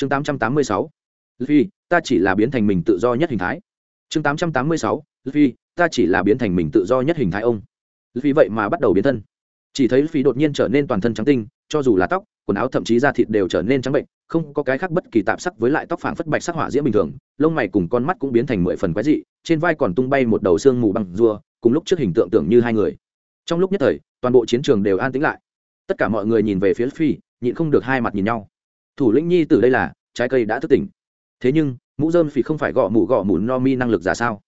chương 886. Luffy, ta chỉ là biến thành mình tự do nhất hình thái chương 886. Luffy, ta chỉ là biến thành mình tự do nhất hình thái ông Luffy vậy mà bắt đầu biến thân chỉ thấy Luffy đột nhiên trở nên toàn thân trắng tinh cho dù là tóc quần áo thậm chí da thịt đều trở nên trắng bệnh không có cái khác bất kỳ tạp sắc với lại tóc phảng phất bạch sắc hỏa diễm bình thường lông mày cùng con mắt cũng biến thành mười phần quái dị trên vai còn tung bay một đầu xương mù bằng rùa cùng lúc trước hình tượng tưởng như hai người trong lúc nhất thời toàn bộ chiến trường đều an tĩnh lại tất cả mọi người nhìn về phía phi nhịn không được hai mặt nhìn nhau thủ lĩnh nhi từ đây là, trái cây đã thức tỉnh. Thế nhưng, mũ dơm phì không phải gõ mũ gõ mũ no mi năng lực giả sao?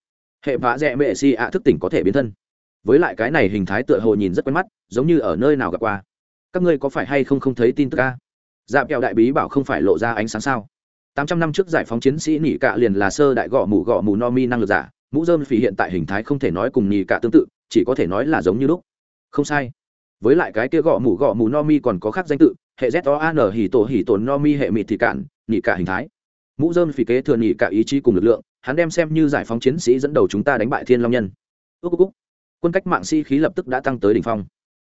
Hệ vã dẹ mệ si ạ thức tỉnh có thể biến thân. Với lại cái này hình thái tựa hồ nhìn rất quen mắt, giống như ở nơi nào gặp qua. Các ngươi có phải hay không không thấy tin tức ca dạp kẹo đại bí bảo không phải lộ ra ánh sáng sao? Tám trăm năm trước giải phóng chiến sĩ nỉ cạ liền là sơ đại gõ mũ gõ mũ no mi năng lực giả, mũ dơm phì hiện tại hình thái không thể nói cùng nỉ cạ tương tự, chỉ có thể nói là giống như lúc. Không sai. Với lại cái kia gõ mũ gõ mũ no mi còn có khác danh tự hệ z o an hỉ tổ hỉ tổn no mi hệ mịt thì cạn nỉ cạ hình thái. Mũ dơm phì kế thừa nỉ cạ ý chí cùng lực lượng, hắn đem xem như giải phóng chiến sĩ dẫn đầu chúng ta đánh bại thiên long nhân. Ước ước quân cách mạng si khí lập tức đã tăng tới đỉnh phong.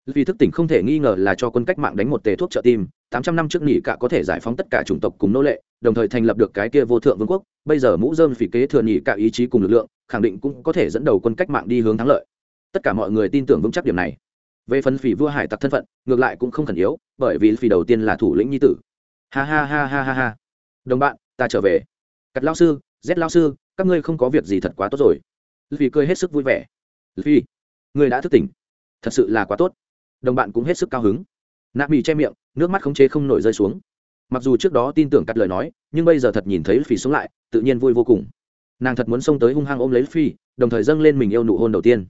Vì thức tỉnh không thể nghi ngờ là cho quân cách mạng đánh một tề thuốc trợ tim, tám trăm năm trước nhị cạ có thể giải phóng tất cả chủng tộc cùng nô lệ, đồng thời thành lập được cái kia vô thượng vương quốc. Bây giờ mũ dơm phỉ kế thừa nhị cạ ý chí cùng lực lượng, khẳng định cũng có thể dẫn đầu quân cách mạng đi hướng thắng lợi. Tất cả mọi người tin tưởng vững chắc điểm này về phần phỉ vua hải tặc thân phận, ngược lại cũng không khẩn yếu, bởi vì phỉ đầu tiên là thủ lĩnh nhi tử. Ha ha ha ha ha ha. Đồng bạn, ta trở về. Cắt lao sư z lao sư, các ngươi không có việc gì thật quá tốt rồi. Vì cười hết sức vui vẻ. Vì người đã thức tỉnh. Thật sự là quá tốt. Đồng bạn cũng hết sức cao hứng. Nạ bị che miệng, nước mắt khống chế không nổi rơi xuống. Mặc dù trước đó tin tưởng cắt lời nói, nhưng bây giờ thật nhìn thấy phi sống lại, tự nhiên vui vô cùng. Nàng thật muốn xông tới hung hăng ôm lấy phi đồng thời dâng lên mình yêu nụ hôn đầu tiên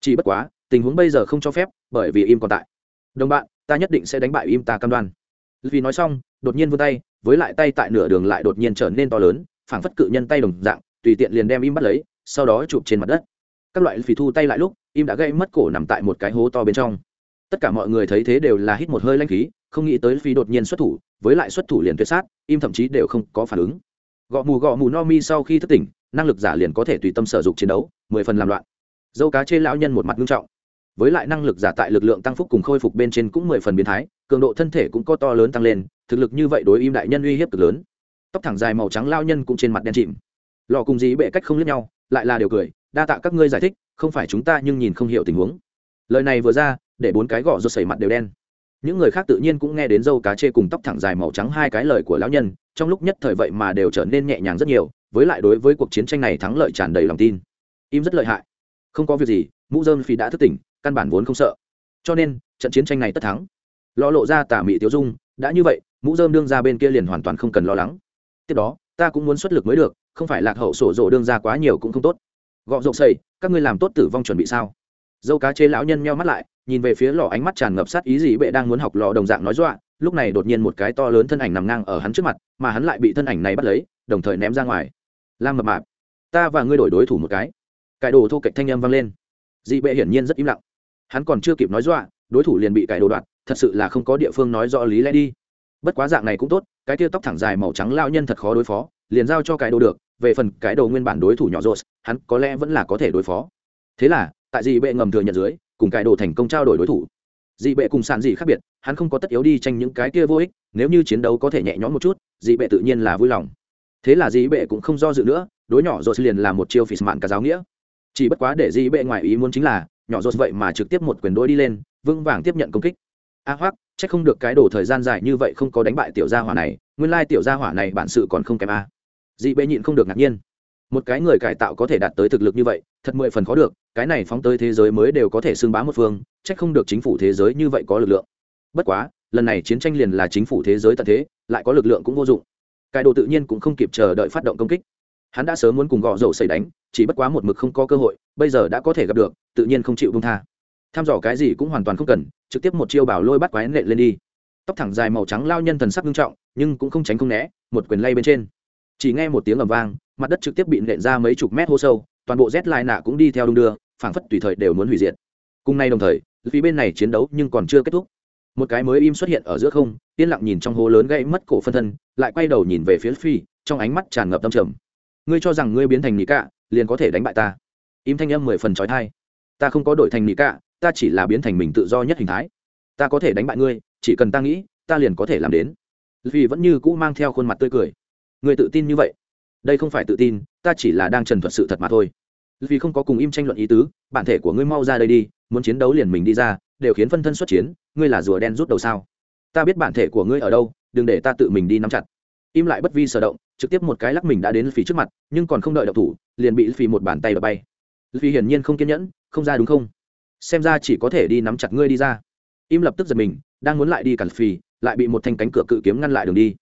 chỉ bất quá, tình huống bây giờ không cho phép, bởi vì im còn tại. Đồng bạn, ta nhất định sẽ đánh bại im ta cam đoan. Vì nói xong, đột nhiên vươn tay, với lại tay tại nửa đường lại đột nhiên trở nên to lớn, phảng phất cự nhân tay đồng dạng, tùy tiện liền đem im bắt lấy, sau đó chụp trên mặt đất. Các loại phì thu tay lại lúc, im đã gây mất cổ nằm tại một cái hố to bên trong. Tất cả mọi người thấy thế đều là hít một hơi lanh khí, không nghĩ tới phi đột nhiên xuất thủ, với lại xuất thủ liền tuyệt sát, im thậm chí đều không có phản ứng. Gõ mù gõ mù no mi sau khi thức tỉnh, năng lực giả liền có thể tùy tâm sở dụng chiến đấu, mười phần làm loạn dâu cá chê lão nhân một mặt nghiêm trọng. Với lại năng lực giả tại lực lượng tăng phúc cùng khôi phục bên trên cũng mười phần biến thái, cường độ thân thể cũng có to lớn tăng lên, thực lực như vậy đối im đại nhân uy hiếp cực lớn. Tóc thẳng dài màu trắng lao nhân cũng trên mặt đen chìm. Lò cùng dí bệ cách không lướt nhau, lại là điều cười, đa tạ các ngươi giải thích, không phải chúng ta nhưng nhìn không hiểu tình huống. Lời này vừa ra, để bốn cái gõ rột sẩy mặt đều đen. Những người khác tự nhiên cũng nghe đến dâu cá chê cùng tóc thẳng dài màu trắng hai cái lời của lão nhân, trong lúc nhất thời vậy mà đều trở nên nhẹ nhàng rất nhiều, với lại đối với cuộc chiến tranh này thắng lợi tràn đầy lòng tin. Im rất lợi hại không có việc gì, mũ dơm phi đã thức tỉnh, căn bản vốn không sợ. Cho nên, trận chiến tranh này tất thắng. Lo lộ ra tả mị tiêu dung, đã như vậy, mũ dơm đương ra bên kia liền hoàn toàn không cần lo lắng. Tiếp đó, ta cũng muốn xuất lực mới được, không phải lạc hậu sổ rộ đương ra quá nhiều cũng không tốt. Gọ rộng xây các ngươi làm tốt tử vong chuẩn bị sao? Dâu cá chế lão nhân meo mắt lại, nhìn về phía lò ánh mắt tràn ngập sát ý gì bệ đang muốn học lò đồng dạng nói dọa, lúc này đột nhiên một cái to lớn thân ảnh nằm ngang ở hắn trước mặt, mà hắn lại bị thân ảnh này bắt lấy, đồng thời ném ra ngoài. Lam mập mạp, ta và ngươi đổi đối thủ một cái cải đồ thu kệch thanh âm vang lên. Dị bệ hiển nhiên rất im lặng. Hắn còn chưa kịp nói dọa, đối thủ liền bị cải đồ đoạt, thật sự là không có địa phương nói rõ lý lẽ đi. Bất quá dạng này cũng tốt, cái tia tóc thẳng dài màu trắng lao nhân thật khó đối phó, liền giao cho cái đồ được, về phần cái đồ nguyên bản đối thủ nhỏ rột hắn có lẽ vẫn là có thể đối phó. Thế là, tại dị bệ ngầm thừa nhận dưới, cùng cái đồ thành công trao đổi đối thủ. Dị bệ cùng sàn dị khác biệt, hắn không có tất yếu đi tranh những cái kia vô ích, nếu như chiến đấu có thể nhẹ nhõm một chút, dị bệ tự nhiên là vui lòng. Thế là dị bệ cũng không do dự nữa, đối nhỏ rột liền là một chiêu phỉ mạn cả giáo nghĩa chỉ bất quá để dị bệ ngoài ý muốn chính là, nhỏ rột vậy mà trực tiếp một quyền đôi đi lên, vững vàng tiếp nhận công kích. A hoắc c h ắ c không được cái đồ thời gian dài như vậy không có đánh bại tiểu gia hỏa này, nguyên lai tiểu gia hỏa này bản sự còn không kém a. Dị bệ nhịn không được ngạc nhiên. Một cái người cải tạo có thể đạt tới thực lực như vậy, thật mười phần khó được, cái này phóng tới thế giới mới đều có thể xưng bá một phương c h ắ c không được chính phủ thế giới như vậy có lực lượng. Bất quá, lần này chiến tranh liền là chính phủ thế giới tận thế, lại có lực lượng cũng vô dụng. Cái đồ tự nhiên cũng không kịp chờ đợi phát động công kích. Hắn đã sớm muốn cùng gõ dầu xảy đánh chỉ bất quá một mực không có cơ hội, bây giờ đã có thể gặp được, tự nhiên không chịu bông tha. Tham dò cái gì cũng hoàn toàn không cần, trực tiếp một chiêu bảo lôi bắt quái nện lên đi. Tóc thẳng dài màu trắng lao nhân thần sắc nghiêm trọng, nhưng cũng không tránh không né, một quyền lay bên trên. Chỉ nghe một tiếng ầm vang, mặt đất trực tiếp bị nện ra mấy chục mét hô sâu, toàn bộ rét lai nạ cũng đi theo đung đưa, phảng phất tùy thời đều muốn hủy diệt. Cùng nay đồng thời phía bên này chiến đấu nhưng còn chưa kết thúc. Một cái mới im xuất hiện ở giữa không, yên lặng nhìn trong hố lớn gây mất cổ phân thân, lại quay đầu nhìn về phía phi, trong ánh mắt tràn ngập tâm trầm ngươi cho rằng ngươi biến thành nị cạ, liền có thể đánh bại ta. Im thanh âm mười phần trói thai ta không có đổi thành nị cạ, ta chỉ là biến thành mình tự do nhất hình thái. Ta có thể đánh bại ngươi, chỉ cần ta nghĩ, ta liền có thể làm đến. Vì vẫn như cũ mang theo khuôn mặt tươi cười. Ngươi tự tin như vậy. Đây không phải tự tin, ta chỉ là đang trần thuật sự thật mà thôi. Vì không có cùng im tranh luận ý tứ, bản thể của ngươi mau ra đây đi, muốn chiến đấu liền mình đi ra, đều khiến phân thân xuất chiến, ngươi là rùa đen rút đầu sao? Ta biết bản thể của ngươi ở đâu, đừng để ta tự mình đi nắm chặt. Im lại bất vi sở động trực tiếp một cái lắc mình đã đến phí trước mặt, nhưng còn không đợi đậu thủ, liền bị phí một bàn tay đập bay. Phí hiển nhiên không kiên nhẫn, không ra đúng không? Xem ra chỉ có thể đi nắm chặt ngươi đi ra. Im lập tức giật mình, đang muốn lại đi cản phì lại bị một thanh cánh cửa cự kiếm ngăn lại đường đi.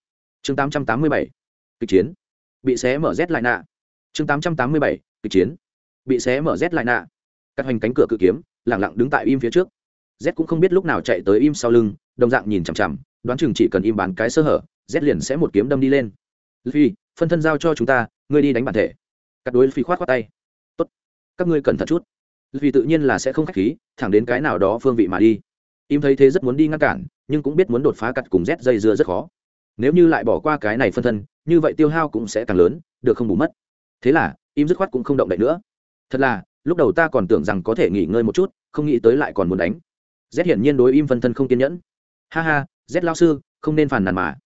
Chương 887 kịch chiến. Bị xé mở rét lại nạ. Chương 887 kịch chiến. Bị xé mở rét lại nạ. Cắt hoành cánh cửa cự kiếm, lẳng lặng đứng tại im phía trước. Z cũng không biết lúc nào chạy tới im sau lưng, đồng dạng nhìn chằm chằm, đoán chừng chỉ cần im bán cái sơ hở, z liền sẽ một kiếm đâm đi lên phi phân thân giao cho chúng ta, ngươi đi đánh bản thể. Cắt đối phi khoát khoát tay. Tốt, các ngươi cẩn thận chút. Vì tự nhiên là sẽ không khách khí, thẳng đến cái nào đó phương vị mà đi. Im thấy thế rất muốn đi ngăn cản, nhưng cũng biết muốn đột phá cắt cùng z dây dưa rất khó. Nếu như lại bỏ qua cái này phân thân, như vậy tiêu hao cũng sẽ càng lớn, được không bù mất. Thế là, im dứt khoát cũng không động đậy nữa. Thật là, lúc đầu ta còn tưởng rằng có thể nghỉ ngơi một chút, không nghĩ tới lại còn muốn đánh. Z hiển nhiên đối im phân thân không kiên nhẫn. Ha ha, z lao sư, không nên phản nàn mà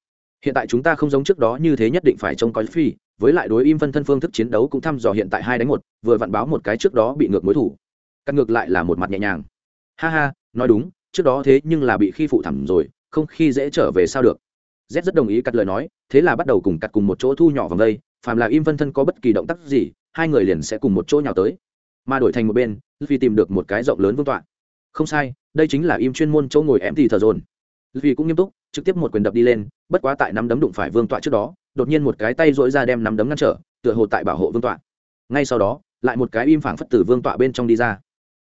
hiện tại chúng ta không giống trước đó như thế nhất định phải trông coi phi, với lại đối im phân thân phương thức chiến đấu cũng thăm dò hiện tại hai đánh một, vừa vặn báo một cái trước đó bị ngược mối thủ. Cắt ngược lại là một mặt nhẹ nhàng. Ha ha, nói đúng, trước đó thế nhưng là bị khi phụ thẳm rồi, không khi dễ trở về sao được. Z rất đồng ý cắt lời nói, thế là bắt đầu cùng cắt cùng một chỗ thu nhỏ vòng đây, phàm là im phân thân có bất kỳ động tác gì, hai người liền sẽ cùng một chỗ nhào tới. Mà đổi thành một bên vì tìm được một cái rộng lớn vương tọa. Không sai, đây chính là im chuyên môn chỗ ngồi em thì thờ dồn vì cũng nghiêm túc, trực tiếp một quyền đập đi lên, bất quá tại nắm đấm đụng phải vương tọa trước đó, đột nhiên một cái tay dỗi ra đem nắm đấm ngăn trở, tựa hồ tại bảo hộ vương tọa. Ngay sau đó, lại một cái im phảng phất từ vương tọa bên trong đi ra.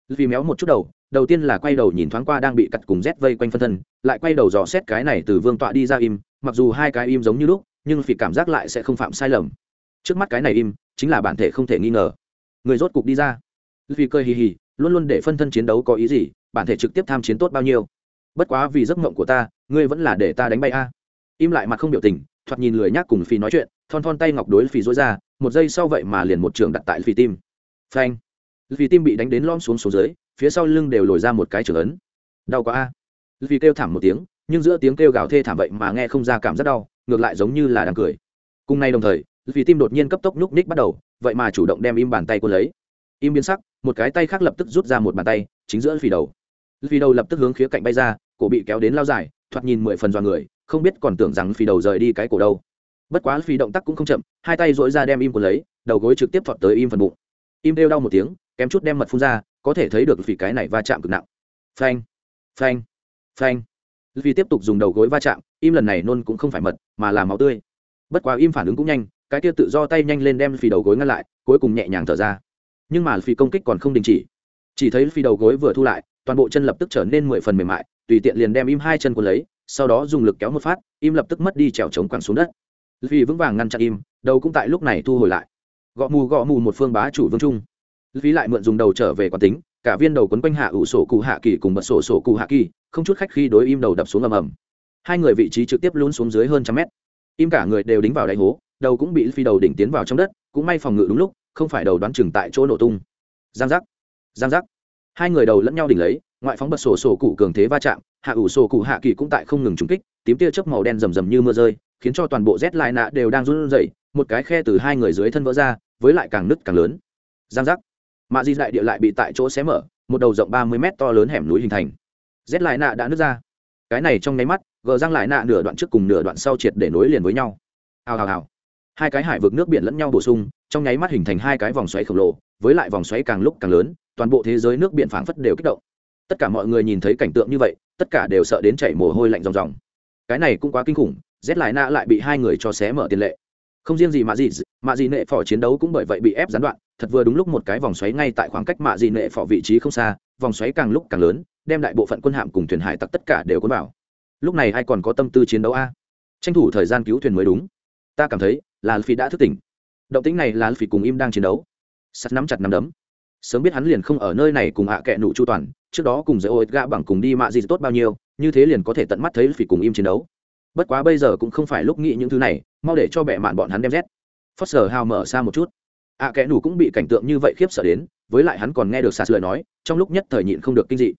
Vì méo một chút đầu đầu tiên là quay đầu nhìn thoáng qua đang bị cặt cùng rét vây quanh phân thân, lại quay đầu dò xét cái này từ vương tọa đi ra im, mặc dù hai cái im giống như lúc, nhưng vì cảm giác lại sẽ không phạm sai lầm. Trước mắt cái này im, chính là bản thể không thể nghi ngờ. Người rốt cục đi ra. Vì cười hì hì, luôn luôn để phân thân chiến đấu có ý gì, bản thể trực tiếp tham chiến tốt bao nhiêu bất quá vì giấc mộng của ta, ngươi vẫn là để ta đánh bay a. Im lại mặt không biểu tình, thoạt nhìn lười nhác cùng phi nói chuyện, thon thon tay ngọc đối phi dối ra, một giây sau vậy mà liền một trường đặt tại phi tim. Phanh. Phi tim bị đánh đến lom xuống xuống dưới, phía sau lưng đều lồi ra một cái trường ấn. Đau quá a. Phi kêu thảm một tiếng, nhưng giữa tiếng kêu gào thê thảm vậy mà nghe không ra cảm giác đau, ngược lại giống như là đang cười. Cùng nay đồng thời vì tim đột nhiên cấp tốc nhúc ních bắt đầu, vậy mà chủ động đem im bàn tay cô lấy. Im biến sắc, một cái tay khác lập tức rút ra một bàn tay, chính giữa phi đầu phi đầu lập tức hướng khía cạnh bay ra, cổ bị kéo đến lao dài, thoạt nhìn mười phần dọa người, không biết còn tưởng rằng phi đầu rời đi cái cổ đâu. Bất quá phi động tác cũng không chậm, hai tay dỗi ra đem im quần lấy, đầu gối trực tiếp thọt tới im phần bụng. Im đeo đau một tiếng, kém chút đem mật phun ra, có thể thấy được vì cái này va chạm cực nặng. Phanh phanh phanh. Vì tiếp tục dùng đầu gối va chạm, im lần này nôn cũng không phải mật, mà là máu tươi. Bất quá im phản ứng cũng nhanh, cái kia tự do tay nhanh lên đem phi đầu gối ngăn lại, cuối cùng nhẹ nhàng thở ra. Nhưng mà phi công kích còn không đình chỉ. Chỉ thấy phi đầu gối vừa thu lại toàn bộ chân lập tức trở nên mười phần mềm mại, tùy tiện liền đem im hai chân của lấy, sau đó dùng lực kéo một phát, im lập tức mất đi trèo trống quẳng xuống đất. Vì vững vàng ngăn chặn im, đầu cũng tại lúc này thu hồi lại. Gõ mù gõ mù một phương bá chủ vương trung. Vì lại mượn dùng đầu trở về quán tính, cả viên đầu quấn quanh hạ ủ sổ cụ hạ kỳ cùng bật sổ sổ cụ hạ kỳ, không chút khách khi đối im đầu đập xuống ầm ầm. Hai người vị trí trực tiếp lún xuống dưới hơn trăm mét. Im cả người đều đính vào đáy hố, đầu cũng bị phi đầu đỉnh tiến vào trong đất, cũng may phòng ngự đúng lúc, không phải đầu đoán chừng tại chỗ nổ tung. Giang giác. Giang giác hai người đầu lẫn nhau đỉnh lấy, ngoại phóng bật sổ sổ cụ cường thế va chạm, hạ ủ sổ cụ hạ kỳ cũng tại không ngừng trúng kích, tím tia chớp màu đen rầm rầm như mưa rơi, khiến cho toàn bộ rét lại nạ đều đang run rẩy, một cái khe từ hai người dưới thân vỡ ra, với lại càng nứt càng lớn. Giang giác. Mạ di đại địa lại bị tại chỗ xé mở, một đầu rộng ba mươi mét to lớn hẻm núi hình thành. Rét lại nạ đã nứt ra. Cái này trong nháy mắt, gờ răng lại nạ nửa đoạn trước cùng nửa đoạn sau triệt để nối liền với nhau. Hào hào hào hai cái hải vực nước biển lẫn nhau bổ sung, trong nháy mắt hình thành hai cái vòng xoáy khổng lồ, với lại vòng xoáy càng lúc càng lớn, toàn bộ thế giới nước biển phảng phất đều kích động. Tất cả mọi người nhìn thấy cảnh tượng như vậy, tất cả đều sợ đến chảy mồ hôi lạnh ròng ròng. Cái này cũng quá kinh khủng rét lại nạ lại bị hai người cho xé mở tiền lệ. Không riêng gì mạ gì mạ gì nệ phỏ chiến đấu cũng bởi vậy bị ép gián đoạn, thật vừa đúng lúc một cái vòng xoáy ngay tại khoảng cách mạ gì nệ phỏ vị trí không xa, vòng xoáy càng lúc càng lớn, đem đại bộ phận quân hạm cùng thuyền hải tặc tất cả đều cuốn vào. Lúc này ai còn có tâm tư chiến đấu a? Tranh thủ thời gian cứu thuyền mới đúng. Ta cảm thấy là phi đã thức tỉnh. Động tĩnh này là phi cùng im đang chiến đấu. Sắt nắm chặt nắm đấm. Sớm biết hắn liền không ở nơi này cùng ạ à kệ nụ chu toàn, trước đó cùng dỡ ôi gạ bằng cùng đi mạ gì tốt bao nhiêu, như thế liền có thể tận mắt thấy Phi cùng im chiến đấu. Bất quá bây giờ cũng không phải lúc nghĩ những thứ này, mau để cho bệ mạn bọn hắn đem rét. Phớt sờ hào mở xa một chút. Ạ à kẽ nủ cũng bị cảnh tượng như vậy khiếp sợ đến, với lại hắn còn nghe được sạt lời nói, trong lúc nhất thời nhịn không được kinh dị.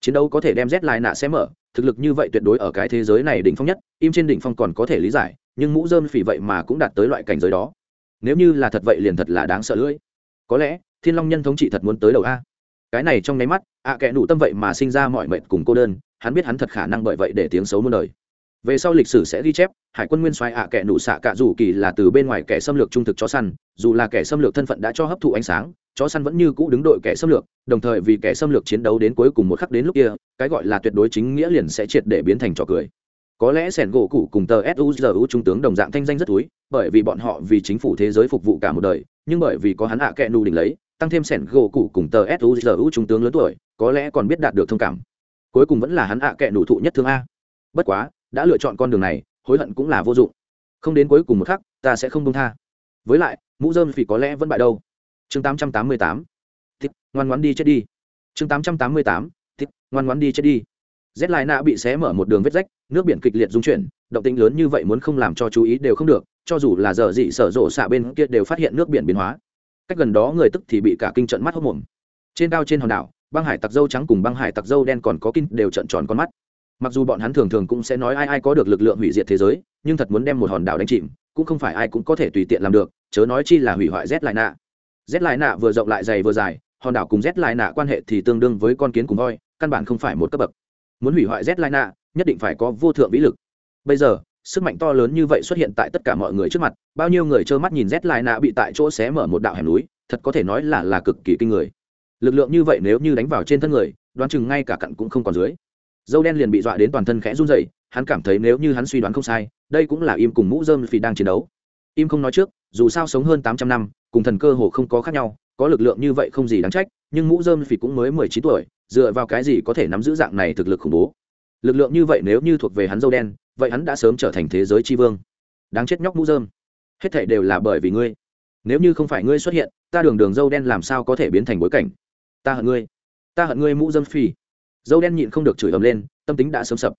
Chiến đấu có thể đem rét lại nạ sẽ mở, thực lực như vậy tuyệt đối ở cái thế giới này đỉnh phong nhất, im trên đỉnh phong còn có thể lý giải nhưng mũ dơm phỉ vậy mà cũng đạt tới loại cảnh giới đó. Nếu như là thật vậy liền thật là đáng sợ lưỡi. Có lẽ, thiên long nhân thống trị thật muốn tới đầu a. Cái này trong nháy mắt ạ à kệ nụ tâm vậy mà sinh ra mọi mệnh cùng cô đơn, hắn biết hắn thật khả năng bởi vậy để tiếng xấu muôn đời. Về sau lịch sử sẽ ghi chép, hải quân nguyên soái ạ à kẻ nụ xạ cạ dù kỳ là từ bên ngoài kẻ xâm lược trung thực chó săn, dù là kẻ xâm lược thân phận đã cho hấp thụ ánh sáng, chó săn vẫn như cũ đứng đội kẻ xâm lược, đồng thời vì kẻ xâm lược chiến đấu đến cuối cùng một khắc đến lúc kia, cái gọi là tuyệt đối chính nghĩa liền sẽ triệt để biến thành trò cười có lẽ sẻn gỗ cụ cùng tờ suzu trung tướng đồng dạng thanh danh rất túi bởi vì bọn họ vì chính phủ thế giới phục vụ cả một đời, nhưng bởi vì có hắn ạ à kẹ nụ đỉnh lấy, tăng thêm sẻn gỗ cụ cùng tờ suzu trung tướng lớn tuổi, có lẽ còn biết đạt được thông cảm. Cuối cùng vẫn là hắn ạ à kẹ nụ thụ nhất thương a. Bất quá, đã lựa chọn con đường này, hối hận cũng là vô dụng. Không đến cuối cùng một khắc, ta sẽ không đông tha. Với lại, mũ dơm phỉ có lẽ vẫn bại đâu. Chương tám trăm tám mươi tám. Thích ngoan ngoan đi chết đi. Chương tám trăm tám mươi tám. Thích ngoan ngoan đi chết đi rét lại nạ bị xé mở một đường vết rách, nước biển kịch liệt dung chuyển, động tĩnh lớn như vậy muốn không làm cho chú ý đều không được, cho dù là giờ dị sở rộ xạ bên kia đều phát hiện nước biển biến hóa. Cách gần đó người tức thì bị cả kinh trận mắt hốc mồm. Trên cao trên hòn đảo, băng hải tặc dâu trắng cùng băng hải tặc dâu đen còn có kinh đều trận tròn con mắt. Mặc dù bọn hắn thường thường cũng sẽ nói ai ai có được lực lượng hủy diệt thế giới, nhưng thật muốn đem một hòn đảo đánh chìm, cũng không phải ai cũng có thể tùy tiện làm được, chớ nói chi là hủy hoại rét lại nạ rét lại nạ vừa rộng lại dày vừa dài, hòn đảo cùng rét lại nạ quan hệ thì tương đương với con kiến cùng voi, căn bản không phải một cấp bậc muốn hủy hoại z nạ nhất định phải có vô thượng vĩ lực. Bây giờ, sức mạnh to lớn như vậy xuất hiện tại tất cả mọi người trước mặt, bao nhiêu người trơ mắt nhìn z nạ bị tại chỗ xé mở một đạo hẻm núi, thật có thể nói là là cực kỳ kinh người. Lực lượng như vậy nếu như đánh vào trên thân người, đoán chừng ngay cả cặn cũng không còn dưới. Dâu đen liền bị dọa đến toàn thân khẽ run rẩy, hắn cảm thấy nếu như hắn suy đoán không sai, đây cũng là im cùng mũ dơm phì đang chiến đấu. Im không nói trước, dù sao sống hơn tám trăm năm, cùng thần cơ hồ không có khác nhau, có lực lượng như vậy không gì đáng trách, nhưng mũ dơm phì cũng mới mười chín tuổi dựa vào cái gì có thể nắm giữ dạng này thực lực khủng bố? Lực lượng như vậy nếu như thuộc về hắn dâu đen, vậy hắn đã sớm trở thành thế giới tri vương. Đáng chết nhóc mũ dơm hết thảy đều là bởi vì ngươi. Nếu như không phải ngươi xuất hiện, ta đường đường dâu đen làm sao có thể biến thành bối cảnh? Ta hận ngươi. Ta hận ngươi mũ dâm phi dâu đen nhịn không được chửi ầm lên, tâm tính đã sớm sập.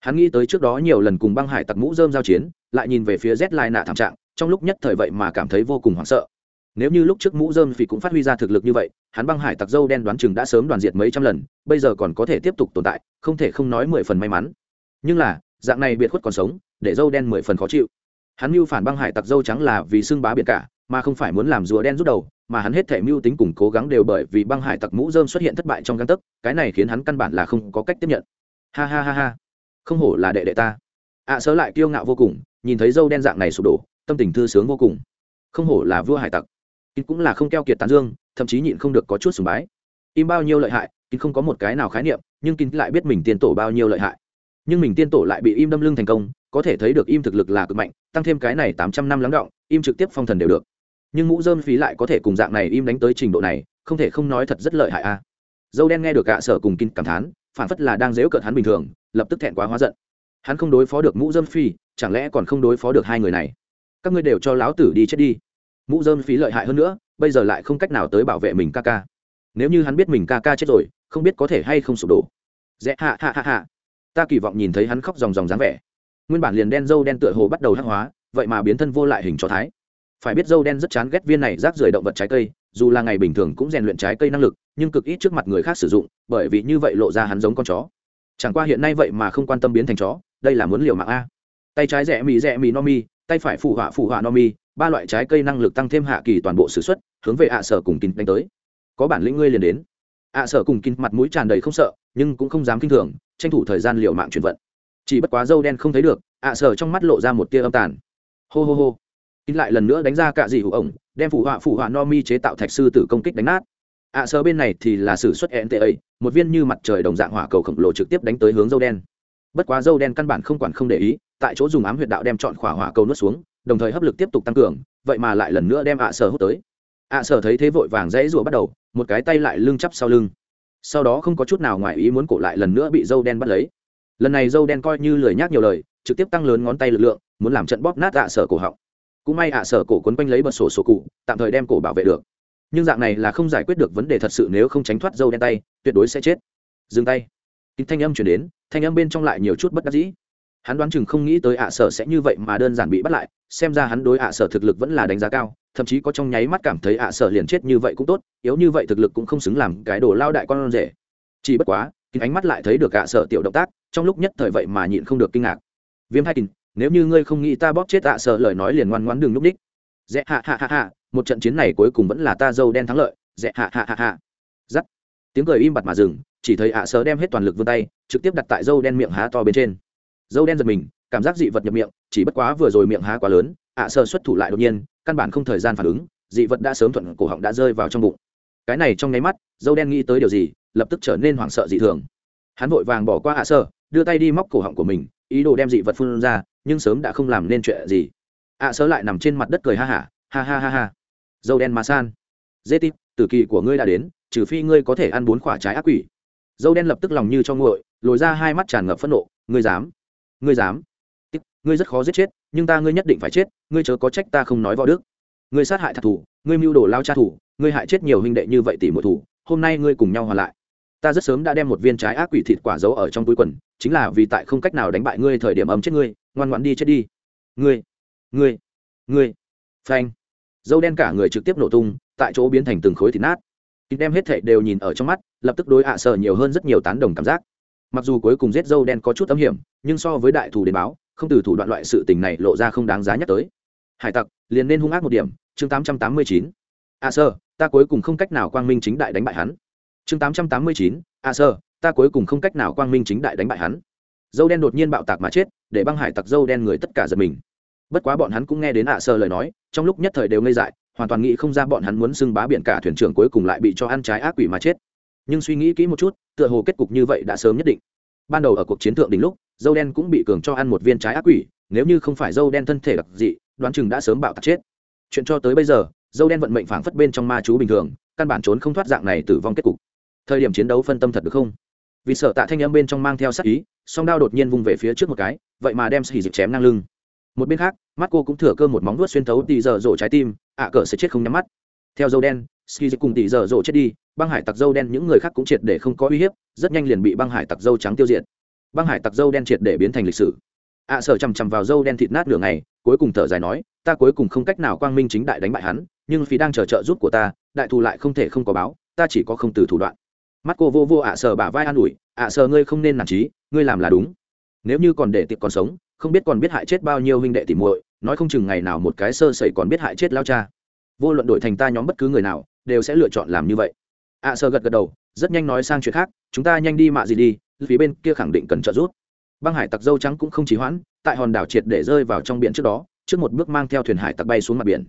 Hắn nghĩ tới trước đó nhiều lần cùng băng hải tặc mũ dơm giao chiến, lại nhìn về phía z lai nạ thảm trạng, trong lúc nhất thời vậy mà cảm thấy vô cùng hoảng sợ nếu như lúc trước mũ dơm phì cũng phát huy ra thực lực như vậy hắn băng hải tặc dâu đen đoán chừng đã sớm đoàn diệt mấy trăm lần bây giờ còn có thể tiếp tục tồn tại không thể không nói mười phần may mắn. Nhưng là dạng này biệt khuất còn sống để dâu đen mười phần khó chịu. Hắn mưu phản băng hải tặc dâu trắng là vì xưng bá biệt cả mà không phải muốn làm rùa đen rút đầu mà hắn hết thể mưu tính cùng cố gắng đều bởi vì băng hải tặc mũ dơm xuất hiện thất bại trong găng tấc cái này khiến hắn căn bản là không có cách tiếp nhận. Ha ha ha ha. Không hổ là đệ đệ ta. Ạ à, sớ lại kiêu ngạo vô cùng nhìn thấy dâu đen dạng này sụp đổ tâm tình thư sướng vô cùng. Không hổ là vua hải tặc kín cũng là không keo kiệt tán dương, thậm chí nhịn không được có chút sùng bái. Im bao nhiêu lợi hại, kín không có một cái nào khái niệm, nhưng kín lại biết mình tiên tổ bao nhiêu lợi hại. Nhưng mình tiên tổ lại bị im đâm lưng thành công, có thể thấy được im thực lực là cực mạnh, tăng thêm cái này tám trăm năm lắng động, im trực tiếp phong thần đều được. Nhưng mũ dơm phí lại có thể cùng dạng này im đánh tới trình độ này, không thể không nói thật rất lợi hại a. Dâu đen nghe được gạ sở cùng kín cảm thán, phản phất là đang dễu cợt hắn bình thường, lập tức thẹn quá hóa giận. Hắn không đối phó được mũ dơm phi chẳng lẽ còn không đối phó được hai người này? Các ngươi đều cho lão tử đi chết đi mũ dơm phí lợi hại hơn nữa, bây giờ lại không cách nào tới bảo vệ mình ca ca. Nếu như hắn biết mình ca ca chết rồi, không biết có thể hay không sụp đổ. Dễ hạ hạ hạ hạ ta kỳ vọng nhìn thấy hắn khóc ròng ròng dáng vẻ. Nguyên bản liền đen dâu đen tựa hồ bắt đầu hắc hóa, vậy mà biến thân vô lại hình cho thái. Phải biết dâu đen rất chán ghét viên này rác rưởi động vật trái cây, dù là ngày bình thường cũng rèn luyện trái cây năng lực, nhưng cực ít trước mặt người khác sử dụng, bởi vì như vậy lộ ra hắn giống con chó. Chẳng qua hiện nay vậy mà không quan tâm biến thành chó, đây là muốn liều mạng a. Tay trái rẽ mì rẽ mì no mi tay phải phụ họa phụ họa no mi ba loại trái cây năng lực tăng thêm hạ kỳ toàn bộ s ử x u ấ t hướng về ạ sở cùng kín đánh tới. Có bản lĩnh ngươi liền đến. ạ sở cùng kín mặt mũi tràn đầy không sợ, nhưng cũng không dám k i n h thường, tranh thủ thời gian liều mạng chuyển vận. Chỉ bất quá dâu đen không thấy được, ạ sở trong mắt lộ ra một tia âm tàn. Hô hô hô. Kín lại lần nữa đánh ra cả dị hữu ổng, đem phụ họa phụ họa no mi chế tạo thạch sư tử công kích đánh nát. ạ sở bên này thì là s ử suất nta một viên như mặt trời đồng dạng hỏa cầu khổng lồ trực tiếp đánh tới hướng dâu đen. Bất quá dâu đen căn bản không quản không để ý tại chỗ dùng ám huyệt đạo đem chọn khỏa hỏa cầu nuốt xuống, đồng thời hấp lực tiếp tục tăng cường, vậy mà lại lần nữa đem ạ sở hút tới. ạ sở thấy thế vội vàng dãy rủa bắt đầu, một cái tay lại lưng chắp sau lưng. Sau đó không có chút nào ngoài ý muốn cổ lại lần nữa bị dâu đen bắt lấy. Lần này dâu đen coi như lười nhác nhiều lời, trực tiếp tăng lớn ngón tay lực lượng, muốn làm trận bóp nát ạ sở cổ họng. Cũng may ạ sở cổ quấn quanh lấy bật sổ sổ cụ, tạm thời đem cổ bảo vệ được. Nhưng dạng này là không giải quyết được vấn đề thật sự nếu không tránh thoát dâu đen tay, tuyệt đối sẽ chết. Dừng tay. Kính thanh âm chuyển đến, thanh âm bên trong lại nhiều chút bất đắc dĩ hắn đoán chừng không nghĩ tới ạ sở sẽ như vậy mà đơn giản bị bắt lại, xem ra hắn đối ạ sở thực lực vẫn là đánh giá cao, thậm chí có trong nháy mắt cảm thấy ạ sở liền chết như vậy cũng tốt, yếu như vậy thực lực cũng không xứng làm cái đồ lao đại con rể. Chỉ bất quá ánh mắt lại thấy được ạ sở tiểu động tác, trong lúc nhất thời vậy mà nhịn không được kinh ngạc. Viêm hai kín nếu như ngươi không nghĩ ta bóp chết ạ sở lời nói liền ngoan ngoãn đừng núp đích. Dễ hạ hạ hạ hạ một trận chiến này cuối cùng vẫn là ta dâu đen thắng lợi. Dễ hạ hạ hạ hạ giắt. Tiếng cười im bặt mà dừng, chỉ thấy ạ sở đem hết toàn lực vươn tay, trực tiếp đặt tại dâu đen miệng há to bên trên dâu đen giật mình cảm giác dị vật nhập miệng chỉ bất quá vừa rồi miệng há quá lớn ạ sơ xuất thủ lại đột nhiên căn bản không thời gian phản ứng dị vật đã sớm thuận cổ họng đã rơi vào trong bụng. Cái này trong nháy mắt dâu đen nghĩ tới điều gì lập tức trở nên hoảng sợ dị thường. Hắn vội vàng bỏ qua ạ sơ, đưa tay đi móc cổ họng của mình ý đồ đem dị vật phun ra nhưng sớm đã không làm nên chuyện gì. Ạ sơ lại nằm trên mặt đất cười ha hả ha ha ha ha. Dâu đen mà san. Dê tít tử kỳ của ngươi đã đến trừ phi ngươi có thể ăn bốn quả trái ác quỷ. Dâu đen lập tức lòng như cho nguội lồi ra hai mắt tràn ngập phẫn nộ ngươi dám ngươi dám. Tích, ngươi rất khó giết chết nhưng ta ngươi nhất định phải chết ngươi chớ có trách ta không nói võ đức. Ngươi sát hại thạc thủ ngươi mưu đồ lao tra thủ ngươi hại chết nhiều huynh đệ như vậy tỷ một thủ hôm nay ngươi cùng nhau hòa lại. Ta rất sớm đã đem một viên trái ác quỷ thịt quả giấu ở trong túi quần chính là vì tại không cách nào đánh bại ngươi thời điểm ấm chết ngươi ngoan ngoãn đi chết đi. Ngươi ngươi ngươi. Phanh. Dâu đen cả người trực tiếp nổ tung tại chỗ biến thành từng khối thịt nát. Đem hết thệ đều nhìn ở trong mắt lập tức đối ạ sợ nhiều hơn rất nhiều tán đồng cảm giác mặc dù cuối cùng giết dâu đen có chút âm hiểm, nhưng so với đại thù đến báo, không từ thủ đoạn loại sự tình này lộ ra không đáng giá nhắc tới. Hải tặc, liền nên hung ác một điểm, chương tám trăm tám mươi chín. A sơ, ta cuối cùng không cách nào quang minh chính đại đánh bại hắn. Chương tám trăm tám mươi chín. A sơ, ta cuối cùng không cách nào quang minh chính đại đánh bại hắn. Dâu đen đột nhiên bạo tạc mà chết, để băng hải tặc dâu đen người tất cả giật mình. Bất quá bọn hắn cũng nghe đến ạ sơ lời nói, trong lúc nhất thời đều ngây dại, hoàn toàn nghĩ không ra bọn hắn muốn xưng bá biển cả thuyền trưởng cuối cùng lại bị cho ăn trái ác quỷ mà chết nhưng suy nghĩ kỹ một chút, tựa hồ kết cục như vậy đã sớm nhất định. Ban đầu ở cuộc chiến thượng đỉnh lúc, dâu đen cũng bị cường cho ăn một viên trái ác quỷ, nếu như không phải dâu đen thân thể đặc dị, đoán chừng đã sớm bạo tạc chết. Chuyện cho tới bây giờ, dâu đen vận mệnh phảng phất bên trong ma chú bình thường, căn bản trốn không thoát dạng này tử vong kết cục. Thời điểm chiến đấu phân tâm thật được không? Vì sợ tạ thanh âm bên trong mang theo sắc ý, song đao đột nhiên vung về phía trước một cái, vậy mà đem xì dịch chém ngang lưng. Một bên khác, mắt cô cũng thừa cơ một móng vuốt xuyên thấu tì dở dỗ trái tim, ạ cờ sẽ chết không nhắm mắt. Theo dâu đen ski cùng tỉ dở dỗ chết đi, băng hải tặc dâu đen những người khác cũng triệt để không có uy hiếp, rất nhanh liền bị băng hải tặc dâu trắng tiêu diệt. Băng hải tặc dâu đen triệt để biến thành lịch sử. Ạ sở chằm chằm vào dâu đen thịt nát nửa ngày, cuối cùng thở dài nói, ta cuối cùng không cách nào quang minh chính đại đánh bại hắn, nhưng phí đang chờ trợ giúp của ta, đại thù lại không thể không có báo, ta chỉ có không từ thủ đoạn. Mắt cô vô vô ạ sở bả vai an ủi ạ sở ngươi không nên nản trí, ngươi làm là đúng. Nếu như còn để tiệp còn sống, không biết còn biết hại chết bao nhiêu huynh đệ tỷ muội, nói không chừng ngày nào một cái sơ sẩy còn biết hại chết lao cha. Vô luận đổi thành ta nhóm bất cứ người nào đều sẽ lựa chọn làm như vậy. Ạ à, sơ gật gật đầu rất nhanh nói sang chuyện khác chúng ta nhanh đi mạ gì đi phía bên kia khẳng định cần trợ giúp. Băng hải tặc dâu trắng cũng không chỉ hoãn tại hòn đảo triệt để rơi vào trong biển trước đó trước một bước mang theo thuyền hải tặc bay xuống mặt biển.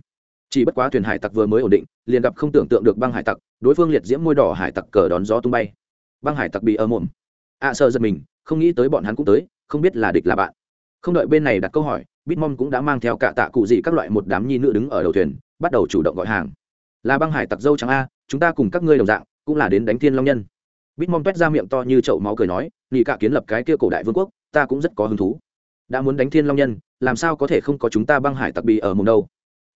Chỉ bất quá thuyền hải tặc vừa mới ổn định liền gặp không tưởng tượng được băng hải tặc đối phương liệt diễm môi đỏ hải tặc cờ đón gió tung bay. Băng hải tặc bị ơ mồm. Ạ à, sơ giật mình không nghĩ tới bọn hắn cũng tới không biết là địch là bạn. Không đợi bên này đặt câu hỏi bitmom cũng đã mang theo cả tạ cụ gì các loại một đám nhi nữ đứng ở đầu thuyền bắt đầu chủ động gọi hàng là băng hải tặc dâu trắng a, chúng ta cùng các ngươi đồng dạng, cũng là đến đánh thiên long nhân. Bitmom toét ra miệng to như chậu máu cười nói nghị cả kiến lập cái kia cổ đại vương quốc, ta cũng rất có hứng thú. Đã muốn đánh thiên long nhân, làm sao có thể không có chúng ta băng hải tặc bị ở mùng đâu?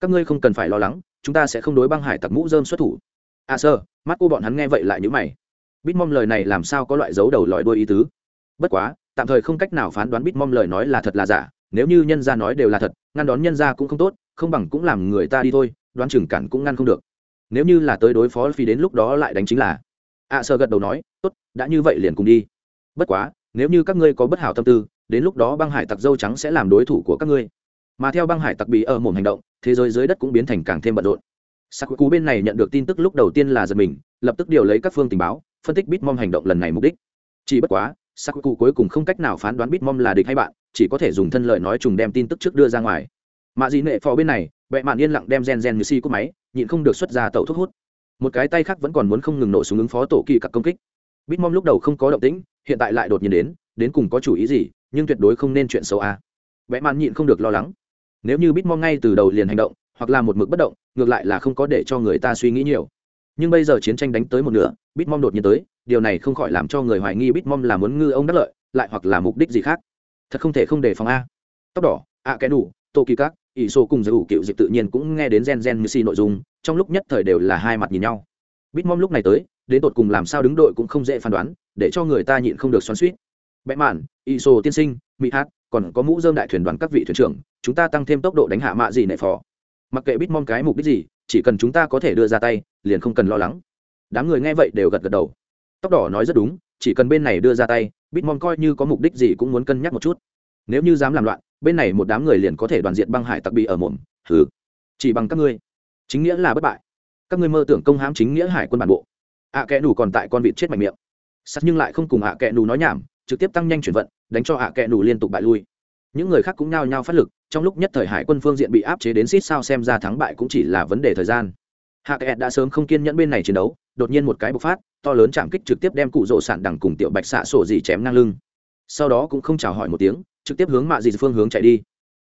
Các ngươi không cần phải lo lắng, chúng ta sẽ không đối băng hải tặc mũ dơm xuất thủ. À sơ, mắt cô bọn hắn nghe vậy lại nhữ mày. Bitmom lời này làm sao có loại dấu đầu lòi đuôi ý tứ? Bất quá, tạm thời không cách nào phán đoán bít mong lời nói là thật là giả, nếu như nhân gia nói đều là thật, ngăn đón nhân gia cũng không tốt, không bằng cũng làm người ta đi thôi, đoán chừng cản cũng ngăn không được nếu như là tới đối phó phi đến lúc đó lại đánh chính là. Ạ à, sơ gật đầu nói tốt đã như vậy liền cùng đi. Bất quá nếu như các ngươi có bất hảo tâm tư đến lúc đó băng hải tặc dâu trắng sẽ làm đối thủ của các ngươi. Mà theo băng hải tặc bị ở mồm hành động thế giới dưới đất cũng biến thành càng thêm bận rộn. Sắc cú bên này nhận được tin tức lúc đầu tiên là giật mình lập tức điều lấy các phương tình báo phân tích bitmom hành động lần này mục đích. Chỉ bất quá sắc cụ cuối cùng không cách nào phán đoán bitmom là địch hay bạn chỉ có thể dùng thân lợi nói trùng đem tin tức trước đưa ra ngoài. Mà dị nệ phò bên này vẽ mạn yên lặng đem gen gen như si cúp máy nhịn không được xuất ra tẩu thuốc hút. Một cái tay khác vẫn còn muốn không ngừng nổ súng ứng phó tổ kỳ các công kích. Bitmom lúc đầu không có động tĩnh, hiện tại lại đột nhiên đến đến cùng có chủ ý gì, nhưng tuyệt đối không nên chuyện xấu a. À. vẽ mạn nhịn không được lo lắng. Nếu như bitmom ngay từ đầu liền hành động, hoặc là một mực bất động, ngược lại là không có để cho người ta suy nghĩ nhiều. Nhưng bây giờ chiến tranh đánh tới một nửa, bitmom đột nhiên tới, điều này không khỏi làm cho người hoài nghi bitmom là muốn ngư ông đắc lợi, lại hoặc là mục đích gì khác. Thật không thể không đề phòng a. Tóc đỏ a kẽ đủ tô kỳ các ỷ sổ cùng giới ủ cựu dịch tự nhiên cũng nghe đến gen gen như si nội dung, trong lúc nhất thời đều là hai mặt nhìn nhau. Bitmom lúc này tới, đến tột cùng làm sao đứng đội cũng không dễ phán đoán, để cho người ta nhịn không được xoắn suýt bẽ mạn, ỷ sổ tiên sinh mỹ hát, còn có mũ dơm đại thuyền đoàn các vị thuyền trưởng, chúng ta tăng thêm tốc độ đánh hạ mạ gì nệ phò. Mặc kệ bitmom cái mục đích gì, chỉ cần chúng ta có thể đưa ra tay, liền không cần lo lắng. Đám người nghe vậy đều gật gật đầu. Tóc đỏ nói rất đúng, chỉ cần bên này đưa ra tay bitmon coi như có mục đích gì cũng muốn cân nhắc một chút. Nếu như dám làm loạn bên này một đám người liền có thể đoàn diện băng hải tặc bị ở mồm, hừ. Chỉ bằng các ngươi. Chính nghĩa là bất bại. Các ngươi mơ tưởng công hãm chính nghĩa hải quân bản bộ. Ạ à kẽ nù còn tại con vịt chết mạnh miệng. Sắt nhưng lại không cùng ạ à kẽ nù nói nhảm, trực tiếp tăng nhanh chuyển vận, đánh cho ạ à kẽ nù liên tục bại lui. Những người khác cũng nhao nhao phát lực, trong lúc nhất thời hải quân phương diện bị áp chế đến xít sao xem ra thắng bại cũng chỉ là vấn đề thời gian. Hạ kẹt đã sớm không kiên nhẫn bên này chiến đấu, đột nhiên một cái bộc phát, to lớn chạm kích trực tiếp đem cụ rỗ sản đằng cùng tiểu bạch xạ sổ dị chém ngang lưng. Sau đó cũng không chào hỏi một tiếng trực tiếp hướng mạ dị phương hướng chạy đi.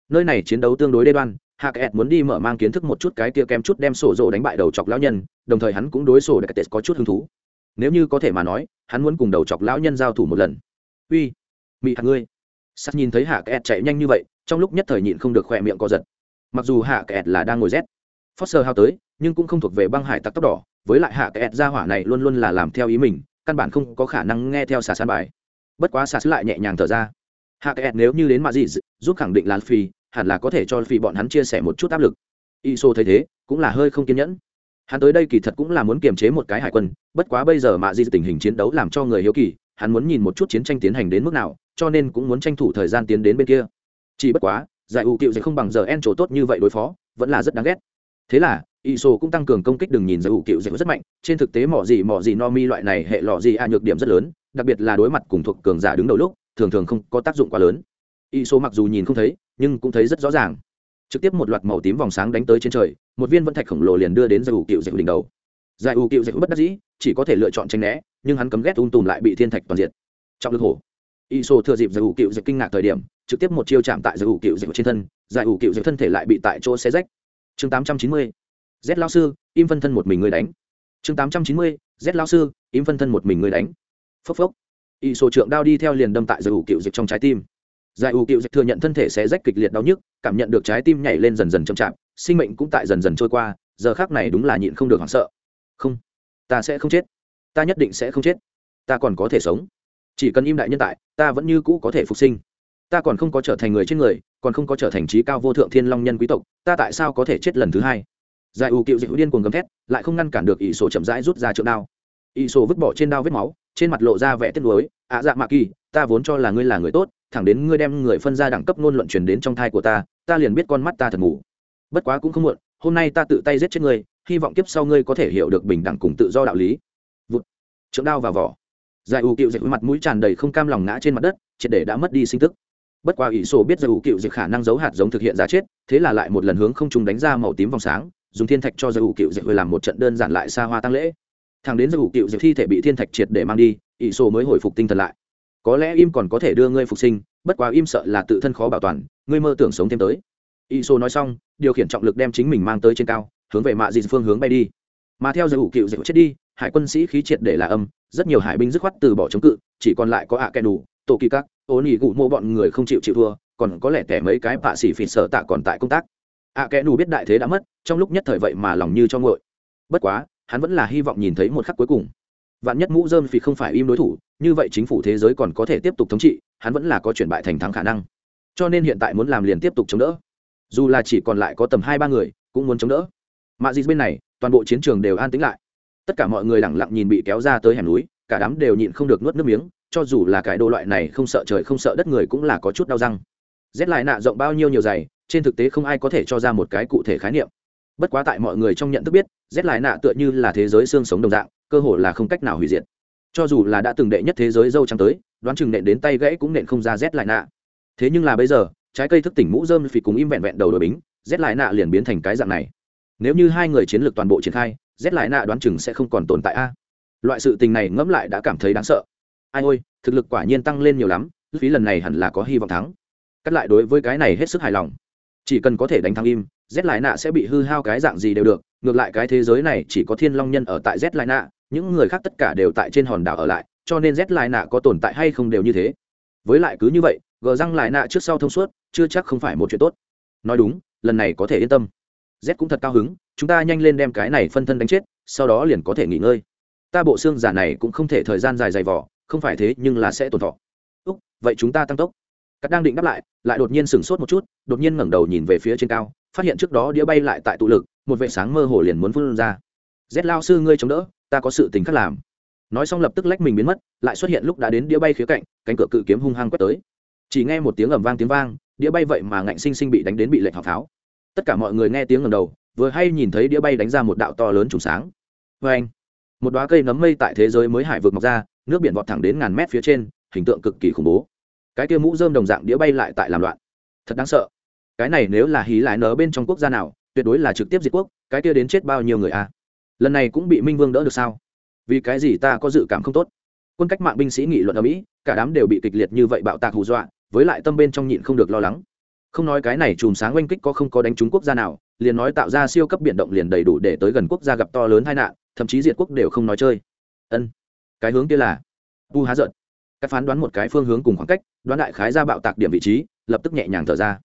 Nơi này chiến đấu tương đối đê đoan, hạ kẹt muốn đi mở mang kiến thức một chút cái kia kém chút đem sổ rộ đánh bại đầu chọc lão nhân, đồng thời hắn cũng đối sổ đặc có chút hứng thú. Nếu như có thể mà nói, hắn muốn cùng đầu chọc lão nhân giao thủ một lần. Uy, mị hạt ngươi. Sắt nhìn thấy hạ kẹt chạy nhanh như vậy, trong lúc nhất thời nhịn không được khỏe miệng co giật. Mặc dù hạ kẹt là đang ngồi rét foster hao tới, nhưng cũng không thuộc về băng hải tặc tóc đỏ với lại hạ kẹt ra hỏa này luôn luôn là làm theo ý mình, căn bản không có khả năng nghe theo xà san bài. Bất quá xà lại nhẹ nhàng thở ra hạ kẹt nếu như đến mà Dị giúp khẳng định là phi, hẳn là có thể cho phi bọn hắn chia sẻ một chút áp lực. Iso thấy thế, cũng là hơi không kiên nhẫn. Hắn tới đây kỳ thật cũng là muốn kiềm chế một cái hải quân, bất quá bây giờ mạ Dị tình hình chiến đấu làm cho người hiếu kỳ, hắn muốn nhìn một chút chiến tranh tiến hành đến mức nào, cho nên cũng muốn tranh thủ thời gian tiến đến bên kia. Chỉ bất quá, giải ưu cựu sẽ không bằng giờ en chỗ tốt như vậy đối phó, vẫn là rất đáng ghét. Thế là, iso cũng tăng cường công kích đừng nhìn giải ưu cựu sẽ rất mạnh, trên thực tế mỏ gì mỏ gì no mi loại này hệ lọ gì a nhược điểm rất lớn, đặc biệt là đối mặt cùng thuộc cường giả đứng đầu lúc thường thường không có tác dụng quá lớn. Iso mặc dù nhìn không thấy, nhưng cũng thấy rất rõ ràng. Trực tiếp một loạt màu tím vòng sáng đánh tới trên trời, một viên vân thạch khổng lồ liền đưa đến giải ủ cựu dạy đỉnh đầu. Giải ủ cựu dạy bất đắc dĩ, chỉ có thể lựa chọn tranh né, nhưng hắn cấm ghét ung tùm lại bị thiên thạch toàn diện trọng lực hổ. Iso thừa dịp giải ủ cựu dạy kinh ngạc thời điểm, trực tiếp một chiêu chạm tại giải ủ cựu dạy trên thân giải ủ cựu dạy thân thể lại bị tại chỗ xé rách. Chương tám trăm chín mươi, z lao sư, im phân thân một mình người đánh. Chương tám trăm chín mươi, z lao sư, im phân thân một mình người đánh. Phốc phốc iso trượng đao đi theo liền đâm tại giải ủ cựu dịch trong trái tim. Giải ủ cựu thừa nhận thân thể sẽ rách kịch liệt đau nhức, cảm nhận được trái tim nhảy lên dần dần chậm chạp, sinh mệnh cũng tại dần dần trôi qua, giờ khác này đúng là nhịn không được hoảng sợ. Không, ta sẽ không chết. Ta nhất định sẽ không chết. Ta còn có thể sống. Chỉ cần im đại nhân tại, ta vẫn như cũ có thể phục sinh. Ta còn không có trở thành người trên người, còn không có trở thành trí cao vô thượng thiên long nhân quý tộc, ta tại sao có thể chết lần thứ hai? Giải ủ cựu dịch điên cuồng gầm thét, lại không ngăn cản được ỷ sổ chậm rãi rút ra trượng đao. Ỷ sổ vứt bỏ trên đao vết máu trên mặt lộ ra vẻ tiếc nuối, ạ dạ mạ kỳ, ta vốn cho là ngươi là người tốt, thẳng đến ngươi đem người phân ra đẳng cấp ngôn luận truyền đến trong thai của ta ta liền biết con mắt ta thật ngủ bất quá cũng không muộn, hôm nay ta tự tay giết chết ngươi, hy vọng kiếp sau ngươi có thể hiểu được bình đẳng cùng tự do đạo lý. Vụt. Trượng đao vào vỏ. Giải ủ cựu dịch mặt mũi tràn đầy không cam lòng ngã trên mặt đất, triệt để đã mất đi sinh tức. Bất quá ỷ sổ biết giải ủ cựu dịch khả năng giấu hạt giống thực hiện giá chết, thế là lại một lần hướng không trung đánh ra màu tím vòng sáng, dùng thiên thạch cho giải ủ cựu dịch làm một trận đơn giản lại xa hoa tăng lễ thằng đến giải ủ cựu diệp thi thể bị thiên thạch triệt để mang đi, ỷ sổ mới hồi phục tinh thần lại. Có lẽ im còn có thể đưa ngươi phục sinh, bất quá im sợ là tự thân khó bảo toàn, ngươi mơ tưởng sống thêm tới. Iso nói xong, điều khiển trọng lực đem chính mình mang tới trên cao, hướng về mạ dị phương hướng bay đi. Mà theo giải ủ cựu diệp chết đi, hải quân sĩ khí triệt để là âm, rất nhiều hải binh dứt khoát từ bỏ chống cự, chỉ còn lại có ạ à kẻ đủ, tổ kỳ các, ô nỉ gụ mô bọn người không chịu chịu thua, còn có lẽ kẻ mấy cái bạ xỉ phỉ sợ tạ còn tại công tác. Ạ à kẻ đủ biết đại thế đã mất, trong lúc nhất thời vậy mà lòng như cho ngội bất quá hắn vẫn là hy vọng nhìn thấy một khắc cuối cùng. Vạn nhất mũ dơm vì không phải im đối thủ, như vậy chính phủ thế giới còn có thể tiếp tục thống trị, hắn vẫn là có chuyển bại thành thắng khả năng. Cho nên hiện tại muốn làm liền tiếp tục chống đỡ. Dù là chỉ còn lại có tầm hai ba người, cũng muốn chống đỡ. Mạ dịt bên này, toàn bộ chiến trường đều an tĩnh lại. Tất cả mọi người lẳng lặng nhìn bị kéo ra tới hẻm núi, cả đám đều nhịn không được nuốt nước miếng, cho dù là cái đồ loại này không sợ trời không sợ đất người cũng là có chút đau răng. Rét lại nạ rộng bao nhiêu nhiều dày trên thực tế không ai có thể cho ra một cái cụ thể khái niệm bất quá tại mọi người trong nhận thức biết rét lại nạ tựa như là thế giới xương sống đồng dạng, cơ hồ là không cách nào hủy diệt. Cho dù là đã từng đệ nhất thế giới dâu trắng tới, đoán chừng nện đến tay gãy cũng nện không ra rét lại nạ. Thế nhưng là bây giờ, trái cây thức tỉnh mũ dơm phì cùng im vẹn vẹn đầu đội bính rét lại nạ liền biến thành cái dạng này. Nếu như hai người chiến lược toàn bộ triển khai rét lại nạ đoán chừng sẽ không còn tồn tại a. Loại sự tình này ngẫm lại đã cảm thấy đáng sợ. Ai ôi, thực lực quả nhiên tăng lên nhiều lắm, phí lần này hẳn là có hy vọng thắng. Cắt lại đối với cái này hết sức hài lòng chỉ cần có thể đánh thắng im rét lại nạ sẽ bị hư hao cái dạng gì đều được, ngược lại cái thế giới này chỉ có thiên long nhân ở tại z lại nạ những người khác tất cả đều tại trên hòn đảo ở lại, cho nên z lại nạ có tồn tại hay không đều như thế. Với lại cứ như vậy gờ răng lại nạ trước sau thông suốt, chưa chắc không phải một chuyện tốt. Nói đúng, lần này có thể yên tâm. Z cũng thật cao hứng, chúng ta nhanh lên đem cái này phân thân đánh chết, sau đó liền có thể nghỉ ngơi. Ta bộ xương giả này cũng không thể thời gian dài dày vỏ không phải thế nhưng là sẽ tồn thọ. Úc, vậy chúng ta tăng tốc cắt đang định đáp lại lại đột nhiên sửng sốt một chút, đột nhiên ngẩng đầu nhìn về phía trên cao, phát hiện trước đó đĩa bay lại tại tụ lực, một vệ sáng mơ hồ liền muốn phun ra. Rét lao sư ngươi chống đỡ, ta có sự tình khác làm. Nói xong lập tức lách mình biến mất, lại xuất hiện lúc đã đến đĩa bay khía cạnh, cánh cửa cự kiếm hung hăng quét tới. Chỉ nghe một tiếng ầm vang tiếng vang, đĩa bay vậy mà ngạnh sinh sinh bị đánh đến bị lệnh hào pháo. Tất cả mọi người nghe tiếng ngầm đầu, vừa hay nhìn thấy đĩa bay đánh ra một đạo to lớn trùng sáng. Vê anh, một đoá cây nấm mây tại thế giới mới hải vực mọc ra, nước biển vọt thẳng đến ngàn mét phía trên, hình tượng cực kỳ khủng bố cái kia mũ dơm đồng dạng đĩa bay lại tại làm loạn. Thật đáng sợ. Cái này nếu là hí lại nở bên trong quốc gia nào, tuyệt đối là trực tiếp diệt quốc, cái kia đến chết bao nhiêu người a? À? lần này cũng bị minh vương đỡ được sao? Vì cái gì ta có dự cảm không tốt? Quân cách mạng binh sĩ nghị luận ở mỹ, cả đám đều bị kịch liệt như vậy bạo tạc hù dọa, với lại tâm bên trong nhịn không được lo lắng. Không nói cái này chùm sáng oanh kích có không có đánh trúng quốc gia nào, liền nói tạo ra siêu cấp biển động liền đầy đủ để tới gần quốc gia gặp to lớn tai nạn, thậm chí diệt quốc đều không nói chơi. Ân. Cái hướng kia là bu há giận các phán đoán một cái phương hướng cùng khoảng cách, đoán đại khái ra bạo tạc điểm vị trí, lập tức nhẹ nhàng thở ra.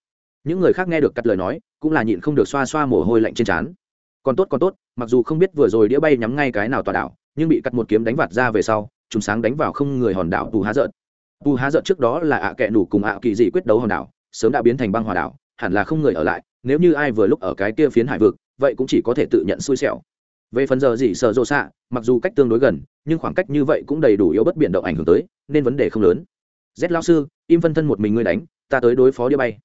Những người khác nghe được cắt lời nói, cũng là nhịn không được xoa xoa mồ hôi lạnh trên trán. Còn tốt còn tốt, mặc dù không biết vừa rồi đĩa bay nhắm ngay cái nào tòa đảo, nhưng bị cắt một kiếm đánh vạt ra về sau chúng sáng đánh vào không người hòn đảo tu há giận tu há giận trước đó là ạ kẹ nủ cùng ạ kỳ dị quyết đấu hòn đảo, sớm đã biến thành băng hòa đảo, hẳn là không người ở lại, nếu như ai vừa lúc ở cái kia phiến hải vực, vậy cũng chỉ có thể tự nhận xui xẻo. Về phần giờ gì sợ rộ xạ, mặc dù cách tương đối gần, nhưng khoảng cách như vậy cũng đầy đủ yếu bất biển động ảnh hưởng tới nên vấn đề không lớn. Z lao sư, im phân thân một mình ngươi đánh, ta tới đối phó đĩa bay.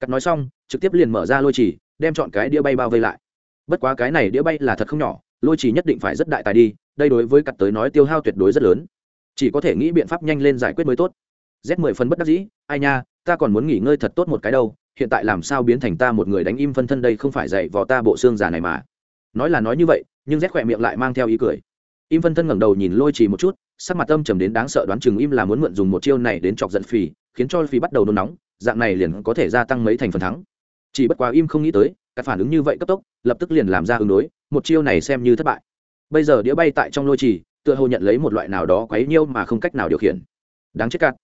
Cắt nói xong, trực tiếp liền mở ra lôi chỉ, đem chọn cái đĩa bay bao vây lại. Bất quá cái này đĩa bay là thật không nhỏ, lôi chỉ nhất định phải rất đại tài đi, đây đối với cắt tới nói tiêu hao tuyệt đối rất lớn. Chỉ có thể nghĩ biện pháp nhanh lên giải quyết mới tốt. Z mười phân bất đắc dĩ, ai nha, ta còn muốn nghỉ ngơi thật tốt một cái đâu, hiện tại làm sao biến thành ta một người đánh im phân thân đây không phải dạy vò ta bộ xương giả này mà. Nói là nói như vậy, nhưng rét khỏe miệng lại mang theo ý cười. Im phân thân ngẩng đầu nhìn lôi trì một chút sắc mặt âm trầm đến đáng sợ đoán chừng im là muốn mượn dùng một chiêu này đến chọc giận phì, khiến cho phì bắt đầu nôn nóng, dạng này liền có thể gia tăng mấy thành phần thắng. Chỉ bất quá im không nghĩ tới, các phản ứng như vậy cấp tốc, lập tức liền làm ra ứng đối, một chiêu này xem như thất bại. Bây giờ đĩa bay tại trong lôi trì, tựa hồ nhận lấy một loại nào đó quấy nhiêu mà không cách nào điều khiển. Đáng chết cạn.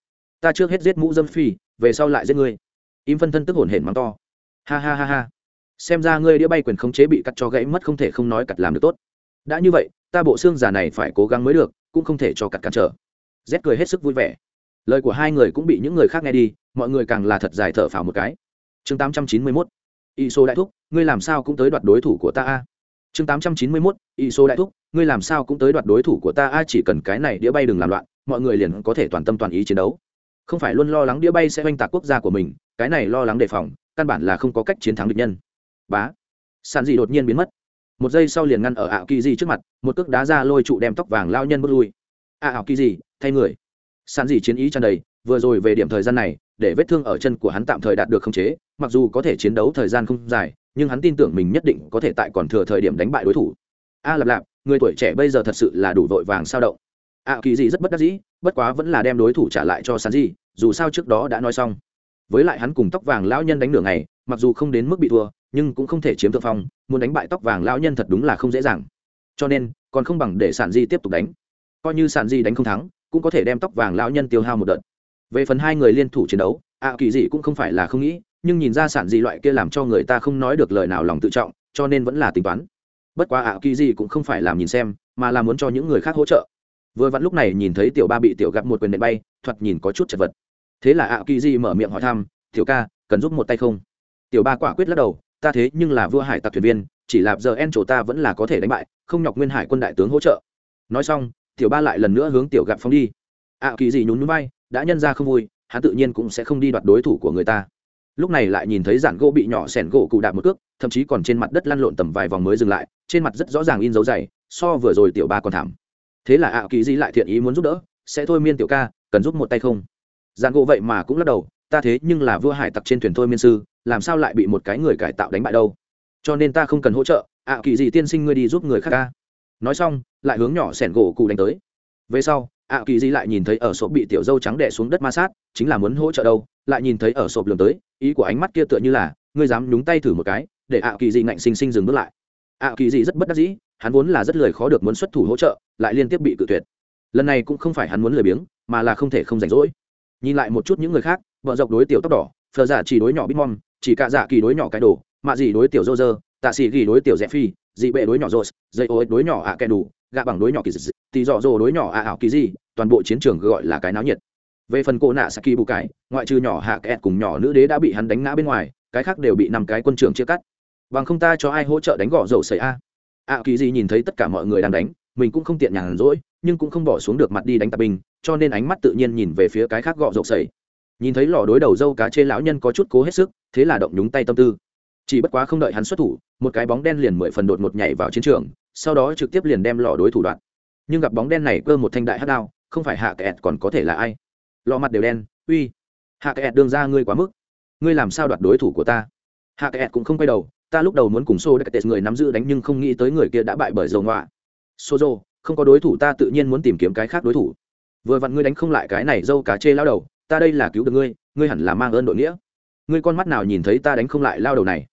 Ta trước hết giết mũ dâm phi về sau lại giết ngươi. Im phân thân tức hồn hển mắng to. Ha ha ha ha. Xem ra ngươi đĩa bay quyền khống chế bị cắt cho gãy mất không thể không nói cặt làm được tốt. Đã như vậy, ta bộ xương giả này phải cố gắng mới được cũng không thể cho cặt cản trở. Z cười hết sức vui vẻ. Lời của hai người cũng bị những người khác nghe đi, mọi người càng là thật dài thở phào một cái. Chương tám trăm chín mươi mốt y số đại thúc, ngươi làm sao cũng tới đoạt đối thủ của ta a? Chương tám trăm chín mươi mốt y số đại thúc, ngươi làm sao cũng tới đoạt đối thủ của ta a, chỉ cần cái này đĩa bay đừng làm loạn, mọi người liền có thể toàn tâm toàn ý chiến đấu. Không phải luôn lo lắng đĩa bay sẽ oanh tạc quốc gia của mình, cái này lo lắng đề phòng, căn bản là không có cách chiến thắng địch nhân. Bá. Sàn dị đột nhiên biến mất một giây sau liền ngăn ở ảo kỳ di trước mặt một cước đá ra lôi trụ đem tóc vàng lao nhân bước lui. À, ảo kỳ di thay người. Sàn dị chiến ý tràn đầy vừa rồi về điểm thời gian này để vết thương ở chân của hắn tạm thời đạt được khống chế mặc dù có thể chiến đấu thời gian không dài nhưng hắn tin tưởng mình nhất định có thể tại còn thừa thời điểm đánh bại đối thủ. A lạp lạp người tuổi trẻ bây giờ thật sự là đủ vội vàng sao động. A kỳ gì rất bất đắc dĩ bất quá vẫn là đem đối thủ trả lại cho sàn dị dù sao trước đó đã nói xong. Với lại hắn cùng tóc vàng lão nhân đánh nửa ngày mặc dù không đến mức bị thua nhưng cũng không thể chiếm thượng phong, muốn đánh bại tóc vàng lão nhân thật đúng là không dễ dàng. Cho nên, còn không bằng để sản di tiếp tục đánh. Coi như sản di đánh không thắng, cũng có thể đem tóc vàng lão nhân tiêu hao một đợt. Về phần hai người liên thủ chiến đấu ạ kỳ dị cũng không phải là không nghĩ, nhưng nhìn ra sản di loại kia làm cho người ta không nói được lời nào lòng tự trọng, cho nên vẫn là tính toán. Bất quá ạ kỳ dị cũng không phải làm nhìn xem, mà là muốn cho những người khác hỗ trợ. Vừa vặn lúc này nhìn thấy tiểu ba bị tiểu gặp một quyền nện bay, thoạt nhìn có chút chật vật. Thế là ạ kỳ dị mở miệng hỏi thăm, tiểu ca, cần giúp một tay không? Tiểu ba quả quyết lắc đầu ta thế nhưng là vua hải tặc thuyền viên, chỉ là giờ en chỗ ta vẫn là có thể đánh bại, không nhọc nguyên hải quân đại tướng hỗ trợ. Nói xong, tiểu ba lại lần nữa hướng tiểu gặp phóng đi. Ạ kỳ gì nhún núi bay đã nhân ra không vui, hắn tự nhiên cũng sẽ không đi đoạt đối thủ của người ta. Lúc này lại nhìn thấy giản gỗ bị nhỏ sẻn gỗ cụ đạp một cước, thậm chí còn trên mặt đất lăn lộn tầm vài vòng mới dừng lại, trên mặt rất rõ ràng in dấu dày, so vừa rồi tiểu ba còn thảm. Thế là ạ kỳ di lại thiện ý muốn giúp đỡ, sẽ thôi miên tiểu ca, cần giúp một tay không? Giản gỗ vậy mà cũng lắc đầu ta thế nhưng là vua hải tặc trên thuyền thôi miên sư, làm sao lại bị một cái người cải tạo đánh bại đâu? Cho nên ta không cần hỗ trợ, ạ, kỳ gì tiên sinh ngươi đi giúp người khác ca. Nói xong, lại hướng nhỏ sẻn gỗ cụ đánh tới. Về sau, ạ, kỳ gì lại nhìn thấy ở sộp bị tiểu dâu trắng đẻ xuống đất ma sát, chính là muốn hỗ trợ đâu, lại nhìn thấy ở sộp lường tới, ý của ánh mắt kia tựa như là, ngươi dám nhúng tay thử một cái, để ạ, kỳ gì ngạnh sinh sinh dừng bước lại. Ạ, kỳ gì rất bất đắc dĩ, hắn vốn là rất lười khó được muốn xuất thủ hỗ trợ, lại liên tiếp bị cự tuyệt. Lần này cũng không phải hắn muốn lười biếng, mà là không thể không rảnh rỗi nhìn lại một chút những người khác, vợ dọc đối tiểu tóc đỏ, phờ giả chỉ đối nhỏ bitmom chỉ cả dạ kỳ đối nhỏ cái đồ, mạ gì đối tiểu dô dơ tạ xỉ ghi đối tiểu rẽ phi dị bệ đối nhỏ rô dây ô đối nhỏ ạ à kẻ đủ, gạ bằng đối nhỏ kỳ dị, tì dọ dô đối nhỏ ạ ảo kỳ gì toàn bộ chiến trường gọi là cái náo nhiệt. Về phần cô nạ saki bù cái ngoại trừ nhỏ hạ kẹt cùng nhỏ nữ đế đã bị hắn đánh ngã bên ngoài, cái khác đều bị năm cái quân trường chia cắt. Bằng không ta cho ai hỗ trợ đánh gõ dầu sấy a. Ạ kỳ gì nhìn thấy tất cả mọi người đang đánh, mình cũng không tiện nhàn rỗi, nhưng cũng không bỏ xuống được mặt đi đánh tạp binh cho nên ánh mắt tự nhiên nhìn về phía cái khác gọ rộng sầy nhìn thấy lò đối đầu dâu cá chê lão nhân có chút cố hết sức, thế là động nhúng tay tâm tư. Chỉ bất quá không đợi hắn xuất thủ, một cái bóng đen liền mười phần đột một nhảy vào chiến trường, sau đó trực tiếp liền đem lò đối thủ đoạn nhưng gặp bóng đen này cơ một thanh đại hát đao, không phải hạ kẹt còn có thể là ai? Lò mặt đều đen, uy. Hạ kẹt đương ra ngươi quá mức. Ngươi làm sao đoạt đối thủ của ta? Hạ kẹt cũng không quay đầu, ta lúc đầu muốn cùng xô đất người nắm giữ đánh nhưng không nghĩ tới người kia đã bại bởi dầu ngoạ xô dô, không có đối thủ ta tự nhiên muốn tìm kiếm cái khác đối thủ vừa vặn ngươi đánh không lại cái này dâu cá chê lao đầu, ta đây là cứu được ngươi ngươi hẳn là mang ơn đội nghĩa. Ngươi con mắt nào nhìn thấy ta đánh không lại lao đầu này?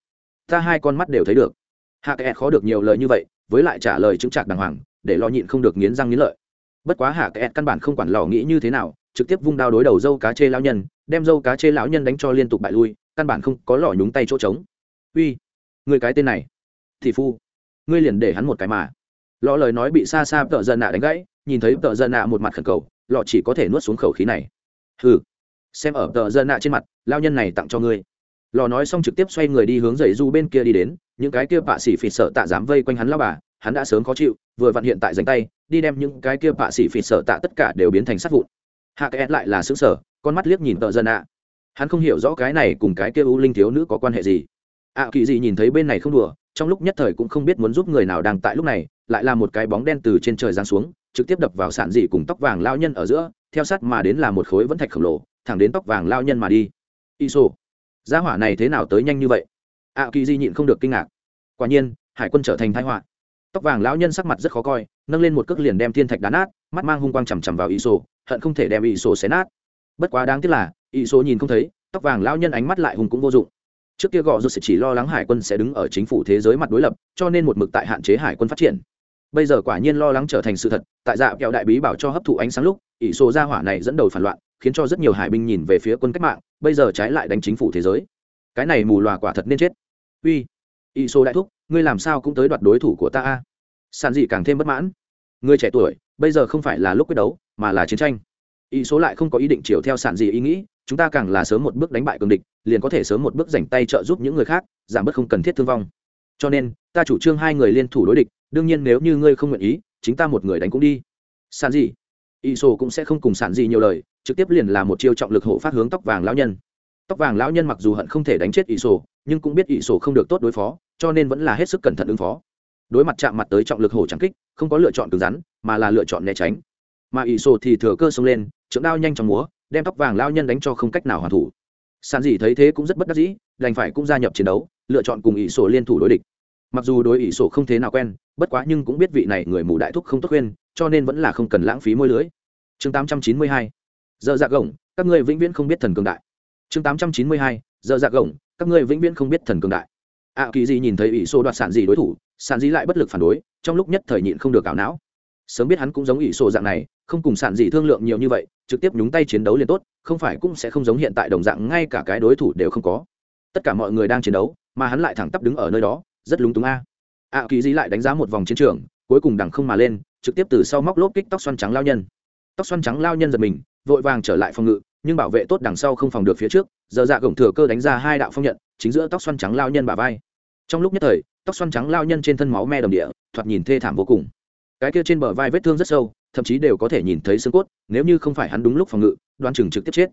Ta hai con mắt đều thấy được. Hạ kẽ khó được nhiều lời như vậy, với lại trả lời chứng trạc đàng hoàng, để lo nhịn không được nghiến răng nghiến lợi. Bất quá hạ kẽ căn bản không quản lò nghĩ như thế nào, trực tiếp vung đao đối đầu dâu cá chê lão nhân, đem dâu cá chê lão nhân đánh cho liên tục bại lui, căn bản không có lò nhúng tay chỗ trống. Uy, người cái tên này, thị phu, ngươi liền để hắn một cái mà. Lò lời nói bị xa xa tợ dân nạ đánh gãy, nhìn thấy tợ dân nạ một mặt khẩn cầu lọ chỉ có thể nuốt xuống khẩu khí này. Hừ. Xem ở tờ dân nạ trên mặt lao nhân này tặng cho ngươi. Lò nói xong trực tiếp xoay người đi hướng dậy du bên kia đi đến những cái kia bạ xỉ phỉ sợ tạ dám vây quanh hắn lao bà hắn đã sớm khó chịu vừa vặn hiện tại dành tay đi đem những cái kia bạ xỉ phỉ sợ tạ tất cả đều biến thành sát vụn. Hạ cái lại là xứng sở con mắt liếc nhìn tợ dân ạ hắn không hiểu rõ cái này cùng cái kia u linh thiếu nữ có quan hệ gì. Ạ à, kỳ gì nhìn thấy bên này không đùa trong lúc nhất thời cũng không biết muốn giúp người nào đang tại lúc này lại là một cái bóng đen từ trên trời giáng xuống trực tiếp đập vào sản dị cùng tóc vàng lao nhân ở giữa theo sát mà đến là một khối vẫn thạch khổng lồ thẳng đến tóc vàng lao nhân mà đi. Iso gia hỏa này thế nào tới nhanh như vậy? Ạ à, kỳ di nhịn không được kinh ngạc. Quả nhiên hải quân trở thành thái họa. Tóc vàng lão nhân sắc mặt rất khó coi nâng lên một cước liền đem thiên thạch đá nát mắt mang hung quang chằm chằm vào y sô hận không thể đem y sô xé nát. Bất quá đáng tiếc là y sô nhìn không thấy tóc vàng lão nhân ánh mắt lại hùng cũng vô dụng. Trước kia gò rút sẽ chỉ lo lắng hải quân sẽ đứng ở chính phủ thế giới mặt đối lập cho nên một mực tại hạn chế hải quân phát triển bây giờ quả nhiên lo lắng trở thành sự thật, tại dạ kẹo đại bí bảo cho hấp thụ ánh sáng lúc, ỷ số gia hỏa này dẫn đầu phản loạn, khiến cho rất nhiều hải binh nhìn về phía quân cách mạng, bây giờ trái lại đánh chính phủ thế giới. Cái này mù loà quả thật nên chết. Uy, ỷ số đại thúc, ngươi làm sao cũng tới đoạt đối thủ của ta a? Sàn dị càng thêm bất mãn. Người trẻ tuổi, bây giờ không phải là lúc quyết đấu, mà là chiến tranh. Ý số lại không có ý định chiều theo sản dị ý nghĩ, chúng ta càng là sớm một bước đánh bại cường địch, liền có thể sớm một bước dành tay trợ giúp những người khác, giảm bớt không cần thiết thương vong. Cho nên, ta chủ trương hai người liên thủ đối địch đương nhiên nếu như ngươi không nguyện ý, chính ta một người đánh cũng đi. Sản dị. Y Sổ cũng sẽ không cùng sản dị nhiều lời, trực tiếp liền là một chiêu trọng lực hộ phát hướng tóc vàng lão nhân. Tóc vàng lão nhân mặc dù hận không thể đánh chết Y sổ nhưng cũng biết Y sổ không được tốt đối phó, cho nên vẫn là hết sức cẩn thận ứng phó. Đối mặt chạm mặt tới trọng lực hổ trắng kích, không có lựa chọn cứng rắn, mà là lựa chọn né tránh. Mà ỷ sổ thì thừa cơ xông lên, trưởng đao nhanh trong múa, đem tóc vàng lao nhân đánh cho không cách nào hoàn thủ. Sàn dì thấy thế cũng rất bất đắc dĩ, đành phải cũng gia nhập chiến đấu, lựa chọn cùng ỷ sổ liên thủ đối địch. Mặc dù đối ỷ sổ không thế nào quen bất quá nhưng cũng biết vị này người mù đại thúc không tốt khuyên cho nên vẫn là không cần lãng phí môi lưới chương 892. giờ dạ gồng các ngươi vĩnh viễn không biết thần cường đại chương 892. giờ dạ gồng các ngươi vĩnh viễn không biết thần cường đại ạ à, kỳ gì nhìn thấy ỷ sổ đoạt sản gì đối thủ sản dĩ lại bất lực phản đối trong lúc nhất thời nhịn không được ảo não sớm biết hắn cũng giống ỷ sổ dạng này không cùng sản dị thương lượng nhiều như vậy trực tiếp nhúng tay chiến đấu liền tốt không phải cũng sẽ không giống hiện tại đồng dạng ngay cả cái đối thủ đều không có tất cả mọi người đang chiến đấu mà hắn lại thẳng tắp đứng ở nơi đó rất lúng túng a ạ kỳ di lại đánh giá một vòng chiến trường, cuối cùng đằng không mà lên, trực tiếp từ sau móc lốp kích tóc xoăn trắng lao nhân. Tóc xoăn trắng lao nhân giật mình, vội vàng trở lại phòng ngự, nhưng bảo vệ tốt đằng sau không phòng được phía trước, giờ dạ gồng thừa cơ đánh ra hai đạo phong nhận, chính giữa tóc xoăn trắng lao nhân bà vai. Trong lúc nhất thời, tóc xoăn trắng lao nhân trên thân máu me đầm địa, thoạt nhìn thê thảm vô cùng. Cái kia trên bờ vai vết thương rất sâu, thậm chí đều có thể nhìn thấy xương cốt, nếu như không phải hắn đúng lúc phòng ngự đoan chừng trực tiếp chết.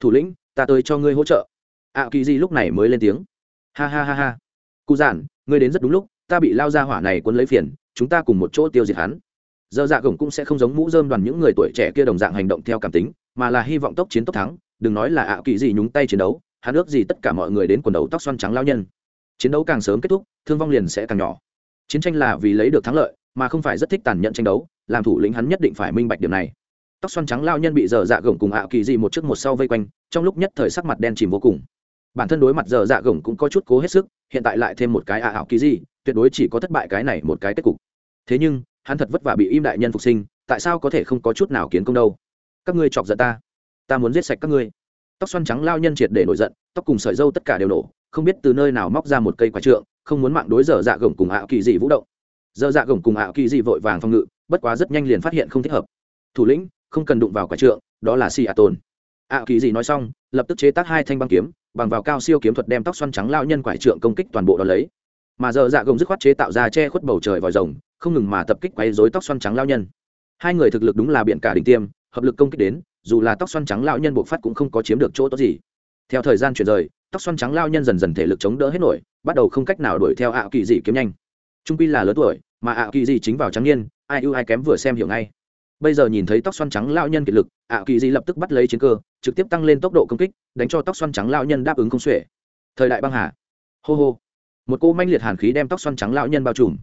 Thủ lĩnh, ta tới cho ngươi hỗ trợ. Ạ kỳ di lúc này mới lên tiếng. Ha ha ha ha. Cụ giản, ngươi đến rất đúng lúc ta bị lao ra hỏa này quấn lấy phiền, chúng ta cùng một chỗ tiêu diệt hắn. Giờ dạ gồng cũng sẽ không giống mũ dơm đoàn những người tuổi trẻ kia đồng dạng hành động theo cảm tính, mà là hy vọng tốc chiến tốc thắng, đừng nói là ạ kỳ gì nhúng tay chiến đấu, hắn ước gì tất cả mọi người đến quần đấu tóc xoăn trắng lao nhân. Chiến đấu càng sớm kết thúc, thương vong liền sẽ càng nhỏ. Chiến tranh là vì lấy được thắng lợi, mà không phải rất thích tàn nhẫn tranh đấu, làm thủ lĩnh hắn nhất định phải minh bạch điểm này. Tóc xoăn trắng lao nhân bị dở dạ gồng cùng ạ kỳ dị một trước một sau vây quanh, trong lúc nhất thời sắc mặt đen chìm vô cùng. Bản thân đối mặt dở dạ gồng cũng có chút cố hết sức, hiện tại lại thêm một cái ạ ảo kỳ dị tuyệt đối chỉ có thất bại cái này một cái kết cục. Thế nhưng, hắn thật vất vả bị im đại nhân phục sinh, tại sao có thể không có chút nào kiến công đâu? Các ngươi chọc giận ta. Ta muốn giết sạch các ngươi. Tóc xoăn trắng lao nhân triệt để nổi giận, tóc cùng sợi dâu tất cả đều nổ, không biết từ nơi nào móc ra một cây quả trượng, không muốn mạng đối dở dạ gồng cùng ạ kỳ dị vũ động. Dở dạ gồng cùng ạ kỳ dị vội vàng phòng ngự, bất quá rất nhanh liền phát hiện không thích hợp. Thủ lĩnh, không cần đụng vào quả trượng, đó là si a tồn. ạ kỳ dị nói xong, lập tức chế tác hai thanh băng kiếm, bằng vào cao siêu kiếm thuật đem tóc xoăn trắng lao nhân quả trượng công kích toàn bộ đó lấy mà giờ dạ gồng dứt khoát chế tạo ra che khuất bầu trời vòi rồng, không ngừng mà tập kích quấy dối tóc xoăn trắng lao nhân. Hai người thực lực đúng là biện cả đỉnh tiêm, hợp lực công kích đến, dù là tóc xoăn trắng lao nhân buộc phát cũng không có chiếm được chỗ tốt gì. Theo thời gian chuyển rời, tóc xoăn trắng lao nhân dần dần thể lực chống đỡ hết nổi, bắt đầu không cách nào đuổi theo ạ kỳ dị kiếm nhanh. Trung pi là lớn tuổi, mà ạ kỳ dị chính vào trắng niên, ai ưu ai kém vừa xem hiểu ngay. Bây giờ nhìn thấy tóc xoăn trắng lao nhân kiệt lực, ạ kỳ dị lập tức bắt lấy chiến cơ, trực tiếp tăng lên tốc độ công kích, đánh cho tóc xoăn trắng lao nhân đáp ứng không xuể. Thời đại băng hà. Hô hô một cô manh liệt hàn khí đem tóc xoăn trắng lao nhân bao trùm.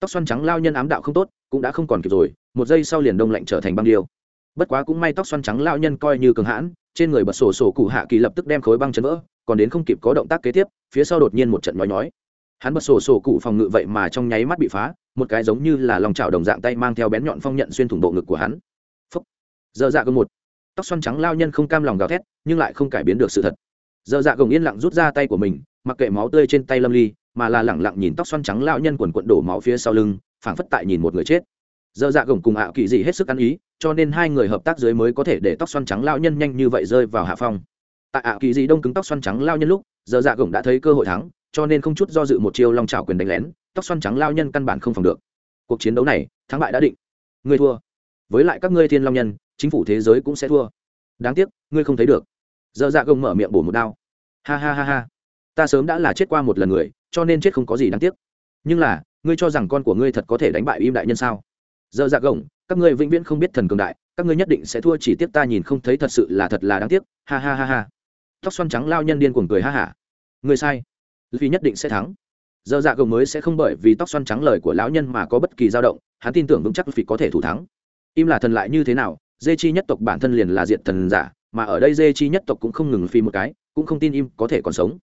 Tóc xoăn trắng lao nhân ám đạo không tốt, cũng đã không còn kịp rồi, một giây sau liền đông lạnh trở thành băng điêu. Bất quá cũng may tóc xoăn trắng lao nhân coi như cường hãn, trên người bật sổ sổ cụ hạ kỳ lập tức đem khối băng chấn vỡ, còn đến không kịp có động tác kế tiếp, phía sau đột nhiên một trận nói nhói. Hắn bật sổ sổ cụ phòng ngự vậy mà trong nháy mắt bị phá, một cái giống như là lòng chảo đồng dạng tay mang theo bén nhọn phong nhận xuyên thủng bộ ngực của hắn. Phấp dơ dạ gồng một. Tóc xoăn trắng lao nhân không cam lòng gào thét, nhưng lại không cải biến được sự thật. Dơ dạ gồng yên lặng rút ra tay của mình, mặc kệ máu tươi trên tay lâm ly mà là lẳng lặng nhìn tóc xoăn trắng lão nhân quần quận đổ máu phía sau lưng, phảng phất tại nhìn một người chết. Dơ dạ gồng cùng ạ kỳ dị hết sức ăn ý, cho nên hai người hợp tác dưới mới có thể để tóc xoăn trắng lao nhân nhanh như vậy rơi vào hạ phong. Tại ạ kỳ dị đông cứng tóc xoăn trắng lao nhân lúc dơ dạ gồng đã thấy cơ hội thắng, cho nên không chút do dự một chiêu long trào quyền đánh lén, tóc xoăn trắng lao nhân căn bản không phòng được. Cuộc chiến đấu này, thắng bại đã định. Ngươi thua. Với lại các ngươi thiên long nhân, chính phủ thế giới cũng sẽ thua. Đáng tiếc, ngươi không thấy được. Dơ dạ gồng mở miệng bổ một đao. Ha ha ha ha. Ta sớm đã là chết qua một lần người cho nên chết không có gì đáng tiếc. Nhưng là, ngươi cho rằng con của ngươi thật có thể đánh bại im đại nhân sao? Dơ dạ gồng, các ngươi vĩnh viễn không biết thần cường đại, các ngươi nhất định sẽ thua chỉ tiếc ta nhìn không thấy thật sự là thật là đáng tiếc. Ha ha ha ha. Tóc xoăn trắng lao nhân điên cuồng cười ha hả. Ngươi sai. Vì nhất định sẽ thắng. Dơ dạ gồng mới sẽ không bởi vì tóc xoăn trắng lời của lão nhân mà có bất kỳ dao động, hắn tin tưởng vững chắc vì có thể thủ thắng. Im là thần lại như thế nào? Dê chi nhất tộc bản thân liền là diện thần giả, mà ở đây dê chi nhất tộc cũng không ngừng phi một cái, cũng không tin im có thể còn sống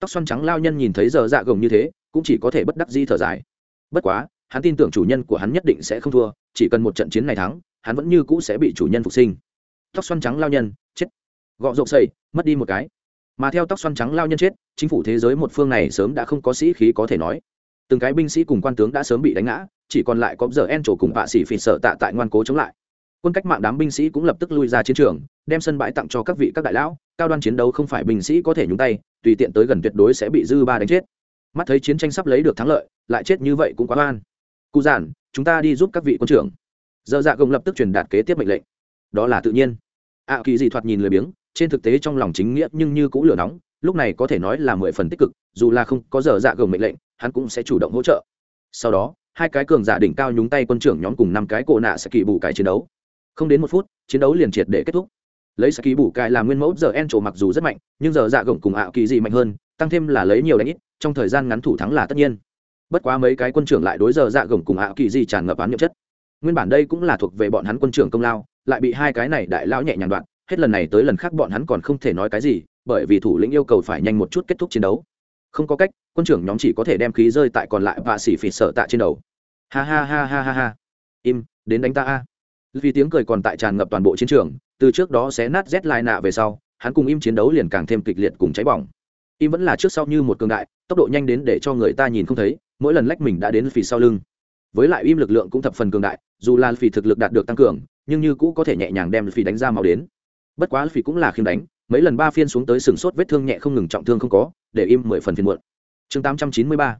tóc xoăn trắng lao nhân nhìn thấy giờ dạ gồng như thế, cũng chỉ có thể bất đắc di thở dài. Bất quá, hắn tin tưởng chủ nhân của hắn nhất định sẽ không thua, chỉ cần một trận chiến này thắng, hắn vẫn như cũ sẽ bị chủ nhân phục sinh. Tóc xoăn trắng lao nhân, chết. Gọ rộp xây mất đi một cái. Mà theo tóc xoăn trắng lao nhân chết, chính phủ thế giới một phương này sớm đã không có sĩ khí có thể nói. Từng cái binh sĩ cùng quan tướng đã sớm bị đánh ngã, chỉ còn lại có giờ en trổ cùng bạ sĩ phỉ sợ tạ tại ngoan cố chống lại quân cách mạng đám binh sĩ cũng lập tức lui ra chiến trường, đem sân bãi tặng cho các vị các đại lão, cao đoan chiến đấu không phải binh sĩ có thể nhúng tay, tùy tiện tới gần tuyệt đối sẽ bị dư ba đánh chết. Mắt thấy chiến tranh sắp lấy được thắng lợi, lại chết như vậy cũng quá oan. Cụ giản, chúng ta đi giúp các vị quân trưởng. Dơ dạ gồng lập tức truyền đạt kế tiếp mệnh lệnh. Đó là tự nhiên. Ạ kỳ dị thoạt nhìn lười biếng, trên thực tế trong lòng chính nghĩa nhưng như cũng lửa nóng, lúc này có thể nói là mười phần tích cực, dù là không có Dơ dạ gồng mệnh lệnh, hắn cũng sẽ chủ động hỗ trợ. Sau đó, hai cái cường giả đỉnh cao nhúng tay quân trưởng nhóm cùng năm cái cổ nạ sẽ kỳ bù cái chiến đấu không đến một phút, chiến đấu liền triệt để kết thúc. Lấy sẽ kỳ bù cài làm nguyên mẫu, giờ en trổ mặc dù rất mạnh, nhưng giờ dạ gồng cùng ảo kỳ dị mạnh hơn, tăng thêm là lấy nhiều đánh ít, trong thời gian ngắn thủ thắng là tất nhiên. Bất quá mấy cái quân trưởng lại đối giờ dạ gồng cùng ảo kỳ dị tràn ngập án nhậm chất. Nguyên bản đây cũng là thuộc về bọn hắn quân trưởng công lao, lại bị hai cái này đại lão nhẹ nhàng đoạn, hết lần này tới lần khác bọn hắn còn không thể nói cái gì, bởi vì thủ lĩnh yêu cầu phải nhanh một chút kết thúc chiến đấu. Không có cách, quân trưởng nhóm chỉ có thể đem khí rơi tại còn lại và xỉ phỉ sợ tạ trên đầu. Ha ha ha ha ha ha. Im, đến đánh ta a vì tiếng cười còn tại tràn ngập toàn bộ chiến trường, từ trước đó xé nát z lai nạ về sau, hắn cùng im chiến đấu liền càng thêm kịch liệt cùng cháy bỏng. Im vẫn là trước sau như một cường đại, tốc độ nhanh đến để cho người ta nhìn không thấy, mỗi lần lách mình đã đến phì sau lưng. Với lại im lực lượng cũng thập phần cường đại, dù là phì thực lực đạt được tăng cường, nhưng như cũ có thể nhẹ nhàng đem phì đánh ra màu đến. Bất quá phì cũng là khiêm đánh, mấy lần ba phiên xuống tới sừng sốt vết thương nhẹ không ngừng trọng thương không có, để im mười phần phiên muộn. Chương tám trăm chín mươi ba,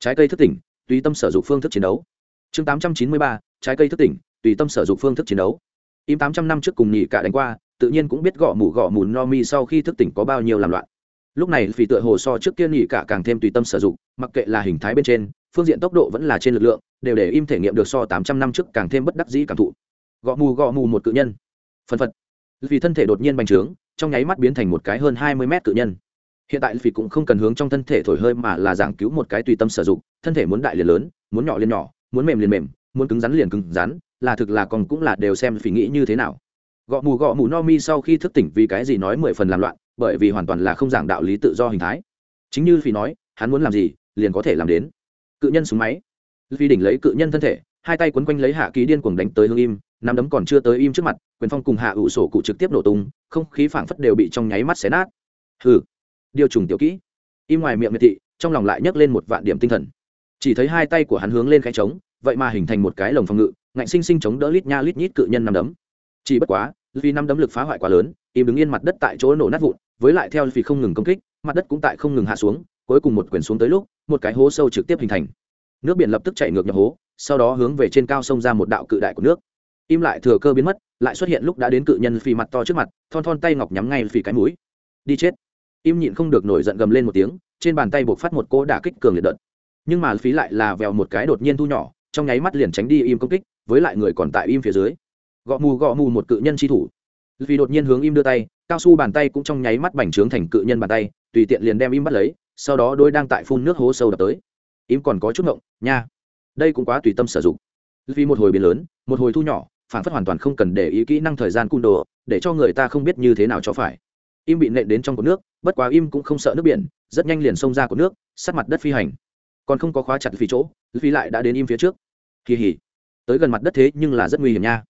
trái cây thức tỉnh, tùy tâm sở dụng phương thức chiến đấu. Chương tám trăm chín mươi ba, trái cây thức tỉnh tùy tâm sở dụng phương thức chiến đấu. Im tám trăm năm trước cùng nhị cả đánh qua, tự nhiên cũng biết gõ mù gõ mù no mi sau khi thức tỉnh có bao nhiêu làm loạn. Lúc này phỉ tựa hồ so trước kia nhị cả càng thêm tùy tâm sử dụng mặc kệ là hình thái bên trên, phương diện tốc độ vẫn là trên lực lượng, đều để im thể nghiệm được so tám trăm năm trước càng thêm bất đắc dĩ cảm thụ. Gõ mù gõ mù một cự nhân. Phân phật. Vì thân thể đột nhiên bành trướng, trong nháy mắt biến thành một cái hơn hai mươi mét cự nhân. Hiện tại phỉ cũng không cần hướng trong thân thể thổi hơi mà là giảng cứu một cái tùy tâm sử dụng thân thể muốn đại liền lớn, muốn nhỏ liền nhỏ, muốn mềm liền mềm, muốn cứng rắn liền cứng rắn là thực là còn cũng là đều xem phỉ nghĩ như thế nào. Gõ mù gõ mù no mi sau khi thức tỉnh vì cái gì nói mười phần làm loạn, bởi vì hoàn toàn là không giảng đạo lý tự do hình thái. Chính như phỉ nói, hắn muốn làm gì, liền có thể làm đến. Cự nhân súng máy. Phi đỉnh lấy cự nhân thân thể, hai tay quấn quanh lấy hạ ký điên cuồng đánh tới hương im nắm đấm còn chưa tới im trước mặt, quyền phong cùng hạ ủ sổ cụ trực tiếp nổ tung, không khí phảng phất đều bị trong nháy mắt xé nát. Hừ. Điều trùng tiểu kỹ. Im ngoài miệng miệt thị, trong lòng lại nhấc lên một vạn điểm tinh thần. Chỉ thấy hai tay của hắn hướng lên khẽ trống, vậy mà hình thành một cái lồng phòng ngự ngạnh sinh sinh chống đỡ lít nha lít nhít cự nhân năm đấm. Chỉ bất quá vì năm đấm lực phá hoại quá lớn, im đứng yên mặt đất tại chỗ nổ nát vụn, với lại theo vì không ngừng công kích, mặt đất cũng tại không ngừng hạ xuống, cuối cùng một quyền xuống tới lúc, một cái hố sâu trực tiếp hình thành. Nước biển lập tức chạy ngược nhập hố, sau đó hướng về trên cao sông ra một đạo cự đại của nước. Im lại thừa cơ biến mất, lại xuất hiện lúc đã đến cự nhân phi mặt to trước mặt, thon thon tay ngọc nhắm ngay phi cái mũi. Đi chết. Im nhịn không được nổi giận gầm lên một tiếng, trên bàn tay buộc phát một cỗ đả kích cường liệt đợt. Nhưng mà phí lại là vèo một cái đột nhiên thu nhỏ, trong nháy mắt liền tránh đi im công kích với lại người còn tại im phía dưới. Gõ mù gõ mù một cự nhân chi thủ. Vì đột nhiên hướng im đưa tay, cao su bàn tay cũng trong nháy mắt bành trướng thành cự nhân bàn tay, tùy tiện liền đem im bắt lấy, sau đó đôi đang tại phun nước hố sâu đập tới. Im còn có chút ngộng, nha. Đây cũng quá tùy tâm sử dụng. Vì một hồi biến lớn, một hồi thu nhỏ, phản phất hoàn toàn không cần để ý kỹ năng thời gian cung đồ, để cho người ta không biết như thế nào cho phải. Im bị nện đến trong cột nước, bất quá im cũng không sợ nước biển, rất nhanh liền xông ra cột nước sát mặt đất phi hành. Còn không có khóa chặt vì chỗ vì lại đã đến im phía trước. Kỳ hỉ tới gần mặt đất thế nhưng là rất nguy hiểm nha.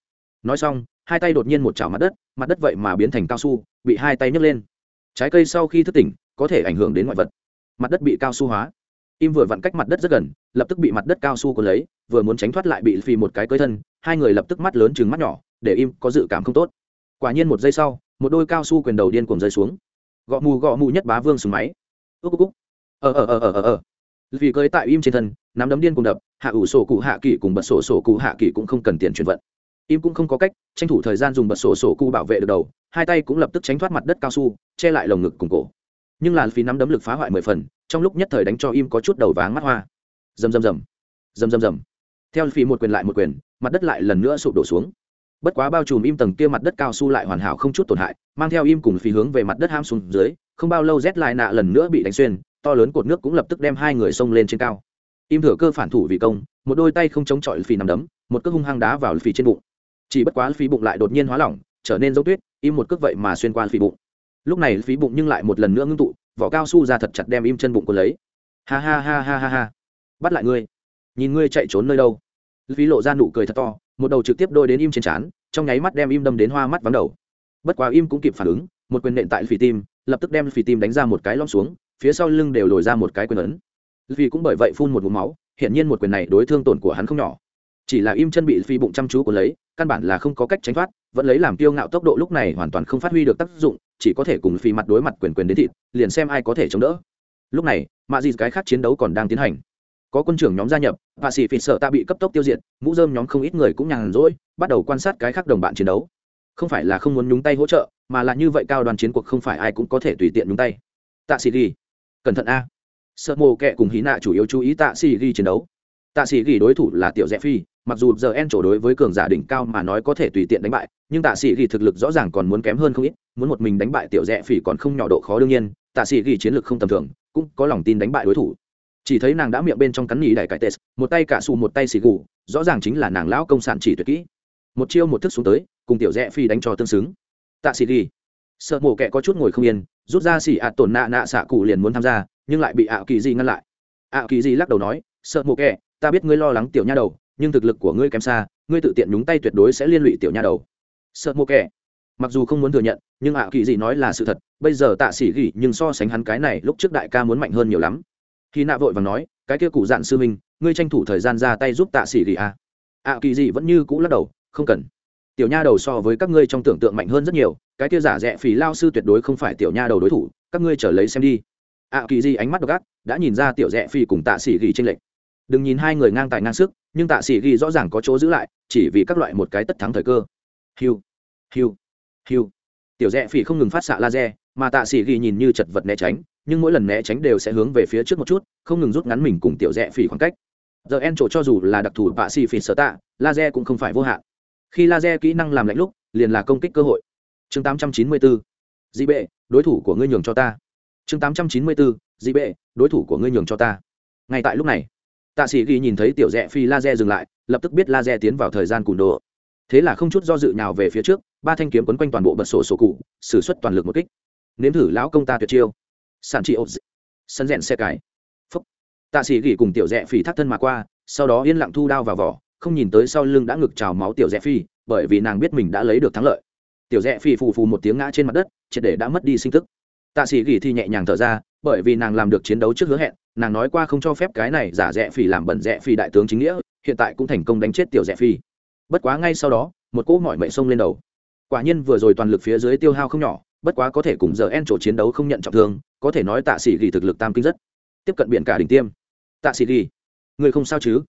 Nói xong, hai tay đột nhiên một chảo mặt đất mặt đất vậy mà biến thành cao su, bị hai tay nhấc lên. Trái cây sau khi thức tỉnh, có thể ảnh hưởng đến ngoại vật. Mặt đất bị cao su hóa. Im vừa vặn cách mặt đất rất gần, lập tức bị mặt đất cao su cuốn lấy, vừa muốn tránh thoát lại bị phi một cái cơi thân, hai người lập tức mắt lớn chừng mắt nhỏ, để im có dự cảm không tốt. Quả nhiên một giây sau, một đôi cao su quyền đầu điên cuồng rơi xuống. Gõ mù gõ mù nhất bá vương súng máy. Ước cúc ờ ờ ờ ờ ờ ờ vì cưới tại im trên thân, nắm đấm điên cùng đập, hạ ủ sổ cụ hạ kỳ cùng bật sổ sổ cụ hạ kỳ cũng không cần tiền chuyển vận. Im cũng không có cách, tranh thủ thời gian dùng bật sổ sổ cụ bảo vệ được đầu, hai tay cũng lập tức tránh thoát mặt đất cao su, che lại lồng ngực cùng cổ. Nhưng là phí nắm đấm lực phá hoại mười phần, trong lúc nhất thời đánh cho im có chút đầu váng mắt hoa. Rầm rầm rầm. Rầm rầm rầm. Theo phí một quyền lại một quyền, mặt đất lại lần nữa sụp đổ xuống. Bất quá bao trùm im tầng kia mặt đất cao su lại hoàn hảo không chút tổn hại, mang theo im cùng phí hướng về mặt đất ham xuống dưới, không bao lâu rét lại nạ lần nữa bị đánh xuyên to lớn cột nước cũng lập tức đem hai người xông lên trên cao. Im thừa cơ phản thủ vì công, một đôi tay không chống chọi phì nằm đấm, một cước hung hăng đá vào phì trên bụng. Chỉ bất quá phí bụng lại đột nhiên hóa lỏng, trở nên dấu tuyết, im một cước vậy mà xuyên qua phì bụng. Lúc này phí bụng nhưng lại một lần nữa ngưng tụ, vỏ cao su ra thật chặt đem im chân bụng cô lấy. Ha ha ha ha ha ha. Bắt lại ngươi. Nhìn ngươi chạy trốn nơi đâu. Phí lộ ra nụ cười thật to, một đầu trực tiếp đôi đến im trên trán, trong nháy mắt đem im đâm đến hoa mắt vắng đầu. Bất quá im cũng kịp phản ứng, một quyền nện tại phì tim, lập tức đem phì tim đánh ra một cái lom xuống phía sau lưng đều lồi ra một cái quyền ấn. Vì cũng bởi vậy phun một mũ máu hiện nhiên một quyền này đối thương tổn của hắn không nhỏ. Chỉ là im chân bị phi bụng chăm chú của lấy, căn bản là không có cách tránh thoát, vẫn lấy làm tiêu ngạo tốc độ lúc này hoàn toàn không phát huy được tác dụng, chỉ có thể cùng phi mặt đối mặt quyền quyền đến thịt, liền xem ai có thể chống đỡ. Lúc này, mạ gì cái khác chiến đấu còn đang tiến hành. Có quân trưởng nhóm gia nhập và sĩ phỉ sợ ta bị cấp tốc tiêu diệt, mũ dơm nhóm không ít người cũng nhàn rỗi, bắt đầu quan sát cái khác đồng bạn chiến đấu. Không phải là không muốn nhúng tay hỗ trợ, mà là như vậy cao đoàn chiến cuộc không phải ai cũng có thể tùy tiện nhúng tay. Tạ sĩ ghi cẩn thận a. Sợ mồ kệ cùng hí nạ chủ yếu chú ý tạ sĩ ghi chiến đấu. Tạ sĩ ghi đối thủ là tiểu rẽ phi, mặc dù giờ en trổ đối với cường giả đỉnh cao mà nói có thể tùy tiện đánh bại, nhưng tạ sĩ ghi thực lực rõ ràng còn muốn kém hơn không ít, muốn một mình đánh bại tiểu rẽ phi còn không nhỏ độ khó đương nhiên, tạ sĩ ghi chiến lược không tầm thường, cũng có lòng tin đánh bại đối thủ. Chỉ thấy nàng đã miệng bên trong cắn nhì đại cải tes một tay cả xù một tay xì gù, rõ ràng chính là nàng lão công sản chỉ tuyệt kỹ. Một chiêu một thức xuống tới, cùng tiểu rẽ phi đánh cho tương xứng. Tạ sĩ ghi. Sợ mổ kẹ có chút ngồi không yên rút ra xỉ ạt tổn nạ nạ xạ cụ liền muốn tham gia, nhưng lại bị ạ kỳ di ngăn lại. Ạ kỳ di lắc đầu nói, sợ mộ kẹ ta biết ngươi lo lắng tiểu nha đầu, nhưng thực lực của ngươi kém xa, ngươi tự tiện nhúng tay tuyệt đối sẽ liên lụy tiểu nha đầu. Sợ mộ kẹ mặc dù không muốn thừa nhận, nhưng ạ kỳ di nói là sự thật, bây giờ tạ xỉ gỉ nhưng so sánh hắn cái này lúc trước đại ca muốn mạnh hơn nhiều lắm. Khi nạ vội và nói, cái kia cụ dạn sư minh ngươi tranh thủ thời gian ra tay giúp tạ xỉ gỉ à. Ạ kỳ di vẫn như cũ lắc đầu, không cần tiểu nha đầu so với các ngươi trong tưởng tượng mạnh hơn rất nhiều cái kia giả rẻ phì lao sư tuyệt đối không phải tiểu nha đầu đối thủ các ngươi trở lấy xem đi. Ạ à, kỳ di ánh mắt độc ác đã nhìn ra tiểu rẽ phì cùng tạ sĩ ghi tranh lệch. Đừng nhìn hai người ngang tài ngang sức nhưng tạ sĩ ghi rõ ràng có chỗ giữ lại chỉ vì các loại một cái tất thắng thời cơ. Hiu hiu hiu. Tiểu rẽ phi không ngừng phát xạ laser mà tạ sĩ ghi nhìn như chật vật né tránh nhưng mỗi lần né tránh đều sẽ hướng về phía trước một chút không ngừng rút ngắn mình cùng tiểu rẽ phi khoảng cách. Giờ en chỗ cho dù là đặc thù tạ sĩ phi sở tạ laser cũng không phải vô hạn khi laser kỹ năng làm lạnh lúc, liền là công kích cơ hội. Chương 894. dị bệ, đối thủ của ngươi nhường cho ta. Chương 894. dị bệ, đối thủ của ngươi nhường cho ta. Ngay tại lúc này, tạ sĩ ghi nhìn thấy tiểu rẽ phi laser dừng lại, lập tức biết laser tiến vào thời gian cùn đồ thế là không chút do dự nào về phía trước, ba thanh kiếm quấn quanh toàn bộ bật sổ sổ cụ s ử suất toàn lực một kích. Nếm thử lão công ta tuyệt chiêu. Sản trị ộp sân rèn xe cải. Phúc. Tạ sĩ ghi cùng tiểu rẽ phi thắt thân mà qua, sau đó yên lặng thu đao vào vỏ không nhìn tới sau lưng đã ngực trào máu tiểu rẽ phi, bởi vì nàng biết mình đã lấy được thắng lợi. Tiểu rẽ phi phù phù một tiếng ngã trên mặt đất, triệt để đã mất đi sinh tức. Tạ sĩ gỉ thì nhẹ nhàng thở ra, bởi vì nàng làm được chiến đấu trước hứa hẹn, nàng nói qua không cho phép cái này giả rẽ phi làm bẩn rẽ phi đại tướng chính nghĩa, hiện tại cũng thành công đánh chết tiểu rẽ phi. Bất quá ngay sau đó, một cỗ mọi mệnh sông lên đầu. Quả nhiên vừa rồi toàn lực phía dưới tiêu hao không nhỏ, bất quá có thể cùng giờ en chỗ chiến đấu không nhận trọng thương, có thể nói tạ sĩ gỉ thực lực tam kinh rất. Tiếp cận biển cả đỉnh tiêm. Tạ sĩ gỉ, người không sao chứ?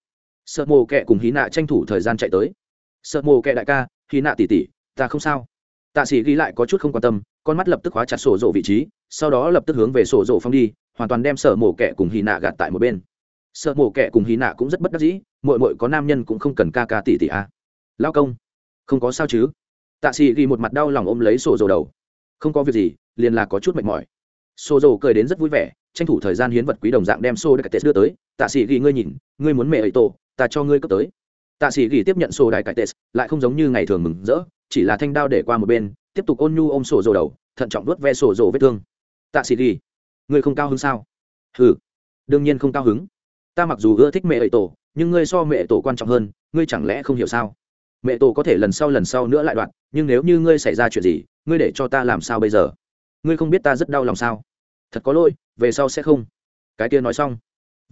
Sợ mồ kệ cùng hí nạ tranh thủ thời gian chạy tới. Sợ mồ kệ đại ca, hí nạ tỉ tỉ ta không sao. Tạ sĩ ghi lại có chút không quan tâm, con mắt lập tức khóa chặt sổ rộ vị trí, sau đó lập tức hướng về sổ rộ phong đi, hoàn toàn đem sợ mồ kệ cùng hí nạ gạt tại một bên. Sợ mồ kệ cùng hí nạ cũng rất bất đắc dĩ mội mội có nam nhân cũng không cần ca ca tỉ tỉ à. lao công, không có sao chứ? Tạ sĩ ghi một mặt đau lòng ôm lấy sổ rộ đầu. Không có việc gì, liền là có chút mệt mỏi. Sổ rộ cười đến rất vui vẻ, tranh thủ thời gian hiến vật quý đồng dạng đem sô đại cải đưa tới. Tạ sĩ ghi ngươi nhìn, ngươi muốn mẹ ấy tổ ta cho ngươi cấp tới. Tạ sĩ ghi tiếp nhận sổ đại cải lại không giống như ngày thường mừng rỡ, chỉ là thanh đao để qua một bên, tiếp tục ôn nhu ôm sổ rồ đầu, thận trọng đuốt ve sổ rồ vết thương. Tạ sĩ ghi ngươi không cao hứng sao? Ừ đương nhiên không cao hứng. Ta mặc dù ưa thích mẹ ấy tổ, nhưng ngươi so mẹ tổ quan trọng hơn, ngươi chẳng lẽ không hiểu sao? Mẹ tổ có thể lần sau lần sau nữa lại đoạn, nhưng nếu như ngươi xảy ra chuyện gì, ngươi để cho ta làm sao bây giờ? Ngươi không biết ta rất đau lòng sao? Thật có lỗi, về sau sẽ không. Cái kia nói xong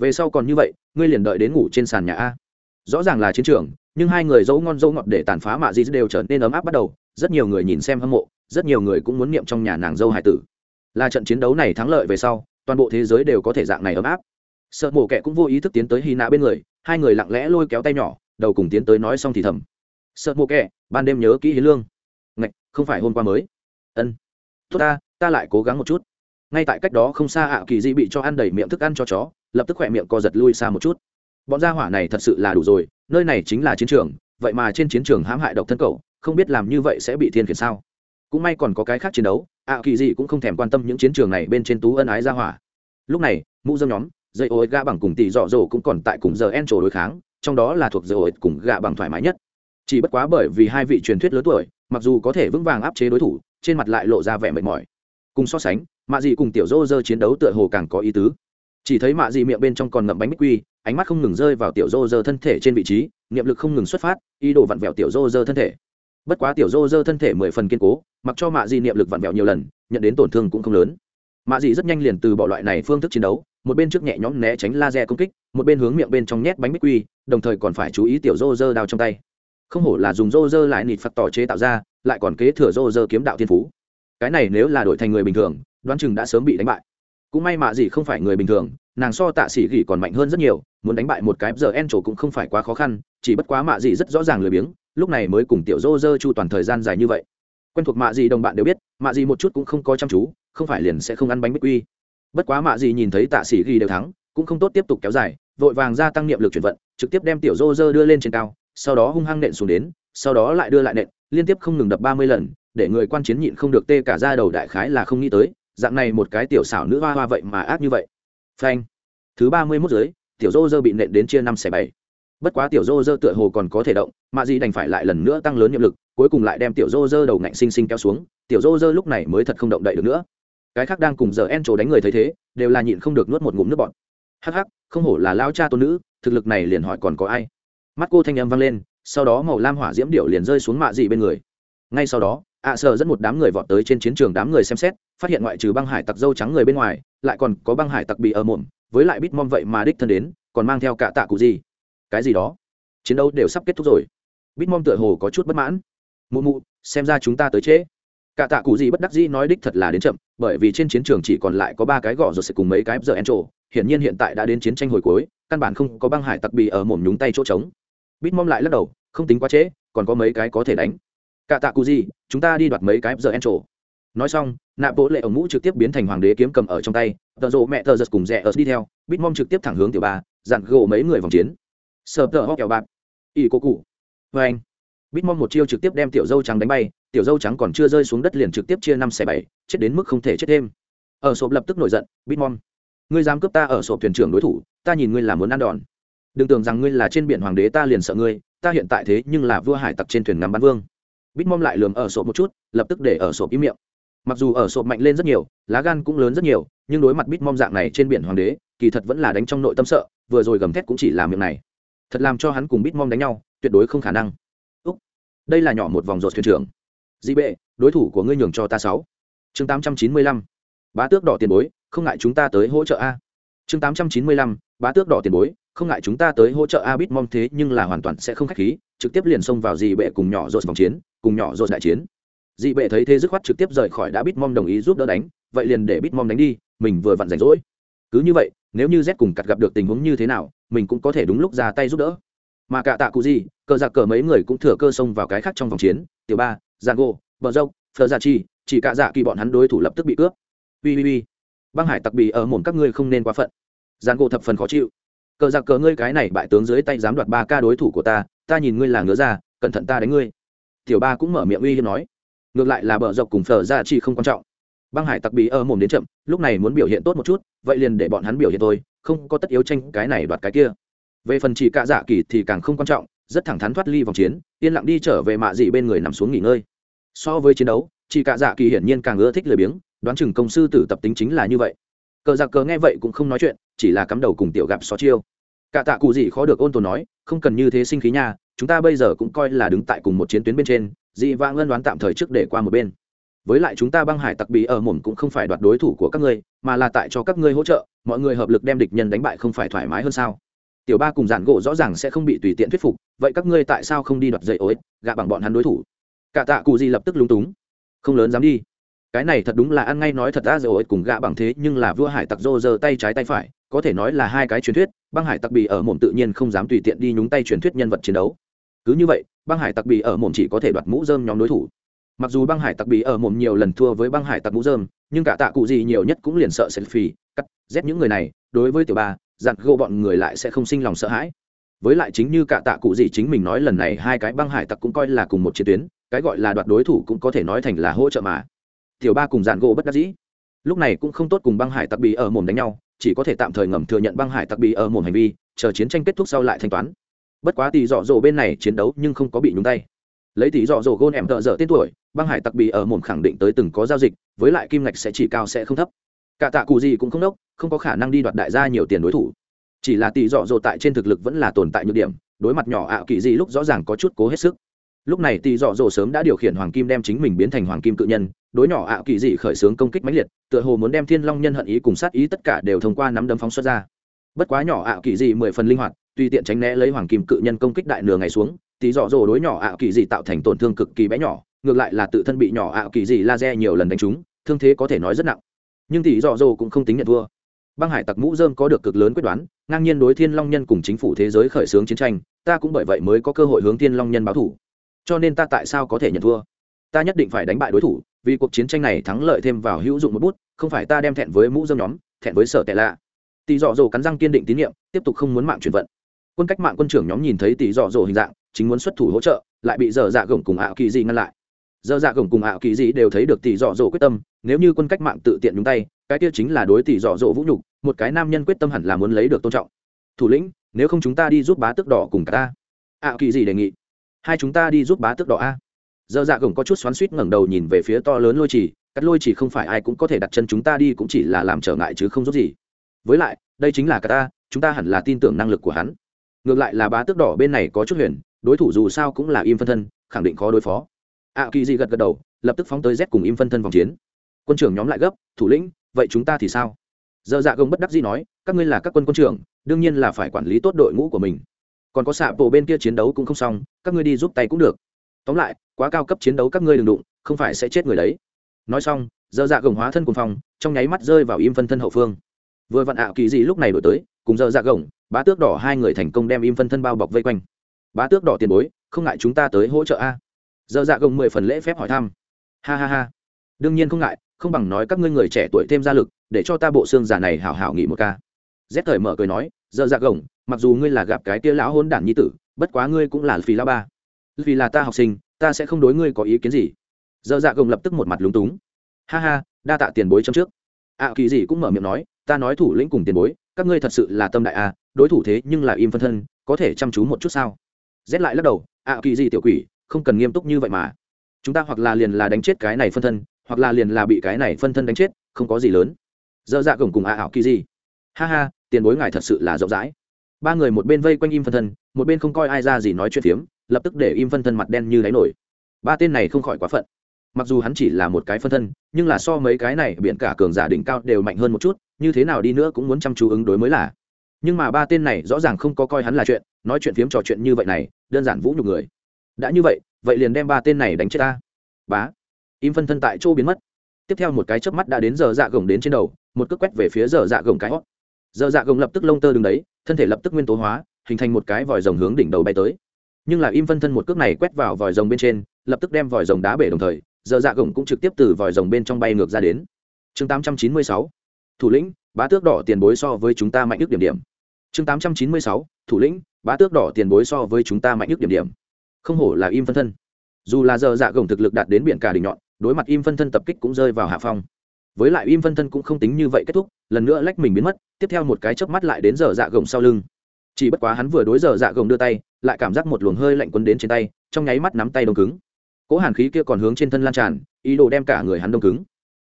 về sau còn như vậy, ngươi liền đợi đến ngủ trên sàn nhà a. Rõ ràng là chiến trường, nhưng hai người dấu ngon dấu ngọt để tàn phá mạ di đều trở nên ấm áp bắt đầu, rất nhiều người nhìn xem hâm mộ, rất nhiều người cũng muốn niệm trong nhà nàng dâu hải tử. Là trận chiến đấu này thắng lợi về sau, toàn bộ thế giới đều có thể dạng này ấm áp. Sợ mổ kẻ cũng vô ý thức tiến tới hy nạ bên người, hai người lặng lẽ lôi kéo tay nhỏ, đầu cùng tiến tới nói xong thì thầm. Sợ mổ kẻ, ban đêm nhớ kỹ hiến lương. Ngạch, không phải hôm qua mới. Ân. Tốt ta ta lại cố gắng một chút. Ngay tại cách đó không xa ạ, kỳ di bị cho ăn đầy miệng thức ăn cho chó lập tức khỏe miệng co giật lui xa một chút. Bọn gia hỏa này thật sự là đủ rồi, nơi này chính là chiến trường, vậy mà trên chiến trường hãm hại độc thân cậu, không biết làm như vậy sẽ bị thiên khiển sao? Cũng may còn có cái khác chiến đấu, ạ, kỳ gì cũng không thèm quan tâm những chiến trường này bên trên tú ân ái gia hỏa. Lúc này, mũ dâm nhóm, dây ô gạ bằng cùng tỷ dọ dỗ cũng còn tại cùng giờ en trổ đối kháng, trong đó là thuộc dây ô cùng gạ bằng thoải mái nhất. Chỉ bất quá bởi vì hai vị truyền thuyết lớn tuổi, mặc dù có thể vững vàng áp chế đối thủ, trên mặt lại lộ ra vẻ mệt mỏi. Cùng so sánh, mạ dị cùng tiểu dô dơ chiến đấu tựa hồ càng có ý tứ chỉ thấy mạ dị miệng bên trong còn ngậm bánh bích quy, ánh mắt không ngừng rơi vào tiểu rô rơ thân thể trên vị trí, niệm lực không ngừng xuất phát, ý đồ vặn vẹo tiểu rô rơ thân thể. Bất quá tiểu rô rơ thân thể mười phần kiên cố, mặc cho mạ dị niệm lực vặn vẹo nhiều lần, nhận đến tổn thương cũng không lớn. Mạ dị rất nhanh liền từ bỏ loại này phương thức chiến đấu, một bên trước nhẹ nhõm né tránh laser công kích, một bên hướng miệng bên trong nhét bánh bích quy, đồng thời còn phải chú ý tiểu rô rơ đao trong tay. Không hổ là dùng rô rơ lại nịt phật tỏ chế tạo ra, lại còn kế thừa rô rơ kiếm đạo thiên phú. Cái này nếu là đổi thành người bình thường, đoán chừng đã sớm bị đánh bại cũng may mạ gì không phải người bình thường, nàng so tạ sĩ gỉ còn mạnh hơn rất nhiều, muốn đánh bại một cái giờ en trổ cũng không phải quá khó khăn, chỉ bất quá mạ gì rất rõ ràng lười biếng, lúc này mới cùng tiểu dô dơ chu toàn thời gian dài như vậy. Quen thuộc mạ gì đồng bạn đều biết, mạ gì một chút cũng không có chăm chú, không phải liền sẽ không ăn bánh bích quy. Bất quá mạ gì nhìn thấy tạ sĩ ghi đều thắng, cũng không tốt tiếp tục kéo dài, vội vàng gia tăng niệm lực chuyển vận, trực tiếp đem tiểu dô dơ đưa lên trên cao, sau đó hung hăng nện xuống đến, sau đó lại đưa lại nện, liên tiếp không ngừng đập ba mươi lần, để người quan chiến nhịn không được tê cả ra đầu đại khái là không nghĩ tới dạng này một cái tiểu xảo nữ hoa hoa vậy mà ác như vậy. Phanh. Thứ ba mươi mốt giới tiểu dô dơ bị nện đến chia năm xẻ bảy. Bất quá tiểu dô dơ tựa hồ còn có thể động mạ dị đành phải lại lần nữa tăng lớn nhiệm lực, cuối cùng lại đem tiểu dô dơ đầu ngạnh xinh xinh kéo xuống, tiểu dô dơ lúc này mới thật không động đậy được nữa. Cái khác đang cùng giờ en trổ đánh người thấy thế, đều là nhịn không được nuốt một ngụm nước bọt. Hắc hắc, không hổ là lao cha tôn nữ, thực lực này liền hỏi còn có ai? Mắt cô thanh âm vang lên, sau đó màu lam hỏa diễm điệu liền rơi xuống mạ dị bên người. Ngay sau đó, ạ sợ dẫn một đám người vọt tới trên chiến trường đám người xem xét phát hiện ngoại trừ băng hải tặc dâu trắng người bên ngoài, lại còn có băng hải tặc bị ở mồm, với lại bít mom vậy mà đích thân đến, còn mang theo cả tạ cụ gì. Cái gì đó? Chiến đấu đều sắp kết thúc rồi. Bít mom tựa hồ có chút bất mãn. Mụ mụ, xem ra chúng ta tới trễ. Cả tạ cụ gì bất đắc dĩ nói đích thật là đến chậm, bởi vì trên chiến trường chỉ còn lại có ba cái gõ rồi sẽ cùng mấy cái giờ en trổ. Hiển nhiên hiện tại đã đến chiến tranh hồi cuối, căn bản không có băng hải tặc bị ở mồm nhúng tay chỗ trống. Bít mom lại lắc đầu, không tính quá trễ, còn có mấy cái có thể đánh. Cả tạ cụ gì, chúng ta đi đoạt mấy cái giờ en trổ nói xong nạ bộ lệ ổng mũ trực tiếp biến thành hoàng đế kiếm cầm ở trong tay, tợ rộ mẹ tờ giật cùng rẽ ớt đi theo, bít mong trực tiếp thẳng hướng tiểu ba dặn gỗ mấy người vòng chiến. Sờ tờ hóc kẹo bạc. Ỷ cô cụ. Vê anh. Bít mong một chiêu trực tiếp đem tiểu dâu trắng đánh bay, tiểu dâu trắng còn chưa rơi xuống đất liền trực tiếp chia năm xẻ bảy, chết đến mức không thể chết thêm. Ở sộp lập tức nổi giận, bít mong ngươi dám cướp ta ở sộp thuyền trưởng đối thủ, ta nhìn ngươi là muốn ăn đòn. Đừng tưởng rằng ngươi là trên biển hoàng đế ta liền sợ ngươi, ta hiện tại thế nhưng là vua hải tặc trên thuyền ngắm bắn vương. Bít mong lại lườm ở sộp một chút, lập tức để ở sộp im miệng mặc dù ở sộp mạnh lên rất nhiều, lá gan cũng lớn rất nhiều, nhưng đối mặt bít mom dạng này trên biển hoàng đế, kỳ thật vẫn là đánh trong nội tâm sợ, vừa rồi gầm thét cũng chỉ làm miệng này. Thật làm cho hắn cùng bít mom đánh nhau, tuyệt đối không khả năng. Úc, đây là nhỏ một vòng ruột thuyền trưởng. Dị bệ, đối thủ của ngươi nhường cho ta sáu. Chương tám trăm chín mươi lăm, bá tước đỏ tiền bối, không ngại chúng ta tới hỗ trợ a. Chương tám trăm chín mươi lăm, bá tước đỏ tiền bối, không ngại chúng ta tới hỗ trợ a. Bít mom thế nhưng là hoàn toàn sẽ không khách khí, trực tiếp liền xông vào dị bệ cùng nhỏ rột vòng chiến, cùng nhỏ rột đại chiến dị bệ thấy thế dứt khoát trực tiếp rời khỏi đã bít mom đồng ý giúp đỡ đánh, vậy liền để bít mom đánh đi, mình vừa vặn rảnh rỗi. Cứ như vậy, nếu như z cùng cặt gặp được tình huống như thế nào, mình cũng có thể đúng lúc ra tay giúp đỡ. Mà cả tạ cụ gì, cờ giặc cờ mấy người cũng thừa cơ xông vào cái khác trong vòng chiến. Tiểu ba, giang gô, bờ dâu phờ gia chi, chỉ cả dạ kỳ bọn hắn đối thủ lập tức bị cướp. Ui ui ui băng hải tặc bì ở mồm các ngươi không nên quá phận. Giang gô thập phần khó chịu. Cờ giặc cờ ngươi cái này bại tướng dưới tay dám đoạt ba ca đối thủ của ta ta nhìn ngươi là ngứa ra, cẩn thận ta đánh ngươi. Tiểu ba cũng mở miệng uy hiếp nói ngược lại là bờ dọc cùng phở ra chỉ không quan trọng. Băng hải tặc bí ở mồm đến chậm, lúc này muốn biểu hiện tốt một chút, vậy liền để bọn hắn biểu hiện thôi, không có tất yếu tranh cái này đoạt cái kia. Về phần chỉ cạ dạ kỳ thì càng không quan trọng, rất thẳng thắn thoát ly vòng chiến, yên lặng đi trở về mạ dị bên người nằm xuống nghỉ ngơi. So với chiến đấu, chỉ cạ dạ kỳ hiển nhiên càng ưa thích lười biếng, đoán chừng công sư tử tập tính chính là như vậy. Cờ giặc cờ nghe vậy cũng không nói chuyện, chỉ là cắm đầu cùng tiểu gặp xó chiêu. Cả tạ cụ gì khó được ôn tồn nói, không cần như thế sinh khí nha, chúng ta bây giờ cũng coi là đứng tại cùng một chiến tuyến bên trên dị vãng ân đoán tạm thời trước để qua một bên. Với lại chúng ta băng hải tặc bí ở mồm cũng không phải đoạt đối thủ của các ngươi, mà là tại cho các ngươi hỗ trợ, mọi người hợp lực đem địch nhân đánh bại không phải thoải mái hơn sao? Tiểu ba cùng giản gỗ rõ ràng sẽ không bị tùy tiện thuyết phục, vậy các ngươi tại sao không đi đoạt dậy ối, gạ bằng bọn hắn đối thủ? Cả tạ cụ gì lập tức lúng túng. Không lớn dám đi. Cái này thật đúng là ăn ngay nói thật ra rồi cùng gạ bằng thế, nhưng là vua hải tặc rô giơ tay trái tay phải, có thể nói là hai cái truyền thuyết, băng hải tặc bị ở mồm tự nhiên không dám tùy tiện đi nhúng tay truyền thuyết nhân vật chiến đấu. Cứ như vậy băng hải tặc bị ở mồm chỉ có thể đoạt mũ dơm nhóm đối thủ. Mặc dù băng hải tặc bị ở mồm nhiều lần thua với băng hải tặc mũ dơm nhưng cả tạ cụ gì nhiều nhất cũng liền sợ selfie cắt rét những người này, đối với tiểu ba dặn gô bọn người lại sẽ không sinh lòng sợ hãi. Với lại chính như cả tạ cụ gì chính mình nói lần này hai cái băng hải tặc cũng coi là cùng một chiến tuyến, cái gọi là đoạt đối thủ cũng có thể nói thành là hỗ trợ mà. Tiểu ba cùng dặn gỗ bất đắc dĩ. Lúc này cũng không tốt cùng băng hải tặc bị ở mồm đánh nhau, chỉ có thể tạm thời ngầm thừa nhận băng hải tặc bị ở mồm hành vi, chờ chiến tranh kết thúc sau lại thanh toán bất quá tỷ dọ dỗ bên này chiến đấu nhưng không có bị nhúng tay. Lấy tỷ dọ dỗ gôn em tợ dở tên tuổi, băng hải tặc bị ở mồm khẳng định tới từng có giao dịch, với lại kim ngạch sẽ chỉ cao sẽ không thấp. Cả tạ cụ gì cũng không đốc, không có khả năng đi đoạt đại gia nhiều tiền đối thủ. Chỉ là tỷ dọ dỗ tại trên thực lực vẫn là tồn tại nhược điểm, đối mặt nhỏ ạ kỳ gì lúc rõ ràng có chút cố hết sức. Lúc này tỷ dọ dỗ sớm đã điều khiển hoàng kim đem chính mình biến thành hoàng kim cự nhân, đối nhỏ ạ kỳ dị khởi xướng công kích mãnh liệt, tựa hồ muốn đem thiên long nhân hận ý cùng sát ý tất cả đều thông qua nắm đấm phóng xuất ra. Bất quá nhỏ ạ kỳ dị mười phần linh hoạt tùy tiện tránh né lấy hoàng kim cự nhân công kích đại nửa ngày xuống, tí dọ dỗ đối nhỏ ạ kỳ dị tạo thành tổn thương cực kỳ bé nhỏ, ngược lại là tự thân bị nhỏ ạ kỳ dị laser nhiều lần đánh trúng, thương thế có thể nói rất nặng. Nhưng tỷ dọ dỗ cũng không tính nhận thua. Băng hải tặc mũ dơm có được cực lớn quyết đoán, ngang nhiên đối thiên long nhân cùng chính phủ thế giới khởi xướng chiến tranh, ta cũng bởi vậy mới có cơ hội hướng thiên long nhân báo thủ. Cho nên ta tại sao có thể nhận thua? Ta nhất định phải đánh bại đối thủ, vì cuộc chiến tranh này thắng lợi thêm vào hữu dụng một bút, không phải ta đem thẹn với mũ dơm nhóm, thẹn với sở tệ lạ. Tỷ dọ dỗ cắn răng kiên định tín nhiệm, tiếp tục không muốn mạng chuyển vận quân cách mạng quân trưởng nhóm nhìn thấy tỷ dọ dỗ hình dạng, chính muốn xuất thủ hỗ trợ, lại bị dở dạ gồng cùng ảo kỳ dị ngăn lại. Dở dạ gồng cùng ảo kỳ dị đều thấy được tỷ dọ dỗ quyết tâm, nếu như quân cách mạng tự tiện nhúng tay, cái kia chính là đối tỷ dọ dỗ vũ nhục, một cái nam nhân quyết tâm hẳn là muốn lấy được tôn trọng. Thủ lĩnh, nếu không chúng ta đi giúp bá tước đỏ cùng cả ta. Ảo kỳ dị đề nghị. Hai chúng ta đi giúp bá tước đỏ a. Dơ dạ gồng có chút xoắn suýt ngẩng đầu nhìn về phía to lớn lôi trì cắt lôi chỉ không phải ai cũng có thể đặt chân chúng ta đi cũng chỉ là làm trở ngại chứ không giúp gì. Với lại, đây chính là cả ta, chúng ta hẳn là tin tưởng năng lực của hắn ngược lại là bá tước đỏ bên này có chút huyền, đối thủ dù sao cũng là im phân thân, khẳng định khó đối phó. Ạ kỳ Dị gật gật đầu, lập tức phóng tới z cùng im phân thân vòng chiến. Quân trưởng nhóm lại gấp, thủ lĩnh, vậy chúng ta thì sao? Dơ dạ gông bất đắc dĩ nói, các ngươi là các quân quân trưởng, đương nhiên là phải quản lý tốt đội ngũ của mình. Còn có xạ bộ bên kia chiến đấu cũng không xong, các ngươi đi giúp tay cũng được. Tóm lại, quá cao cấp chiến đấu các ngươi đừng đụng, không phải sẽ chết người đấy. Nói xong dơ dạ gồng hóa thân cùng phòng trong nháy mắt rơi vào im phân thân hậu phương. Vừa vặn ảo kỳ Dị lúc này đổi tới, cùng dơ dạ gồng bá tước đỏ hai người thành công đem im phân thân bao bọc vây quanh. Bá tước đỏ tiền bối, không ngại chúng ta tới hỗ trợ a. Dơ dạ gồng mười phần lễ phép hỏi thăm. Ha ha ha. Đương nhiên không ngại, không bằng nói các ngươi người trẻ tuổi thêm gia lực, để cho ta bộ xương già này hảo hảo nghỉ một ca. Rét thời mở cười nói dơ dạ gồng, mặc dù ngươi là gặp cái tia lão hôn đản nhi tử, bất quá ngươi cũng là phì la ba. Vì là ta học sinh, ta sẽ không đối ngươi có ý kiến gì. Dơ dạ gồng lập tức một mặt lúng túng. Ha ha, đa tạ tiền bối trong trước. Ạ kỳ gì cũng mở miệng nói, ta nói thủ lĩnh cùng tiền bối, các ngươi thật sự là tâm đại a đối thủ thế nhưng là im phân thân, có thể chăm chú một chút sao? Rét lại lắc đầu ạ kỳ gì tiểu quỷ, không cần nghiêm túc như vậy mà. Chúng ta hoặc là liền là đánh chết cái này phân thân, hoặc là liền là bị cái này phân thân đánh chết, không có gì lớn. Dơ dạ gồng cùng ạ ảo kỳ gì. Ha ha, tiền bối ngài thật sự là rộng rãi. Ba người một bên vây quanh im phân thân, một bên không coi ai ra gì nói chuyện phiếm, lập tức để im phân thân mặt đen như đáy nổi. Ba tên này không khỏi quá phận. Mặc dù hắn chỉ là một cái phân thân, nhưng là so mấy cái này biện cả cường giả đỉnh cao đều mạnh hơn một chút, như thế nào đi nữa cũng muốn chăm chú ứng đối mới là nhưng mà ba tên này rõ ràng không có coi hắn là chuyện, nói chuyện phiếm trò chuyện như vậy này, đơn giản vũ nhục người. Đã như vậy vậy liền đem ba tên này đánh chết ta. Bá. Im phân thân tại chỗ biến mất. Tiếp theo một cái chớp mắt đã đến giờ dạ gồng đến trên đầu, một cước quét về phía giờ dạ gồng cái hót. Giờ dạ gồng lập tức lông tơ đứng đấy, thân thể lập tức nguyên tố hóa, hình thành một cái vòi rồng hướng đỉnh đầu bay tới. Nhưng là im phân thân một cước này quét vào vòi rồng bên trên, lập tức đem vòi rồng đá bể đồng thời, giờ dạ gồng cũng trực tiếp từ vòi rồng bên trong bay ngược ra đến. Chương 896 thủ lĩnh, bá tước đỏ tiền bối so với chúng ta mạnh ước điểm điểm chương 896 thủ lĩnh, bá tước đỏ tiền bối so với chúng ta mạnh nhất điểm điểm. Không hổ là im phân thân. Dù là giờ dạ gồng thực lực đạt đến biển cả đỉnh nhọn, đối mặt im phân thân tập kích cũng rơi vào hạ phong. Với lại im phân thân cũng không tính như vậy kết thúc, lần nữa lách mình biến mất, tiếp theo một cái chớp mắt lại đến giờ dạ gồng sau lưng. Chỉ bất quá hắn vừa đối giờ dạ gồng đưa tay, lại cảm giác một luồng hơi lạnh quấn đến trên tay, trong nháy mắt nắm tay đông cứng. Cỗ hàn khí kia còn hướng trên thân lan tràn, ý đồ đem cả người hắn đông cứng.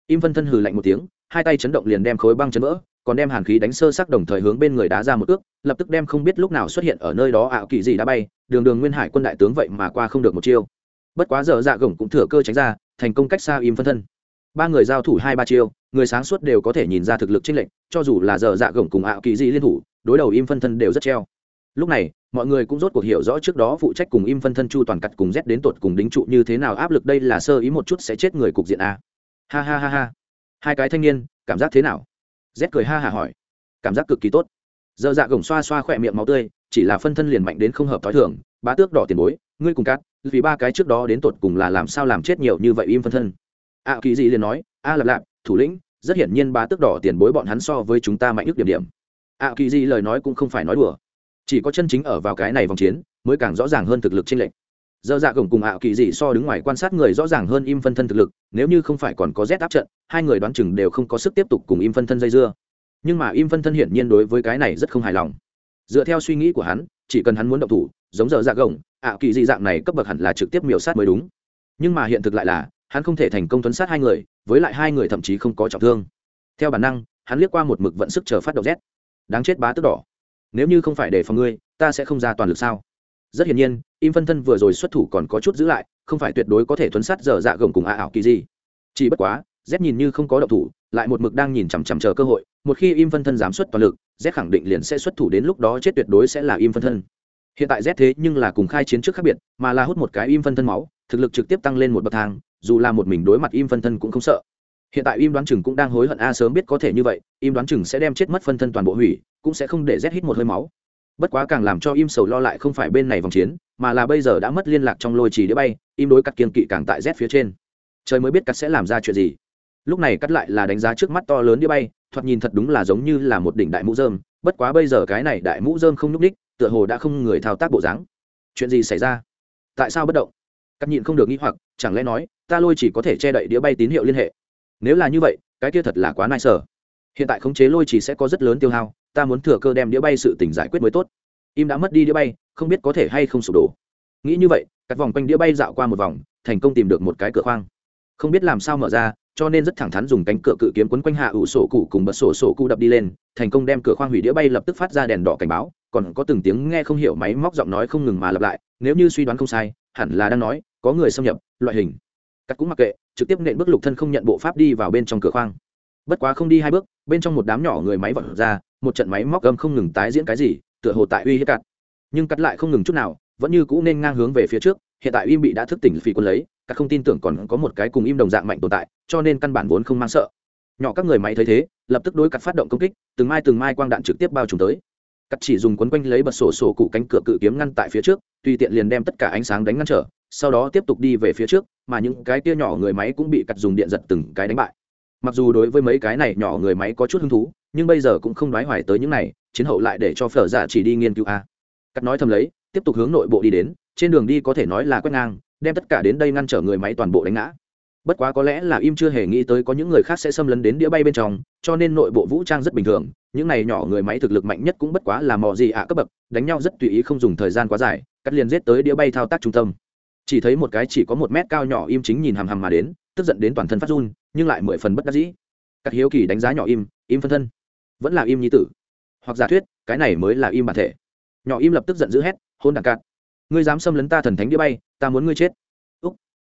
Im phân thân hừ lạnh một tiếng, hai tay chấn động liền đem khối băng chấn vỡ còn đem hàn khí đánh sơ sắc đồng thời hướng bên người đá ra một ước, lập tức đem không biết lúc nào xuất hiện ở nơi đó ảo kỳ gì đã bay, đường đường nguyên hải quân đại tướng vậy mà qua không được một chiêu. Bất quá giờ dạ gồng cũng thừa cơ tránh ra, thành công cách xa im phân thân. Ba người giao thủ hai ba chiêu, người sáng suốt đều có thể nhìn ra thực lực chênh lệch, cho dù là giờ dạ gồng cùng ảo kỳ gì liên thủ, đối đầu im phân thân đều rất treo. Lúc này, mọi người cũng rốt cuộc hiểu rõ trước đó phụ trách cùng im phân thân chu toàn cặt cùng rét đến tột cùng đính trụ như thế nào áp lực đây là sơ ý một chút sẽ chết người cục diện a. Ha ha ha ha. Hai cái thanh niên, cảm giác thế nào? Rét cười ha hả hỏi. Cảm giác cực kỳ tốt. Giờ dạ gồng xoa xoa khỏe miệng máu tươi chỉ là phân thân liền mạnh đến không hợp t h o i thường. Bá tước đỏ tiền bối ngươi cùng cát vì ba cái trước đó đến tột cùng là làm sao làm chết nhiều như vậy im phân thân. Ạ à, kỳ gì liền nói a lạp lạp thủ lĩnh rất hiển nhiên bá tước đỏ tiền bối bọn hắn so với chúng ta mạnh ước điểm điểm. Ạ à, kỳ gì lời nói cũng không phải nói đùa. Chỉ có chân chính ở vào cái này vòng chiến mới càng rõ ràng hơn thực lực trên lệnh dơ dạ gồng cùng ảo kỳ dị so đứng ngoài quan sát người rõ ràng hơn im phân thân thực lực, nếu như không phải còn có rét áp trận, hai người đoán chừng đều không có sức tiếp tục cùng im phân thân dây dưa. Nhưng mà im phân thân hiển nhiên đối với cái này rất không hài lòng. Dựa theo suy nghĩ của hắn, chỉ cần hắn muốn động thủ, giống dở dạ gồng ảo kỳ dị dạng này cấp bậc hẳn là trực tiếp miểu sát mới đúng. Nhưng mà hiện thực lại là, hắn không thể thành công tuấn sát hai người, với lại hai người thậm chí không có trọng thương. Theo bản năng, hắn liếc qua một mực vận sức chờ phát động rét đáng chết bá tức đỏ. Nếu như không phải để phòng ngươi, ta sẽ không ra toàn lực sao? Rất hiển nhiên, im phân thân vừa rồi xuất thủ còn có chút giữ lại, không phải tuyệt đối có thể thuấn sát dở dạ gồng cùng a ảo kỳ gì chỉ bất quá, z nhìn như không có động thủ, lại một mực đang nhìn chằm chằm chờ cơ hội, một khi im phân thân dám xuất toàn lực, z khẳng định liền sẽ xuất thủ đến lúc đó chết tuyệt đối sẽ là im phân thân. Hiện tại z thế nhưng là cùng khai chiến trước khác biệt, mà là hút một cái im phân thân máu, thực lực trực tiếp tăng lên một bậc thang, dù là một mình đối mặt im phân thân cũng không sợ. Hiện tại im đoán chừng cũng đang hối hận a sớm biết có thể như vậy, im đoán chừng sẽ đem chết mất phân thân toàn bộ hủy, cũng sẽ không để rét hít một hơi máu bất quá càng làm cho im sầu lo lại không phải bên này vòng chiến, mà là bây giờ đã mất liên lạc trong lôi trì đĩa bay, im đối cắt kiên kỵ càng tại rét phía trên. Trời mới biết cắt sẽ làm ra chuyện gì. Lúc này cắt lại là đánh giá trước mắt to lớn đĩa bay, thoạt nhìn thật đúng là giống như là một đỉnh đại mũ dơm bất quá bây giờ cái này đại mũ dơm không nhúc ních tựa hồ đã không người thao tác bộ dáng. Chuyện gì xảy ra? Tại sao bất động? Cắt nhịn không được nghĩ hoặc, chẳng lẽ nói, ta lôi chỉ có thể che đậy đĩa bay tín hiệu liên hệ? Nếu là như vậy, cái kia thật là quá nai sở. Hiện tại khống chế lôi chỉ sẽ có rất lớn tiêu hao ta muốn thừa cơ đem đĩa bay sự tình giải quyết mới tốt. Im đã mất đi đĩa bay, không biết có thể hay không sụp đổ. Nghĩ như vậy các vòng quanh đĩa bay dạo qua một vòng, thành công tìm được một cái cửa khoang. Không biết làm sao mở ra, cho nên rất thẳng thắn dùng cánh cửa cự kiếm quấn quanh hạ ủ sổ cụ cùng bật sổ sổ cụ đập đi lên, thành công đem cửa khoang hủy đĩa bay lập tức phát ra đèn đỏ cảnh báo, còn có từng tiếng nghe không hiểu máy móc giọng nói không ngừng mà lặp lại, nếu như suy đoán không sai, hẳn là đang nói, có người xâm nhập, loại hình. Cắt cũng mặc kệ, trực tiếp nện bước lục thân không nhận bộ pháp đi vào bên trong cửa khoang. Bất quá không đi hai bước, bên trong một đám nhỏ người máy vọt ra một trận máy móc gầm không ngừng tái diễn cái gì, tựa hồ tại uy hiếp cắt. Nhưng cắt lại không ngừng chút nào, vẫn như cũ nên ngang hướng về phía trước, hiện tại im bị đã thức tỉnh phi quân lấy, cắt không tin tưởng còn có một cái cùng im đồng dạng mạnh tồn tại, cho nên căn bản vốn không mang sợ. Nhỏ các người máy thấy thế, lập tức đối cắt phát động công kích, từng mai từng mai quang đạn trực tiếp bao trùm tới. Cắt chỉ dùng quấn quanh lấy bật sổ sổ cụ cánh cửa cự kiếm ngăn tại phía trước, tùy tiện liền đem tất cả ánh sáng đánh ngăn trở, sau đó tiếp tục đi về phía trước, mà những cái kia nhỏ người máy cũng bị cắt dùng điện giật từng cái đánh bại mặc dù đối với mấy cái này nhỏ người máy có chút hứng thú, nhưng bây giờ cũng không đoái hoài tới những này, chiến hậu lại để cho phở giả chỉ đi nghiên cứu a cắt nói thầm lấy, tiếp tục hướng nội bộ đi đến, trên đường đi có thể nói là quét ngang, đem tất cả đến đây ngăn trở người máy toàn bộ đánh ngã. Bất quá có lẽ là im chưa hề nghĩ tới có những người khác sẽ xâm lấn đến đĩa bay bên trong, cho nên nội bộ vũ trang rất bình thường, những này nhỏ người máy thực lực mạnh nhất cũng bất quá là mò gì ạ cấp bậc, đánh nhau rất tùy ý không dùng thời gian quá dài, cắt liền giết tới đĩa bay thao tác trung tâm. Chỉ thấy một cái chỉ có một mét cao nhỏ im chính nhìn hằm hằm mà đến tức giận đến toàn thân phát run, nhưng lại mười phần bất đắc dĩ. Các hiếu kỳ đánh giá nhỏ im im phân thân. Vẫn là im nhi tử. Hoặc giả thuyết, cái này mới là im bản thể. Nhỏ im lập tức giận dữ hét, hôn đàn cạn. Ngươi dám xâm lấn ta thần thánh đĩa bay, ta muốn ngươi chết. Úc.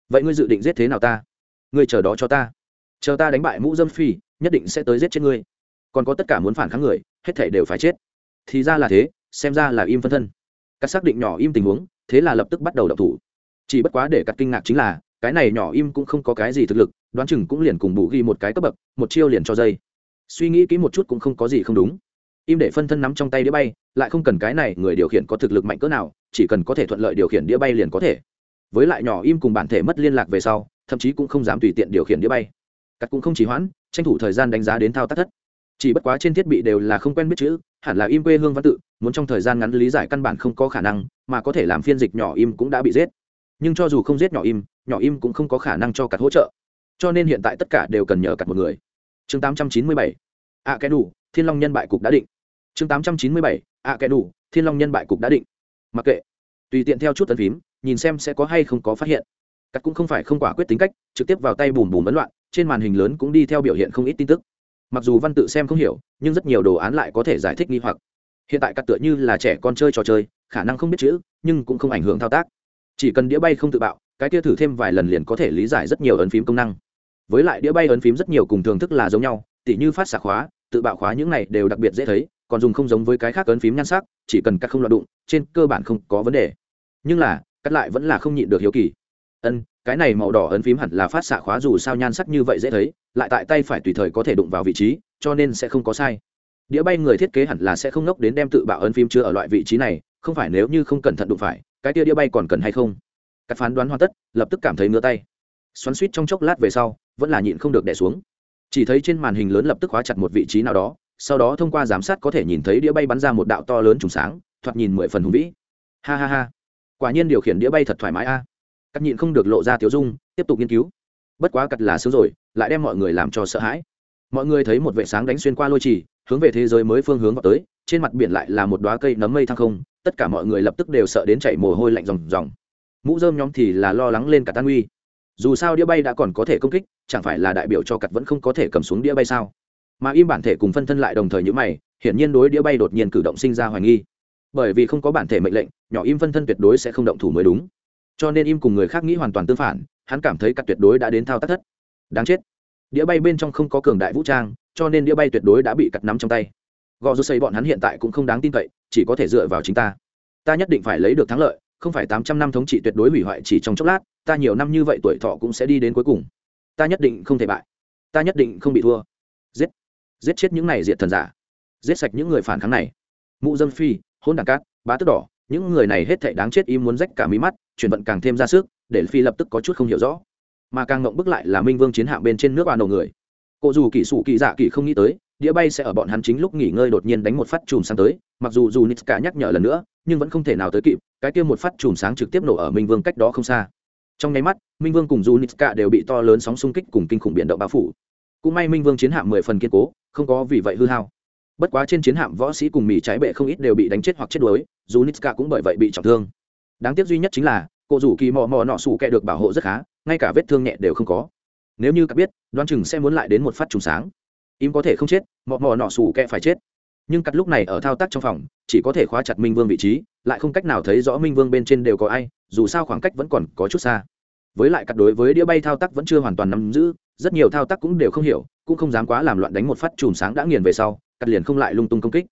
Vậy ngươi dự định giết thế nào ta? Ngươi chờ đó cho ta. Chờ ta đánh bại mũ dâm phi, nhất định sẽ tới giết chết ngươi. Còn có tất cả muốn phản kháng người, hết thể đều phải chết. Thì ra là thế, xem ra là im phân thân. Các xác định nhỏ im tình huống, thế là lập tức bắt đầu đập thủ. Chỉ bất quá để cắt kinh ngạc chính là cái này nhỏ im cũng không có cái gì thực lực, đoán chừng cũng liền cùng bù ghi một cái cấp bậc, một chiêu liền cho dây. Suy nghĩ kỹ một chút cũng không có gì không đúng. Im để phân thân nắm trong tay đĩa bay, lại không cần cái này người điều khiển có thực lực mạnh cỡ nào, chỉ cần có thể thuận lợi điều khiển đĩa bay liền có thể. Với lại nhỏ im cùng bản thể mất liên lạc về sau, thậm chí cũng không dám tùy tiện điều khiển đĩa bay. Cắt cũng không chỉ hoãn, tranh thủ thời gian đánh giá đến thao tác thất. Chỉ bất quá trên thiết bị đều là không quen biết chữ, hẳn là im quê hương văn tự, muốn trong thời gian ngắn lý giải căn bản không có khả năng, mà có thể làm phiên dịch nhỏ im cũng đã bị giết. Nhưng cho dù không giết nhỏ im nhỏ im cũng không có khả năng cho cặt hỗ trợ. Cho nên hiện tại tất cả đều cần nhờ cặt một người. Chương 897. ạ kẻ đủ thiên long nhân bại cục đã định. Chương 897. ạ kẻ đủ thiên long nhân bại cục đã định. Mặc kệ. Tùy tiện theo chút tấn phím, nhìn xem sẽ có hay không có phát hiện. Cắt cũng không phải không quả quyết tính cách, trực tiếp vào tay bùm bùm ấn loạn, trên màn hình lớn cũng đi theo biểu hiện không ít tin tức. Mặc dù văn tự xem không hiểu, nhưng rất nhiều đồ án lại có thể giải thích nghi hoặc. Hiện tại cắt tựa như là trẻ con chơi trò chơi, khả năng không biết chữ, nhưng cũng không ảnh hưởng thao tác. Chỉ cần đĩa bay không tự bạo cái kia thử thêm vài lần liền có thể lý giải rất nhiều ấn phím công năng. Với lại đĩa bay ấn phím rất nhiều cùng thường thức là giống nhau, tỉ như phát xạ khóa, tự bạo khóa những này đều đặc biệt dễ thấy, còn dùng không giống với cái khác ấn phím nhan sắc, chỉ cần cắt không loạn đụng, trên cơ bản không có vấn đề. Nhưng là, cắt lại vẫn là không nhịn được hiếu kỳ. Ân, cái này màu đỏ ấn phím hẳn là phát xạ khóa dù sao nhan sắc như vậy dễ thấy, lại tại tay phải tùy thời có thể đụng vào vị trí, cho nên sẽ không có sai. Đĩa bay người thiết kế hẳn là sẽ không ngốc đến đem tự bạo ấn phím chưa ở loại vị trí này, không phải nếu như không cẩn thận đụng phải, cái kia đĩa bay còn cần hay không? Các phán đoán hoàn tất, lập tức cảm thấy ngứa tay. Xoắn suýt trong chốc lát về sau, vẫn là nhịn không được đẻ xuống. Chỉ thấy trên màn hình lớn lập tức khóa chặt một vị trí nào đó, sau đó thông qua giám sát có thể nhìn thấy đĩa bay bắn ra một đạo to lớn trùng sáng, thoạt nhìn mười phần hùng vĩ. Ha ha ha. Quả nhiên điều khiển đĩa bay thật thoải mái a. À. cắt nhịn không được lộ ra tiếu dung, tiếp tục nghiên cứu. Bất quá cặt là sướng rồi, lại đem mọi người làm cho sợ hãi. Mọi người thấy một vệ sáng đánh xuyên qua lôi trì, hướng về thế giới mới phương hướng vào tới, trên mặt biển lại là một đoá cây nấm mây thăng không, tất cả mọi người lập tức đều sợ đến chạy mồ hôi lạnh ròng ròng mũ dơm nhóm thì là lo lắng lên cả tan uy. Dù sao đĩa bay đã còn có thể công kích, chẳng phải là đại biểu cho cặt vẫn không có thể cầm xuống đĩa bay sao? Mà im bản thể cùng phân thân lại đồng thời như mày, hiển nhiên đối đĩa bay đột nhiên cử động sinh ra hoài nghi. Bởi vì không có bản thể mệnh lệnh, nhỏ im phân thân tuyệt đối sẽ không động thủ mới đúng. Cho nên im cùng người khác nghĩ hoàn toàn tương phản, hắn cảm thấy cặt tuyệt đối đã đến thao tác thất. Đáng chết. Đĩa bay bên trong không có cường đại vũ trang, cho nên đĩa bay tuyệt đối đã bị cặt nắm trong tay. Gò rô xây bọn hắn hiện tại cũng không đáng tin cậy, chỉ có thể dựa vào chính ta. Ta nhất định phải lấy được thắng lợi không phải tám trăm năm thống trị tuyệt đối hủy hoại chỉ trong chốc lát, ta nhiều năm như vậy tuổi thọ cũng sẽ đi đến cuối cùng. Ta nhất định không thể bại. Ta nhất định không bị thua. Giết. Giết chết những này diệt thần giả. Giết sạch những người phản kháng này. Mụ dâm phi, hôn đảng cát, bá tức đỏ, những người này hết thảy đáng chết im muốn rách cả mí mắt, chuyển vận càng thêm ra sức, để phi lập tức có chút không hiểu rõ. Mà càng ngộng bức lại là minh vương chiến hạm bên trên nước bà nổ người. Cụ dù kỹ sủ kỳ dạ kỳ không nghĩ tới đĩa bay sẽ ở bọn hắn chính lúc nghỉ ngơi đột nhiên đánh một phát chùm sáng tới, mặc dù dù nitska nhắc nhở lần nữa, nhưng vẫn không thể nào tới kịp, cái kia một phát chùm sáng trực tiếp nổ ở minh vương cách đó không xa. Trong nháy mắt, minh vương cùng dù nitska đều bị to lớn sóng xung kích cùng kinh khủng biển động bao phủ. Cũng may minh vương chiến hạm mười phần kiên cố, không có vì vậy hư hao. Bất quá trên chiến hạm võ sĩ cùng mì trái bệ không ít đều bị đánh chết hoặc chết đuối, dù nitska cũng bởi vậy bị trọng thương. Đáng tiếc duy nhất chính là, cô rủ kỳ mò mò nọ sủ kẹ được bảo hộ rất khá, ngay cả vết thương nhẹ đều không có. Nếu như các biết, đoán chừng sẽ muốn lại đến một phát trùng sáng im có thể không chết, mọ mò nọ sủ kẹ phải chết. Nhưng cắt lúc này ở thao tác trong phòng, chỉ có thể khóa chặt minh vương vị trí, lại không cách nào thấy rõ minh vương bên trên đều có ai, dù sao khoảng cách vẫn còn có chút xa. Với lại cắt đối với đĩa bay thao tác vẫn chưa hoàn toàn nắm giữ, rất nhiều thao tác cũng đều không hiểu, cũng không dám quá làm loạn đánh một phát chùm sáng đã nghiền về sau, cắt liền không lại lung tung công kích.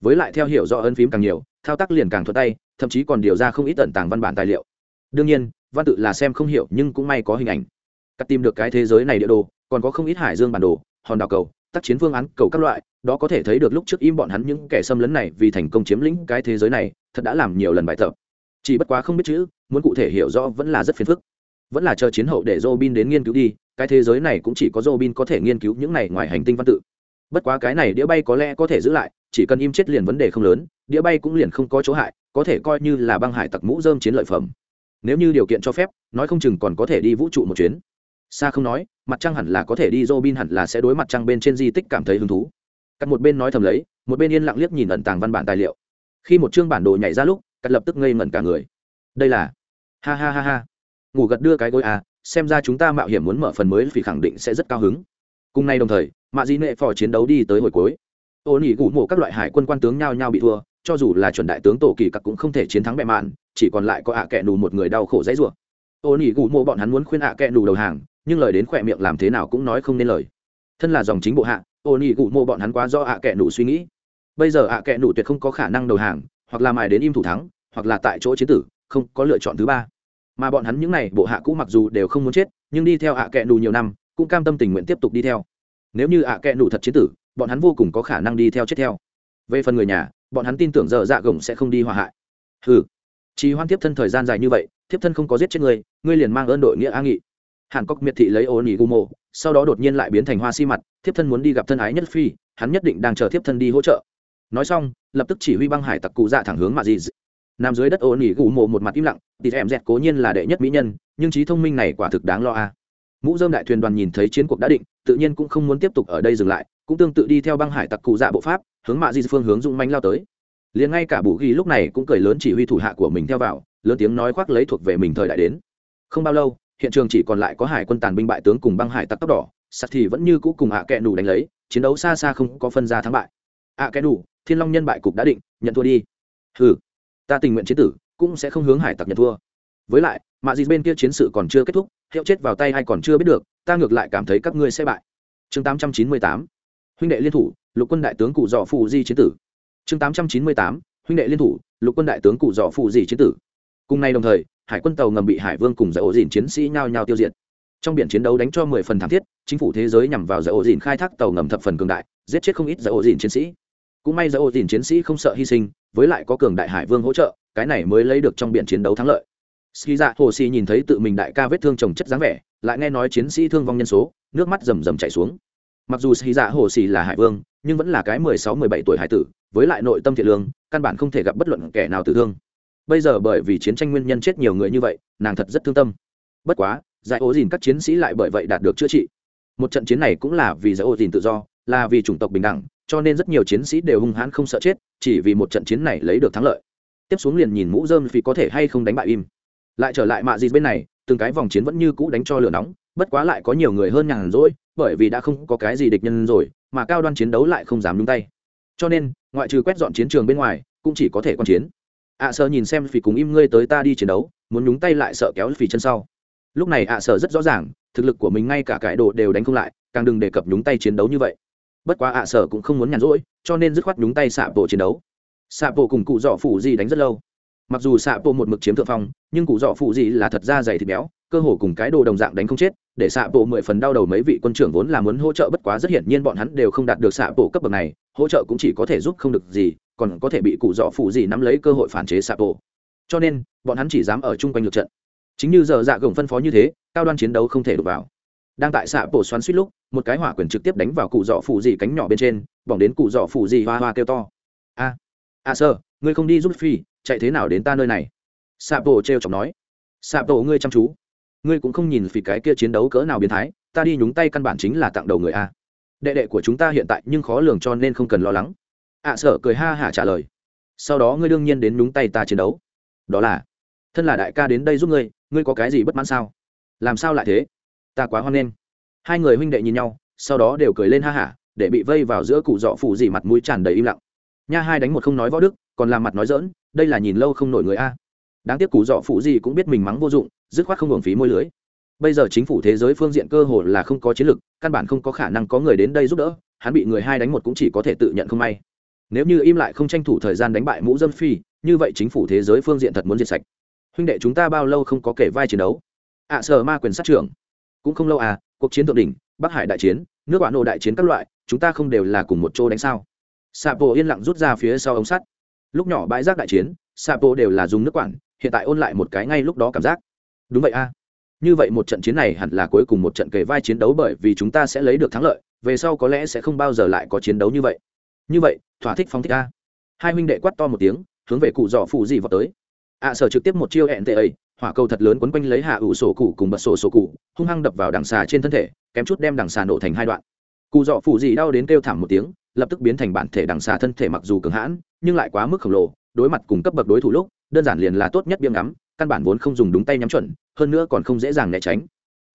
Với lại theo hiểu rõ ấn phím càng nhiều, thao tác liền càng thuận tay, thậm chí còn điều ra không ít tận tàng văn bản tài liệu. Đương nhiên, văn tự là xem không hiểu nhưng cũng may có hình ảnh. Cắt tìm được cái thế giới này địa đồ, còn có không ít hải dương bản đồ, hòn đảo cầu tác chiến phương án, cầu các loại, đó có thể thấy được lúc trước im bọn hắn những kẻ xâm lấn này vì thành công chiếm lĩnh cái thế giới này, thật đã làm nhiều lần bài tập. Chỉ bất quá không biết chữ, muốn cụ thể hiểu rõ vẫn là rất phiền phức. Vẫn là chờ chiến hậu để Robin đến nghiên cứu đi, cái thế giới này cũng chỉ có Robin có thể nghiên cứu những này ngoài hành tinh văn tự. Bất quá cái này đĩa bay có lẽ có thể giữ lại, chỉ cần im chết liền vấn đề không lớn, đĩa bay cũng liền không có chỗ hại, có thể coi như là băng hải tặc mũ dơm chiến lợi phẩm. Nếu như điều kiện cho phép, nói không chừng còn có thể đi vũ trụ một chuyến. Xa không nói mặt trăng hẳn là có thể đi, Robin hẳn là sẽ đối mặt trăng bên trên di tích cảm thấy hứng thú. Cắt một bên nói thầm lấy, một bên yên lặng liếc nhìn ẩn tàng văn bản tài liệu. Khi một chương bản đồ nhảy ra lúc, cắt lập tức ngây ngẩn cả người. Đây là ha ha ha ha. Ngủ gật đưa cái gối à xem ra chúng ta mạo hiểm muốn mở phần mới vì khẳng định sẽ rất cao hứng. Cùng nay đồng thời, mạ di nệ phò chiến đấu đi tới hồi cuối. Ô nỉ gủ mộ các loại hải quân quan tướng nhao nhao bị thua, cho dù là chuẩn đại tướng tổ kỳ cặc cũng không thể chiến thắng bệ mạn, chỉ còn lại có ạ à kẹ nù một người đau khổ dãy rủa. Ô nỉ gủ mộ bọn hắn muốn khuyên ạ à kẹ nù đầu hàng nhưng lời đến khỏe miệng làm thế nào cũng nói không nên lời. Thân là dòng chính bộ hạ ô nhi gủ mộ bọn hắn quá do ạ à kẹ suy nghĩ. Bây giờ ạ kệ nù tuyệt không có khả năng đầu hàng, hoặc là mài đến im thủ thắng, hoặc là tại chỗ chế tử, không có lựa chọn thứ ba. Mà bọn hắn những n à y bộ hạ cũ mặc dù đều không muốn chết, nhưng đi theo ạ kệ nù nhiều năm, cũng cam tâm tình nguyện tiếp tục đi theo. Nếu như ạ kệ nù thật chế tử, bọn hắn vô cùng có khả năng đi theo chết theo. Về phần người nhà, bọn hắn tin tưởng giờ dạ gồng sẽ không đi hòa hại. Ừ chỉ hoan tiếp thân thời gian dài như vậy, tiếp thân không có giết chết người, ngươi liền mang ơn đội nghĩa a nghị hàn cốc miệt thị lấy ô nỉ gu mộ sau đó đột nhiên lại biến thành hoa si mặt, thiếp thân muốn đi gặp thân ái nhất phi, hắn nhất định đang chờ thiếp thân đi hỗ trợ. Nói xong, lập tức chỉ huy băng hải tặc cụ dạ thẳng hướng mà dì nằm dưới đất ô nỉ gu mộ một mặt im lặng thì em dẹt cố nhiên là đệ nhất mỹ nhân, nhưng trí thông minh này quả thực đáng lo a. Mũ dơm đại thuyền đoàn nhìn thấy chiến cuộc đã định, tự nhiên cũng không muốn tiếp tục ở đây dừng lại, cũng tương tự đi theo băng hải tặc cụ dạ bộ pháp, hướng mạ di phương hướng dung manh lao tới. Liền ngay cả bù ghi lúc này cũng cười lớn chỉ huy thủ hạ của mình theo vào, lớn tiếng nói khoác lấy thuộc về mình thời đại đến. Không bao lâu hiện trường chỉ còn lại có hải quân tàn binh bại tướng cùng băng hải tặc tóc đỏ, sắt thì vẫn như cũ cùng ạ à kẹ nủ đánh lấy, chiến đấu xa xa không có phân ra thắng bại. ạ à kẹ nủ thiên long nhân bại cục đã định, nhận thua đi. Ừ ta tình nguyện chiến tử, cũng sẽ không hướng hải tặc nhận thua. Với lại, mạ dịt bên kia chiến sự còn chưa kết thúc, hiệu chết vào tay hay còn chưa biết được, ta ngược lại cảm thấy các ngươi sẽ bại. Chương 898 huynh đệ liên thủ, lục quân đại tướng cụ dọ phù di chiến tử. Chương 898 huynh đệ liên thủ, lục quân đại tướng cụ dọ phù di chiến tử. Cùng nay đồng thời hải quân tàu ngầm bị hải vương cùng giải ổ dìn chiến sĩ nhao nhao tiêu diệt. Trong biển chiến đấu đánh cho mười phần thảm thiết, chính phủ thế giới nhằm vào giải ổ dìn khai thác tàu ngầm thập phần cường đại, giết chết không ít giải ổ dìn chiến sĩ. Cũng may giải ổ dìn chiến sĩ không sợ hy sinh, với lại có cường đại hải vương hỗ trợ, cái này mới lấy được trong biển chiến đấu thắng lợi. Ski dạ hồ si nhìn thấy tự mình đại ca vết thương chồng chất dáng vẻ, lại nghe nói chiến sĩ thương vong nhân số, nước mắt rầm rầm chảy xuống. Mặc dù ski dạ hồ si là hải vương, nhưng vẫn là cái mười sáu, mười bảy tuổi hải tử, với lại nội tâm thiện lương, căn bản không thể gặp bất luận kẻ nào tử thương bây giờ bởi vì chiến tranh nguyên nhân chết nhiều người như vậy, nàng thật rất thương tâm. Bất quá, giải ố dìn các chiến sĩ lại bởi vậy đạt được chữa trị. Một trận chiến này cũng là vì giải ố dìn tự do, là vì chủng tộc bình đẳng, cho nên rất nhiều chiến sĩ đều hung hãn không sợ chết, chỉ vì một trận chiến này lấy được thắng lợi. Tiếp xuống liền nhìn mũ dơm vì có thể hay không đánh bại im. Lại trở lại mạ gì bên này, từng cái vòng chiến vẫn như cũ đánh cho lửa nóng, bất quá lại có nhiều người hơn nhàn rỗi, bởi vì đã không có cái gì địch nhân rồi, mà cao đoan chiến đấu lại không dám nhúng tay. Cho nên, ngoại trừ quét dọn chiến trường bên ngoài, cũng chỉ có thể quan chiến ạ à sợ nhìn xem phỉ cùng im ngươi tới ta đi chiến đấu, muốn nhúng tay lại sợ kéo phỉ chân sau. Lúc này ạ à sợ rất rõ ràng, thực lực của mình ngay cả cải đồ đều đánh không lại, càng đừng đề cập nhúng tay chiến đấu như vậy. Bất quá ạ à sợ cũng không muốn nhàn rỗi, cho nên dứt khoát nhúng tay xạ bộ chiến đấu. Xạ bộ cùng cụ dọ phủ gì đánh rất lâu mặc dù xạ bộ một mực chiếm thượng phong, nhưng cụ dọ phụ gì là thật ra dày thịt béo, cơ hồ cùng cái đồ đồng dạng đánh không chết, để xạ bộ mười phần đau đầu mấy vị quân trưởng vốn là muốn hỗ trợ bất quá rất hiển nhiên bọn hắn đều không đạt được xạ bộ cấp bậc này, hỗ trợ cũng chỉ có thể giúp không được gì, còn có thể bị cụ dọ phụ gì nắm lấy cơ hội phản chế xạ bộ. Cho nên, bọn hắn chỉ dám ở chung quanh lượt trận. Chính như giờ dạ gồng phân phó như thế, cao đoan chiến đấu không thể đụng vào. Đang tại xạ bộ xoắn suýt lúc, một cái hỏa quyền trực tiếp đánh vào cụ dọ phụ gì cánh nhỏ bên trên, bỏng đến cụ dọ phụ gì hoa hoa kêu to. A a sơ, ngươi không đi giúp phi chạy thế nào đến ta nơi này? Sạp tổ t r chọc nói. Sạp tổ ngươi chăm chú. Ngươi cũng không nhìn vì cái kia chiến đấu cỡ nào biến thái ta đi nhúng tay căn bản chính là tặng đầu người a. Đệ đệ của chúng ta hiện tại nhưng khó lường cho nên không cần lo lắng. Ạ à, sợ cười ha hả trả lời. Sau đó ngươi đương nhiên đến nhúng tay ta chiến đấu. Đó là thân là đại ca đến đây giúp ngươi ngươi có cái gì bất mãn sao? Làm sao lại thế? Ta quá hoan nghênh. Hai người huynh đệ nhìn nhau sau đó đều cười lên ha hả để bị vây vào giữa cụ dọ phủ dì mặt mũi tràn đầy im lặng. Nha hai đánh một không nói võ đức còn làm mặt nói dỡn đây là nhìn lâu không nổi người a. Đáng tiếc cụ dọ phụ gì cũng biết mình mắng vô dụng dứt khoát không hưởng phí môi lưới. Bây giờ chính phủ thế giới phương diện cơ hồ là không có chiến lược căn bản không có khả năng có người đến đây giúp đỡ hắn bị người hai đánh một cũng chỉ có thể tự nhận không may. Nếu như im lại không tranh thủ thời gian đánh bại mũ dâm phi như vậy chính phủ thế giới phương diện thật muốn diệt sạch. Huynh đệ chúng ta bao lâu không có kể vai chiến đấu? Ạ à, sở ma quyền sát trưởng. Cũng không lâu à cuộc chiến thượng đỉnh bắc hải đại chiến nước bạn nổ đại chiến các loại chúng ta không đều là cùng một chỗ đánh sao? Sạ bộ yên lặng rút ra phía sau ống sắt lúc nhỏ bãi rác đại chiến, sapo bộ đều là dùng nước quản, hiện tại ôn lại một cái ngay lúc đó cảm giác. Đúng vậy a. Như vậy một trận chiến này hẳn là cuối cùng một trận kề vai chiến đấu bởi vì chúng ta sẽ lấy được thắng lợi, về sau có lẽ sẽ không bao giờ lại có chiến đấu như vậy. Như vậy, thỏa thích phóng thích a. Hai huynh đệ quát to một tiếng, hướng về cụ dọ phụ gì vào tới. Ạ sở trực tiếp một chiêu hẹn tệ ấy, hỏa cầu thật lớn quấn quanh lấy hạ ủ sổ cụ cùng bật sổ sổ cụ, hung hăng đập vào đằng xà trên thân thể, kém chút đem đằng xà nổ thành hai đoạn. Cụ dọ phụ gì đau đến kêu thảm một tiếng lập tức biến thành bản thể đằng xà thân thể mặc dù cường hãn, nhưng lại quá mức khổng lồ, đối mặt cùng cấp bậc đối thủ lúc, đơn giản liền là tốt nhất biếng ngắm, căn bản vốn không dùng đúng tay nhắm chuẩn, hơn nữa còn không dễ dàng né tránh.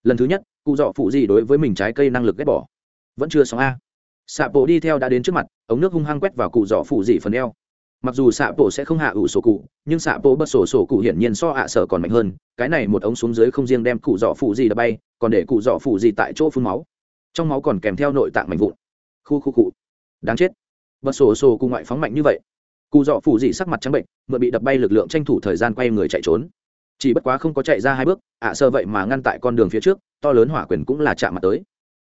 Lần thứ nhất, cụ dọ phụ gì đối với mình trái cây năng lực ghét bỏ. Vẫn chưa xong a. Xạ bộ đi theo đã đến trước mặt, ống nước hung hăng quét vào cụ dọ phụ gì phần eo. Mặc dù xạ bộ sẽ không hạ ủ sổ cụ, nhưng xạ bộ bật sổ sổ cụ hiển nhiên so hạ sở còn mạnh hơn, cái này một ống xuống dưới không riêng đem cụ dọ phụ gì đập bay, còn để cụ dọ phụ gì tại chỗ phun máu. Trong máu còn kèm theo nội tạng mạnh vụn. Khu khu cụ đáng chết. Bật sổ sổ cùng ngoại phóng mạnh như vậy. Cụ dọ phụ dị sắc mặt trắng bệnh, mượn bị đập bay lực lượng tranh thủ thời gian quay người chạy trốn. Chỉ bất quá không có chạy ra hai bước, ạ sơ vậy mà ngăn tại con đường phía trước, to lớn hỏa quyền cũng là chạm mặt tới.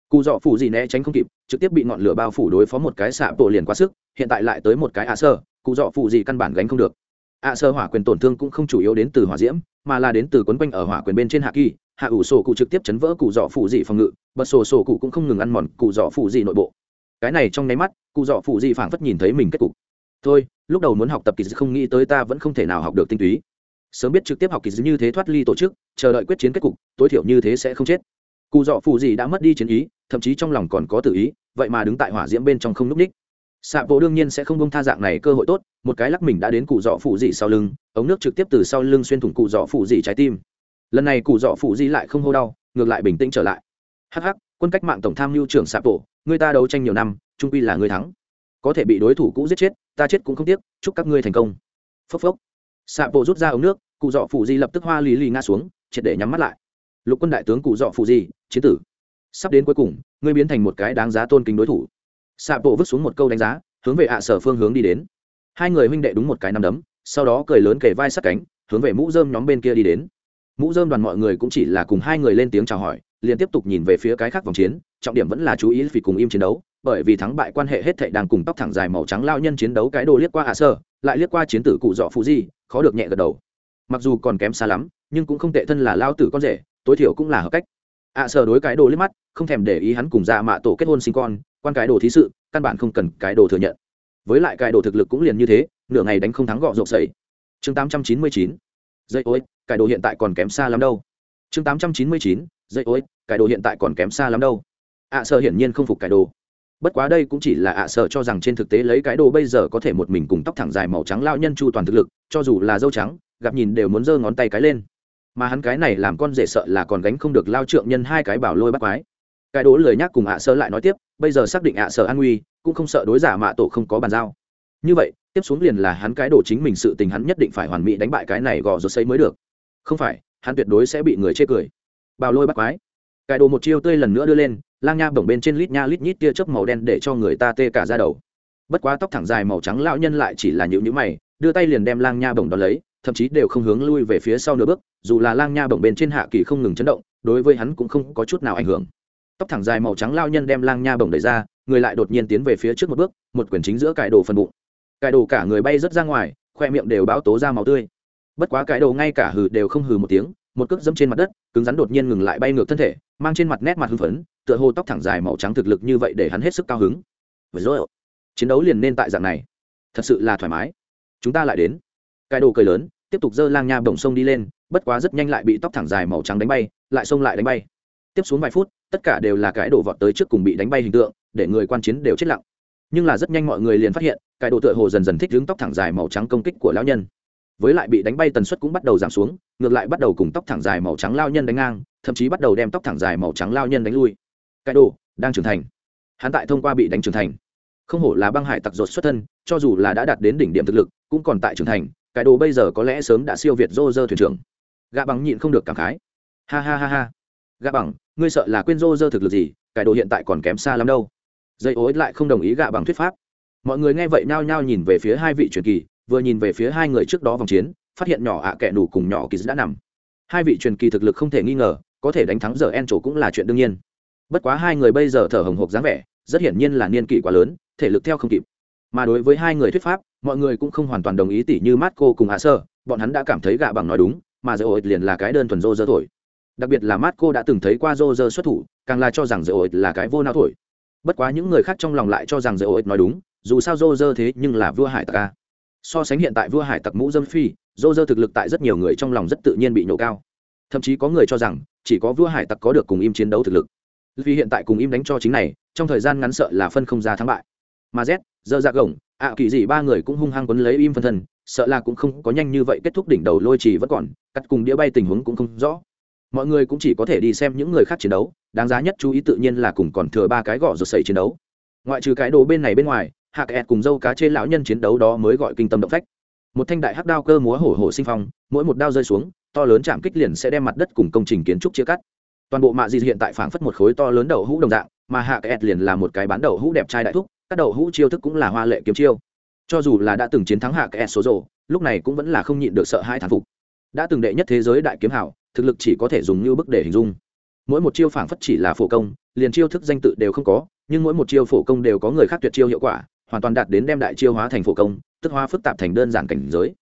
Cụ dọ phụ dị né tránh không kịp, trực tiếp bị ngọn lửa bao phủ đối phó một cái xạ bộ liền quá sức, hiện tại lại tới một cái ạ sơ, cụ dọ phụ dị căn bản gánh không được. Ạ sơ hỏa quyền tổn thương cũng không chủ yếu đến từ hỏa diễm, mà là đến từ quấn quanh ở hỏa quyền bên trên hạ kỳ, hạ ủ sổ cụ trực tiếp chấn vỡ cụ dọ phụ dị phòng ngự bật sổ sổ cụ cũng không ngừng ăn mòn cụ dọ phụ dị nội bộ. Cái này trong nháy mắt cụ dọ phụ dị phảng phất nhìn thấy mình kết cục. Thôi, lúc đầu muốn học tập kỳ dị không nghĩ tới ta vẫn không thể nào học được tinh túy. Sớm biết trực tiếp học kỳ dị như thế thoát ly tổ chức, chờ đợi quyết chiến kết cục, tối thiểu như thế sẽ không chết. Cụ dọ phụ dị đã mất đi chiến ý, thậm chí trong lòng còn có tự ý, vậy mà đứng tại hỏa diễm bên trong không núp ních. Xạ bộ đương nhiên sẽ không bông tha dạng này cơ hội tốt, một cái lắc mình đã đến cụ dọ phụ dị sau lưng, ống nước trực tiếp từ sau lưng xuyên thủng cụ dọ phụ dị trái tim. Lần này cụ dọ phụ dị lại không hô đau, ngược lại bình tĩnh trở lại. Hh quân cách mạng tổng tham mưu trưởng xạ bộ người ta đấu tranh nhiều năm, trung quy là người thắng. Có thể bị đối thủ cũ giết chết, ta chết cũng không tiếc, chúc các ngươi thành công. Phốc phốc. Xạ bộ rút ra ống nước, cụ dọ phụ di lập tức hoa lì lì ngã xuống, triệt để nhắm mắt lại. Lục quân đại tướng cụ dọ phụ di, chiến tử. Sắp đến cuối cùng, ngươi biến thành một cái đáng giá tôn kính đối thủ. Xạ bộ vứt xuống một câu đánh giá, hướng về ạ sở phương hướng đi đến. Hai người huynh đệ đúng một cái nằm đấm, sau đó cười lớn kề vai sát cánh, hướng về mũ dơm nhóm bên kia đi đến. Mũ dơm đoàn mọi người cũng chỉ là cùng hai người lên tiếng chào hỏi liền tiếp tục nhìn về phía cái khác vòng chiến, trọng điểm vẫn là chú ý vì cùng im chiến đấu, bởi vì thắng bại quan hệ hết thảy đang cùng tóc thẳng dài màu trắng lao nhân chiến đấu cái đồ liếc qua hạ à sơ, lại liếc qua chiến tử cụ dọ phụ di, khó được nhẹ gật đầu. Mặc dù còn kém xa lắm, nhưng cũng không tệ thân là lao tử con rể, tối thiểu cũng là hợp cách. Hạ à sơ đối cái đồ liếc mắt, không thèm để ý hắn cùng ra mạ tổ kết hôn sinh con, quan cái đồ thí sự, căn bản không cần cái đồ thừa nhận. Với lại cái đồ thực lực cũng liền như thế, nửa ngày đánh không thắng gọ rộp sẩy. Chương 899 dây ối cái đồ hiện tại còn kém xa lắm đâu. Chương 899 dây ối cái đồ hiện tại còn kém xa lắm đâu. Ạ sợ hiển nhiên không phục cái đồ. Bất quá đây cũng chỉ là ạ sợ cho rằng trên thực tế lấy cái đồ bây giờ có thể một mình cùng tóc thẳng dài màu trắng lao nhân chu toàn thực lực, cho dù là dâu trắng, gặp nhìn đều muốn giơ ngón tay cái lên. Mà hắn cái này làm con rể sợ là còn gánh không được lao trượng nhân hai cái bảo lôi bắt quái. Cái đố lời nhắc cùng ạ sợ lại nói tiếp, bây giờ xác định ạ sợ an nguy, cũng không sợ đối giả mạ tổ không có bàn giao. Như vậy, tiếp xuống liền là hắn cái đồ chính mình sự tình hắn nhất định phải hoàn mỹ đánh bại cái này gò rốt xây mới được. Không phải, hắn tuyệt đối sẽ bị người chê cười bào lôi bắt quái. Cái đồ một chiêu tươi lần nữa đưa lên, lang nha bổng bên trên lít nha lít nhít tia chớp màu đen để cho người ta tê cả ra đầu. Bất quá tóc thẳng dài màu trắng lão nhân lại chỉ là nhịu nhữ mày, đưa tay liền đem lang nha bổng đón lấy, thậm chí đều không hướng lui về phía sau nửa bước, dù là lang nha bổng bên trên hạ kỳ không ngừng chấn động, đối với hắn cũng không có chút nào ảnh hưởng. Tóc thẳng dài màu trắng lao nhân đem lang nha bổng đẩy ra, người lại đột nhiên tiến về phía trước một bước, một quyển chính giữa cải đồ phần bụng. Cải đồ cả người bay rớt ra ngoài, khoe miệng đều báo tố ra máu tươi. Bất quá cải đồ ngay cả hừ đều không hừ một tiếng một cước dẫm trên mặt đất, cứng rắn đột nhiên ngừng lại bay ngược thân thể, mang trên mặt nét mặt hưng phấn, tựa hồ tóc thẳng dài màu trắng thực lực như vậy để hắn hết sức cao hứng. Với rồi, chiến đấu liền nên tại dạng này. Thật sự là thoải mái. Chúng ta lại đến. Cái đồ cười lớn, tiếp tục dơ lang nha bổng sông đi lên, bất quá rất nhanh lại bị tóc thẳng dài màu trắng đánh bay, lại xông lại đánh bay. Tiếp xuống vài phút, tất cả đều là cái đồ vọt tới trước cùng bị đánh bay hình tượng, để người quan chiến đều chết lặng. Nhưng là rất nhanh mọi người liền phát hiện, cái đồ tựa hồ dần dần thích hướng tóc thẳng dài màu trắng công kích của lão nhân với lại bị đánh bay tần suất cũng bắt đầu giảm xuống, ngược lại bắt đầu cùng tóc thẳng dài màu trắng lao nhân đánh ngang, thậm chí bắt đầu đem tóc thẳng dài màu trắng lao nhân đánh lui. Cái đồ, đang trưởng thành. Hắn tại thông qua bị đánh trưởng thành. Không hổ là băng hải tặc ruột xuất thân, cho dù là đã đạt đến đỉnh điểm thực lực, cũng còn tại trưởng thành, cái đồ bây giờ có lẽ sớm đã siêu việt rô rơ thuyền trưởng. Gạ bằng nhịn không được cảm khái. Ha ha ha ha. Gạ bằng, ngươi sợ là quên rô rơ thực lực gì, cái đồ hiện tại còn kém xa lắm đâu. Dây ối lại không đồng ý gạ bằng thuyết pháp. Mọi người nghe vậy nao nhao nhìn về phía hai vị truyền kỳ vừa nhìn về phía hai người trước đó vòng chiến, phát hiện nhỏ ạ à kẻ nủ cùng nhỏ kỳ đã nằm. Hai vị truyền kỳ thực lực không thể nghi ngờ, có thể đánh thắng giờ en trổ cũng là chuyện đương nhiên. Bất quá hai người bây giờ thở hồng hộc dáng vẻ, rất hiển nhiên là niên kỷ quá lớn, thể lực theo không kịp. Mà đối với hai người thuyết pháp, mọi người cũng không hoàn toàn đồng ý tỉ như mát cô cùng hạ sơ, bọn hắn đã cảm thấy gạ bằng nói đúng, mà dỡ ổi liền là cái đơn thuần rô rơ thổi. Đặc biệt là mát cô đã từng thấy qua rô rơ xuất thủ, càng là cho rằng dỡ ổi là cái vô não thổi. Bất quá những người khác trong lòng lại cho rằng dỡ ổi nói đúng, dù sao rô rơ thế nhưng là vua hải tặc ca so sánh hiện tại vua hải tặc mũ dâm phi, dô dơ thực lực tại rất nhiều người trong lòng rất tự nhiên bị nhổ cao. Thậm chí có người cho rằng, chỉ có vua hải tặc có được cùng im chiến đấu thực lực. Vì hiện tại cùng im đánh cho chính này, trong thời gian ngắn sợ là phân không ra thắng bại. Mà z dơ ra dạ gồng ạ kỳ gì ba người cũng hung hăng quấn lấy im phân thân, sợ là cũng không có nhanh như vậy kết thúc đỉnh đầu lôi trì vẫn còn, cắt cùng đĩa bay tình huống cũng không rõ. Mọi người cũng chỉ có thể đi xem những người khác chiến đấu, đáng giá nhất chú ý tự nhiên là cùng còn thừa ba cái gõ rột sẩy chiến đấu. Ngoại trừ cái đồ bên này bên ngoài hạ kẹt cùng dâu cá chê lão nhân chiến đấu đó mới gọi kinh tâm động phách. Một thanh đại hắc đao cơ múa hổ hổ sinh phong, mỗi một đao rơi xuống, to lớn chạm kích liền sẽ đem mặt đất cùng công trình kiến trúc chia cắt. Toàn bộ mạ di hiện tại phảng phất một khối to lớn đậu hũ đồng dạng, mà hạ kẹt liền là một cái bán đậu hũ đẹp trai đại thúc, các đậu hũ chiêu thức cũng là hoa lệ kiếm chiêu. Cho dù là đã từng chiến thắng hạ kẹt số rộ lúc này cũng vẫn là không nhịn được sợ hai thán phục. Đã từng đệ nhất thế giới đại kiếm hảo, thực lực chỉ có thể dùng như bức để hình dung. Mỗi một chiêu phảng phất chỉ là phổ công, liền chiêu thức danh tự đều không có, nhưng mỗi một chiêu phổ công đều có người khác tuyệt chiêu hiệu quả hoàn toàn đạt đến đem đại chiêu hóa thành phổ công, tức hóa phức tạp thành đơn giản cảnh giới.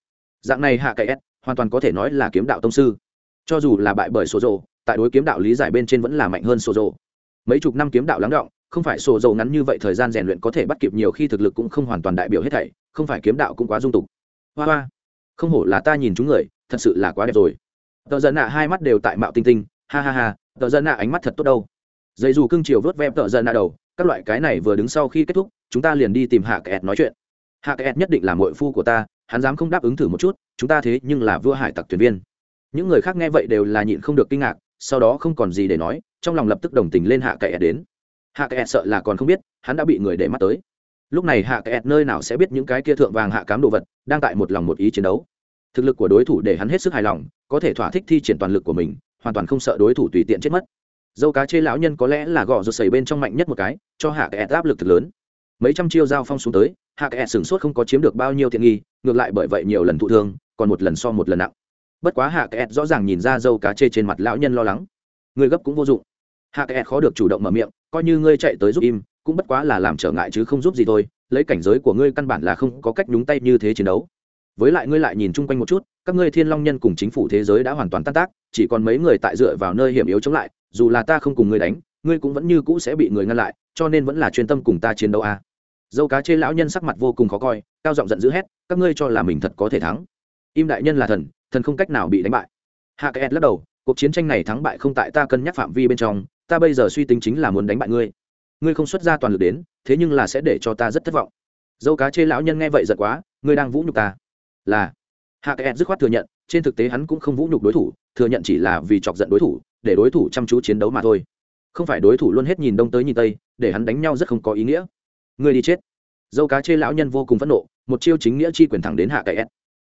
Dạng này hạ cậy s, hoàn toàn có thể nói là kiếm đạo tông sư. Cho dù là bại bởi số rộ tại đối kiếm đạo lý giải bên trên vẫn là mạnh hơn số rộ mấy chục năm kiếm đạo lắng động, không phải sổ dầu ngắn như vậy thời gian rèn luyện có thể bắt kịp nhiều khi thực lực cũng không hoàn toàn đại biểu hết thảy, không phải kiếm đạo cũng quá dung tục. Hoa hoa, không hổ là ta nhìn chúng người, thật sự là quá đẹp rồi. Tờ dân nạ hai mắt đều tại mạo tinh tinh, ha ha ha, tờ dân nạ ánh mắt thật tốt đâu. Dây dù cưng chiều vớt vem tờ dân nạ đầu, các loại cái này vừa đứng sau khi kết thúc chúng ta liền đi tìm hạ kẹt nói chuyện. Hạ kẹt nhất định là mội phu của ta, hắn dám không đáp ứng thử một chút, chúng ta thế nhưng là vua hải tặc thuyền viên. Những người khác nghe vậy đều là nhịn không được kinh ngạc, sau đó không còn gì để nói, trong lòng lập tức đồng tình lên hạ kẹt đến. Hạ kẹt sợ là còn không biết, hắn đã bị người để mắt tới. Lúc này hạ kẹt nơi nào sẽ biết những cái kia thượng vàng hạ cám đồ vật, đang tại một lòng một ý chiến đấu. Thực lực của đối thủ để hắn hết sức hài lòng, có thể thỏa thích thi triển toàn lực của mình, hoàn toàn không sợ đối thủ tùy tiện chết mất. Dâu cá chê lão nhân có lẽ là gõ rột sầy bên trong mạnh nhất một cái, cho hạ kẹt áp lực thực lớn mấy trăm chiêu giao phong xuống tới, hạ kẹt sửng sốt không có chiếm được bao nhiêu tiện nghi, ngược lại bởi vậy nhiều lần thụ thương, còn một lần so một lần nặng. Bất quá hạ kẹt rõ ràng nhìn ra dâu cá chê trên mặt lão nhân lo lắng. Người gấp cũng vô dụng. Hạ kẹt khó được chủ động mở miệng, coi như ngươi chạy tới giúp im, cũng bất quá là làm trở ngại chứ không giúp gì thôi, lấy cảnh giới của ngươi căn bản là không có cách nhúng tay như thế chiến đấu. Với lại ngươi lại nhìn chung quanh một chút, các ngươi thiên long nhân cùng chính phủ thế giới đã hoàn toàn tan tác, chỉ còn mấy người tại dựa vào nơi hiểm yếu chống lại, dù là ta không cùng ngươi đánh ngươi cũng vẫn như cũ sẽ bị người ngăn lại, cho nên vẫn là chuyên tâm cùng ta chiến đấu a. À. dâu cá chê lão nhân sắc mặt vô cùng khó coi, cao giọng giận dữ hét, các ngươi cho là mình thật có thể thắng. Im đại nhân là thần thần không cách nào bị đánh bại. Hạ kẽ lắc đầu, cuộc chiến tranh này thắng bại không tại ta cân nhắc phạm vi bên trong, ta bây giờ suy tính chính là muốn đánh bại ngươi. Ngươi không xuất ra toàn lực đến, thế nhưng là sẽ để cho ta rất thất vọng. Dâu cá chê lão nhân nghe vậy giật quá, ngươi đang vũ nhục ta. Là. Hạ kẽ dứt khoát thừa nhận, trên thực tế hắn cũng không vũ nhục đối thủ, thừa nhận chỉ là vì chọc giận đối thủ, để đối thủ chăm chú chiến đấu mà thôi không phải đối thủ luôn hết nhìn đông tới nhìn tây, để hắn đánh nhau rất không có ý nghĩa. Ngươi đi chết. Dâu cá chê lão nhân vô cùng phẫn nộ, một chiêu chính nghĩa chi quyền thẳng đến hạ cậy s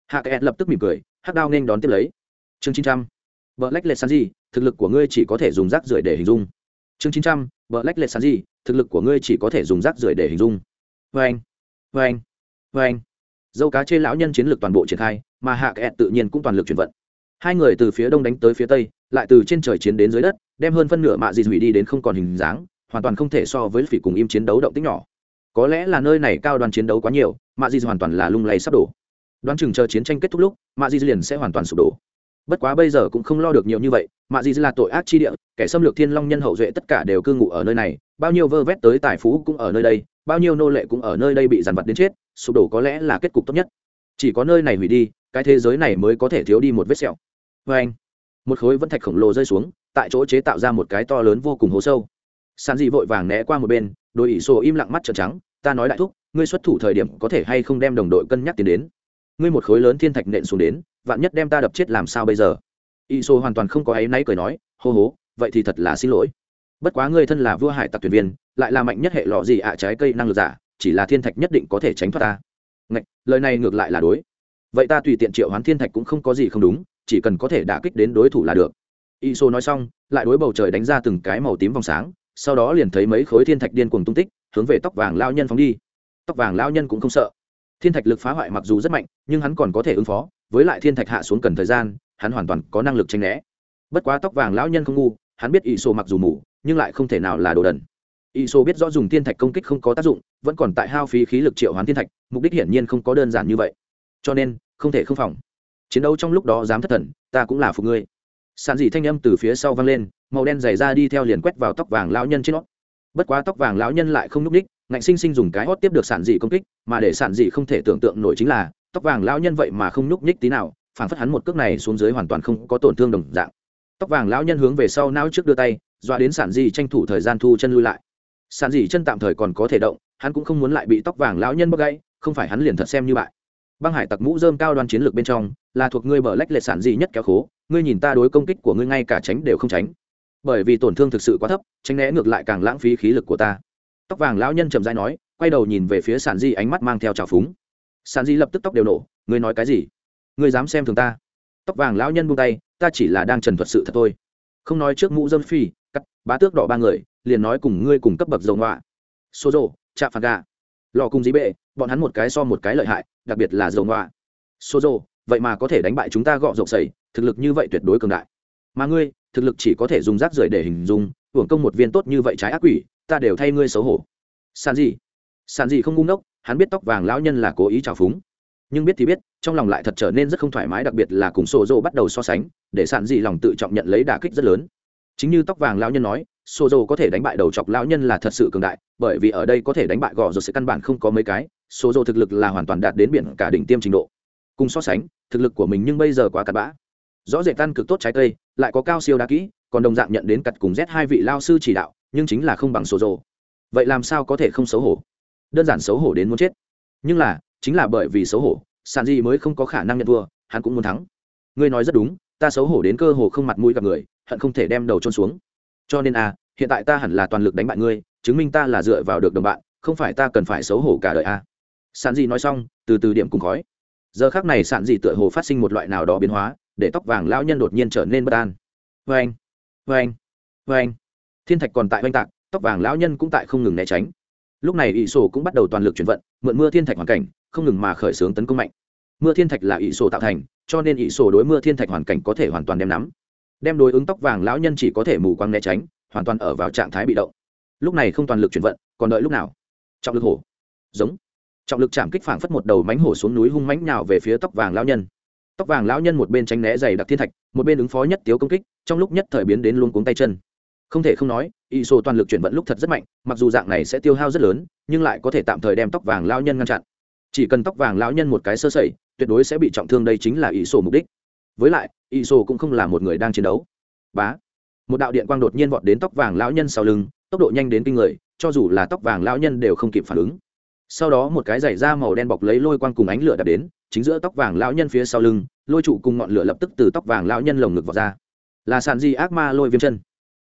hạ cậy s lập tức mỉm cười, hắc đao nên đón tiếp lấy. Chương chín trăm. Vợ lách lệ san gì thực lực của ngươi chỉ có thể dùng rác rưởi để hình dung. Chương chín trăm. Vợ lách lệ san gì thực lực của ngươi chỉ có thể dùng rác rưởi để hình dung. Vê anh. Vê anh. Vê anh. Dâu cá chê lão nhân chiến lược toàn bộ triển khai, mà hạ kẹt tự nhiên cũng toàn lực chuyển vận. Hai người từ phía đông đánh tới phía tây lại từ trên trời chiến đến dưới đất, đem hơn phân nửa mạ dị hủy đi đến không còn hình dáng, hoàn toàn không thể so với phỉ cùng im chiến đấu động tích nhỏ. Có lẽ là nơi này cao đoàn chiến đấu quá nhiều, mạ dị hoàn toàn là lung lay sắp đổ. Đoán chừng chờ chiến tranh kết thúc lúc, mạ dị liền sẽ hoàn toàn sụp đổ. Bất quá bây giờ cũng không lo được nhiều như vậy, mạ dị là tội ác chi địa, kẻ xâm lược thiên long nhân hậu duệ tất cả đều cư ngụ ở nơi này, bao nhiêu vơ vét tới tài phú cũng ở nơi đây, bao nhiêu nô lệ cũng ở nơi đây bị dàn vật đến chết, sụp đổ có lẽ là kết cục tốt nhất. Chỉ có nơi này hủy đi, cái thế giới này mới có thể thiếu đi một vết sẹo. Vê anh một khối vân thạch khổng lồ rơi xuống tại chỗ chế tạo ra một cái to lớn vô cùng hố sâu. Sàn dị vội vàng né qua một bên đôi ỷ sổ im lặng mắt trợn trắng ta nói đại thúc ngươi xuất thủ thời điểm có thể hay không đem đồng đội cân nhắc tiến đến? Ngươi một khối lớn thiên thạch nện xuống đến vạn nhất đem ta đập chết làm sao bây giờ? Ỷ sổ hoàn toàn không có áy náy cười nói hô hố vậy thì thật là xin lỗi. Bất quá ngươi thân là vua hải tặc thuyền viên lại là mạnh nhất hệ lọ gì ạ trái cây năng lực giả chỉ là thiên thạch nhất định có thể tránh thoát ta. Ngạch, lời này ngược lại là đối. Vậy ta tùy tiện triệu hoán thiên thạch cũng không có gì không đúng chỉ cần có thể đả kích đến đối thủ là được. Iso nói xong, lại đối bầu trời đánh ra từng cái màu tím vòng sáng, sau đó liền thấy mấy khối thiên thạch điên cuồng tung tích, hướng về tóc vàng lao nhân phóng đi. Tóc vàng lao nhân cũng không sợ. Thiên thạch lực phá hoại mặc dù rất mạnh, nhưng hắn còn có thể ứng phó, với lại thiên thạch hạ xuống cần thời gian, hắn hoàn toàn có năng lực tranh né. Bất quá tóc vàng lão nhân không ngu, hắn biết ỷ sô mặc dù mù, nhưng lại không thể nào là đồ đần. Ỷ sô biết rõ dùng thiên thạch công kích không có tác dụng, vẫn còn tại hao phí khí lực triệu hoán thiên thạch, mục đích hiển nhiên không có đơn giản như vậy. Cho nên, không thể không phòng chiến đấu trong lúc đó dám thất thần, ta cũng là phục ngươi. Sàn dị thanh âm từ phía sau vang lên, màu đen dày ra đi theo liền quét vào tóc vàng lão nhân trên nót bất quá tóc vàng lão nhân lại không núp ních ngạnh sinh sinh dùng cái hót tiếp được sản dị công kích, mà để sản dị không thể tưởng tượng nổi chính là, tóc vàng lão nhân vậy mà không núp nhích tí nào phản phất hắn một cước này xuống dưới hoàn toàn không có tổn thương đồng dạng. Tóc vàng lão nhân hướng về sau não trước đưa tay, dọa đến sản dị tranh thủ thời gian thu chân lui lại. Sản dị chân tạm thời còn có thể động, hắn cũng không muốn lại bị tóc vàng lão nhân bốc gãy, không phải hắn liền thật xem như bại băng hải tặc mũ dơm cao đoan chiến lược bên trong, là thuộc ngươi bờ lách lệ sản gì nhất kéo khố, ngươi nhìn ta đối công kích của ngươi ngay cả tránh đều không tránh. Bởi vì tổn thương thực sự quá thấp, tránh né ngược lại càng lãng phí khí lực của ta. Tóc vàng lão nhân trầm dai nói, quay đầu nhìn về phía sản di ánh mắt mang theo trào phúng. Sản di lập tức tóc đều nổ, ngươi nói cái gì? Ngươi dám xem thường ta? Tóc vàng lão nhân buông tay, ta chỉ là đang trần thuật sự thật thôi. Không nói trước mũ dâm phi, cắt, bá tước đỏ ba người, liền nói cùng ngươi cùng cấp bậc dầu ngoạ số rộ chạm phạt gà, lò cùng dí bệ bọn hắn một cái so một cái lợi hại, đặc biệt là dầu ngoạ xô dô, vậy mà có thể đánh bại chúng ta gọ rộng sầy, thực lực như vậy tuyệt đối cường đại. Mà ngươi, thực lực chỉ có thể dùng rác rưởi để hình dung, hưởng công một viên tốt như vậy trái ác quỷ, ta đều thay ngươi xấu hổ. Sàn gì sàn gì không ngu ngốc, hắn biết tóc vàng lão nhân là cố ý trào phúng. Nhưng biết thì biết, trong lòng lại thật trở nên rất không thoải mái, đặc biệt là cùng sổ dô bắt đầu so sánh, để sàn gì lòng tự trọng nhận lấy đả kích rất lớn. Chính như tóc vàng lão nhân nói sổ dô có thể đánh bại đầu chọc lão nhân là thật sự cường đại, bởi vì ở đây có thể đánh bại gò rồi sẽ căn bản không có mấy cái sổ dô thực lực là hoàn toàn đạt đến biển cả đỉnh tiêm trình độ. Cùng so sánh, thực lực của mình nhưng bây giờ quá cặn bã. Rõ rệt tan cực tốt trái cây, lại có cao siêu đa kỹ, còn đồng dạng nhận đến cặt cùng z hai vị lao sư chỉ đạo, nhưng chính là không bằng sổ dô. Vậy làm sao có thể không xấu hổ? Đơn giản xấu hổ đến muốn chết. Nhưng là, chính là bởi vì xấu hổ sàn di mới không có khả năng nhận thua, hắn cũng muốn thắng. Ngươi nói rất đúng, ta xấu hổ đến cơ hồ không mặt mũi gặp người, hận không thể đem đầu trôn xuống cho nên a hiện tại ta hẳn là toàn lực đánh bại ngươi, chứng minh ta là dựa vào được đồng bạn, không phải ta cần phải xấu hổ cả đời à. a sản dị nói xong, từ từ điểm cùng khói. Giờ khác này sản dị tựa hồ phát sinh một loại nào đó biến hóa, để tóc vàng lão nhân đột nhiên trở nên bất an. Vê anh vê anh vê anh thiên thạch còn tại oanh tạc, tóc vàng lão nhân cũng tại không ngừng né tránh. Lúc này ỷ sổ cũng bắt đầu toàn lực chuyển vận, mượn mưa thiên thạch hoàn cảnh, không ngừng mà khởi xướng tấn công mạnh. Mưa thiên thạch là ỷ sổ tạo thành, cho nên ỷ sổ đối mưa thiên thạch hoàn cảnh có thể hoàn toàn đem nắm đem đối ứng tóc vàng lão nhân chỉ có thể mù quang né tránh, hoàn toàn ở vào trạng thái bị động. Lúc này không toàn lực chuyển vận, còn đợi lúc nào? Trọng lực hổ. Giống. Trọng lực chạm kích phảng phất một đầu mánh hổ xuống núi hung mánh nhào về phía tóc vàng lão nhân. Tóc vàng lão nhân một bên tránh né dày đặc thiên thạch, một bên ứng phó nhất tiếu công kích, trong lúc nhất thời biến đến luôn cuống tay chân. Không thể không nói, y sô toàn lực chuyển vận lúc thật rất mạnh, mặc dù dạng này sẽ tiêu hao rất lớn, nhưng lại có thể tạm thời đem tóc vàng lão nhân ngăn chặn. Chỉ cần tóc vàng lão nhân một cái sơ sẩy, tuyệt đối sẽ bị trọng thương, đây chính là y sô mục đích với lại y sô cũng không là một người đang chiến đấu. Bá. Một đạo điện quang đột nhiên vọt đến tóc vàng lão nhân sau lưng, tốc độ nhanh đến kinh người, cho dù là tóc vàng lão nhân đều không kịp phản ứng. Sau đó một cái giày da màu đen bọc lấy lôi quang cùng ánh lửa đập đến, chính giữa tóc vàng lão nhân phía sau lưng, lôi trụ cùng ngọn lửa lập tức từ tóc vàng lão nhân lồng ngực vào ra. Là sản di ác ma lôi viêm chân.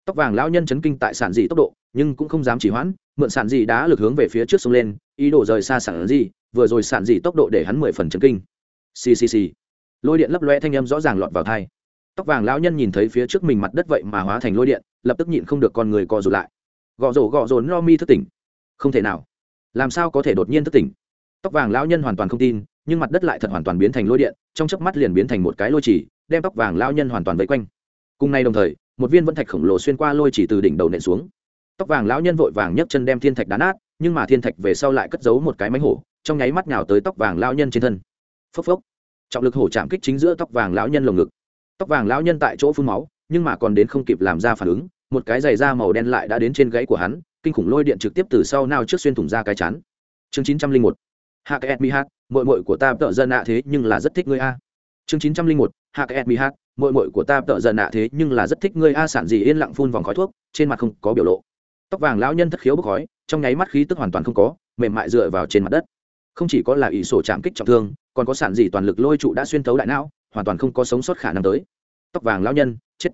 Tóc vàng lão nhân chấn kinh tại sản dị tốc độ, nhưng cũng không dám chỉ hoãn, mượn sản dị đã lực hướng về phía trước sông lên, ý đồ rời xa sản dị vừa rồi sản dị tốc độ để hắn mười phần chấn kinh. Ccc lôi điện lấp loe thanh âm rõ ràng lọt vào thai. Tóc vàng lão nhân nhìn thấy phía trước mình mặt đất vậy mà hóa thành lôi điện, lập tức nhịn không được con người co rụt lại. Gõ rổ gõ rồn no mi thức tỉnh. Không thể nào. Làm sao có thể đột nhiên thức tỉnh? Tóc vàng lão nhân hoàn toàn không tin, nhưng mặt đất lại thật hoàn toàn biến thành lôi điện, trong chớp mắt liền biến thành một cái lôi chỉ, đem tóc vàng lão nhân hoàn toàn vây quanh. Cùng nay đồng thời, một viên vân thạch khổng lồ xuyên qua lôi chỉ từ đỉnh đầu nện xuống. Tóc vàng lão nhân vội vàng nhấc chân đem thiên thạch đá nát, nhưng mà thiên thạch về sau lại cất giấu một cái mánh hổ, trong nháy mắt nhào tới tóc vàng lão nhân trên thân. Phốc phốc trọng lực hổ chạm kích chính giữa tóc vàng lão nhân lồng ngực. Tóc vàng lão nhân tại chỗ phun máu, nhưng mà còn đến không kịp làm ra phản ứng, một cái giày da màu đen lại đã đến trên gáy của hắn, kinh khủng lôi điện trực tiếp từ sau nào trước xuyên thủng ra cái chắn chương chín trăm linh một. Hạ cái mi hát mội mội của ta tợ dân ạ thế nhưng là rất thích ngươi a. Chương chín trăm linh một. Hạ cái mi hát mội mội của ta tợ dần nạ thế nhưng là rất thích ngươi a, sản gì yên lặng phun vòng khói thuốc, trên mặt không có biểu lộ. Tóc vàng lão nhân thất khiếu bốc khói, trong nháy mắt khí tức hoàn toàn không có, mềm mại dựa vào trên mặt đất. Không chỉ có là ỷ sổ chạm kích trọng thương còn có sản gì toàn lực lôi trụ đã xuyên thấu đại não, hoàn toàn không có sống sót khả năng tới. Tóc vàng lão nhân, chết.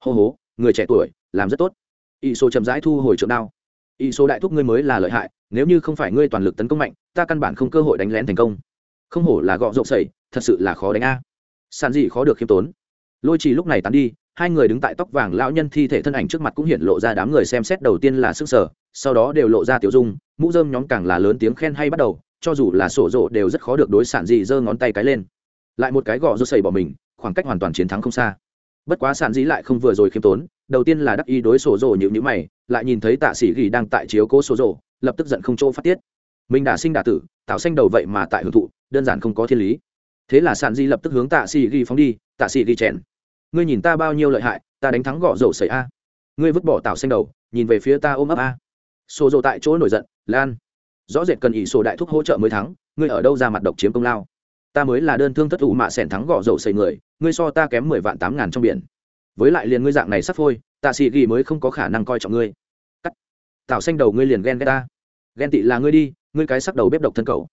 Hô hố người trẻ tuổi, làm rất tốt. Ỷ số chậm rãi thu hồi trượng đao. Ỷ số đại thúc ngươi mới là lợi hại, nếu như không phải ngươi toàn lực tấn công mạnh, ta căn bản không cơ hội đánh lén thành công. Không hổ là gọ rộng sẩy, thật sự là khó đánh a. Sản gì khó được khiêm tốn. Lôi trì lúc này tán đi, hai người đứng tại tóc vàng lão nhân thi thể thân ảnh trước mặt cũng hiện lộ ra đám người xem xét đầu tiên là sức sở, sau đó đều lộ ra tiểu dung, mũ dơm nhóm càng là lớn tiếng khen hay bắt đầu cho dù là sổ rộ đều rất khó được đối sản dị giơ ngón tay cái lên. Lại một cái gõ rô sẩy bỏ mình, khoảng cách hoàn toàn chiến thắng không xa. Bất quá sản dĩ lại không vừa rồi khiêm tốn, đầu tiên là đắc ý đối sổ rộ nhịu nhữ mày, lại nhìn thấy tạ sĩ ghi đang tại chiếu cố sổ rộ lập tức giận không chỗ phát tiết. Mình đã sinh đả tử, tạo xanh đầu vậy mà tại hưởng thụ, đơn giản không có thiên lý. Thế là sản di lập tức hướng tạ sĩ ghi phóng đi, tạ sĩ ghi chèn, ngươi nhìn ta bao nhiêu lợi hại, ta đánh thắng gõ rổ sẩy a. Ngươi vứt bỏ tạo xanh đầu, nhìn về phía ta ôm ấp a. Sổ rộ tại chỗ nổi giận, lan rõ rệt cần ỷ sổ đại thúc hỗ trợ mới thắng, ngươi ở đâu ra mặt độc chiếm công lao? Ta mới là đơn thương thất thủ mạ sẻn thắng gõ dầu xây người, ngươi so ta kém mười vạn tám ngàn trong biển. Với lại liền ngươi dạng này sắp phôi tạ sĩ ghi mới không có khả năng coi trọng ngươi. Cắt. Tạo xanh đầu ngươi liền ghen ghét ta. Ghen tị là ngươi đi, ngươi cái sắc đầu bếp độc thân cầu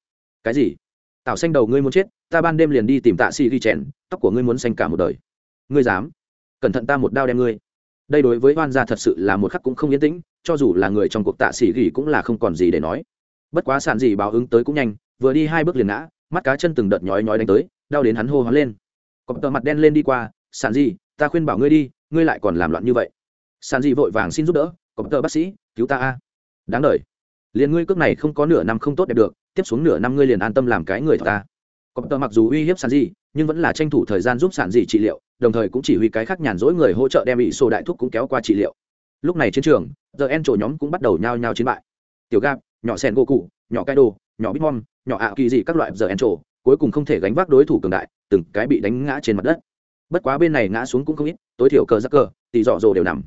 cái gì? Tạo xanh đầu ngươi muốn chết, ta ban đêm liền đi tìm tạ sĩ ghi chèn, tóc của ngươi muốn xanh cả một đời. Ngươi dám? Cẩn thận ta một đao đem ngươi. Đây đối với oan gia thật sự là một khắc cũng không yên tĩnh, cho dù là người trong cuộc tạ sĩ gỉ cũng là không còn gì để nói bất quá sản gì báo ứng tới cũng nhanh, vừa đi hai bước liền ngã, mắt cá chân từng đợt nhói nhói đánh tới, đau đến hắn hô hoán lên. Cọp tờ mặt đen lên đi qua sản gì, ta khuyên bảo ngươi đi, ngươi lại còn làm loạn như vậy. Sản gì vội vàng xin giúp đỡ, cọp tờ bác sĩ, cứu ta a. Đáng đ liền ngươi cước này không có nửa năm không tốt đẹp được, tiếp xuống nửa năm ngươi liền an tâm làm cái người ta. Cọp tờ mặc dù uy hiếp sản gì, nhưng vẫn là tranh thủ thời gian giúp sản dị trị liệu, đồng thời cũng chỉ huy cái khác nhàn rỗi người hỗ trợ đem bị sổ đại thuốc cũng kéo qua trị liệu. Lúc này chiến trường giờ en trổ nhóm cũng bắt đầu nhao nhao chiến bại. Tiểu gap nhỏ sen gỗ cụ nhỏ cai đồ nhỏ bitmom, nhỏ ạ kỳ dị các loại giờ en trổ cuối cùng không thể gánh vác đối thủ cường đại, từng cái bị đánh ngã trên mặt đất. Bất quá bên này ngã xuống cũng không ít, tối thiểu cờ giắc cờ, tỷ dọ dồ đều nằm.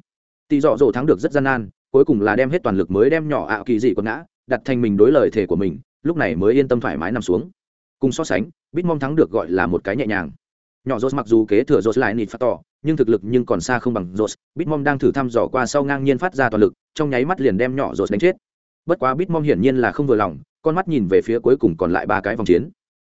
Tỷ dọ dồ thắng được rất gian nan, cuối cùng là đem hết toàn lực mới đem nhỏ ạ kỳ dị quật ngã, đặt thành mình đối lời thể của mình, lúc này mới yên tâm thoải mái nằm xuống. Cùng so sánh, bitmom thắng được gọi là một cái nhẹ nhàng. Nhỏ rốt mặc dù kế thừa rốt lại nịt phát tỏ, nhưng thực lực nhưng còn xa không bằng rốt bitmom đang thử thăm dò qua sau ngang nhiên phát ra toàn lực, trong nháy mắt liền đem nhỏ rốt đánh chết bất quá bitmom hiển nhiên là không vừa lòng, con mắt nhìn về phía cuối cùng còn lại ba cái vòng chiến.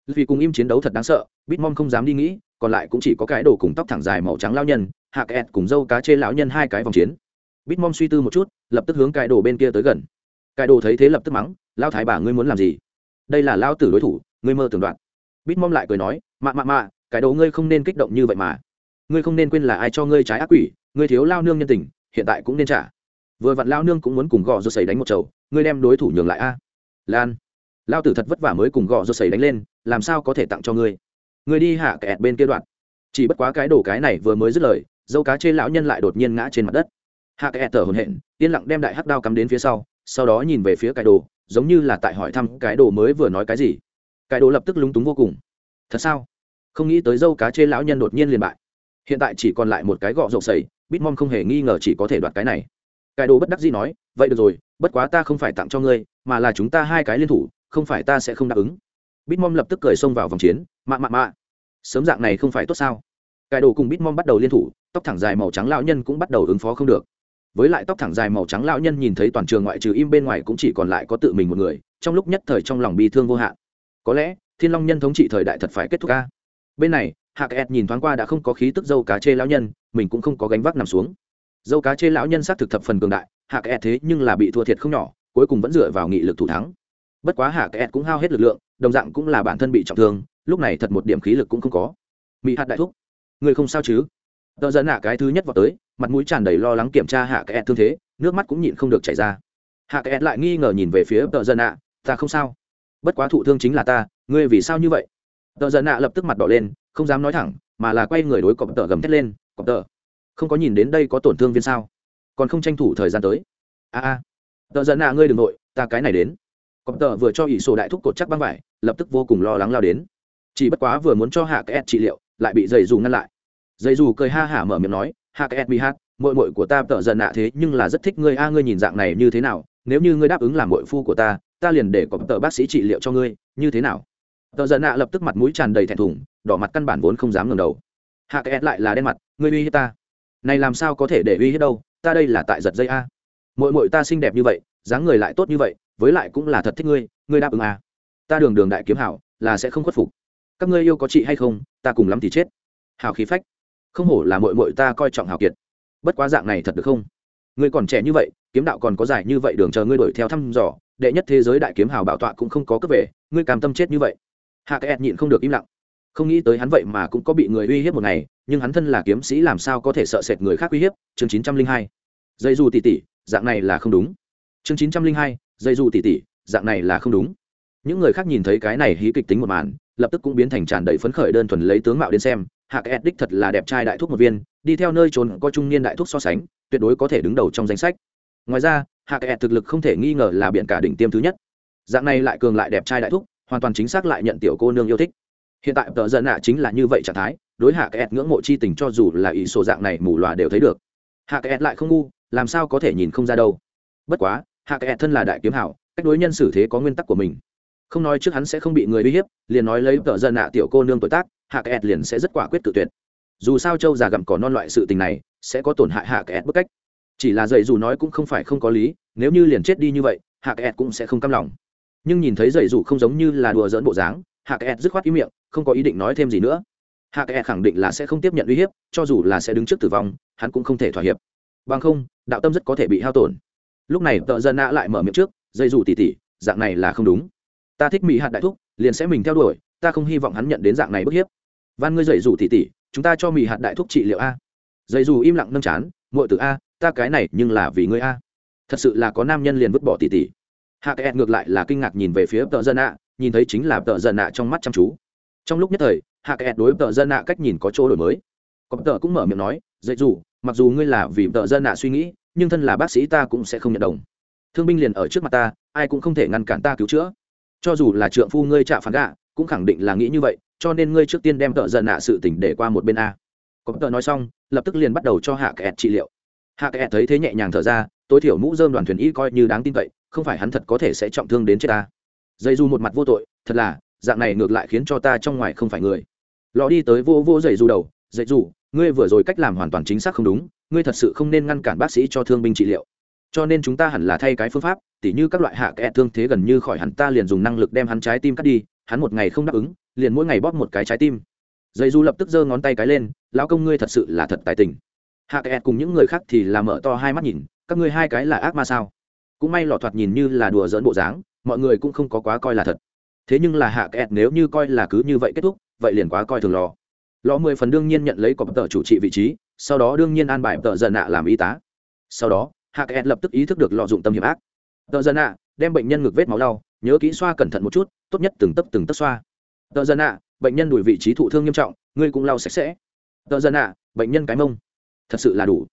Vì cùng im chiến đấu thật đáng sợ, bitmom không dám đi nghĩ, còn lại cũng chỉ có cái đồ cùng tóc thẳng dài màu trắng lao nhân hạ kẹt cùng dâu cá chê lão nhân hai cái vòng chiến. Bitmom suy tư một chút, lập tức hướng cái đồ bên kia tới gần. Cái đồ thấy thế lập tức mắng lao thái bà, ngươi muốn làm gì? Đây là lao tử đối thủ, ngươi mơ tưởng đoạn. Bitmom lại cười nói, mạ mạ mạ, cái đồ ngươi không nên kích động như vậy mà. Ngươi không nên quên là ai cho ngươi trái ác quỷ, ngươi thiếu lao nương nhân tình, hiện tại cũng nên trả. Vừa vặn lao nương cũng muốn cùng gò rô sầy đánh một chầu ngươi đem đối thủ nhường lại a. Lan. Lao tử thật vất vả mới cùng gò rô sầy đánh lên làm sao có thể tặng cho ngươi? Ngươi đi hạ kẹt bên kia đoạn. Chỉ bất quá cái đồ cái này vừa mới dứt lời dâu cá trên lão nhân lại đột nhiên ngã trên mặt đất. Hạ kẹt thở hồn hện, yên lặng đem đại hắc đao cắm đến phía sau sau đó nhìn về phía cái đồ giống như là tại hỏi thăm cái đồ mới vừa nói cái gì. Cái đồ lập tức lúng túng vô cùng. Thật sao? Không nghĩ tới dâu cá chê lão nhân đột nhiên liền bại. Hiện tại chỉ còn lại một cái gọ rộng sầy bitmom không hề nghi ngờ chỉ có thể đoạt cái này. Cải đồ bất đắc dĩ nói, vậy được rồi, bất quá ta không phải tặng cho ngươi, mà là chúng ta hai cái liên thủ, không phải ta sẽ không đáp ứng. Bitmom lập tức cười xông vào vòng chiến, mạ mạ mạ, sớm dạng này không phải tốt sao? Cải đồ cùng bitmom bắt đầu liên thủ, tóc thẳng dài màu trắng lão nhân cũng bắt đầu ứng phó không được. Với lại tóc thẳng dài màu trắng lão nhân nhìn thấy toàn trường ngoại trừ im bên ngoài cũng chỉ còn lại có tự mình một người, trong lúc nhất thời trong lòng bi thương vô hạn. Có lẽ, thiên long nhân thống trị thời đại thật phải kết thúc ca bên này hạ kẹt nhìn thoáng qua đã không có khí tức dâu cá chê lão nhân, mình cũng không có gánh vác nằm xuống dâu cá chê lão nhân xác thực thập phần cường đại, hạ kẹt thế nhưng là bị thua thiệt không nhỏ, cuối cùng vẫn dựa vào nghị lực thủ thắng. Bất quá hạ kẹt cũng hao hết lực lượng, đồng dạng cũng là bản thân bị trọng thương, lúc này thật một điểm khí lực cũng không có. Mỹ hạt đại thúc, người không sao chứ? Tợ dẫn hạ cái thứ nhất vào tới, mặt mũi tràn đầy lo lắng kiểm tra hạ kẹt thương thế, nước mắt cũng nhịn không được chảy ra. Hạ kẹt lại nghi ngờ nhìn về phía tợ dân hạ ta không sao. Bất quá thụ thương chính là ta, ngươi vì sao như vậy? Tợ dân hạ lập tức mặt đỏ lên, không dám nói thẳng, mà là quay người đối cọp tợ gầm thét lên, cọp tợ không có nhìn đến đây có tổn thương viên sao? Còn không tranh thủ thời gian tới. A a. Tợ giận à ngươi đ ừ n g nội, ta cái này đến. Cọp tợ vừa cho ỷ sổ đại thúc cột chắc băng vải, lập tức vô cùng lo lắng lao đến. Chỉ bất quá vừa muốn cho hạ cái trị liệu, lại bị dày dù ngăn lại. Dày dù cười ha hả mở miệng nói, hạ cái bị hát mội mội của ta tợ giận nạ thế nhưng là rất thích ngươi. A, ngươi nhìn dạng này như thế nào? Nếu như ngươi đáp ứng làm mội phu của ta ta liền để cọp tợ bác sĩ trị liệu cho ngươi. Như thế nào? Tợ giận nạ lập tức mặt mũi tràn đầy thẹn thùng, đỏ mặt căn bản vốn không dám ngẩng đầu. Hạ cái lại là đen mặt, ngươi uy hiếp ta này làm sao có thể để uy hiếp đâu, ta đây là tại giật dây a. Mội mội ta xinh đẹp như vậy, dáng người lại tốt như vậy, với lại cũng là thật thích ngươi ngươi đáp ứng a. Ta đường đường đại kiếm hảo, là sẽ không khuất phục. Các ngươi yêu có chị hay không, ta cùng lắm thì chết. Hảo khí phách. Không hổ là mội mội ta coi trọng hảo kiệt. Bất quá dạng này thật được không? Ngươi còn trẻ như vậy, kiếm đạo còn có dài như vậy đường chờ ngươi đuổi theo thăm dò, đệ nhất thế giới đại kiếm hào bảo tọa cũng không có cấp về, ngươi cam tâm chết như vậy. Hạ cái nhịn không được im lặng không nghĩ tới hắn vậy mà cũng có bị người uy hiếp một ngày, nhưng hắn thân là kiếm sĩ làm sao có thể sợ sệt người khác uy hiếp? Chương chín trăm linh hai. Dây dù tỉ tỉ, dạng này là không đúng. Chương chín trăm linh hai. Dây dù tỉ tỉ, dạng này là không đúng. Những người khác nhìn thấy cái này hí kịch tính một màn, lập tức cũng biến thành tràn đầy phấn khởi đơn thuần lấy tướng mạo đến xem. Hạc ed đích thật là đẹp trai đại thuốc một viên, đi theo nơi trốn có trung niên đại thuốc so sánh, tuyệt đối có thể đứng đầu trong danh sách. Ngoài ra, hạc ed thực lực không thể nghi ngờ là biện cả đỉnh tiêm thứ nhất. Dạng này lại cường lại đẹp trai đại thuốc hoàn toàn chính xác lại nhận tiểu cô nương yêu thích hiện tại tờ dân ạ chính là như vậy trạng thái, đối hạ kẹt ngưỡng mộ chi tình cho dù là ý sổ dạng này mù loà đều thấy được. Hạ kẹt lại không ngu, làm sao có thể nhìn không ra đâu. Bất quá, hạ kẹt thân là đại kiếm hảo, cách đối nhân xử thế có nguyên tắc của mình. Không nói trước hắn sẽ không bị người uy hiếp, liền nói lấy tờ dân ạ tiểu cô nương tuổi tác, hạ kẹt liền sẽ rất quả quyết tự tuyệt. Dù sao châu già gặm cỏ non loại sự tình này, sẽ có tổn hại hạ kẹt bức cách. Chỉ là dạy dù nói cũng không phải không có lý, nếu như liền chết đi như vậy, hạ kẹt cũng sẽ không căm lòng. Nhưng nhìn thấy dạy dù không giống như là đùa dỡn bộ dáng, hạ kẹt dứt khoát ý miệng không có ý định nói thêm gì nữa. Hạ cái khẳng định là sẽ không tiếp nhận uy hiếp, cho dù là sẽ đứng trước tử vong, hắn cũng không thể thỏa hiệp. Bằng không, đạo tâm rất có thể bị hao tổn. Lúc này tợ dân nã lại mở miệng trước, dây dù tỉ tỉ, dạng này là không đúng. Ta thích mỹ hạt đại thúc, liền sẽ mình theo đuổi, ta không hy vọng hắn nhận đến dạng này bức hiếp. Van ngươi dậy dù tỉ tỉ, chúng ta cho mỹ hạt đại thúc trị liệu a. Dây dù im lặng nâng chán, muội từ a, ta cái này nhưng là vì ngươi a. Thật sự là có nam nhân liền vứt bỏ tỉ tỉ. Hạ cái ngược lại là kinh ngạc nhìn về phía tợ dân ạ nhìn thấy chính là tợ dân ạ trong mắt chăm chú trong lúc nhất thời, hạ kẹt đối tợ dân nạ cách nhìn có chỗ đổi mới. Có tợ cũng mở miệng nói, dạy dù mặc dù ngươi là vì tợ dân nạ suy nghĩ, nhưng thân là bác sĩ ta cũng sẽ không nhận đồng. Thương binh liền ở trước mặt ta, ai cũng không thể ngăn cản ta cứu chữa. Cho dù là trượng phu ngươi trả phản gạ, cũng khẳng định là nghĩ như vậy, cho nên ngươi trước tiên đem tợ dân nạ sự tỉnh để qua một bên a. Có tợ nói xong, lập tức liền bắt đầu cho hạ kẹt trị liệu. Hạ kẹt thấy thế nhẹ nhàng thở ra, tối thiểu mũ dơm đoàn thuyền y coi như đáng tin cậy, không phải hắn thật có thể sẽ trọng thương đến chết ta. Dây du một mặt vô tội, thật là dạng này ngược lại khiến cho ta trong ngoài không phải người. Lò đi tới vô vô dậy du đầu, dậy du ngươi vừa rồi cách làm hoàn toàn chính xác không đúng, ngươi thật sự không nên ngăn cản bác sĩ cho thương binh trị liệu. Cho nên chúng ta hẳn là thay cái phương pháp, tỉ như các loại hạ kẽ thương thế gần như khỏi hẳn ta liền dùng năng lực đem hắn trái tim cắt đi, hắn một ngày không đáp ứng, liền mỗi ngày bóp một cái trái tim. Dây du lập tức giơ ngón tay cái lên, lão công ngươi thật sự là thật tài tình. Hạ kẽ cùng những người khác thì là mở to hai mắt nhìn, các ngươi hai cái là ác ma sao? Cũng may lọ thoạt nhìn như là đùa dỡn bộ dáng, mọi người cũng không có quá coi là thật thế nhưng là hạ kẹt nếu như coi là cứ như vậy kết thúc, vậy liền quá coi thường lò. Lò mười phần đương nhiên nhận lấy cọp tờ chủ trị vị trí, sau đó đương nhiên an bài tờ dần nạ làm y tá. Sau đó, hạ kẹt lập tức ý thức được lò dụng tâm hiểm ác. Tờ dần nạ đem bệnh nhân ngược vết máu đau, nhớ kỹ xoa cẩn thận một chút, tốt nhất từng tấc từng tấc xoa. Tờ dần nạ, bệnh nhân đuổi vị trí thụ thương nghiêm trọng, ngươi cũng lau sạch sẽ. Tờ dần nạ, bệnh nhân cái mông. Thật sự là đủ.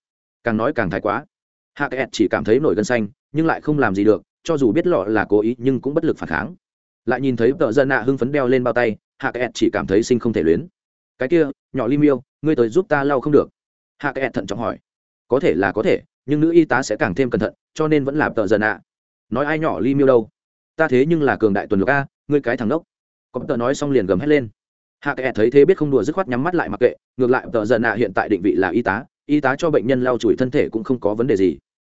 Càng nói càng thái quá. Hạ kẹt chỉ cảm thấy nổi gân xanh, nhưng lại không làm gì được, cho dù biết lọ là cố ý nhưng cũng bất lực phản kháng lại nhìn thấy tợ dân nạ hưng phấn đeo lên bao tay, hạ kẹt chỉ cảm thấy sinh không thể luyến. Cái kia, nhỏ li miêu, ngươi tới giúp ta lau không được. Hạ kẹt thận trọng hỏi. Có thể là có thể, nhưng nữ y tá sẽ càng thêm cẩn thận, cho nên vẫn là tợ dân nạ. Nói ai nhỏ li miêu đâu? Ta thế nhưng là cường đại tuần lục a, ngươi cái thằng đốc có tợ nói xong liền gầm hét lên. Hạ kẹt thấy thế biết không đùa dứt khoát nhắm mắt lại mặc kệ, ngược lại tợ dân nạ hiện tại định vị là y tá y tá cho bệnh nhân lau chùi thân thể cũng không có vấn đề gì.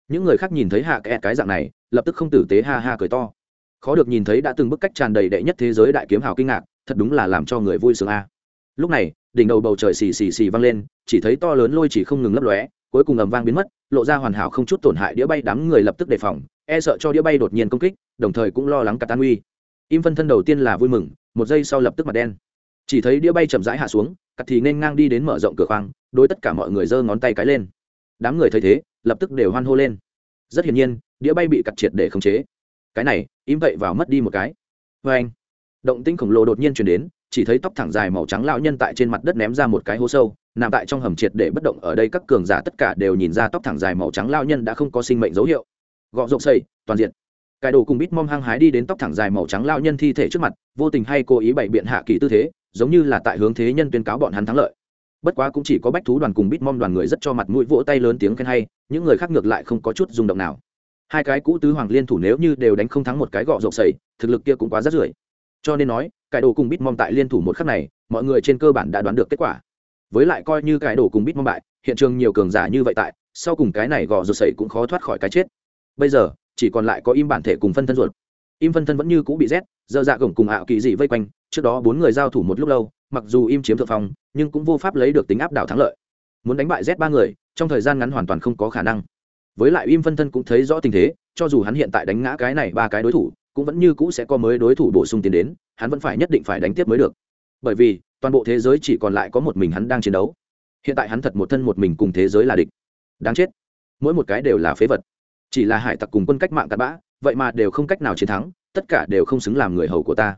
Những người khác nhìn thấy hạ kẹt cái dạng này, lập tức không tử tế ha ha cười to khó được nhìn thấy đã từng bức cách tràn đầy đệ nhất thế giới đại kiếm hào kinh ngạc, thật đúng là làm cho người vui sướng a. Lúc này, đỉnh đầu bầu trời xì xì xì vang lên, chỉ thấy to lớn lôi chỉ không ngừng lấp lóe, cuối cùng ầm vang biến mất, lộ ra hoàn hảo không chút tổn hại đĩa bay đám người lập tức đề phòng e sợ cho đĩa bay đột nhiên công kích, đồng thời cũng lo lắng cả tan uy. Im phân thân đầu tiên là vui mừng, một giây sau lập tức mặt đen. Chỉ thấy đĩa bay chậm rãi hạ xuống, cắt thì nên ngang đi đến mở rộng cửa khoang, đối tất cả mọi người giơ ngón tay cái lên. Đám người thấy thế, lập tức đều hoan hô lên. Rất hiển nhiên, đĩa bay bị cặt triệt để khống chế cái này, im vậy vào mất đi một cái. Vê anh, động tinh khổng lồ đột nhiên chuyển đến, chỉ thấy tóc thẳng dài màu trắng lão nhân tại trên mặt đất ném ra một cái hố sâu, nằm tại trong hầm triệt để bất động, ở đây các cường giả tất cả đều nhìn ra tóc thẳng dài màu trắng lão nhân đã không có sinh mệnh dấu hiệu. Gọ rộng xây toàn diện. Cải đồ cùng bít mom hăng hái đi đến tóc thẳng dài màu trắng lão nhân thi thể trước mặt, vô tình hay cố ý bày biện hạ kỳ tư thế, giống như là tại hướng thế nhân tuyên cáo bọn hắn thắng lợi. Bất quá cũng chỉ có bách thú đoàn cùng bít mom đoàn người rất cho mặt mũi vỗ tay lớn tiếng khen hay, những người khác ngược lại không có chút rung động nào hai cái cũ tứ hoàng liên thủ nếu như đều đánh không thắng một cái gọ rộng sầy, thực lực kia cũng quá rất rưởi. Cho nên nói cải đồ cùng bít mong tại liên thủ một khắc này, mọi người trên cơ bản đã đoán được kết quả. Với lại coi như cải đồ cùng bít mong bại, hiện trường nhiều cường giả như vậy tại, sau cùng cái này gọ rộng sầy cũng khó thoát khỏi cái chết. Bây giờ, chỉ còn lại có im bản thể cùng phân thân ruột. Im phân thân vẫn như cũ bị rét, dơ dạ gồng cùng ảo kỳ dị vây quanh, trước đó bốn người giao thủ một lúc lâu, mặc dù im chiếm thượng phong, nhưng cũng vô pháp lấy được tính áp đảo thắng lợi. Muốn đánh bại z ba người, trong thời gian ngắn hoàn toàn không có khả năng với lại im phân thân cũng thấy rõ tình thế, cho dù hắn hiện tại đánh ngã cái này ba cái đối thủ, cũng vẫn như cũ sẽ có mới đối thủ bổ sung tiến đến, hắn vẫn phải nhất định phải đánh tiếp mới được. Bởi vì, toàn bộ thế giới chỉ còn lại có một mình hắn đang chiến đấu. Hiện tại hắn thật một thân một mình cùng thế giới là địch. Đáng chết. Mỗi một cái đều là phế vật. Chỉ là hải tặc cùng quân cách mạng cặn bã, vậy mà đều không cách nào chiến thắng, tất cả đều không xứng làm người hầu của ta.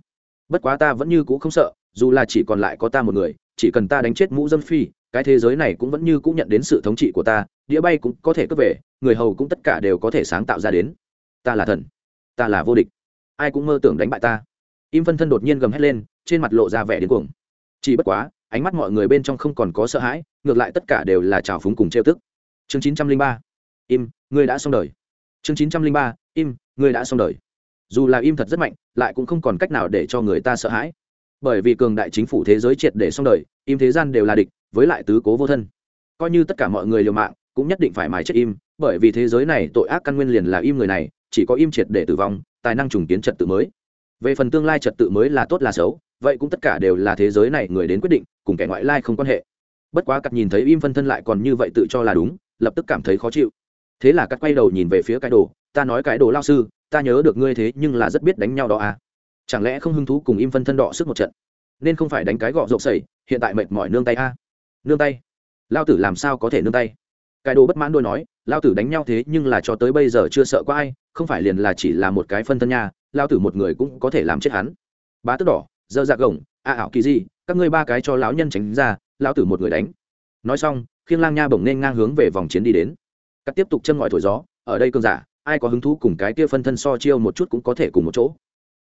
Bất quá ta vẫn như cũ không sợ, dù là chỉ còn lại có ta một người, chỉ cần ta đánh chết mũ dâm phi, cái thế giới này cũng vẫn như cũ nhận đến sự thống trị của ta đĩa bay cũng có thể cướp về, người hầu cũng tất cả đều có thể sáng tạo ra đến. Ta là thần, ta là vô địch. Ai cũng mơ tưởng đánh bại ta. Im phân thân đột nhiên gầm hét lên, trên mặt lộ ra vẻ điên cuồng. Chỉ bất quá, ánh mắt mọi người bên trong không còn có sợ hãi, ngược lại tất cả đều là trào phúng cùng trêu tức. Chương chín trăm linh ba, im, ngươi đã xong đời. Chương chín trăm linh ba, im, ngươi đã xong đời. Dù là im thật rất mạnh, lại cũng không còn cách nào để cho người ta sợ hãi. Bởi vì cường đại chính phủ thế giới triệt để xong đời, im thế gian đều là địch, với lại tứ cố vô thân. Coi như tất cả mọi người liều mạng cũng nhất định phải mài chết im, bởi vì thế giới này tội ác căn nguyên liền là im người này, chỉ có im triệt để tử vong, tài năng trùng kiến trật tự mới. Về phần tương lai trật tự mới là tốt là xấu, vậy cũng tất cả đều là thế giới này người đến quyết định, cùng kẻ ngoại lai không quan hệ. Bất quá cặp nhìn thấy im phân thân lại còn như vậy tự cho là đúng, lập tức cảm thấy khó chịu. Thế là cắt quay đầu nhìn về phía cái đồ, ta nói cái đồ lao sư, ta nhớ được ngươi thế nhưng là rất biết đánh nhau đó à. Chẳng lẽ không hứng thú cùng im phân thân đọ sức một trận? Nên không phải đánh cái gọ rộp sẩy, hiện tại mệt mỏi nương tay a. À? nương tay? Lao tử làm sao có thể nương tay? Cái đồ bất mãn đôi nói lao tử đánh nhau thế nhưng là cho tới bây giờ chưa sợ có ai, không phải liền là chỉ là một cái phân thân nha lao tử một người cũng có thể làm chết hắn. Bá tức đỏ, dơ dạ gồng, a ảo kỳ gì, các ngươi ba cái cho lão nhân tránh ra, lão tử một người đánh. Nói xong, khiêng lang nha bổng nên ngang hướng về vòng chiến đi đến. Cắt tiếp tục châm ngòi thổi gió, ở đây cơn giả, ai có hứng thú cùng cái kia phân thân so chiêu một chút cũng có thể cùng một chỗ.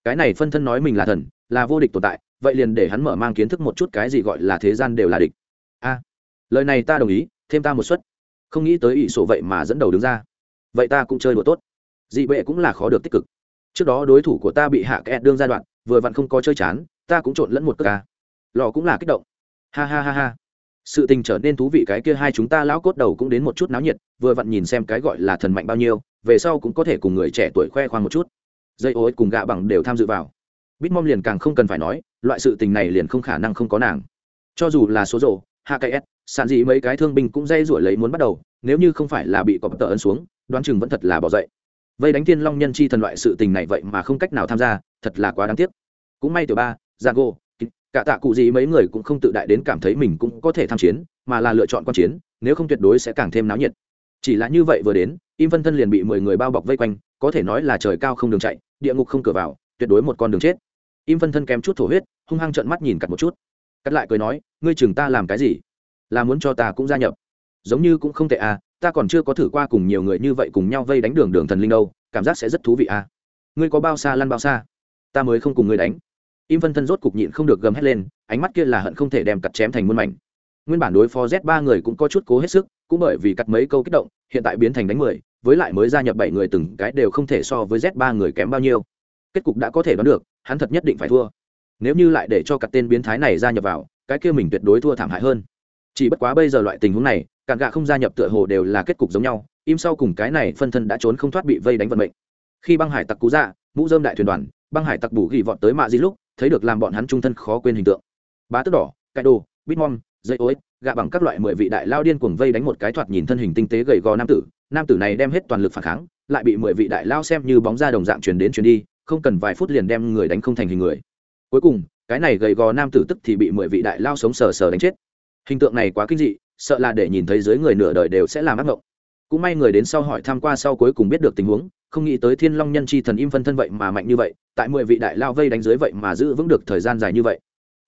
Cái này phân thân nói mình là thần, là vô địch tồn tại, vậy liền để hắn mở mang kiến thức một chút cái gì gọi là thế gian đều là địch. A, lời này ta đồng ý, thêm ta một suất không nghĩ tới ỷ sổ vậy mà dẫn đầu đứng ra. Vậy ta cũng chơi đùa tốt. Dị bệ cũng là khó được tích cực. Trước đó đối thủ của ta bị hạ kẹt đương giai đoạn, vừa vặn không có chơi chán, ta cũng trộn lẫn một cước ca lò cũng là kích động. Ha ha ha ha. Sự tình trở nên thú vị cái kia hai chúng ta lão cốt đầu cũng đến một chút náo nhiệt, vừa vặn nhìn xem cái gọi là thần mạnh bao nhiêu, về sau cũng có thể cùng người trẻ tuổi khoe khoang một chút. Dây ô cùng gạ bằng đều tham dự vào. Bitmom liền càng không cần phải nói, loại sự tình này liền không khả năng không có nàng. Cho dù là số rộ hks sản dị mấy cái thương binh cũng dây rủi lấy muốn bắt đầu, nếu như không phải là bị cọp tờ ấn xuống, đoán chừng vẫn thật là bỏ dậy. Vây đánh thiên long nhân chi thần loại sự tình này vậy mà không cách nào tham gia, thật là quá đáng tiếc. Cũng may tiểu ba gia gô cả tạ cụ gì mấy người cũng không tự đại đến cảm thấy mình cũng có thể tham chiến, mà là lựa chọn quan chiến, nếu không tuyệt đối sẽ càng thêm náo nhiệt. Chỉ là như vậy vừa đến, im phân thân liền bị mười người bao bọc vây quanh, có thể nói là trời cao không đường chạy, địa ngục không cửa vào, tuyệt đối một con đường chết. Im phân thân kém chút thổ huyết, hung hăng trợn mắt nhìn cặt một chút. Cắt lại cười nói, ngươi chừng ta làm cái gì? Là muốn cho ta cũng gia nhập. Giống như cũng không tệ à ta còn chưa có thử qua cùng nhiều người như vậy cùng nhau vây đánh đường đường thần linh đâu, cảm giác sẽ rất thú vị à. Ngươi có bao xa lăn bao xa? Ta mới không cùng ngươi đánh. Im phân thân rốt cục nhịn không được gầm hét lên, ánh mắt kia là hận không thể đem cặt chém thành muôn mảnh. Nguyên bản đối phó z ba người cũng có chút cố hết sức, cũng bởi vì cắt mấy câu kích động, hiện tại biến thành đánh mười, với lại mới gia nhập bảy người từng cái đều không thể so với z ba người kém bao nhiêu. Kết cục đã có thể đoán được, hắn thật nhất định phải thua. Nếu như lại để cho cặp tên biến thái này gia nhập vào, cái kia mình tuyệt đối thua thảm hại hơn chỉ bất quá bây giờ loại tình huống này, cạn gạ không gia nhập tựa hồ đều là kết cục giống nhau, im sau cùng cái này phân thân đã trốn không thoát bị vây đánh vận mệnh. Khi băng hải tặc cú dạ mũ dơm đại thuyền đoàn, băng hải tặc bù ghi vọt tới mạ di lúc, thấy được làm bọn hắn trung thân khó quên hình tượng. Bá tức đỏ cải đồ bitmom dây ối, gạ bằng các loại mười vị đại lao điên cuồng vây đánh một cái thoạt nhìn thân hình tinh tế gầy gò nam tử nam tử này đem hết toàn lực phản kháng, lại bị mười vị đại lao xem như bóng ra đồng dạng chuyển đến chuyển đi, không cần vài phút liền đem người đánh không thành hình người. Cuối cùng, cái này gầy gò nam tử tức thì bị mười vị đại lao sống sờ sờ đánh chết hình tượng này quá kinh dị, sợ là để nhìn thấy dưới người nửa đời đều sẽ làm ác mộng cũng may người đến sau hỏi tham q u a sau cuối cùng biết được tình huống, không nghĩ tới thiên long nhân chi thần im phân thân vậy mà mạnh như vậy, tại mười vị đại lao vây đánh dưới vậy mà giữ vững được thời gian dài như vậy.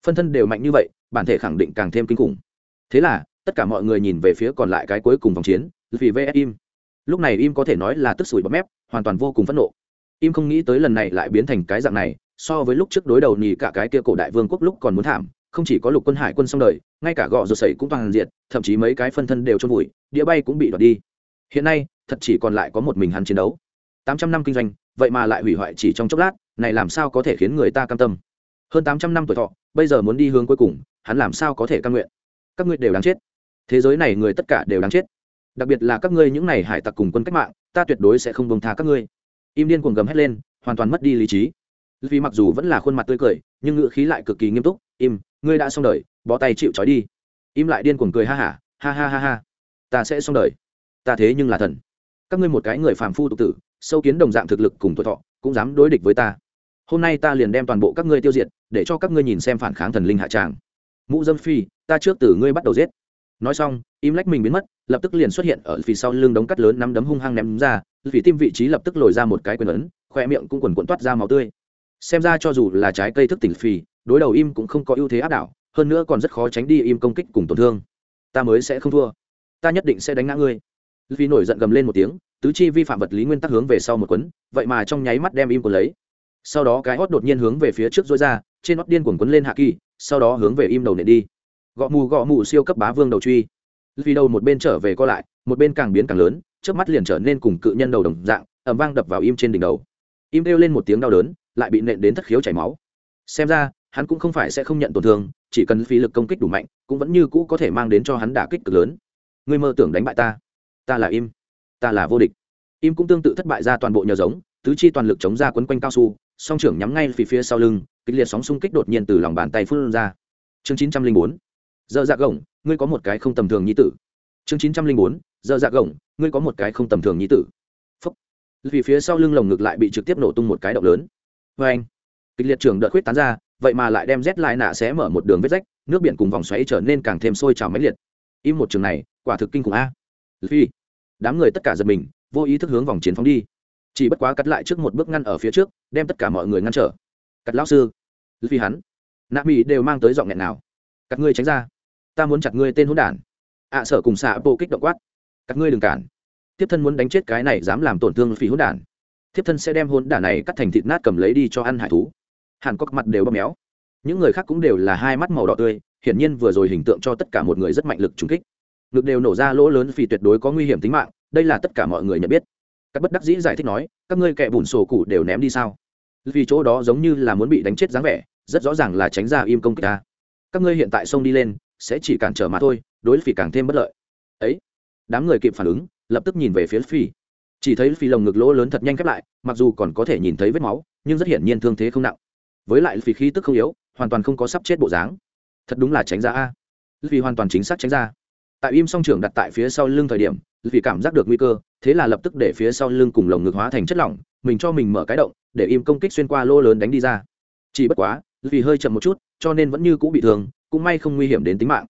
Phân thân đều mạnh như vậy, bản thể khẳng định càng thêm kinh khủng. Thế là, tất cả mọi người nhìn về phía còn lại cái cuối cùng vòng chiến, vì vs im. Lúc này im có thể nói là tức sủi bấm mép, hoàn toàn vô cùng phẫn nộ. Im không nghĩ tới lần này lại biến thành cái dạng này, so với lúc trước đối đầu nhì cả cái kia cổ đại vương quốc lúc còn muốn thảm không chỉ có lục quân hải quân xong đời, ngay cả gò rột sẩy cũng toàn diện thậm chí mấy cái phân thân đều trôn vùi đĩa bay cũng bị đoạt đi. Hiện nay, thật chỉ còn lại có một mình hắn chiến đấu. Tám trăm năm kinh doanh, vậy mà lại hủy hoại chỉ trong chốc lát, này làm sao có thể khiến người ta cam tâm? Hơn tám trăm năm tuổi thọ, bây giờ muốn đi hướng cuối cùng, hắn làm sao có thể căn nguyện? Các ngươi đều đáng chết. Thế giới này người tất cả đều đáng chết. Đặc biệt là các ngươi những này hải tặc cùng quân cách mạng, ta tuyệt đối sẽ không bông tha các ngươi. Im điên cuồng gầm hét lên, hoàn toàn mất đi lý trí. Vì mặc dù vẫn là khuôn mặt tươi cười, nhưng ngữ khí lại cực kỳ nghiêm túc, im ngươi đã xong đời bó tay chịu trói đi. Im lại điên cuồng cười ha hả ha, ha ha ha. Ha ta sẽ xong đời. Ta thế nhưng là thần. Các ngươi một cái người phàm phu tục tử sâu kiến đồng dạng thực lực cùng tuổi thọ cũng dám đối địch với ta. Hôm nay ta liền đem toàn bộ các ngươi tiêu diệt để cho các ngươi nhìn xem phản kháng thần linh hạ tràng. Mũ dâm phi ta trước từ ngươi bắt đầu giết. Nói xong im lách mình biến mất lập tức liền xuất hiện ở phía sau lưng đống cắt lớn nắm đấm hung hăng ném ra vì tim vị trí lập tức lồi ra một cái quyền ấn khoe miệng cũng quần quần toát ra máu tươi xem ra cho dù là trái cây thức tỉnh phì, đối đầu im cũng không có ưu thế áp đảo, hơn nữa còn rất khó tránh đi im công kích cùng tổn thương. Ta mới sẽ không thua. Ta nhất định sẽ đánh ngã ngươi. Vì nổi giận gầm lên một tiếng, tứ chi vi phạm vật lý nguyên tắc hướng về sau một quấn, vậy mà trong nháy mắt đem im quấn lấy. Sau đó cái hót đột nhiên hướng về phía trước dối ra, trên hót điên cuồng quấn lên hạ kỳ, sau đó hướng về im đầu nện đi. Gõ mù gõ mù siêu cấp bá vương đầu truy. Vì đầu một bên trở về co lại, một bên càng biến càng lớn trước mắt liền trở nên cùng cự nhân đầu đồng dạng ẩm vang đập vào im trên đỉnh đầu. Im kêu lên một tiếng đau đớn lại bị nện đến thất khiếu chảy máu. Xem ra, hắn cũng không phải sẽ không nhận tổn thương, chỉ cần phí lực công kích đủ mạnh, cũng vẫn như cũ có thể mang đến cho hắn đả kích cực lớn. Ngươi mơ tưởng đánh bại ta. Ta là im. Ta là vô địch. Im cũng tương tự thất bại ra toàn bộ nhờ giống, tứ chi toàn lực chống ra quấn quanh cao su, song trưởng nhắm ngay phía phía sau lưng, kịch liệt sóng xung kích đột nhiên từ lòng bàn tay phun ra. Chương chín trăm linh bốn. Giờ dạ gồng, ngươi có một cái không tầm thường nhi tử. Chương chín trăm linh bốn. Giờ dạ gồng, ngươi có một cái không tầm thường nhi tử. Phúc. Vì phía sau lưng lồng ngực lại bị trực tiếp nổ tung một cái động lớn vê anh. Kịch liệt trường đợt khuyết tán ra, vậy mà lại đem rét lại nạ sẽ mở một đường vết rách, nước biển cùng vòng xoáy trở nên càng thêm sôi trào máy liệt. Im một trường này, quả thực kinh khủng a. Phi. Đám người tất cả giật mình, vô ý thức hướng vòng chiến phóng đi. Chỉ bất quá cắt lại trước một bước ngăn ở phía trước, đem tất cả mọi người ngăn trở. Cắt lão sư. Phi hắn. Nạ mỹ đều mang tới giọng nghẹn nào. Các ngươi tránh ra. Ta muốn chặt ngươi tên hỗn đản. Ạ sở cùng xạ bộ kích động quát. Các ngươi đừng cản. Tiếp thân muốn đánh chết cái này dám làm tổn thương phi hỗn đản. Thiếp thân sẽ đem hỗn đả này cắt thành thịt nát cầm lấy đi cho ăn hải thú. Hàn cốc mặt đều bóp méo. Những người khác cũng đều là hai mắt màu đỏ tươi, hiển nhiên vừa rồi hình tượng cho tất cả một người rất mạnh lực trúng kích. Ngực đều nổ ra lỗ lớn vì tuyệt đối có nguy hiểm tính mạng, đây là tất cả mọi người nhận biết. Các bất đắc dĩ giải thích nói, các ngươi kẻ bùn sổ cụ đều ném đi sao? Vì chỗ đó giống như là muốn bị đánh chết dáng vẻ, rất rõ ràng là tránh ra im công kích ta. Các ngươi hiện tại xông đi lên, sẽ chỉ cản trở mà thôi, đối phỉ càng thêm bất lợi. Ấy, đám người kịp phản ứng, lập tức nhìn về phía phi chỉ thấy phi lồng ngực lỗ lớn thật nhanh khép lại, mặc dù còn có thể nhìn thấy vết máu, nhưng rất hiển nhiên thương thế không nặng. Với lại phi khí tức không yếu, hoàn toàn không có sắp chết bộ dáng. Thật đúng là tránh ra a. Vì hoàn toàn chính xác tránh ra. Tại im song trưởng đặt tại phía sau lưng thời điểm vì cảm giác được nguy cơ, thế là lập tức để phía sau lưng cùng lồng ngực hóa thành chất lỏng, mình cho mình mở cái động, để im công kích xuyên qua lỗ lớn đánh đi ra. Chỉ bất quá vì hơi chậm một chút, cho nên vẫn như cũ bị thương, cũng may không nguy hiểm đến tính mạng.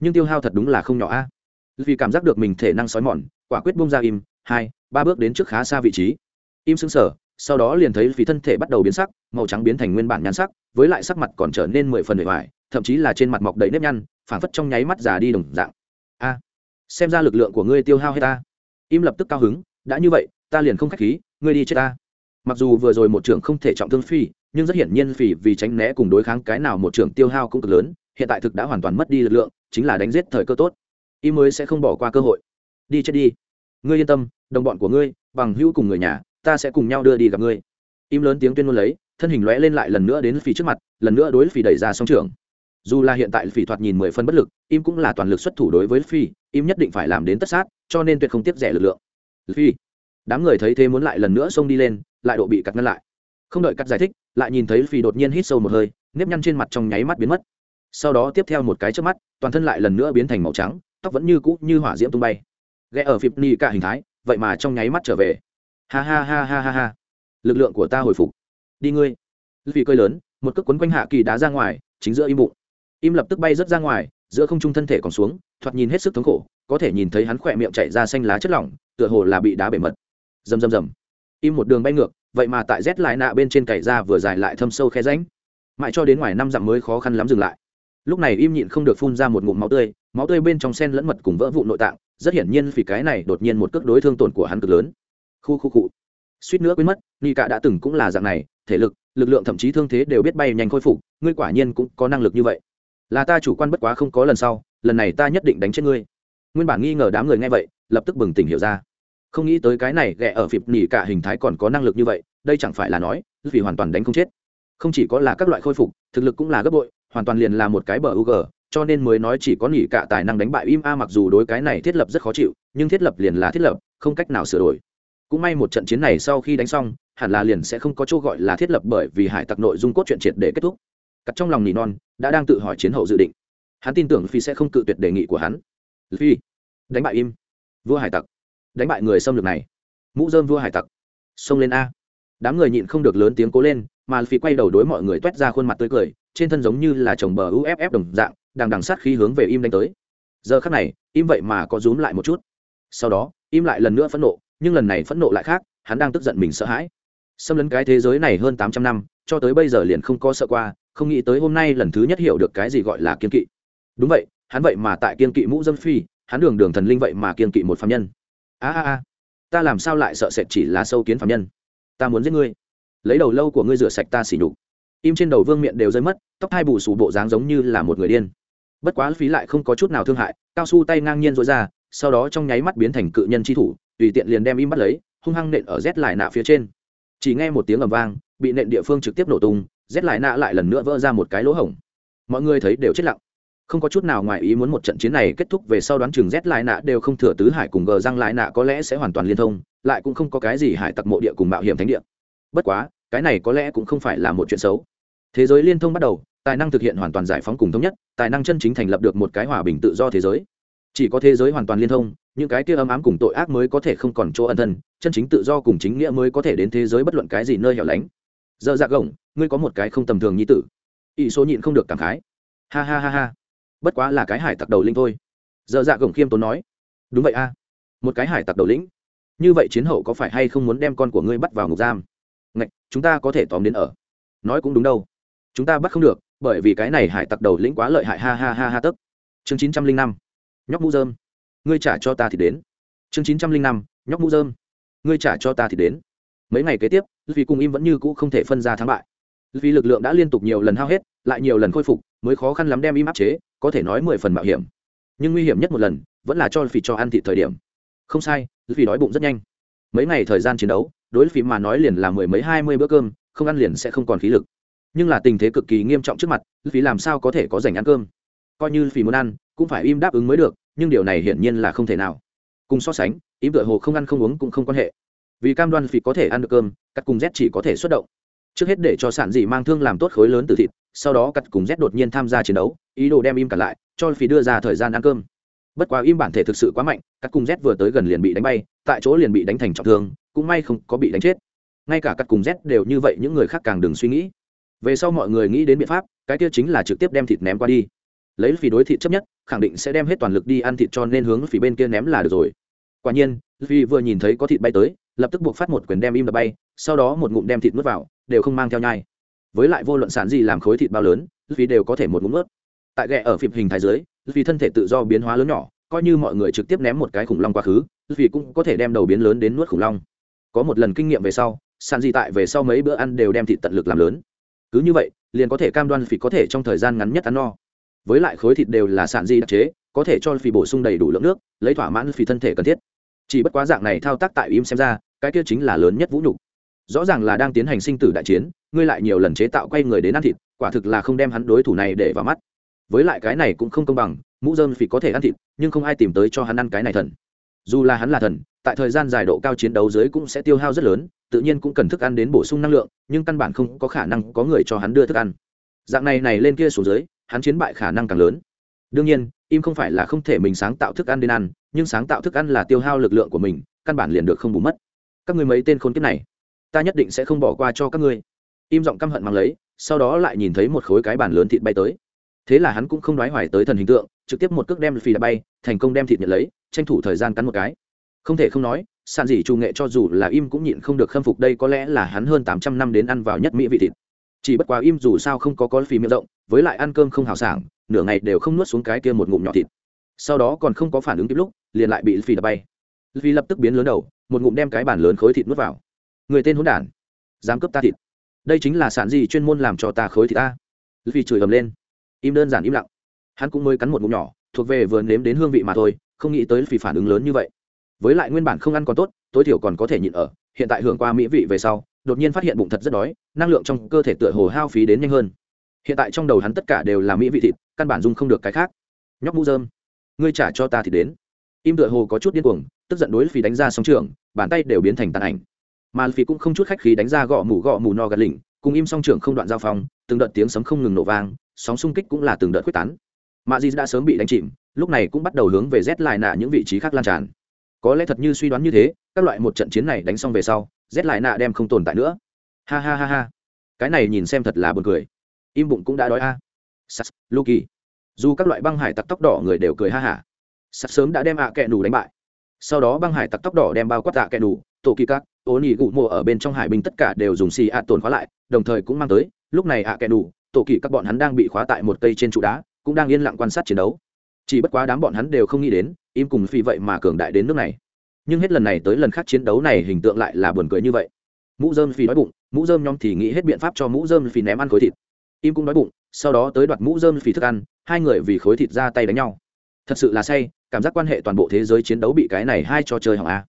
Nhưng tiêu hao thật đúng là không nhỏ a. Vì cảm giác được mình thể năng sói mòn, quả quyết bung ra im, hai ba bước đến trước khá xa vị trí. Im sững sờ, sau đó liền thấy phí thân thể bắt đầu biến sắc, màu trắng biến thành nguyên bản nhan sắc, với lại sắc mặt còn trở nên mười phần bề ngoài thậm chí là trên mặt mọc đầy nếp nhăn, phảng phất trong nháy mắt già đi đồng dạng. A, xem ra lực lượng của ngươi tiêu hao hay ta. Im lập tức cao hứng, đã như vậy, ta liền không khách khí, ngươi đi chết ta. Mặc dù vừa rồi một trưởng không thể trọng thương phi nhưng rất hiển nhiên phỉ vì tránh né cùng đối kháng cái nào một trưởng tiêu hao cũng cực lớn, hiện tại thực đã hoàn toàn mất đi lực lượng, chính là đánh giết thời cơ tốt. Y mới sẽ không bỏ qua cơ hội. Đi chết đi ngươi yên tâm, đồng bọn của ngươi, bằng hữu cùng người nhà, ta sẽ cùng nhau đưa đi gặp ngươi. Im lớn tiếng tuyên ngôn lấy, thân hình lóe lên lại lần nữa đến phì trước mặt, lần nữa đối phì đẩy ra song trường dù là hiện tại phì thoạt nhìn mười phân bất lực, im cũng là toàn lực xuất thủ đối với phi im nhất định phải làm đến tất sát, cho nên tuyệt không tiếp rẻ lực lượng. Phi đám người thấy thế muốn lại lần nữa xông đi lên, lại độ bị cắt ngăn lại. Không đợi cắt giải thích, lại nhìn thấy phi đột nhiên hít sâu một hơi, nếp nhăn trên mặt trong nháy mắt biến mất. Sau đó tiếp theo một cái trước mắt, toàn thân lại lần nữa biến thành màu trắng, tóc vẫn như cũ như hỏa diễm tung bay ghé ở phịp ni cả hình thái, vậy mà trong nháy mắt trở về. Ha ha ha ha ha ha. Lực lượng của ta hồi phục. Đi ngươi. Vì cơi lớn, một cước quấn quanh hạ kỳ đá ra ngoài, chính giữa im bụng. Im lập tức bay rớt ra ngoài, giữa không trung thân thể còn xuống, thoạt nhìn hết sức thống khổ, có thể nhìn thấy hắn khỏe miệng chạy ra xanh lá chất lỏng, tựa hồ là bị đá bể mật. Rầm rầm rầm. Im một đường bay ngược, vậy mà tại rét lại nạ bên trên cày ra vừa dài lại thâm sâu khe ránh mãi cho đến ngoài năm dặm mới khó khăn lắm dừng lại. Lúc này im nhịn không được phun ra một ngụm máu tươi máu tươi bên trong sen lẫn mật cùng vỡ vụ nội tạng rất hiển nhiên vì cái này đột nhiên một cước đối thương tổn của hắn cực lớn. Khu khu cụ suýt nữa quên mất ni cả đã từng cũng là dạng này thể lực lực lượng thậm chí thương thế đều biết bay nhanh khôi phục ngươi quả nhiên cũng có năng lực như vậy. Là ta chủ quan bất quá không có lần sau lần này ta nhất định đánh chết ngươi. Nguyên bản nghi ngờ đám người nghe vậy lập tức bừng tỉnh hiểu ra. Không nghĩ tới cái này ghẹ ở phịp nỉ cả hình thái còn có năng lực như vậy đây chẳng phải là nói vì hoàn toàn đánh không chết. Không chỉ có là các loại khôi phục thực lực cũng là gấp bội hoàn toàn liền là một cái bờ UG, cho nên mới nói chỉ có nghỉ cả tài năng đánh bại im a, mặc dù đối cái này thiết lập rất khó chịu, nhưng thiết lập liền là thiết lập, không cách nào sửa đổi. Cũng may một trận chiến này sau khi đánh xong, hẳn là liền sẽ không có chỗ gọi là thiết lập bởi vì hải tặc nội dung cốt truyện triệt để kết thúc. Cắt trong lòng nỉ non đã đang tự hỏi chiến hậu dự định. Hắn tin tưởng phi sẽ không cự tuyệt đề nghị của hắn. Phi đánh bại im. Vua hải tặc. Đánh bại người xâm lược này. Mũ dơm vua hải tặc. Xông lên a. Đám người nhịn không được lớn tiếng cố lên mà phi quay đầu đối mọi người toét ra khuôn mặt tươi cười, trên thân giống như là chồng bờ uff đồng dạng đang đằng sát khí hướng về im đánh tới. Giờ khắc này, im vậy mà có rúm lại một chút. Sau đó, im lại lần nữa phẫn nộ, nhưng lần này phẫn nộ lại khác, hắn đang tức giận mình sợ hãi. Xâm lấn cái thế giới này hơn tám trăm năm, cho tới bây giờ liền không có sợ qua, không nghĩ tới hôm nay lần thứ nhất hiểu được cái gì gọi là kiên kỵ. Đúng vậy, hắn vậy mà tại kiên kỵ mũ dâm phi, hắn đường đường thần linh vậy mà kiên kỵ một phạm nhân. A a a, ta làm sao lại sợ sệt chỉ là sâu kiến phạm nhân? Ta muốn giết ngươi lấy đầu lâu của ngươi rửa sạch ta xỉ nhục. Im trên đầu vương miệng đều rơi mất, tóc hai bù xù bộ dáng giống như là một người điên. Bất quá phí lại không có chút nào thương hại, cao su tay ngang nhiên dối ra, sau đó trong nháy mắt biến thành cự nhân chi thủ, tùy tiện liền đem im bắt lấy, hung hăng nện ở rét lại nạ phía trên. Chỉ nghe một tiếng ầm vang, bị nện địa phương trực tiếp nổ tung, rét lại nạ lại lần nữa vỡ ra một cái lỗ hổng. Mọi người thấy đều chết lặng. Không có chút nào ngoài ý muốn một trận chiến này kết thúc về sau đoán chừng rét lại nạ đều không thừa tứ hải cùng gờ răng lại nạ có lẽ sẽ hoàn toàn liên thông, lại cũng không có cái gì hải tặc mộ địa cùng mạo hiểm thánh địa. Bất quá cái này có lẽ cũng không phải là một chuyện xấu. Thế giới liên thông bắt đầu, tài năng thực hiện hoàn toàn giải phóng cùng thống nhất, tài năng chân chính thành lập được một cái hòa bình tự do thế giới. Chỉ có thế giới hoàn toàn liên thông, những cái kia ấm ám cùng tội ác mới có thể không còn chỗ ân thân, chân chính tự do cùng chính nghĩa mới có thể đến thế giới bất luận cái gì nơi hẻo lánh. Giờ dạ gồng, ngươi có một cái không tầm thường như tử. Ỷ số nhịn không được cảm khái. Ha ha ha ha. Bất quá là cái hải tặc đầu linh thôi. Giờ dạ gồng khiêm tốn nói. Đúng vậy a. Một cái hải tặc đầu lĩnh. Như vậy chiến hậu có phải hay không muốn đem con của ngươi bắt vào ngục giam? Ngạch, chúng ta có thể tóm đến ở. Nói cũng đúng đâu. Chúng ta bắt không được, bởi vì cái này hải tặc đầu lĩnh quá lợi hại, ha ha ha ha, tức. Chương chín trăm linh năm, nhóc mũ dơm ngươi trả cho ta thì đến. Chương chín trăm linh năm, nhóc mũ dơm ngươi trả cho ta thì đến. Mấy ngày kế tiếp vì cùng im vẫn như cũ không thể phân ra thắng bại. Vì lực lượng đã liên tục nhiều lần hao hết, lại nhiều lần khôi phục, mới khó khăn lắm đem im áp chế, có thể nói mười phần mạo hiểm. Nhưng nguy hiểm nhất một lần, vẫn là cho vì cho ăn thịt thời điểm. Không sai vì đói bụng rất nhanh. Mấy ngày thời gian chiến đấu đối với phí mà nói liền là mười mấy hai mươi bữa cơm, không ăn liền sẽ không còn khí lực. Nhưng là tình thế cực kỳ nghiêm trọng trước mặt, phí làm sao có thể có dành ăn cơm? Coi như phí muốn ăn, cũng phải im đáp ứng mới được, nhưng điều này hiển nhiên là không thể nào. Cùng so sánh, im tựa hồ không ăn không uống cũng không quan hệ. Vì cam đoan phí có thể ăn được cơm, cắt cùng z chỉ có thể xuất động. Trước hết để cho sản dị mang thương làm tốt khối lớn từ thịt, sau đó cắt cùng z đột nhiên tham gia chiến đấu, ý đồ đem im cả lại, cho phí đưa ra thời gian ăn cơm. Bất quá im bản thể thực sự quá mạnh, cắt cùng z vừa tới gần liền bị đánh bay, tại chỗ liền bị đánh thành trọng thương cũng may không có bị đánh chết. Ngay cả cắt cùng z đều như vậy, những người khác càng đừng suy nghĩ. Về sau mọi người nghĩ đến biện pháp, cái kia chính là trực tiếp đem thịt ném qua đi. Lấy phỉ đối thịt chấp nhất, khẳng định sẽ đem hết toàn lực đi ăn thịt cho nên hướng phỉ bên kia ném là được rồi. Quả nhiên vì vừa nhìn thấy có thịt bay tới, lập tức buộc phát một quyền đem im đập bay, sau đó một ngụm đem thịt nuốt vào, đều không mang theo nhai. Với lại vô luận sản gì làm khối thịt bao lớn vì đều có thể một ngụm ướt tại ghẹ ở phịp hình thái dưới vì thân thể tự do biến hóa lớn nhỏ, coi như mọi người trực tiếp ném một cái khủng long quá khứ vì cũng có thể đem đầu biến lớn đến nuốt khủng long có một lần kinh nghiệm về sau sản gì tại về sau mấy bữa ăn đều đem thịt tận lực làm lớn. Cứ như vậy, liền có thể cam đoan phỉ có thể trong thời gian ngắn nhất ăn no. Với lại khối thịt đều là sản di đặc chế, có thể cho phỉ bổ sung đầy đủ lượng nước, lấy thỏa mãn phỉ thân thể cần thiết. Chỉ bất quá dạng này thao tác tại im xem ra, cái kia chính là lớn nhất vũ nhục. Rõ ràng là đang tiến hành sinh tử đại chiến, ngươi lại nhiều lần chế tạo quay người đến ăn thịt, quả thực là không đem hắn đối thủ này để vào mắt. Với lại cái này cũng không công bằng, mũ dơm phỉ có thể ăn thịt, nhưng không ai tìm tới cho hắn ăn cái này thần. Dù là hắn là thần tại thời gian dài độ cao chiến đấu dưới cũng sẽ tiêu hao rất lớn, tự nhiên cũng cần thức ăn đến bổ sung năng lượng, nhưng căn bản không có khả năng có người cho hắn đưa thức ăn. Dạng này này lên kia xuống dưới, hắn chiến bại khả năng càng lớn. Đương nhiên, im không phải là không thể mình sáng tạo thức ăn đến ăn, nhưng sáng tạo thức ăn là tiêu hao lực lượng của mình, căn bản liền được không bù mất. Các người mấy tên khốn kiếp này, ta nhất định sẽ không bỏ qua cho các ngươi. Im giọng căm hận mang lấy, sau đó lại nhìn thấy một khối cái bàn lớn thịt bay tới. Thế là hắn cũng không nói hoài tới thần hình tượng, trực tiếp một cước đem phi đã bay, thành công đem thịt nhận lấy, tranh thủ thời gian cắn một cái không thể không nói, sàn dị trù nghệ cho dù là im cũng nhịn không được khâm phục đây có lẽ là hắn hơn tám trăm năm đến ăn vào nhất mỹ vị thịt. Chỉ bất quá im dù sao không có có phì miệng rộng, với lại ăn cơm không hào sảng, nửa ngày đều không nuốt xuống cái kia một ngụm nhỏ thịt. Sau đó còn không có phản ứng kịp lúc, liền lại bị phì đập bay. Vì lập tức biến lớn đầu, một ngụm đem cái bản lớn khối thịt nuốt vào. Người tên hỗn đản, dám cướp ta thịt. Đây chính là sản gì chuyên môn làm cho ta khối thịt ta vì chửi ầm lên. Im đơn giản im lặng. Hắn cũng mới cắn một ngụm nhỏ, thuộc về vừa nếm đến hương vị mà thôi, không nghĩ tới phì phản ứng lớn như vậy với lại nguyên bản không ăn còn tốt, tối thiểu còn có thể nhịn ở. Hiện tại hưởng qua mỹ vị về sau, đột nhiên phát hiện bụng thật rất đói, năng lượng trong cơ thể tựa hồ hao phí đến nhanh hơn. Hiện tại trong đầu hắn tất cả đều là mỹ vị thịt, căn bản dung không được cái khác. Nhóc mũ dơm ngươi trả cho ta thì đến. Im tựa hồ có chút điên cuồng, tức giận đối phí đánh ra sóng trường, bàn tay đều biến thành tàn ảnh. Mà phí cũng không chút khách khí đánh ra gõ mù gõ mù no gạt lỉnh, cùng im song trường không đoạn giao phong, từng đợt tiếng sấm không ngừng nổ vang, sóng xung kích cũng là từng đợt quyết tán. Mà di đã sớm bị đánh chìm, lúc này cũng bắt đầu hướng về rét lại nạ những vị trí khác lan tràn có lẽ thật như suy đoán như thế, các loại một trận chiến này đánh xong về sau rét lại nạ đem không tồn tại nữa. Ha ha ha ha. Cái này nhìn xem thật là buồn cười. Im bụng cũng đã đói a. À. sas, luki. Dù các loại băng hải tặc tóc đỏ người đều cười ha hả. Sas sớm đã đem ạ à kẹ nù đánh bại. Sau đó băng hải tặc tóc đỏ đem bao quát ạ à kẹ nù, tổ kỳ các, ô nỉ gụ mùa ở bên trong hải binh tất cả đều dùng xì ạ tồn khóa lại, đồng thời cũng mang tới, lúc này ạ kẹ nù, tổ kỳ các bọn hắn đang bị khóa tại một cây trên trụ đá, cũng đang yên lặng quan sát chiến đấu chỉ bất quá đám bọn hắn đều không nghĩ đến, im cùng phi vậy mà cường đại đến nước này. Nhưng hết lần này tới lần khác chiến đấu này hình tượng lại là buồn cười như vậy. Mũ dơm phi đói bụng, mũ dơm nhóm thì nghĩ hết biện pháp cho mũ dơm phi ném ăn khối thịt. Im cũng đói bụng, sau đó tới đoạt mũ dơm phi thức ăn, hai người vì khối thịt ra tay đánh nhau. Thật sự là say, cảm giác quan hệ toàn bộ thế giới chiến đấu bị cái này hai cho chơi hỏng a.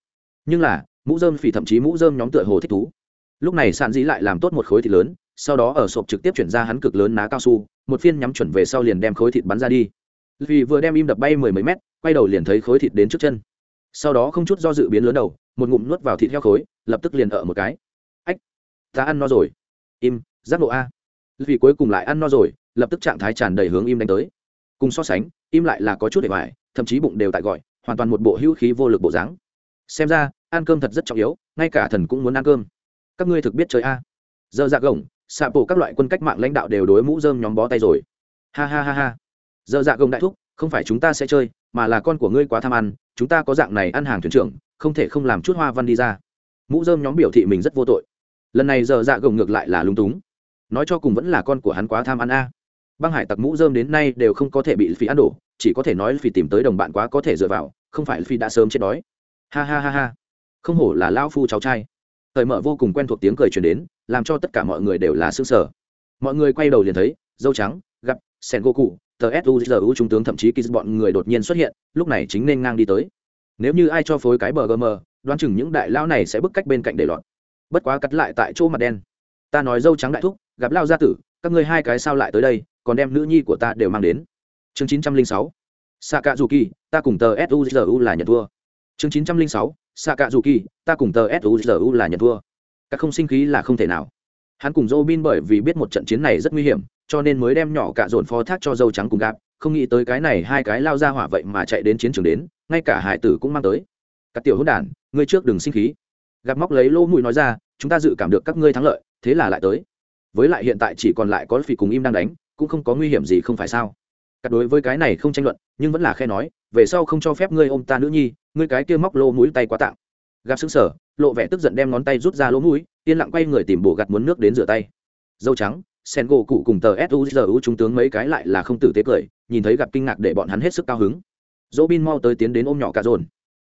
Nhưng là, mũ dơm phi thậm chí mũ dơm nhóm tựa hồ thích thú. Lúc này sạn dĩ lại làm tốt một khối thịt lớn, sau đó ở sộp trực tiếp chuyển ra hắn cực lớn ná cao su, một phiên nhắm chuẩn về sau liền đem khối thịt bắn ra đi vì vừa đem im đập bay mười mấy mét, quay đầu liền thấy khối thịt đến trước chân. Sau đó không chút do dự biến lớn đầu, một ngụm nuốt vào thịt heo khối, lập tức liền ở một cái. Ách, ta ăn no rồi. Im, giác độ a. Vì cuối cùng lại ăn no rồi, lập tức trạng thái tràn đầy hướng im đánh tới. Cùng so sánh, im lại là có chút để hoài thậm chí bụng đều tại gọi, hoàn toàn một bộ hữu khí vô lực bộ dáng. Xem ra, ăn cơm thật rất trọng yếu, ngay cả thần cũng muốn ăn cơm. Các ngươi thực biết chơi a. Giờ dạ gồng, xạ bộ các loại quân cách mạng lãnh đạo đều đối mũ dơm nhóm bó tay rồi. Ha ha ha ha giờ dạ gồng đại thúc, không phải chúng ta sẽ chơi, mà là con của ngươi quá tham ăn, chúng ta có dạng này ăn hàng thuyền trưởng, không thể không làm chút hoa văn đi ra. Mũ dơm nhóm biểu thị mình rất vô tội. Lần này giờ dạ gồng ngược lại là lung túng. Nói cho cùng vẫn là con của hắn quá tham ăn a. Băng hải tặc mũ dơm đến nay đều không có thể bị phỉ ăn đổ, chỉ có thể nói phỉ tìm tới đồng bạn quá có thể dựa vào, không phải phỉ đã sớm chết đói. Ha ha ha ha. Không hổ là lao phu cháu trai. Thời mở vô cùng quen thuộc tiếng cười truyền đến, làm cho tất cả mọi người đều là xương sở mọi người quay đầu liền thấy, dâu trắng, gặp sen gỗ tờ suzu trung tướng thậm chí khi bọn người đột nhiên xuất hiện, lúc này chính nên ngang đi tới. Nếu như ai cho phối cái bờ gm đoán chừng những đại lao này sẽ bức cách bên cạnh để lọt. Bất quá cắt lại tại chỗ mặt đen. Ta nói dâu trắng đại thúc, gặp lao gia tử, các ngươi hai cái sao lại tới đây, còn đem nữ nhi của ta đều mang đến. Chương chín trăm linh sáu xạ cạ dù kỳ ta cùng tờ suzu là nhận thua. Chương chín trăm linh sáu xạ cạ dù kỳ ta cùng tờ suzu là nhận thua. Các không sinh khí là không thể nào. Hắn cùng dô bin bởi vì biết một trận chiến này rất nguy hiểm cho nên mới đem nhỏ cả dồn phó thác cho dâu trắng cùng gạp không nghĩ tới cái này hai cái lao ra hỏa vậy mà chạy đến chiến trường đến, ngay cả hải tử cũng mang tới. Các tiểu hữu đản, ngươi trước đừng sinh khí. Gặp móc lấy lỗ mũi nói ra, chúng ta dự cảm được các ngươi thắng lợi, thế là lại tới. Với lại hiện tại chỉ còn lại có phỉ cùng im đang đánh, cũng không có nguy hiểm gì không phải sao? Cắt đối với cái này không tranh luận, nhưng vẫn là khe nói, về sau không cho phép ngươi ôm ta nữ nhi, ngươi cái kia móc lỗ mũi tay quá tạm. gặp xứng sở lộ vẻ tức giận đem ngón tay rút ra lỗ mũi, yên lặng quay người tìm bổ gặt muốn nước đến rửa tay. Dâu trắng sen gỗ cụ cùng tờ suzu trung tướng mấy cái lại là không tử tế cười, nhìn thấy gặp kinh ngạc để bọn hắn hết sức cao hứng. Dỗ bin mau tới tiến đến ôm nhỏ cả dồn.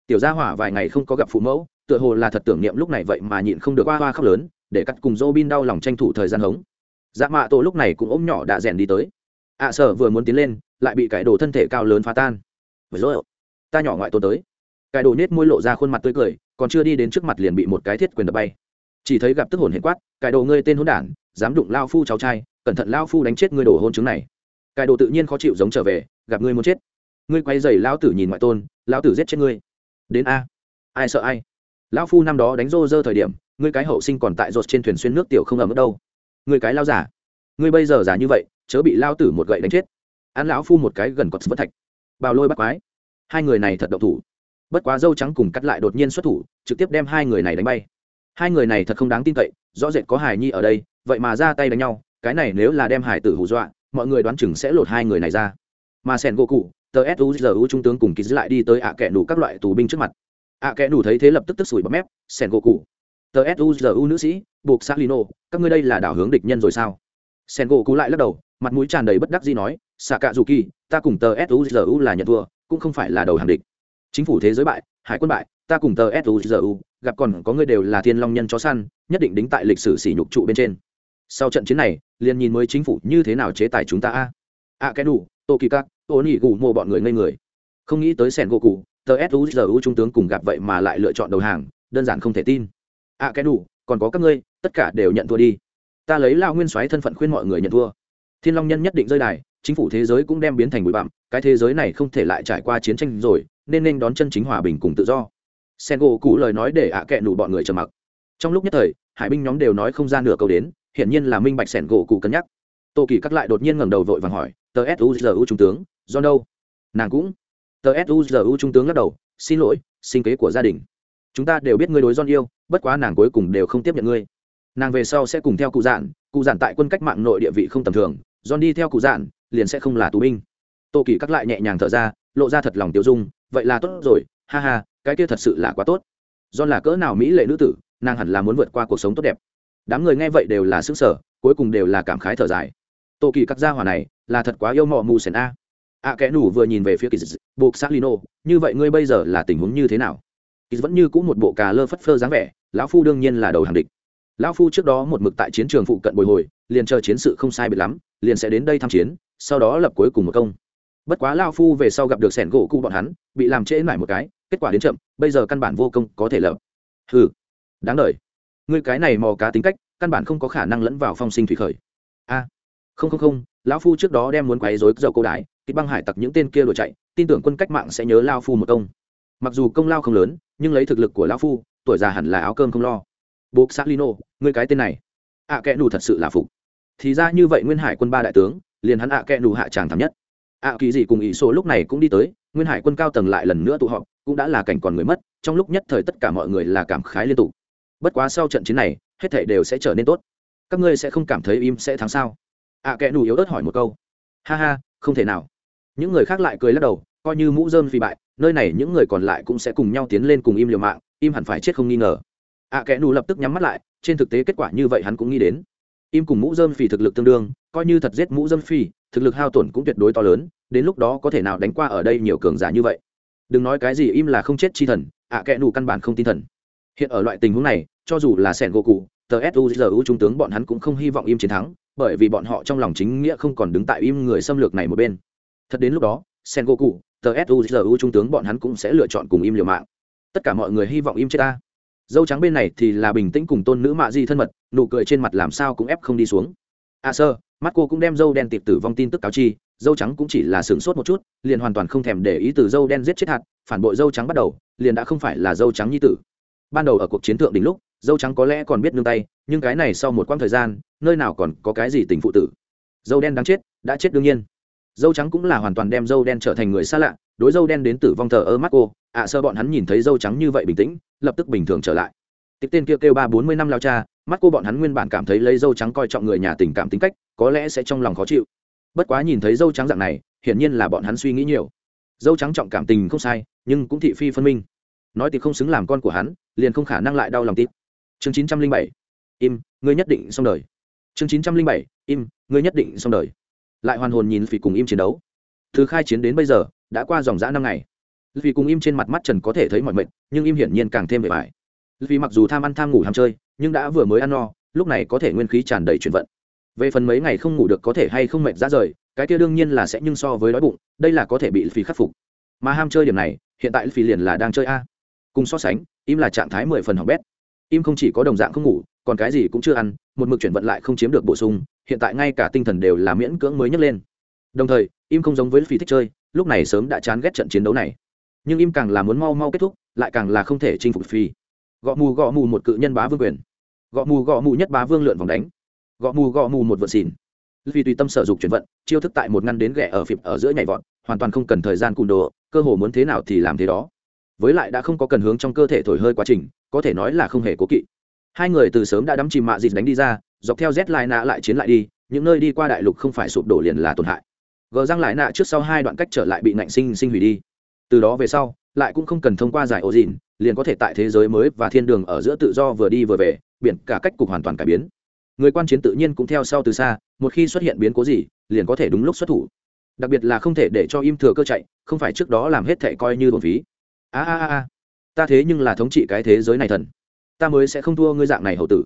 Tiểu gia hỏa vài ngày không có gặp phụ mẫu, tựa hồ là thật tưởng niệm lúc này vậy mà nhịn không được hoa hoa khóc lớn, để cắt cùng dỗ bin đau lòng tranh thủ thời gian hống. Dạ mạ tổ lúc này cũng ôm nhỏ đã rèn đi tới. À, Ạ sở vừa muốn tiến lên, lại bị cải đồ thân thể cao lớn phá tan. Với rồi, ta nhỏ ngoại tôn tới. Cải đồ nết môi lộ ra khuôn mặt tươi cười, còn chưa đi đến trước mặt liền bị một cái thiết quyền đập bay chỉ thấy gặp tức hồn hiện quát cải đồ ngươi tên hôn đản, dám đụng lao phu cháu trai, cẩn thận lao phu đánh chết ngươi đổ hôn chứng này. Cải đồ tự nhiên khó chịu giống trở về, gặp ngươi muốn chết. Ngươi quay dày lão tử nhìn ngoại tôn, lão tử giết chết ngươi. Đến a. Ai sợ ai? Lão phu năm đó đánh rô rơ thời điểm, ngươi cái hậu sinh còn tại rột trên thuyền xuyên nước tiểu không ở mức đâu. Ngươi cái lao giả. Ngươi bây giờ giả như vậy, chớ bị lao tử một gậy đánh chết. Ăn lão phu một cái gần cọt vất thạch. Bào lôi bắt quái. Hai người này thật độc thủ. Bất quá dâu trắng cùng cắt lại đột nhiên xuất thủ, trực tiếp đem hai người này đánh bay hai người này thật không đáng tin cậy, rõ rệt có hải nhi ở đây, vậy mà ra tay đánh nhau, cái này nếu là đem hải tử hù dọa, mọi người đoán chừng sẽ lột hai người này ra. Mà sẻn gỗ cụ, tờ suzu trung tướng cùng ký giữ lại đi tới ạ kẻ đủ các loại tù binh trước mặt. Ạ kẻ đủ thấy thế lập tức tức sủi bấm mép, sẻn gỗ cụ, tờ suzu nữ sĩ, buộc xác lino, các ngươi đây là đảo hướng địch nhân rồi sao? Sẻn gỗ cụ lại lắc đầu, mặt mũi tràn đầy bất đắc gì nói xạ cạ dù kỳ, ta cùng tờ suzu là nhận thua, cũng không phải là đầu hàng địch. Chính phủ thế giới bại, hải quân bại, ta cùng tờ suzu gặp còn có người đều là thiên long nhân chó săn, nhất định đính tại lịch sử sỉ nhục trụ bên trên. Sau trận chiến này, liền nhìn mới chính phủ như thế nào chế tài chúng ta a. A cái đủ tô kỳ các ô nỉ gù mô bọn người ngây người. Không nghĩ tới sẻn gỗ cụ, tờ suzu trung tướng cùng gặp vậy mà lại lựa chọn đầu hàng, đơn giản không thể tin. A cái đủ còn có các ngươi, tất cả đều nhận thua đi. Ta lấy lao nguyên soái thân phận khuyên mọi người nhận thua. Thiên long nhân nhất định rơi đài, chính phủ thế giới cũng đem biến thành bụi bặm, cái thế giới này không thể lại trải qua chiến tranh rồi, nên nên đón chân chính hòa bình cùng tự do sen gỗ cụ lời nói để ạ à kẹ nụ bọn người trầm mặc. Trong lúc nhất thời, hải binh nhóm đều nói không ra nửa câu đến, hiển nhiên là minh bạch sẻn gỗ cụ cân nhắc. Tô kỳ cắt lại đột nhiên ngẩng đầu vội vàng hỏi, tờ suzu trung tướng, do đâu? Nàng cũng, tờ suzu trung tướng lắc đầu, xin lỗi, sinh kế của gia đình. Chúng ta đều biết ngươi đối John yêu, bất quá nàng cuối cùng đều không tiếp nhận ngươi. Nàng về sau sẽ cùng theo cụ dạn cụ dạn tại quân cách mạng nội địa vị không tầm thường, John đi theo cụ dạn liền sẽ không là tù binh. Tô kỳ cắt lại nhẹ nhàng thở ra, lộ ra thật lòng tiêu dung, vậy là tốt rồi, ha ha cái kia thật sự là quá tốt. Do là cỡ nào mỹ lệ nữ tử, nàng hẳn là muốn vượt qua cuộc sống tốt đẹp. Đám người nghe vậy đều là sức sở cuối cùng đều là cảm khái thở dài. Tô kỳ cắt gia hỏa này, là thật quá yêu mọ mù sèn a. A kẽ nủ vừa nhìn về phía kỳ buộc xác lino, như vậy ngươi bây giờ là tình huống như thế nào? Kỳ vẫn như cũng một bộ cà lơ phất phơ dáng vẻ, lão phu đương nhiên là đầu hàng địch. Lão phu trước đó một mực tại chiến trường phụ cận bồi hồi, liền chờ chiến sự không sai biệt lắm, liền sẽ đến đây tham chiến, sau đó lập cuối cùng một công. Bất quá lão phu về sau gặp được sẻn gỗ cụ bọn hắn, bị làm trễ nải một cái kết quả đến chậm bây giờ căn bản vô công có thể lập. Hừ đáng đ ngươi cái này mò cá tính cách căn bản không có khả năng lẫn vào phong sinh thủy khởi. A không không không lão phu trước đó đem muốn quấy dối dầu câu đái kịch băng hải tặc những tên kia đổi chạy tin tưởng quân cách mạng sẽ nhớ lao phu một công. Mặc dù công lao không lớn nhưng lấy thực lực của lão phu tuổi già hẳn là áo cơm không lo. Buộc xác lino người cái tên này. Ạ à, kẽ nù thật sự là phục. Thì ra như vậy nguyên hải quân ba đại tướng liền hắn ạ à kẽ nù hạ tràng thảm nhất. Ạ kỳ dị cùng ỷ số lúc này cũng đi tới nguyên hải quân cao tầng lại lần nữa tụ họp cũng đã là cảnh còn người mất, trong lúc nhất thời tất cả mọi người là cảm khái liên tục. Bất quá sau trận chiến này, hết thể đều sẽ trở nên tốt. Các ngươi sẽ không cảm thấy im sẽ thắng sao? Ạ kẽ đủ yếu ớt hỏi một câu. Ha ha, không thể nào. Những người khác lại cười lắc đầu, coi như mũ dơm phi bại, nơi này những người còn lại cũng sẽ cùng nhau tiến lên cùng im liều mạng, im hẳn phải chết không nghi ngờ. Ạ kẽ đủ lập tức nhắm mắt lại, trên thực tế kết quả như vậy hắn cũng nghĩ đến. Im cùng mũ dơm phi thực lực tương đương, coi như thật giết mũ dơm phi, thực lực hao tổn cũng tuyệt đối to lớn, đến lúc đó có thể nào đánh qua ở đây nhiều cường giả như vậy? Đừng nói cái gì im là không chết chi thần ạ à, kẽ nù căn bản không tin thần. Hiện ở loại tình huống này cho dù là sẻn gỗ cụ tờ suzu trung tướng bọn hắn cũng không hy vọng im chiến thắng bởi vì bọn họ trong lòng chính nghĩa không còn đứng tại im người xâm lược này một bên. Thật đến lúc đó sen cụ tờ suzu trung tướng bọn hắn cũng sẽ lựa chọn cùng im liều mạng. Tất cả mọi người hy vọng im chết ta. Dâu trắng bên này thì là bình tĩnh cùng tôn nữ mạ di thân mật nụ cười trên mặt làm sao cũng ép không đi xuống. A à sơ mắt cô cũng đem dâu đen tiệp tử vong tin tức cáo chi dâu trắng cũng chỉ là sửng sốt một chút, liền hoàn toàn không thèm để ý từ dâu đen giết chết hạt, phản bội dâu trắng bắt đầu, liền đã không phải là dâu trắng nhi tử. Ban đầu ở cuộc chiến thượng đỉnh lúc, dâu trắng có lẽ còn biết nương tay, nhưng cái này sau một quãng thời gian, nơi nào còn có cái gì tình phụ tử. Dâu đen đáng chết, đã chết đương nhiên. Dâu trắng cũng là hoàn toàn đem dâu đen trở thành người xa lạ, đối dâu đen đến tử vong thờ ơ mắt cô, ạ sơ bọn hắn nhìn thấy dâu trắng như vậy bình tĩnh, lập tức bình thường trở lại. Tích tên kia kêu ba bốn mươi năm lao cha, mắt cô bọn hắn nguyên bản cảm thấy lấy dâu trắng coi trọng người nhà tình cảm tính cách, có lẽ sẽ trong lòng khó chịu bất quá nhìn thấy dâu trắng dạng này, hiển nhiên là bọn hắn suy nghĩ nhiều. Dâu trắng trọng cảm tình không sai, nhưng cũng thị phi phân minh. Nói thì không xứng làm con của hắn, liền không khả năng lại đau lòng tít chương chín trăm linh bảy. Im, ngươi nhất định xong đời. Chương chín trăm linh bảy. Im, ngươi nhất định xong đời. Lại hoàn hồn nhìn phỉ cùng im chiến đấu. Từ khai chiến đến bây giờ, đã qua dòng dã năm ngày. Vì cùng im trên mặt mắt trần có thể thấy mọi mệnh, nhưng im hiển nhiên càng thêm vẻ vải vì mặc dù tham ăn tham ngủ ham chơi, nhưng đã vừa mới ăn no, lúc này có thể nguyên khí tràn đầy chuyển vận về phần mấy ngày không ngủ được có thể hay không mệt ra rời, cái kia đương nhiên là sẽ nhưng so với đói bụng, đây là có thể bị phí khắc phục. Mà ham chơi điểm này, hiện tại phí liền là đang chơi a. Cùng so sánh, im là trạng thái mười phần hỏng bét. Im không chỉ có đồng dạng không ngủ, còn cái gì cũng chưa ăn, một mực chuyển vận lại không chiếm được bổ sung, hiện tại ngay cả tinh thần đều là miễn cưỡng mới nhấc lên. Đồng thời, im không giống với phi thích chơi, lúc này sớm đã chán ghét trận chiến đấu này. Nhưng im càng là muốn mau mau kết thúc, lại càng là không thể chinh phục phi gõ mù gõ mù một cự nhân bá vương quyền. Gõ mù gõ mù nhất bá vương lượn vòng đánh gõ mù gõ mù một vượt xỉn. Vì tùy tâm sở dục chuyển vận, chiêu thức tại một ngăn đến ghẻ ở phịp ở giữa nhảy vọt, hoàn toàn không cần thời gian cùn đồ, cơ hồ muốn thế nào thì làm thế đó. Với lại đã không có cần hướng trong cơ thể thổi hơi quá trình, có thể nói là không hề cố kỵ. Hai người từ sớm đã đắm chìm mạ dịt đánh đi ra, dọc theo z lại nạ lại chiến lại đi, những nơi đi qua đại lục không phải sụp đổ liền là tổn hại. Gờ răng lại nạ trước sau hai đoạn cách trở lại bị nạnh sinh sinh hủy đi. Từ đó về sau, lại cũng không cần thông qua giải ô dìn liền có thể tại thế giới mới và thiên đường ở giữa tự do vừa đi vừa về, biển cả cách cục hoàn toàn cải biến người quan chiến tự nhiên cũng theo sau từ xa, một khi xuất hiện biến cố gì, liền có thể đúng lúc xuất thủ. Đặc biệt là không thể để cho im thừa cơ chạy, không phải trước đó làm hết thệ coi như thuần phí. A a a ta thế nhưng là thống trị cái thế giới này thần. Ta mới sẽ không thua ngươi dạng này hậu tử.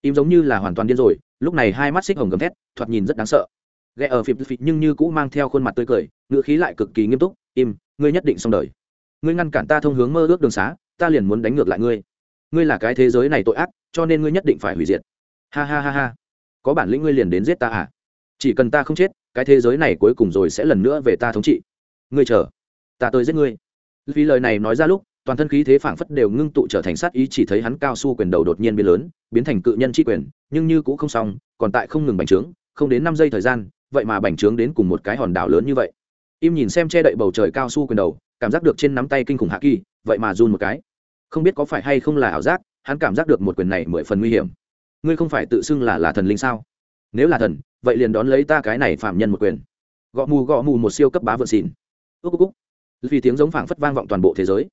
Im giống như là hoàn toàn điên rồi, lúc này hai mắt xích hồng gầm thét, thoạt nhìn rất đáng sợ. Ghé ở phịp phịp nhưng như cũ mang theo khuôn mặt tươi cười, ngữ khí lại cực kỳ nghiêm túc, im, ngươi nhất định xong đời. Ngươi ngăn cản ta thông hướng mơ ước đường xá, ta liền muốn đánh ngược lại ngươi. Ngươi là cái thế giới này tội ác, cho nên ngươi nhất định phải hủy diệt ha ha ha ha. Có bản lĩnh ngươi liền đến giết ta à? Chỉ cần ta không chết, cái thế giới này cuối cùng rồi sẽ lần nữa về ta thống trị. Ngươi chờ. Ta tới giết ngươi. Vì lời này nói ra lúc, toàn thân khí thế phảng phất đều ngưng tụ trở thành sát ý, chỉ thấy hắn cao su quyền đầu đột nhiên biến lớn, biến thành cự nhân chi quyền, nhưng như cũng không xong, còn tại không ngừng bành trướng, không đến năm giây thời gian, vậy mà bành trướng đến cùng một cái hòn đảo lớn như vậy. Im nhìn xem che đậy bầu trời cao su quyền đầu, cảm giác được trên nắm tay kinh khủng hạ kỳ, vậy mà run một cái. Không biết có phải hay không là ảo giác, hắn cảm giác được một quyền này mười phần nguy hiểm ngươi không phải tự xưng là là thần linh sao? Nếu là thần, vậy liền đón lấy ta cái này phạm nhân một quyền. Gõ mù gõ mù một siêu cấp bá vượn xìn ước cúc vì tiếng giống phảng phất vang vọng toàn bộ thế giới.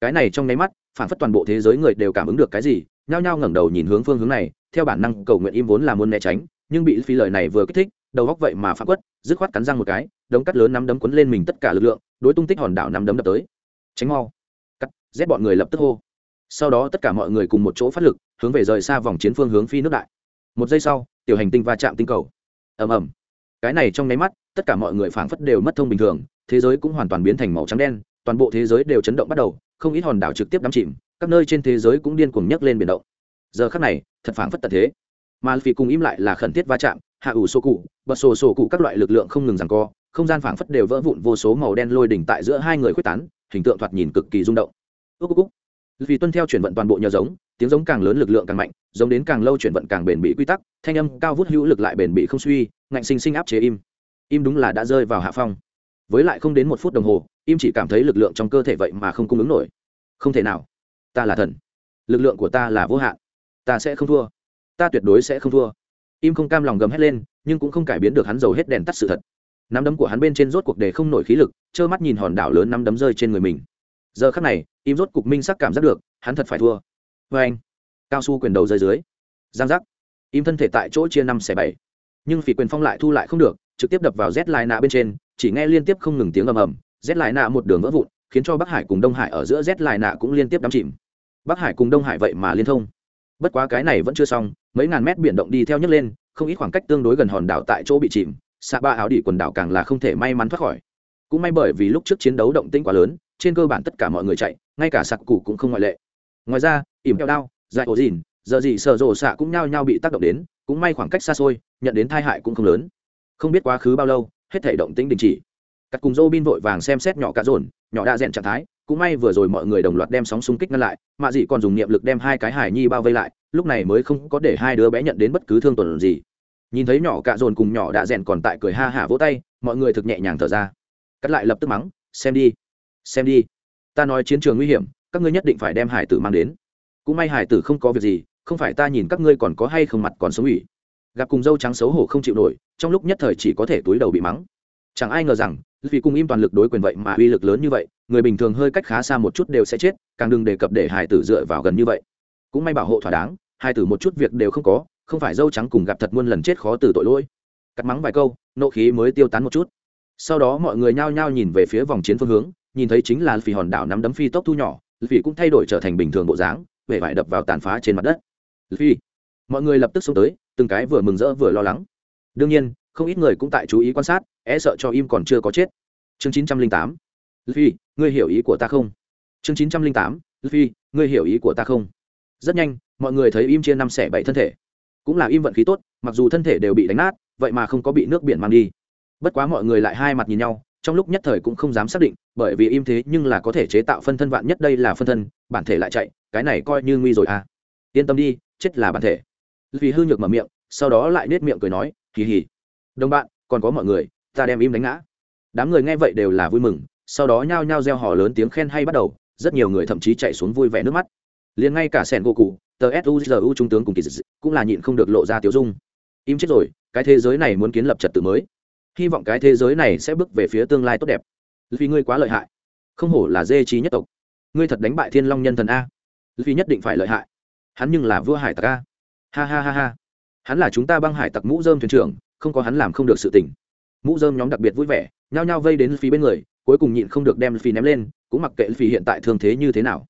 Cái này trong nháy mắt, phảng phất toàn bộ thế giới người đều cảm ứng được cái gì, nhao nhao ngẩng đầu nhìn hướng phương hướng này, theo bản năng cầu nguyện im vốn là muốn né tránh, nhưng bị phi lời này vừa kích thích, đầu góc vậy mà phá quất, dứt khoát cắn răng một cái, đống cắt lớn nắm đấm quấn lên mình tất cả lực lượng, đối tung tích hòn đảo nắm đấm đập tới. Tránh mau. Cắt rét bọn người lập tức hô sau đó tất cả mọi người cùng một chỗ phát lực, hướng về rời xa vòng chiến phương hướng phi nước đại. Một giây sau, tiểu hành tinh va chạm tinh cầu. Ầm ầm. Cái này trong nháy mắt, tất cả mọi người phảng phất đều mất thông bình thường, thế giới cũng hoàn toàn biến thành màu trắng đen, toàn bộ thế giới đều chấn động bắt đầu, không ít hòn đảo trực tiếp đắm chìm, các nơi trên thế giới cũng điên cuồng nhấc lên biển động. Giờ khắc này, thật phảng phất tật thế. Mà phi cùng im lại là khẩn thiết va chạm, hạ ủ sổ cụ, bật sổ sổ cụ các loại lực lượng không ngừng rằng co, không gian phảng phất đều vỡ vụn vô số màu đen lôi đỉnh tại giữa hai người khuếch tán, hình tượng thoạt nhìn cực kỳ rung động. Ước ước vì tuân theo chuyển vận toàn bộ nhờ giống, tiếng giống càng lớn lực lượng càng mạnh, giống đến càng lâu chuyển vận càng bền bỉ quy tắc, thanh âm cao vút hữu lực lại bền bỉ không suy, ngạnh sinh sinh áp chế im. Im đúng là đã rơi vào hạ phong. Với lại không đến một phút đồng hồ, im chỉ cảm thấy lực lượng trong cơ thể vậy mà không cung ứng nổi. Không thể nào. Ta là thần. Lực lượng của ta là vô hạn. Ta sẽ không thua. Ta tuyệt đối sẽ không thua. Im không cam lòng gầm hét lên, nhưng cũng không cải biến được hắn giàu hết đèn tắt sự thật. Nắm đấm của hắn bên trên rốt cuộc để không nổi khí lực, trơ mắt nhìn hòn đảo lớn nắm đấm rơi trên người mình giờ khắc này, im rốt cục minh sắc cảm giác được, hắn thật phải thua. Vê anh, cao su quyền đầu rơi dưới. Giang giác. Im thân thể tại chỗ chia năm xẻ bảy. Nhưng vì quyền phong lại thu lại không được, trực tiếp đập vào z lai nạ bên trên, chỉ nghe liên tiếp không ngừng tiếng ầm ầm. Z lai nạ một đường vỡ vụn, khiến cho bắc hải cùng đông hải ở giữa z lai nạ cũng liên tiếp đắm chìm. Bắc hải cùng đông hải vậy mà liên thông. Bất quá cái này vẫn chưa xong, mấy ngàn mét biển động đi theo nhấc lên, không ít khoảng cách tương đối gần hòn đảo tại chỗ bị chìm. Xạ ba áo đỉ quần đảo càng là không thể may mắn thoát khỏi. Cũng may bởi vì lúc trước chiến đấu động tĩnh quá lớn trên cơ bản tất cả mọi người chạy, ngay cả sặc cụ cũng không ngoại lệ. Ngoài ra, ỉm keo đao dại ổ dìn, giờ gì sợ rộ xạ cũng nhao nhao bị tác động đến, cũng may khoảng cách xa xôi, nhận đến tai hại cũng không lớn. Không biết quá khứ bao lâu, hết thể động tĩnh đình chỉ. Cắt cùng dô bin vội vàng xem xét nhỏ cả dồn, nhỏ đa dẹn trạng thái, cũng may vừa rồi mọi người đồng loạt đem sóng xung kích ngăn lại mạ dị còn dùng niệm lực đem hai cái hải nhi bao vây lại, lúc này mới không có để hai đứa bé nhận đến bất cứ thương tổn gì. Nhìn thấy nhỏ cạ dồn cùng nhỏ đạ rèn còn tại cười ha hả vỗ tay, mọi người thực nhẹ nhàng thở ra. Cắt lại lập tức mắng, xem đi xem đi. Ta nói chiến trường nguy hiểm, các ngươi nhất định phải đem hải tử mang đến. Cũng may hải tử không có việc gì, không phải ta nhìn các ngươi còn có hay không mặt còn sống ủy. Gặp cùng dâu trắng xấu hổ không chịu nổi, trong lúc nhất thời chỉ có thể túi đầu bị mắng. Chẳng ai ngờ rằng, vì cùng im toàn lực đối quyền vậy mà uy lực lớn như vậy, người bình thường hơi cách khá xa một chút đều sẽ chết, càng đừng đề cập để hải tử dựa vào gần như vậy. Cũng may bảo hộ thỏa đáng hải tử một chút việc đều không có, không phải dâu trắng cùng gặp thật muôn lần chết khó từ tội lỗi. Cắt mắng vài câu, nộ khí mới tiêu tán một chút. Sau đó mọi người nhao nhao nhìn về phía vòng chiến phương hướng nhìn thấy chính là phì hòn đảo nắm đấm phi tốc thu nhỏ, phì cũng thay đổi trở thành bình thường bộ dáng, vẻ vải đập vào tàn phá trên mặt đất. Phi mọi người lập tức xông tới, từng cái vừa mừng rỡ vừa lo lắng. Đương nhiên, không ít người cũng tại chú ý quan sát e sợ cho im còn chưa có chết. Chương chín trăm linh tám phi ngươi hiểu ý của ta không? Chương chín trăm linh tám phi ngươi hiểu ý của ta không? Rất nhanh, mọi người thấy im chia năm xẻ bảy thân thể. Cũng là im vận khí tốt, mặc dù thân thể đều bị đánh nát, vậy mà không có bị nước biển mang đi. Bất quá mọi người lại hai mặt nhìn nhau, trong lúc nhất thời cũng không dám xác định bởi vì im thế nhưng là có thể chế tạo phân thân vạn nhất đây là phân thân, bản thể lại chạy, cái này coi như nguy rồi à. Yên tâm đi, chết là bản thể. Vì hư nhược mở miệng, sau đó lại nết miệng cười nói kỳ hỉ đồng bạn, còn có mọi người, ta đem im đánh ngã. Đám người nghe vậy đều là vui mừng, sau đó nhao nhao reo hò lớn tiếng khen hay bắt đầu, rất nhiều người thậm chí chạy xuống vui vẻ nước mắt. Liền ngay cả sẻn gỗ cụ, tờ suzu trung tướng cùng kỳ dị cũng là nhịn không được lộ ra tiếu dung. Im chết rồi, cái thế giới này muốn kiến lập trật tự mới. Hy vọng cái thế giới này sẽ bước về phía tương lai tốt đẹp vì ngươi quá lợi hại. Không hổ là dê trí nhất tộc. Ngươi thật đánh bại thiên long nhân thần a. Vì nhất định phải lợi hại. Hắn nhưng là vua hải tặc a. Ha ha ha ha. Hắn là chúng ta băng hải tặc mũ dơm thuyền trưởng, không có hắn làm không được sự tình. Mũ dơm nhóm đặc biệt vui vẻ, nhao nhao vây đến phía bên người, cuối cùng nhịn không được đem phi ném lên, cũng mặc kệ phi hiện tại thương thế như thế nào.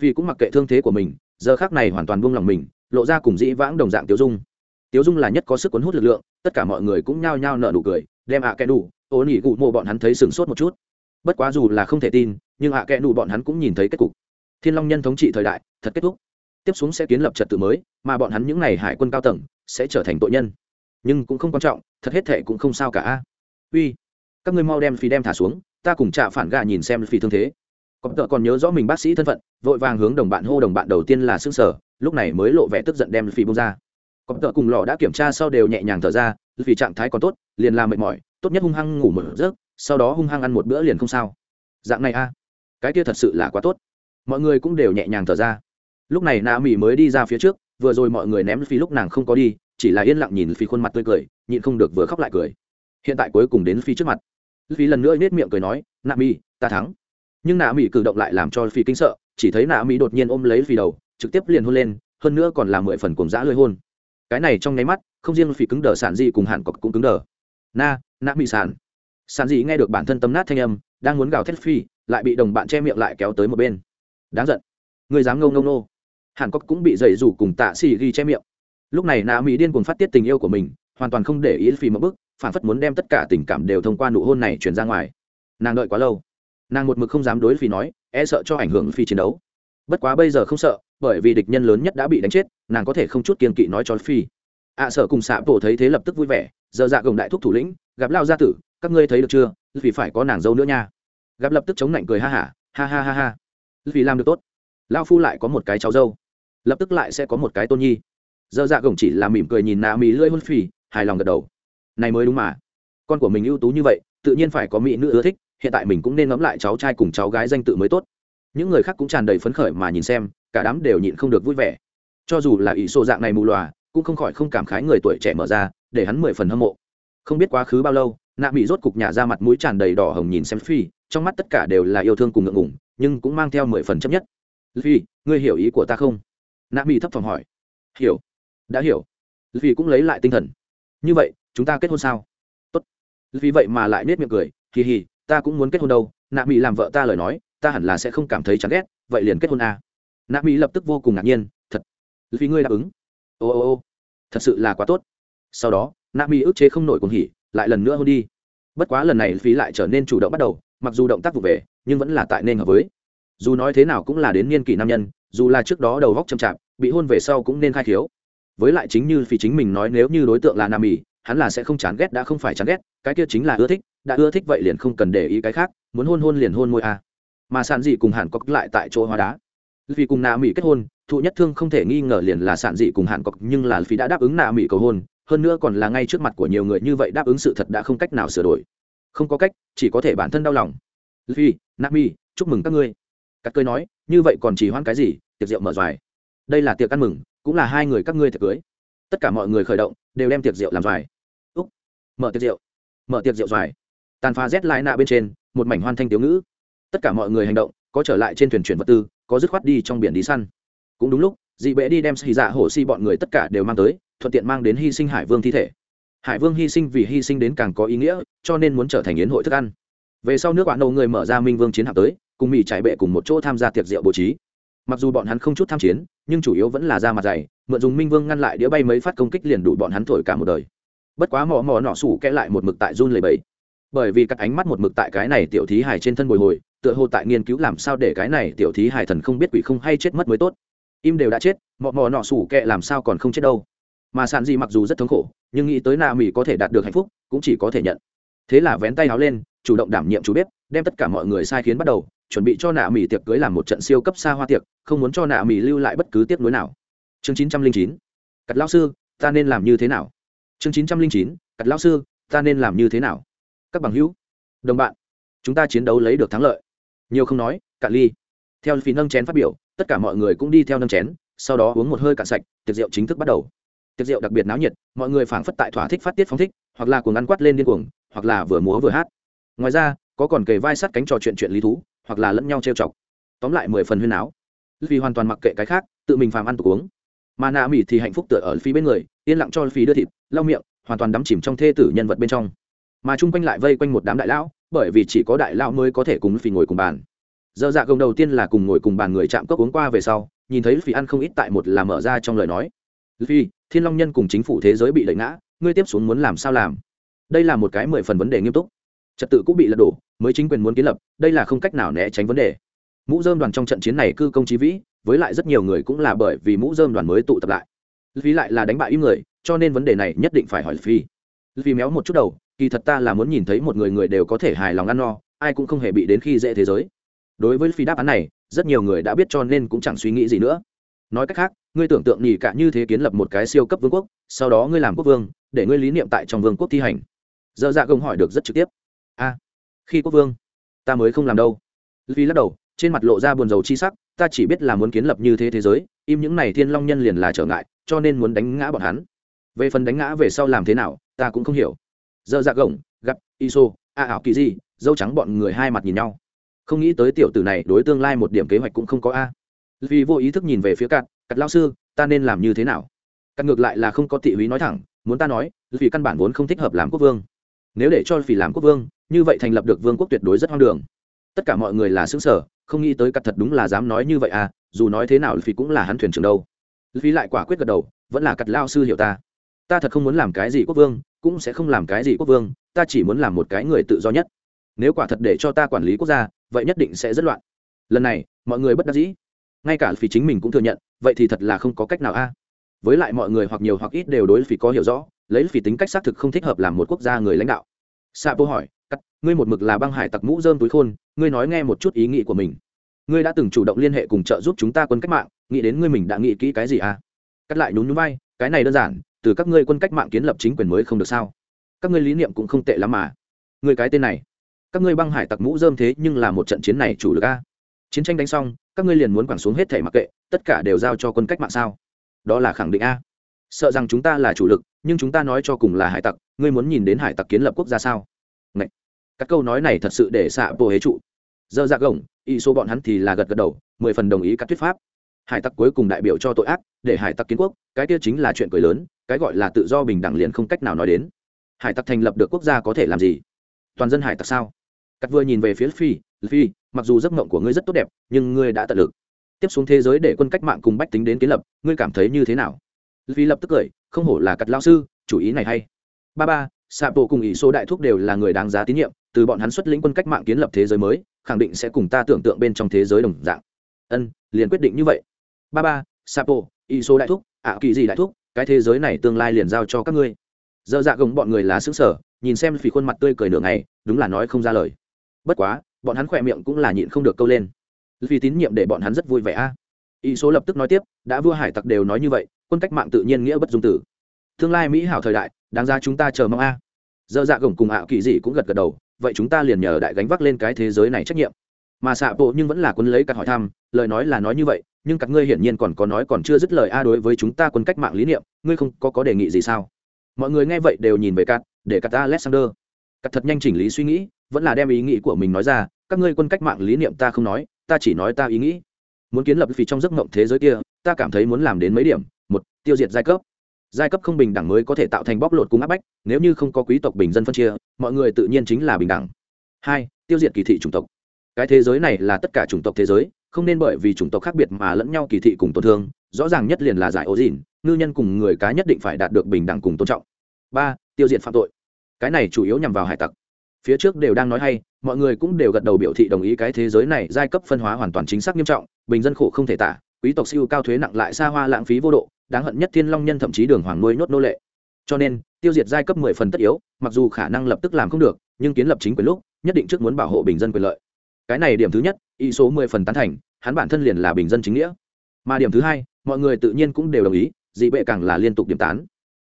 Phi cũng mặc kệ thương thế của mình, giờ khác này hoàn toàn buông lòng mình, lộ ra cùng dĩ vãng đồng dạng tiêu dung. Tiêu dung là nhất có sức cuốn hút lực lượng, tất cả mọi người cũng nhao nhao nở nụ cười, đem ạ à kẽ đủ ô nỉ cụ mộ bọn hắn thấy sừng sốt một chút bất quá dù là không thể tin, nhưng hạ à kẽ đủ bọn hắn cũng nhìn thấy kết cục. Thiên long nhân thống trị thời đại, thật kết thúc. Tiếp xuống sẽ kiến lập trật tự mới, mà bọn hắn những n à y hải quân cao tầng sẽ trở thành tội nhân. Nhưng cũng không quan trọng, thật hết thệ cũng không sao cả. Uy, các ngươi mau đem phi đem thả xuống, ta cùng trả phản gà nhìn xem phi thương thế. Có tợ còn nhớ rõ mình bác sĩ thân phận, vội vàng hướng đồng bạn hô đồng bạn đầu tiên là xương sở, lúc này mới lộ vẻ tức giận đem phi bông ra. Có tợ cùng lò đã kiểm tra sau đều nhẹ nhàng thở ra vì trạng thái còn tốt, liền làm mệt mỏi, tốt nhất hung hăng ngủ một giấc sau đó hung hăng ăn một bữa liền không sao. Dạng này a, cái kia thật sự là quá tốt. Mọi người cũng đều nhẹ nhàng thở ra. Lúc này nạ mỹ mới đi ra phía trước, vừa rồi mọi người ném phi lúc nàng không có đi, chỉ là yên lặng nhìn phi khuôn mặt tươi cười, nhịn không được vừa khóc lại cười. Hiện tại cuối cùng đến phi trước mặt. Phi lần nữa nết miệng cười nói nạ mỹ ta thắng. Nhưng nạ mỹ cử động lại làm cho phi kinh sợ, chỉ thấy nạ mỹ đột nhiên ôm lấy phi đầu, trực tiếp liền hôn lên, hơn nữa còn là mười phần cùng dã lơi hôn. Cái này trong nháy mắt, không riêng phi cứng đờ sản dị cùng hàn cọc cũng cứng đờ. Na nạ mỹ sản sản dị nghe được bản thân tấm nát thanh âm đang muốn gào thét phi lại bị đồng bạn che miệng lại kéo tới một bên. Đáng giận. Người dám ngâu ngâu nô. Hàn cốc cũng bị dày rủ cùng tạ xì ghi che miệng. Lúc này nạ mỹ điên cuồng phát tiết tình yêu của mình hoàn toàn không để ý phi một bức phản phất muốn đem tất cả tình cảm đều thông qua nụ hôn này truyền ra ngoài. Nàng đợi quá lâu. Nàng một mực không dám đối phi nói e sợ cho ảnh hưởng phi chiến đấu. Bất quá bây giờ không sợ bởi vì địch nhân lớn nhất đã bị đánh chết nàng có thể không chút kiên kỵ nói cho phi. Ạ à, sợ cùng xạ bộ thấy thế lập tức vui vẻ giờ dạ gồng đại thúc thủ lĩnh gặp lao gia tử các ngươi thấy được chưa vì phải có nàng dâu nữa nha. Gặp lập tức chống lạnh cười ha hả, ha ha ha ha. Vì làm được tốt. Lao phu lại có một cái cháu dâu. Lập tức lại sẽ có một cái tôn nhi. Dơ dạ gồng chỉ là mỉm cười nhìn nạ mỹ lưỡi hôn phì hài lòng gật đầu. Này mới đúng mà. Con của mình ưu tú như vậy, tự nhiên phải có mỹ nữ ưa thích, hiện tại mình cũng nên ngẫm lại cháu trai cùng cháu gái danh tự mới tốt. Những người khác cũng tràn đầy phấn khởi mà nhìn xem, cả đám đều nhịn không được vui vẻ. Cho dù là ỷ sô dạng này mù lòa cũng không khỏi không cảm khái người tuổi trẻ mở ra, để hắn mười phần hâm mộ. Không biết quá khứ bao lâu nạ mỹ rốt cục nhả ra mặt mũi tràn đầy đỏ hồng nhìn xem phi, trong mắt tất cả đều là yêu thương cùng ngượng ngủng nhưng cũng mang theo mười phần chấp nhất. Phi, ngươi hiểu ý của ta không? Nạ mỹ thấp phòng hỏi. Hiểu. Đã hiểu. Phi cũng lấy lại tinh thần. Như vậy, chúng ta kết hôn sao? Tốt. Vì vậy mà lại nết miệng cười. Kỳ hì ta cũng muốn kết hôn đâu. Nạ mỹ làm vợ ta lời nói, ta hẳn là sẽ không cảm thấy chán ghét, vậy liền kết hôn à. nạ mỹ lập tức vô cùng ngạc nhiên. Thật. Vì ngươi đáp ứng. Ô ô ô. Thật sự là quá tốt. Sau đó, nạ mỹ ức chế không nổi cuồng hỉ, lại lần nữa hôn đi bất quá lần này phí lại trở nên chủ động bắt đầu, mặc dù động tác vụ về, nhưng vẫn là tại nên hợp với. Dù nói thế nào cũng là đến niên kỷ nam nhân, dù là trước đó đầu góc chậm chạp, bị hôn về sau cũng nên khai thiếu với lại chính như phí chính mình nói nếu như đối tượng là nam mỹ hắn là sẽ không chán ghét đã không phải chán ghét, cái kia chính là ưa thích, đã ưa thích vậy liền không cần để ý cái khác, muốn hôn hôn liền hôn môi a. À. mà sản dị cùng hàn cọc lại tại chỗ hóa đá. Vì cùng nam mỹ kết hôn, thụ nhất thương không thể nghi ngờ liền là sản dị cùng hàn cọc nhưng là phí đã đáp ứng nam mỹ cầu hôn hơn nữa còn là ngay trước mặt của nhiều người như vậy đáp ứng sự thật đã không cách nào sửa đổi. Không có cách, chỉ có thể bản thân đau lòng. Luffy, nami, chúc mừng các ngươi. Các cười nói, như vậy còn chỉ hoãn cái gì? Tiệc rượu mở doài đây là tiệc ăn mừng, cũng là hai người các ngươi tiệc cưới. Tất cả mọi người khởi động, đều đem tiệc rượu làm doài úc, mở tiệc rượu. Mở tiệc rượu doài tàn phá rét lại nạ bên trên, một mảnh hoan thanh tiểu ngữ. Tất cả mọi người hành động, có trở lại trên thuyền chuyển vật tư, có dứt khoát đi trong biển đi săn. Cũng đúng lúc dị bệ đi đem xì dạ hổ xì bọn người tất cả đều mang tới, thuận tiện mang đến hy sinh hải vương thi thể. Hải vương hy sinh vì hy sinh đến càng có ý nghĩa, cho nên muốn trở thành yến hội thức ăn. Về sau nước bạn đầu người mở ra minh vương chiến hạm tới, cùng mỹ chạy bệ cùng một chỗ tham gia tiệc rượu bố trí. Mặc dù bọn hắn không chút tham chiến, nhưng chủ yếu vẫn là ra mặt dày, mượn dùng minh vương ngăn lại đĩa bay mấy phát công kích liền đủ bọn hắn thổi cả một đời. Bất quá mò mò nọ sủ kẽ lại một mực tại run lầy bẫy bởi vì các ánh mắt một mực tại cái này tiểu thí hài trên thân bồi hồi, tựa hồ tại nghiên cứu làm sao để cái này tiểu thí hài thần không biết quỷ không hay chết mất mới tốt im đều đã chết, mọ mò nọ sủ kệ làm sao còn không chết đâu. Mà sàn gì mặc dù rất thống khổ, nhưng nghĩ tới nạ mỹ có thể đạt được hạnh phúc, cũng chỉ có thể nhận. Thế là vén tay áo lên, chủ động đảm nhiệm chủ bếp, đem tất cả mọi người sai khiến bắt đầu, chuẩn bị cho nạ mỹ tiệc cưới làm một trận siêu cấp xa hoa tiệc, không muốn cho nạ mỹ lưu lại bất cứ tiếc nuối nào. Chương chín trăm linh chín, cắt lao sư, ta nên làm như thế nào? Chương chín trăm linh chín, cắt lao sư, ta nên làm như thế nào? Các bằng hữu, đồng bạn, chúng ta chiến đấu lấy được thắng lợi. Nhiều không nói cả ly. Theo phí nâng chén phát biểu tất cả mọi người cũng đi theo nâng chén, sau đó uống một hơi cạn sạch, tiệc rượu chính thức bắt đầu. Tiệc rượu đặc biệt náo nhiệt, mọi người phảng phất tại thỏa thích phát tiết phóng thích, hoặc là cuồng ăn quát lên điên cuồng, hoặc là vừa múa vừa hát. Ngoài ra, có còn kề vai sát cánh trò chuyện chuyện lý thú, hoặc là lẫn nhau trêu chọc. Tóm lại mười phần huyên áo vì hoàn toàn mặc kệ cái khác, tự mình phàm ăn tục uống. Mà nạ mỹ thì hạnh phúc tựa ở phía bên người, yên lặng cho phí đưa thịt, lau miệng, hoàn toàn đắm chìm trong thê tử nhân vật bên trong. Mà chung quanh lại vây quanh một đám đại lão, bởi vì chỉ có đại lão mới có thể cùng phì ngồi cùng bàn giờ dạ gồng đầu tiên là cùng ngồi cùng bàn người chạm cốc uống qua về sau, nhìn thấy phi ăn không ít tại một là mở ra trong lời nói. Phi, thiên long nhân cùng chính phủ thế giới bị đẩy ngã, ngươi tiếp xuống muốn làm sao làm? Đây là một cái mười phần vấn đề nghiêm túc. Trật tự cũng bị lật đổ, mới chính quyền muốn kiến lập, đây là không cách nào né tránh vấn đề. Mũ dơm đoàn trong trận chiến này cư công trí vĩ, với lại rất nhiều người cũng là bởi vì mũ dơm đoàn mới tụ tập lại. Phi lại là đánh bại im người, cho nên vấn đề này nhất định phải hỏi phi. Phi méo một chút đầu, kỳ thật ta là muốn nhìn thấy một người người đều có thể hài lòng ăn no, ai cũng không hề bị đến khi dễ thế giới đối với phi đáp án này, rất nhiều người đã biết cho nên cũng chẳng suy nghĩ gì nữa. Nói cách khác, ngươi tưởng tượng nhì cả như thế kiến lập một cái siêu cấp vương quốc, sau đó ngươi làm quốc vương, để ngươi lý niệm tại trong vương quốc thi hành. Dơ dạ gồng hỏi được rất trực tiếp. A, khi quốc vương, ta mới không làm đâu. Vì lắc đầu, trên mặt lộ ra buồn rầu chi sắc, ta chỉ biết là muốn kiến lập như thế thế giới, im những này thiên long nhân liền là trở ngại, cho nên muốn đánh ngã bọn hắn. Về phần đánh ngã về sau làm thế nào, ta cũng không hiểu. Dơ dạ gồng, gặp iso, a ảo kỳ gì dâu trắng bọn người hai mặt nhìn nhau không nghĩ tới tiểu tử này đối tương lai một điểm kế hoạch cũng không có a. Vì vô ý thức nhìn về phía cạn cắt lao sư, ta nên làm như thế nào? Cắt ngược lại là không có thị húy nói thẳng, muốn ta nói, vì căn bản vốn không thích hợp làm quốc vương. Nếu để cho vì làm quốc vương, như vậy thành lập được vương quốc tuyệt đối rất hoang đường. Tất cả mọi người là xứng sở không nghĩ tới cắt thật đúng là dám nói như vậy à dù nói thế nào vì cũng là hắn thuyền trưởng đâu. Vì lại quả quyết gật đầu, vẫn là cắt lao sư hiểu ta. Ta thật không muốn làm cái gì quốc vương, cũng sẽ không làm cái gì quốc vương, ta chỉ muốn làm một cái người tự do nhất. Nếu quả thật để cho ta quản lý quốc gia vậy nhất định sẽ rất loạn. Lần này, mọi người bất đắc dĩ. Ngay cả phỉ chính mình cũng thừa nhận, vậy thì thật là không có cách nào a. Với lại mọi người hoặc nhiều hoặc ít đều đối phỉ có hiểu rõ, lấy phỉ tính cách xác thực không thích hợp làm một quốc gia người lãnh đạo. Sa bô hỏi, cắt, ngươi một mực là băng hải tặc mũ dơm túi khôn, ngươi nói nghe một chút ý nghĩ của mình. Ngươi đã từng chủ động liên hệ cùng trợ giúp chúng ta quân cách mạng, nghĩ đến ngươi mình đã nghĩ kỹ cái gì à cắt lại nhún nhún vai, cái này đơn giản, từ các ngươi quân cách mạng kiến lập chính quyền mới không được sao? Các ngươi lý niệm cũng không tệ lắm mà. Ngươi cái tên này các ngươi băng hải tặc mũ dơm thế nhưng là một trận chiến này chủ lực a. Chiến tranh đánh xong, các ngươi liền muốn quẳng xuống hết thể mặc kệ, tất cả đều giao cho quân cách mạng sao? Đó là khẳng định a. Sợ rằng chúng ta là chủ lực, nhưng chúng ta nói cho cùng là hải tặc, ngươi muốn nhìn đến hải tặc kiến lập quốc gia sao? Ngậy! các câu nói này thật sự để xạ bộ hế trụ. Dơ dạ gồng, y số bọn hắn thì là gật gật đầu, mười phần đồng ý các thuyết pháp. Hải tặc cuối cùng đại biểu cho tội ác, để hải tặc kiến quốc, cái kia chính là chuyện cười lớn, cái gọi là tự do bình đẳng liền không cách nào nói đến. Hải tặc thành lập được quốc gia có thể làm gì? Toàn dân hải tặc sao? Cắt vừa nhìn về phía phi phi mặc dù giấc mộng của ngươi rất tốt đẹp, nhưng ngươi đã tận lực. Tiếp xuống thế giới để quân cách mạng cùng bách tính đến kiến lập, ngươi cảm thấy như thế nào? Phi lập tức cười, không hổ là cắt lao sư, chủ ý này hay. Ba ba xạ bộ cùng ý số đại thúc đều là người đáng giá tín nhiệm, từ bọn hắn xuất lĩnh quân cách mạng kiến lập thế giới mới, khẳng định sẽ cùng ta tưởng tượng bên trong thế giới đồng dạng. Ân, liền quyết định như vậy. Ba ba xạ bộ ý số đại thúc, ạ, kỳ gì đại thúc, cái thế giới này tương lai liền giao cho các ngươi. Dơ dạ gồng bọn người lá xứng sở nhìn xem phỉ khuôn mặt tươi cười nửa ngày, đúng là nói không ra lời bất quá, bọn hắn khỏe miệng cũng là nhịn không được câu lên. Vì tín nhiệm để bọn hắn rất vui vẻ a. Ý số lập tức nói tiếp, đã vua hải tặc đều nói như vậy, quân cách mạng tự nhiên nghĩa bất dung tử. Tương lai mỹ hảo thời đại, đáng ra chúng ta chờ mong a. À. dơ dạ gồng cùng ạ kỳ dị cũng gật gật đầu, vậy chúng ta liền nhờ đại gánh vác lên cái thế giới này trách nhiệm. Mà xạ bộ nhưng vẫn là quân lấy cặt hỏi thăm, lời nói là nói như vậy, nhưng các ngươi hiển nhiên còn có nói còn chưa dứt lời a đối với chúng ta quân cách mạng lý niệm, ngươi không có có đề nghị gì sao? Mọi người nghe vậy đều nhìn về cắt, để cắt alexander cắt thật nhanh chỉnh lý suy nghĩ, vẫn là đem ý nghĩ của mình nói ra, các ngươi quân cách mạng lý niệm ta không nói, ta chỉ nói ta ý nghĩ. Muốn kiến lập vì trong giấc mộng thế giới kia, ta cảm thấy muốn làm đến mấy điểm? Một, tiêu diệt giai cấp. Giai cấp không bình đẳng mới có thể tạo thành bóc lột cung áp bách, nếu như không có quý tộc bình dân phân chia, mọi người tự nhiên chính là bình đẳng. Hai, tiêu diệt kỳ thị chủng tộc. Cái thế giới này là tất cả chủng tộc thế giới, không nên bởi vì chủng tộc khác biệt mà lẫn nhau kỳ thị cùng tổn thương, rõ ràng nhất liền là giải ố dìn, ngư nhân cùng người cá nhất định phải đạt được bình đẳng cùng tôn trọng. Ba, tiêu diệt phạm tội cái này chủ yếu nhằm vào hải tặc. Phía trước đều đang nói hay, mọi người cũng đều gật đầu biểu thị đồng ý cái thế giới này giai cấp phân hóa hoàn toàn chính xác nghiêm trọng, bình dân khổ không thể tả, quý tộc siêu cao thuế nặng lại xa hoa lãng phí vô độ, đáng hận nhất thiên long nhân thậm chí đường hoàng nuôi nhốt nô lệ. Cho nên, tiêu diệt giai cấp mười phần tất yếu, mặc dù khả năng lập tức làm không được, nhưng kiến lập chính quyền lúc, nhất định trước muốn bảo hộ bình dân quyền lợi. Cái này điểm thứ nhất, ý số mười phần tán thành, hắn bản thân liền là bình dân chính nghĩa. Mà điểm thứ hai, mọi người tự nhiên cũng đều đồng ý, dị bệ càng là liên tục điểm tán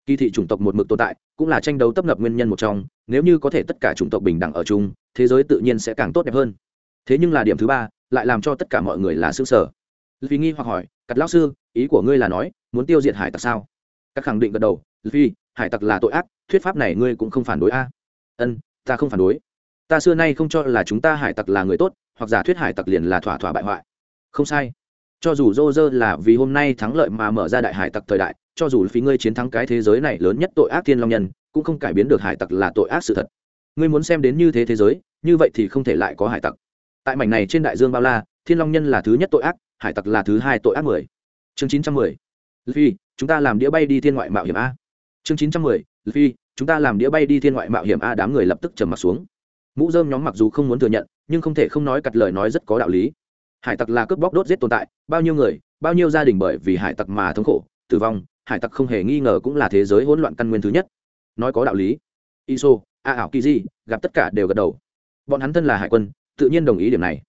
kỳ thị chủng tộc một mực tồn tại, cũng là tranh đấu tấp nập nguyên nhân một trong, nếu như có thể tất cả chủng tộc bình đẳng ở chung, thế giới tự nhiên sẽ càng tốt đẹp hơn. Thế nhưng là điểm thứ ba, lại làm cho tất cả mọi người là xứ sở vì nghi hoặc hỏi, cắt lão sư, ý của ngươi là nói, muốn tiêu diệt hải tặc sao? Các khẳng định gật đầu vì hải tặc là tội ác, thuyết pháp này ngươi cũng không phản đối a. Ân, ta không phản đối. Ta xưa nay không cho là chúng ta hải tặc là người tốt, hoặc giả thuyết hải tặc liền là thỏa thỏa bại hoại. Không sai. Cho dù dô dơ là vì hôm nay thắng lợi mà mở ra đại hải tặc thời đại cho dù phí ngươi chiến thắng cái thế giới này lớn nhất tội ác thiên long nhân, cũng không cải biến được hải tặc là tội ác sự thật. Ngươi muốn xem đến như thế thế giới, như vậy thì không thể lại có hải tặc. Tại mảnh này trên đại dương bao la, thiên long nhân là thứ nhất tội ác, hải tặc là thứ hai tội ác mười. Chương chín trăm mười. Phi chúng ta làm đĩa bay đi thiên ngoại mạo hiểm a. Chương chín trăm mười phi chúng ta làm đĩa bay đi thiên ngoại mạo hiểm a, đám người lập tức trầm m ặ t xuống. Mũ dơm nhóm mặc dù không muốn thừa nhận, nhưng không thể không nói cặt lời nói rất có đạo lý. Hải tặc là cướp bóc đốt giết tồn tại, bao nhiêu người, bao nhiêu gia đình bởi vì hải tặc mà thống khổ, tử vong hải tặc không hề nghi ngờ cũng là thế giới hỗn loạn căn nguyên thứ nhất. Nói có đạo lý. Iso, a ảo kỳ di, gặp tất cả đều gật đầu. Bọn hắn thân là hải quân, tự nhiên đồng ý điểm này.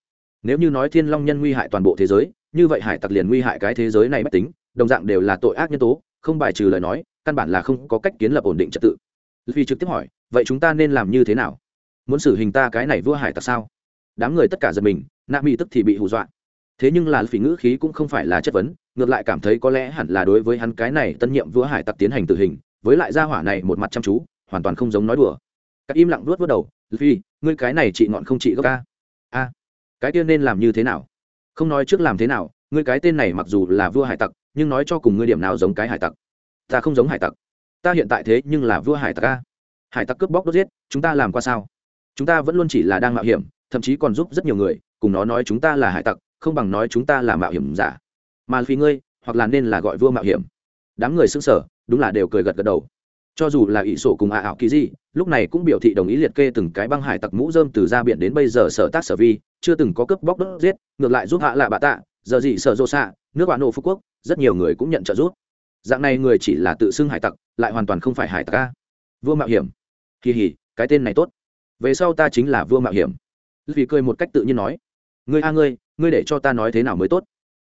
Nếu như nói thiên long nhân nguy hại toàn bộ thế giới, như vậy hải tặc liền nguy hại cái thế giới này bất tính, đồng dạng đều là tội ác nhân tố, không bài trừ lời nói, căn bản là không có cách kiến lập ổn định trật tự. Vì trực tiếp hỏi, vậy chúng ta nên làm như thế nào? Muốn xử hình ta cái này vua hải tặc sao? Đám người tất cả giật mình, nạ mỹ tức thì bị hù dọa thế nhưng là phỉ ngữ khí cũng không phải là chất vấn, ngược lại cảm thấy có lẽ hẳn là đối với hắn cái này tân nhiệm vua hải tặc tiến hành tử hình, với lại gia hỏa này một mặt chăm chú, hoàn toàn không giống nói đùa. Các im lặng luốt vớt đầu, phi, ngươi cái này chị ngọn không chị gốc ca a, cái kia nên làm như thế nào? Không nói trước làm thế nào, ngươi cái tên này mặc dù là vua hải tặc, nhưng nói cho cùng ngươi điểm nào giống cái hải tặc? Ta không giống hải tặc. Ta hiện tại thế nhưng là vua hải tặc a. Hải tặc cướp bóc đốt giết, chúng ta làm qua sao? Chúng ta vẫn luôn chỉ là đang mạo hiểm, thậm chí còn giúp rất nhiều người, cùng nó nói chúng ta là hải tặc không bằng nói chúng ta là mạo hiểm giả. Mà phi ngươi, hoặc là nên là gọi vua mạo hiểm. Đám người xưng sở đúng là đều cười gật gật đầu. Cho dù là ỷ sổ cùng ạ ảo kỳ gì lúc này cũng biểu thị đồng ý liệt kê từng cái băng hải tặc mũ dơm từ ra biển đến bây giờ sở tác sở vi, chưa từng có cướp bóc đốt giết, ngược lại giúp hạ lạ bạ tạ, giờ gì sở rô xạ, nước bạn nộ phú quốc, rất nhiều người cũng nhận trợ giúp. Dạng này người chỉ là tự xưng hải tặc, lại hoàn toàn không phải hải tặc ca vua mạo hiểm. Kỳ hỉ, cái tên này tốt. Về sau ta chính là vua mạo hiểm. Vì cười một cách tự nhiên nói. Ngươi a ngươi ngươi để cho ta nói thế nào mới tốt?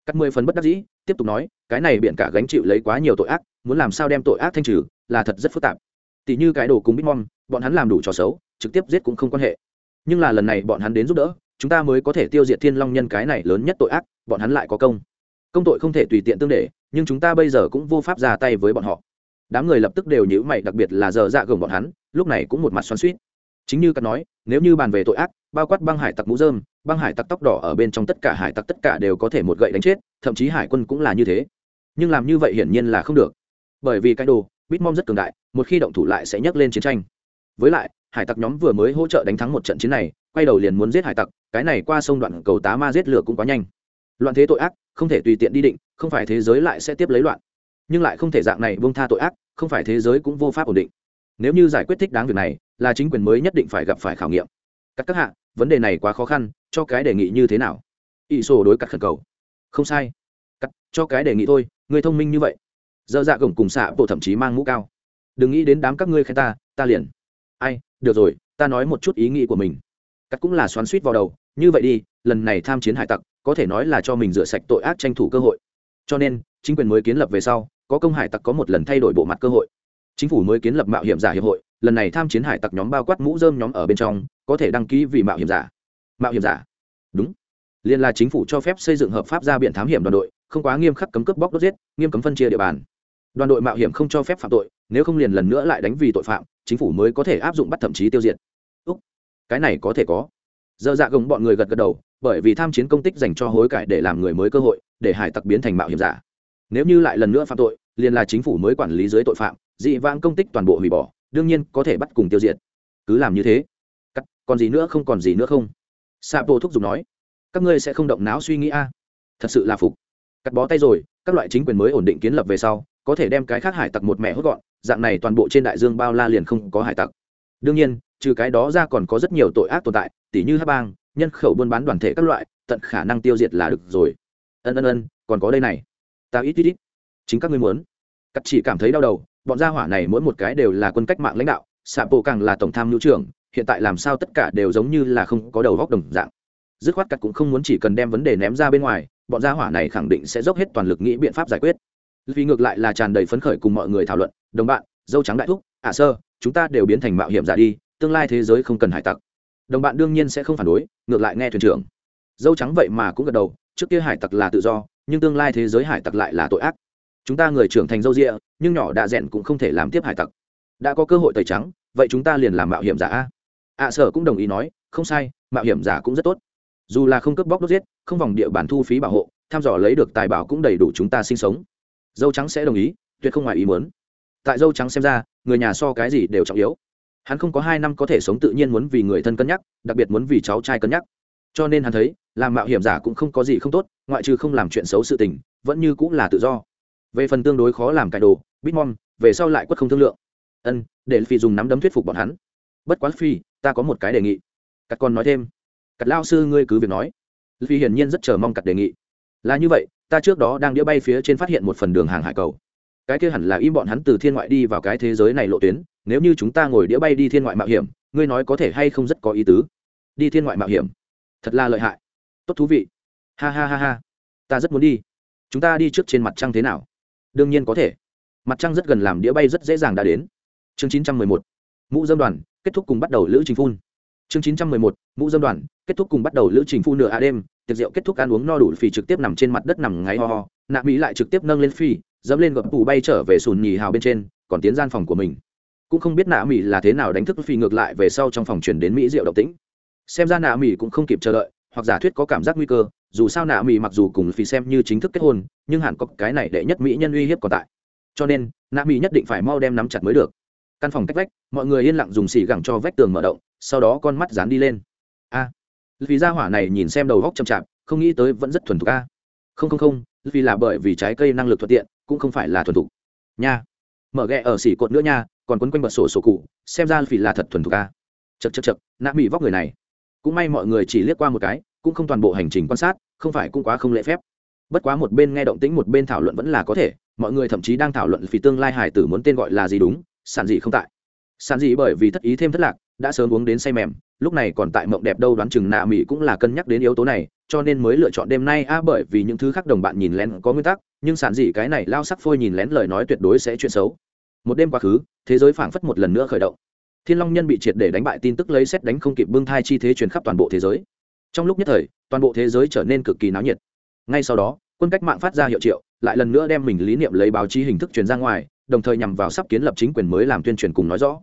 Cắt mười phần bất đắc dĩ, tiếp tục nói, cái này biện cả gánh chịu lấy quá nhiều tội ác, muốn làm sao đem tội ác thanh trừ, là thật rất phức tạp. Tỷ như cái đồ cùng bitmom bọn hắn làm đủ trò xấu, trực tiếp giết cũng không quan hệ. Nhưng là lần này bọn hắn đến giúp đỡ, chúng ta mới có thể tiêu diệt thiên long nhân cái này lớn nhất tội ác, bọn hắn lại có công. Công tội không thể tùy tiện tương để, nhưng chúng ta bây giờ cũng vô pháp ra tay với bọn họ. Đám người lập tức đều nhữ mày, đặc biệt là giờ dạ gồng bọn hắn, lúc này cũng một mặt xoắn suýt chính như cắt nói, nếu như bàn về tội ác bao quát băng hải tặc mũ dơm băng hải tặc tóc đỏ ở bên trong tất cả hải tặc tất cả đều có thể một gậy đánh chết, thậm chí hải quân cũng là như thế. Nhưng làm như vậy hiển nhiên là không được. Bởi vì cái đồ bitmom rất cường đại, một khi động thủ lại sẽ nhấc lên chiến tranh. Với lại, hải tặc nhóm vừa mới hỗ trợ đánh thắng một trận chiến này, quay đầu liền muốn giết hải tặc, cái này qua sông đoạn cầu tá ma giết lửa cũng quá nhanh. Loạn thế tội ác, không thể tùy tiện đi định, không phải thế giới lại sẽ tiếp lấy loạn. Nhưng lại không thể dạng này buông tha tội ác, không phải thế giới cũng vô pháp ổn định. Nếu như giải quyết thích đáng việc này, là chính quyền mới nhất định phải gặp phải khảo nghiệm. Các các hạ vấn đề này quá khó khăn, cho cái đề nghị như thế nào? Ỷ sổ đối cắt khẩn cầu. Không sai. Cắt, cho cái đề nghị thôi người thông minh như vậy. Dơ dạ gồng cùng xạ bộ thậm chí mang mũ cao. Đừng nghĩ đến đám các ngươi khen ta ta liền. Ai, được rồi, ta nói một chút ý nghĩ của mình. Cắt cũng là xoắn suýt vào đầu, như vậy đi, lần này tham chiến hải tặc, có thể nói là cho mình rửa sạch tội ác tranh thủ cơ hội. Cho nên, chính quyền mới kiến lập về sau, có công hải tặc có một lần thay đổi bộ mặt cơ hội. Chính phủ mới kiến lập mạo hiểm giả hiệp hội lần này tham chiến hải tặc nhóm bao quát mũ dơm nhóm ở bên trong, có thể đăng ký vì mạo hiểm giả. Mạo hiểm giả? Đúng. Liên là chính phủ cho phép xây dựng hợp pháp ra biển thám hiểm đoàn đội, không quá nghiêm khắc cấm cướp bóc đốt giết, nghiêm cấm phân chia địa bàn. Đoàn đội mạo hiểm không cho phép phạm tội, nếu không liền lần nữa lại đánh vì tội phạm, chính phủ mới có thể áp dụng bắt thậm chí tiêu diệt. Úc, cái này có thể có. Dơ dạ gồng bọn người gật gật đầu, bởi vì tham chiến công tích dành cho hối cải để làm người mới cơ hội, để hải tặc biến thành mạo hiểm giả. Nếu như lại lần nữa phạm tội liền là chính phủ mới quản lý dưới tội phạm, dị vãng công tích toàn bộ hủy bỏ đương nhiên có thể bắt cùng tiêu diệt. Cứ làm như thế. Cắt, còn gì nữa không, còn gì nữa không? Sa bộ thúc giục nói. Các ngươi sẽ không động não suy nghĩ a? Thật sự là phục. Cắt bó tay rồi, các loại chính quyền mới ổn định kiến lập về sau, có thể đem cái khác hải tặc một mẹ hốt gọn, dạng này toàn bộ trên đại dương bao la liền không có hải tặc. Đương nhiên, trừ cái đó ra còn có rất nhiều tội ác tồn tại, tỉ như hát bang, nhân khẩu buôn bán đoàn thể các loại, tận khả năng tiêu diệt là được rồi. Ân ân ân, còn có đây này. Ta ít ít ít. Chính các ngươi muốn. Cắt chỉ cảm thấy đau đầu bọn gia hỏa này mỗi một cái đều là quân cách mạng lãnh đạo xạ bộ càng là tổng tham mưu trưởng, hiện tại làm sao tất cả đều giống như là không có đầu góc đồng dạng. Dứt khoát cắt cũng không muốn chỉ cần đem vấn đề ném ra bên ngoài, bọn gia hỏa này khẳng định sẽ dốc hết toàn lực nghĩ biện pháp giải quyết. Vì ngược lại là tràn đầy phấn khởi cùng mọi người thảo luận, đồng bạn, dâu trắng đại thúc ả sơ, chúng ta đều biến thành mạo hiểm giả đi, tương lai thế giới không cần hải tặc. Đồng bạn đương nhiên sẽ không phản đối, ngược lại nghe thuyền trưởng. Dâu trắng vậy mà cũng gật đầu, trước kia hải tặc là tự do, nhưng tương lai thế giới hải tặc lại là tội ác chúng ta người trưởng thành dâu rịa nhưng nhỏ đạ rẽn cũng không thể làm tiếp hải tặc. Đã có cơ hội tẩy trắng, vậy chúng ta liền làm mạo hiểm giả a. Ạ sở cũng đồng ý nói, không sai, mạo hiểm giả cũng rất tốt. Dù là không cướp bóc đốt giết, không vòng địa bàn thu phí bảo hộ, tham dò lấy được tài bảo cũng đầy đủ chúng ta sinh sống. Dâu trắng sẽ đồng ý, tuyệt không ngoài ý muốn. Tại dâu trắng xem ra, người nhà so cái gì đều trọng yếu. Hắn không có hai năm có thể sống tự nhiên muốn vì người thân cân nhắc, đặc biệt muốn vì cháu trai cân nhắc. Cho nên hắn thấy, làm mạo hiểm giả cũng không có gì không tốt, ngoại trừ không làm chuyện xấu sự tình, vẫn như cũng là tự do về phần tương đối khó làm cải đồ, bitmom, về sau lại quất không thương lượng. Ân, để phi dùng nắm đấm thuyết phục bọn hắn. Bất quá phi, ta có một cái đề nghị. Cắt con nói thêm. Cắt lao sư ngươi cứ việc nói. Phi hiển nhiên rất chờ mong cắt đề nghị. Là như vậy, ta trước đó đang đĩa bay phía trên phát hiện một phần đường hàng hải cầu. Cái kia hẳn là im bọn hắn từ thiên ngoại đi vào cái thế giới này lộ tuyến, nếu như chúng ta ngồi đĩa bay đi thiên ngoại mạo hiểm, ngươi nói có thể hay không rất có ý tứ. Đi thiên ngoại mạo hiểm. Thật là lợi hại. Tốt thú vị. Ha ha ha ha. Ta rất muốn đi. Chúng ta đi trước trên mặt trăng thế nào? Đương nhiên có thể. Mặt trăng rất gần làm đĩa bay rất dễ dàng đã đến. Chương chín trăm mười một, mũ dâm đoàn, kết thúc cùng bắt đầu lữ trình phun. Chương chín trăm mười một, mũ dâm đoàn, kết thúc cùng bắt đầu lữ trình phun nửa a đêm, tiệc rượu kết thúc ăn uống no đủ phì trực tiếp nằm trên mặt đất nằm ngáy ho ho, nạ mỹ lại trực tiếp nâng lên phi dẫm lên gập tủ bay trở về sùn nhì hào bên trên, còn tiến gian phòng của mình. Cũng không biết nạ mỹ là thế nào đánh thức phi ngược lại về sau trong phòng chuyển đến mỹ rượu động tĩnh. Xem ra nạ mỹ cũng không kịp chờ đợi, hoặc giả thuyết có cảm giác nguy cơ dù sao nạ mỹ mặc dù cùng phi xem như chính thức kết hôn, nhưng hẳn có cái này đệ nhất mỹ nhân uy hiếp còn tại. Cho nên, nạ mỹ nhất định phải mau đem nắm chặt mới được. Căn phòng cách vách, mọi người yên lặng dùng xì gẳng cho vách tường mở động, sau đó con mắt dán đi lên. A. Vì gia hỏa này nhìn xem đầu góc chậm chạp, không nghĩ tới vẫn rất thuần thục a. Không không không, vì là bởi vì trái cây năng lực thuận tiện, cũng không phải là thuần thục. Nha. Mở ghẹ ở xỉ cột nữa nha, còn quấn quanh bật sổ sổ cụ, xem ra vì là thật thuần thục a. Chật chật chật nạ mỹ vóc người này. Cũng may mọi người chỉ liếc qua một cái, cũng không toàn bộ hành trình quan sát không phải cũng quá không lễ phép. Bất quá một bên nghe động tĩnh, một bên thảo luận vẫn là có thể, mọi người thậm chí đang thảo luận vì tương lai hải tử muốn tên gọi là gì đúng sản dị không tại. Sản dị bởi vì thất ý thêm thất lạc, đã sớm uống đến say mềm, lúc này còn tại mộng đẹp đâu đoán chừng nạ mỹ cũng là cân nhắc đến yếu tố này, cho nên mới lựa chọn đêm nay. A, bởi vì những thứ khác đồng bạn nhìn lén có nguyên tắc, nhưng sản dị cái này lao sắc phôi nhìn lén lời nói tuyệt đối sẽ chuyện xấu. Một đêm quá khứ, thế giới phảng phất một lần nữa khởi động. Thiên long nhân bị triệt để đánh bại, tin tức lấy xét đánh không kịp bưng thai chi thế truyền khắp toàn bộ thế giới trong lúc nhất thời, toàn bộ thế giới trở nên cực kỳ náo nhiệt. Ngay sau đó, quân cách mạng phát ra hiệu triệu, lại lần nữa đem mình lý niệm lấy báo chí hình thức truyền ra ngoài, đồng thời nhằm vào sắp kiến lập chính quyền mới làm tuyên truyền cùng nói rõ.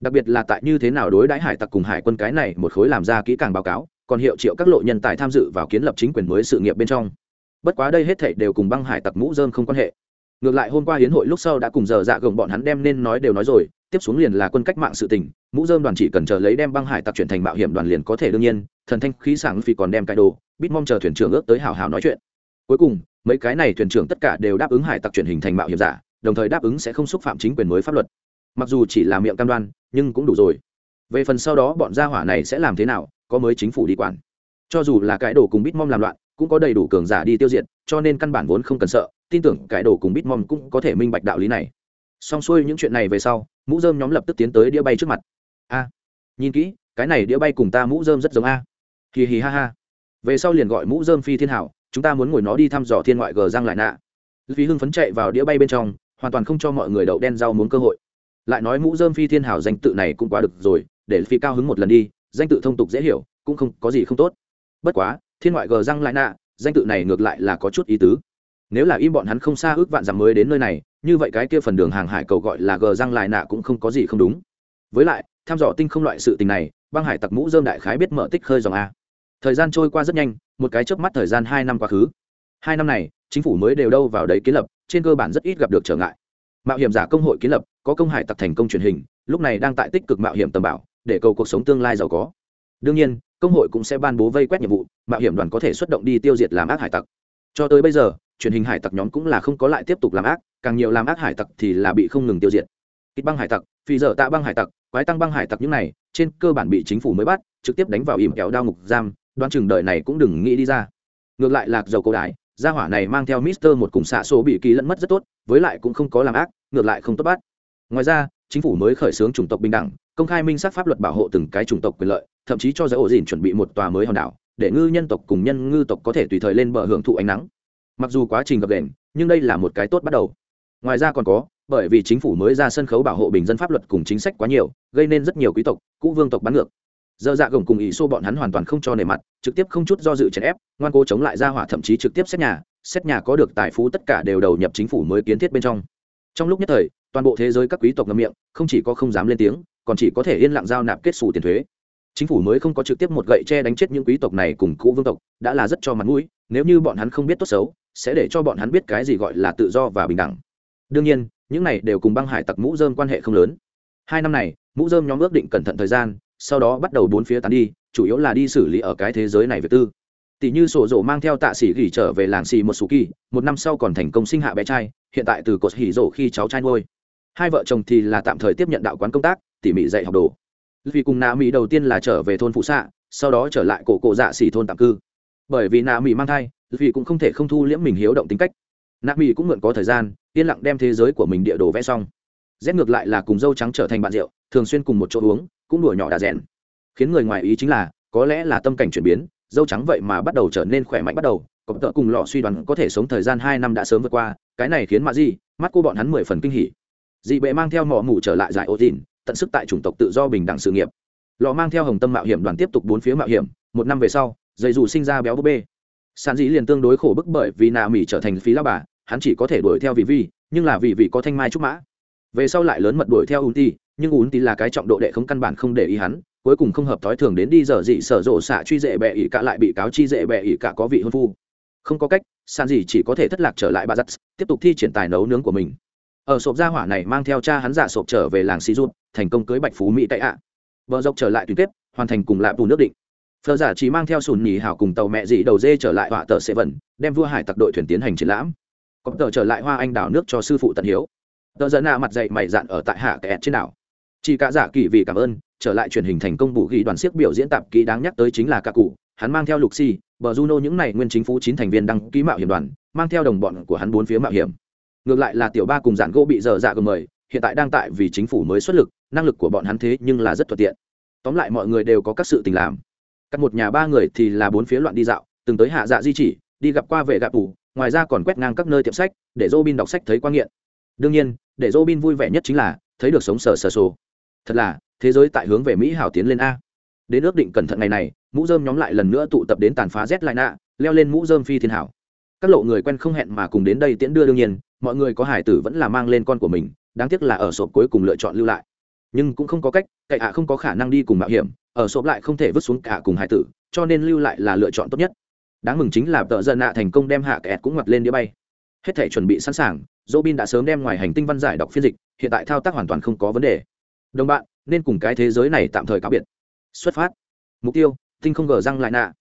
Đặc biệt là tại như thế nào đối đãi hải tặc cùng hải quân cái này một khối làm ra kỹ càng báo cáo, còn hiệu triệu các lộ nhân tài tham dự vào kiến lập chính quyền mới sự nghiệp bên trong. Bất quá đây hết thảy đều cùng băng hải tặc mũ dơm không quan hệ ngược lại hôm qua hiến hội lúc sau đã cùng giờ dạ gồng bọn hắn đem nên nói đều nói rồi, tiếp xuống liền là quân cách mạng sự tình, mũ dơm đoàn chỉ cần chờ lấy đem băng hải tặc chuyển thành mạo hiểm đoàn liền có thể đương nhiên, thần thanh khí sảng phi còn đem cái đồ, bít mong chờ thuyền trưởng ước tới hào hào nói chuyện. Cuối cùng, mấy cái này thuyền trưởng tất cả đều đáp ứng hải tặc chuyển hình thành mạo hiểm giả, đồng thời đáp ứng sẽ không xúc phạm chính quyền mới pháp luật. Mặc dù chỉ là miệng cam đoan, nhưng cũng đủ rồi. Về phần sau đó bọn gia hỏa này sẽ làm thế nào, có mới chính phủ đi quản. Cho dù là cái đồ cùng bít mong làm loạn, cũng có đầy đủ cường giả đi tiêu diệt, cho nên căn bản vốn không cần sợ tin tưởng cải đồ cùng bitmom cũng có thể minh bạch đạo lý này. Xong xuôi những chuyện này về sau, mũ dơm nhóm lập tức tiến tới đĩa bay trước mặt. A, nhìn kỹ, cái này đĩa bay cùng ta mũ dơm rất giống a. Hì hì ha ha. Về sau liền gọi mũ dơm phi thiên hảo, chúng ta muốn ngồi nó đi thăm dò thiên ngoại gờ giang lại nạ. Vì hưng phấn chạy vào đĩa bay bên trong, hoàn toàn không cho mọi người đậu đen rau muốn cơ hội. Lại nói mũ dơm phi thiên hảo danh tự này cũng quá được rồi, để phi cao hứng một lần đi, danh tự thông tục dễ hiểu, cũng không có gì không tốt. Bất quá, thiên ngoại gờ răng lại nạ, danh tự này ngược lại là có chút ý tứ nếu là im bọn hắn không xa ước vạn dặm mới đến nơi này, như vậy cái kia phần đường hàng hải cầu gọi là gờ răng lại nạ cũng không có gì không đúng. Với lại, tham dò tinh không loại sự tình này, băng hải tặc mũ dơm đại khái biết mở tích khơi dòng a. Thời gian trôi qua rất nhanh, một cái chớp mắt thời gian hai năm quá khứ. Hai năm này, chính phủ mới đều đâu vào đấy kiến lập, trên cơ bản rất ít gặp được trở ngại. Mạo hiểm giả công hội kiến lập, có công hải tặc thành công truyền hình, lúc này đang tại tích cực mạo hiểm tầm bảo, để cầu cuộc sống tương lai giàu có. Đương nhiên, công hội cũng sẽ ban bố vây quét nhiệm vụ, mạo hiểm đoàn có thể xuất động đi tiêu diệt làm ác hải tặc cho tới bây giờ, truyền hình hải tặc nhóm cũng là không có lại tiếp tục làm ác, càng nhiều làm ác hải tặc thì là bị không ngừng tiêu diệt. Ít băng hải tặc, phi dở tạ băng hải tặc, quái tăng băng hải tặc những này, trên cơ bản bị chính phủ mới bắt, trực tiếp đánh vào ìm kéo đao ngục giam, đoán chừng đời này cũng đừng nghĩ đi ra. Ngược lại lạc dầu cổ đại, gia hỏa này mang theo mister một cùng xạ số bị kỳ lẫn mất rất tốt, với lại cũng không có làm ác, ngược lại không tốt bắt. Ngoài ra, chính phủ mới khởi xướng chủng tộc bình đẳng, công khai minh xác pháp luật bảo hộ từng cái chủng tộc quyền lợi, thậm chí cho giới ổ dìn chuẩn bị một tòa mới hòn đảo để ngư nhân tộc cùng nhân ngư tộc có thể tùy thời lên bờ hưởng thụ ánh nắng. Mặc dù quá trình gập đền nhưng đây là một cái tốt bắt đầu. Ngoài ra còn có, bởi vì chính phủ mới ra sân khấu bảo hộ bình dân pháp luật cùng chính sách quá nhiều, gây nên rất nhiều quý tộc, cũ vương tộc bắn ngược. Dơ dạ gồng cùng ý xô bọn hắn hoàn toàn không cho nề mặt, trực tiếp không chút do dự chèn ép, ngoan cố chống lại ra hỏa thậm chí trực tiếp xét nhà xét nhà có được tài phú tất cả đều đầu nhập chính phủ mới kiến thiết bên trong. Trong lúc nhất thời, toàn bộ thế giới các quý tộc ngậm miệng, không chỉ có không dám lên tiếng, còn chỉ có thể yên lặng giao nạp kết xù tiền thuế chính phủ mới không có trực tiếp một gậy che đánh chết những quý tộc này cùng cũ vương tộc, đã là rất cho mặt mũi, nếu như bọn hắn không biết tốt xấu, sẽ để cho bọn hắn biết cái gì gọi là tự do và bình đẳng. Đương nhiên, những này đều cùng băng hải tặc mũ dơm quan hệ không lớn. Hai năm này, mũ dơm nhóm ước định cẩn thận thời gian, sau đó bắt đầu bốn phía tán đi, chủ yếu là đi xử lý ở cái thế giới này về tư. Tỷ như sổ rổ mang theo tạ sĩ gỉ trở về làng xì một số kỳ một năm sau còn thành công sinh hạ bé trai, hiện tại từ cột hỉ rổ khi cháu trai nuôi. Hai vợ chồng thì là tạm thời tiếp nhận đạo quán công tác, tỉ mỉ dạy học đồ vì cùng nạ mỹ đầu tiên là trở về thôn phụ xạ, sau đó trở lại cổ cổ dạ xỉ thôn tạm cư. Bởi vì nạ mỹ mang thai, vì cũng không thể không thu liễm mình hiếu động tính cách. Nạ mỹ cũng mượn có thời gian, yên lặng đem thế giới của mình địa đồ vẽ xong. Rét ngược lại là cùng dâu trắng trở thành bạn rượu, thường xuyên cùng một chỗ uống, cũng đùa nhỏ đà rẽn khiến người ngoài ý chính là, có lẽ là tâm cảnh chuyển biến, dâu trắng vậy mà bắt đầu trở nên khỏe mạnh bắt đầu cọp tợ cùng lọ suy đoán có thể sống thời gian hai năm đã sớm vượt qua, cái này khiến mạ di mắt cô bọn hắn mười phần kinh hỉ. Dị bệ mang theo mỏ mủ trở lại giải ô tin tận sức tại chủng tộc tự do bình đẳng sự nghiệp. Lọ mang theo hồng tâm mạo hiểm đoàn tiếp tục bốn phía mạo hiểm, một năm về sau dày dù sinh ra béo búp bê. Sàn dĩ liền tương đối khổ bức bởi vì nà mỹ trở thành phí lao bà, hắn chỉ có thể đuổi theo vị vi nhưng là vì vị có thanh mai trúc mã. Về sau lại lớn mật đuổi theo un ti nhưng un ti là cái trọng độ đệ không căn bản không để ý hắn, cuối cùng không hợp thói thường đến đi giờ dị sở rộ xạ truy dệ bệ ỉ cả lại bị cáo chi dệ bệ ỉ cả có vị hôn phu. Không có cách san dĩ chỉ có thể thất lạc trở lại bà giắt tiếp tục thi triển tài nấu nướng của mình ở sộp gia hỏa này mang theo cha hắn giả sộp trở về làng xì rút thành công cưới bạch phú mỹ tại ạ. Vợ dọc trở lại tuyến tiếp, hoàn thành cùng lạp bù nước định. Phờ giả chỉ mang theo sùn nhì hảo cùng tàu mẹ dị đầu dê trở lại họa tờ sẽ vẩn đem vua hải tặc đội thuyền tiến hành triển lãm. Có tờ trở lại hoa anh đảo nước cho sư phụ tận hiếu. Tờ dẫn nạ mặt dậy mày dạn ở tại hạ kẹt trên đảo. Chỉ cả giả kỳ vì cảm ơn, trở lại truyền hình thành công bù ghi đoàn siếc biểu diễn tạp kỹ đáng nhắc tới chính là cả cụ, hắn mang theo lục xi bờ juno những này nguyên chính phủ chín thành viên đăng ký mạo hiểm đoàn, mang theo đồng bọn của hắn bốn phía mạo hiểm ngược lại là tiểu ba cùng giản gỗ bị dở dạ gồm mời, hiện tại đang tại vì chính phủ mới xuất lực, năng lực của bọn hắn thế nhưng là rất thuận tiện. Tóm lại mọi người đều có các sự tình làm. Cắt một nhà ba người thì là bốn phía loạn đi dạo, từng tới hạ dạ di chỉ, đi gặp qua vệ gạp tù, ngoài ra còn quét ngang các nơi tiệm sách, để dô bin đọc sách thấy quan nghiện. Đương nhiên, để dô bin vui vẻ nhất chính là, thấy được sống sờ sờ sồ. Thật là, thế giới tại hướng về mỹ hảo tiến lên a. Đến ước định cẩn thận ngày này, mũ dơm nhóm lại lần nữa tụ tập đến tàn phá z lại nạ leo lên mũ dơm phi thiên hảo các lộ người quen không hẹn mà cùng đến đây tiễn đưa đương nhiên, mọi người có hải tử vẫn là mang lên con của mình, đáng tiếc là ở sộp cuối cùng lựa chọn lưu lại. Nhưng cũng không có cách, cậy ạ không có khả năng đi cùng mạo hiểm, ở sộp lại không thể vứt xuống cả cùng hải tử, cho nên lưu lại là lựa chọn tốt nhất. Đáng mừng chính là tợ dân nạ thành công đem hạ kẹt cũng ngoặt lên đĩa bay. Hết thể chuẩn bị sẵn sàng dỗ bin đã sớm đem ngoài hành tinh văn giải đọc phiên dịch, hiện tại thao tác hoàn toàn không có vấn đề. Đồng bạn, nên cùng cái thế giới này tạm thời cáo biệt. Xuất phát. Mục tiêu, tinh không gờ răng lại nạ.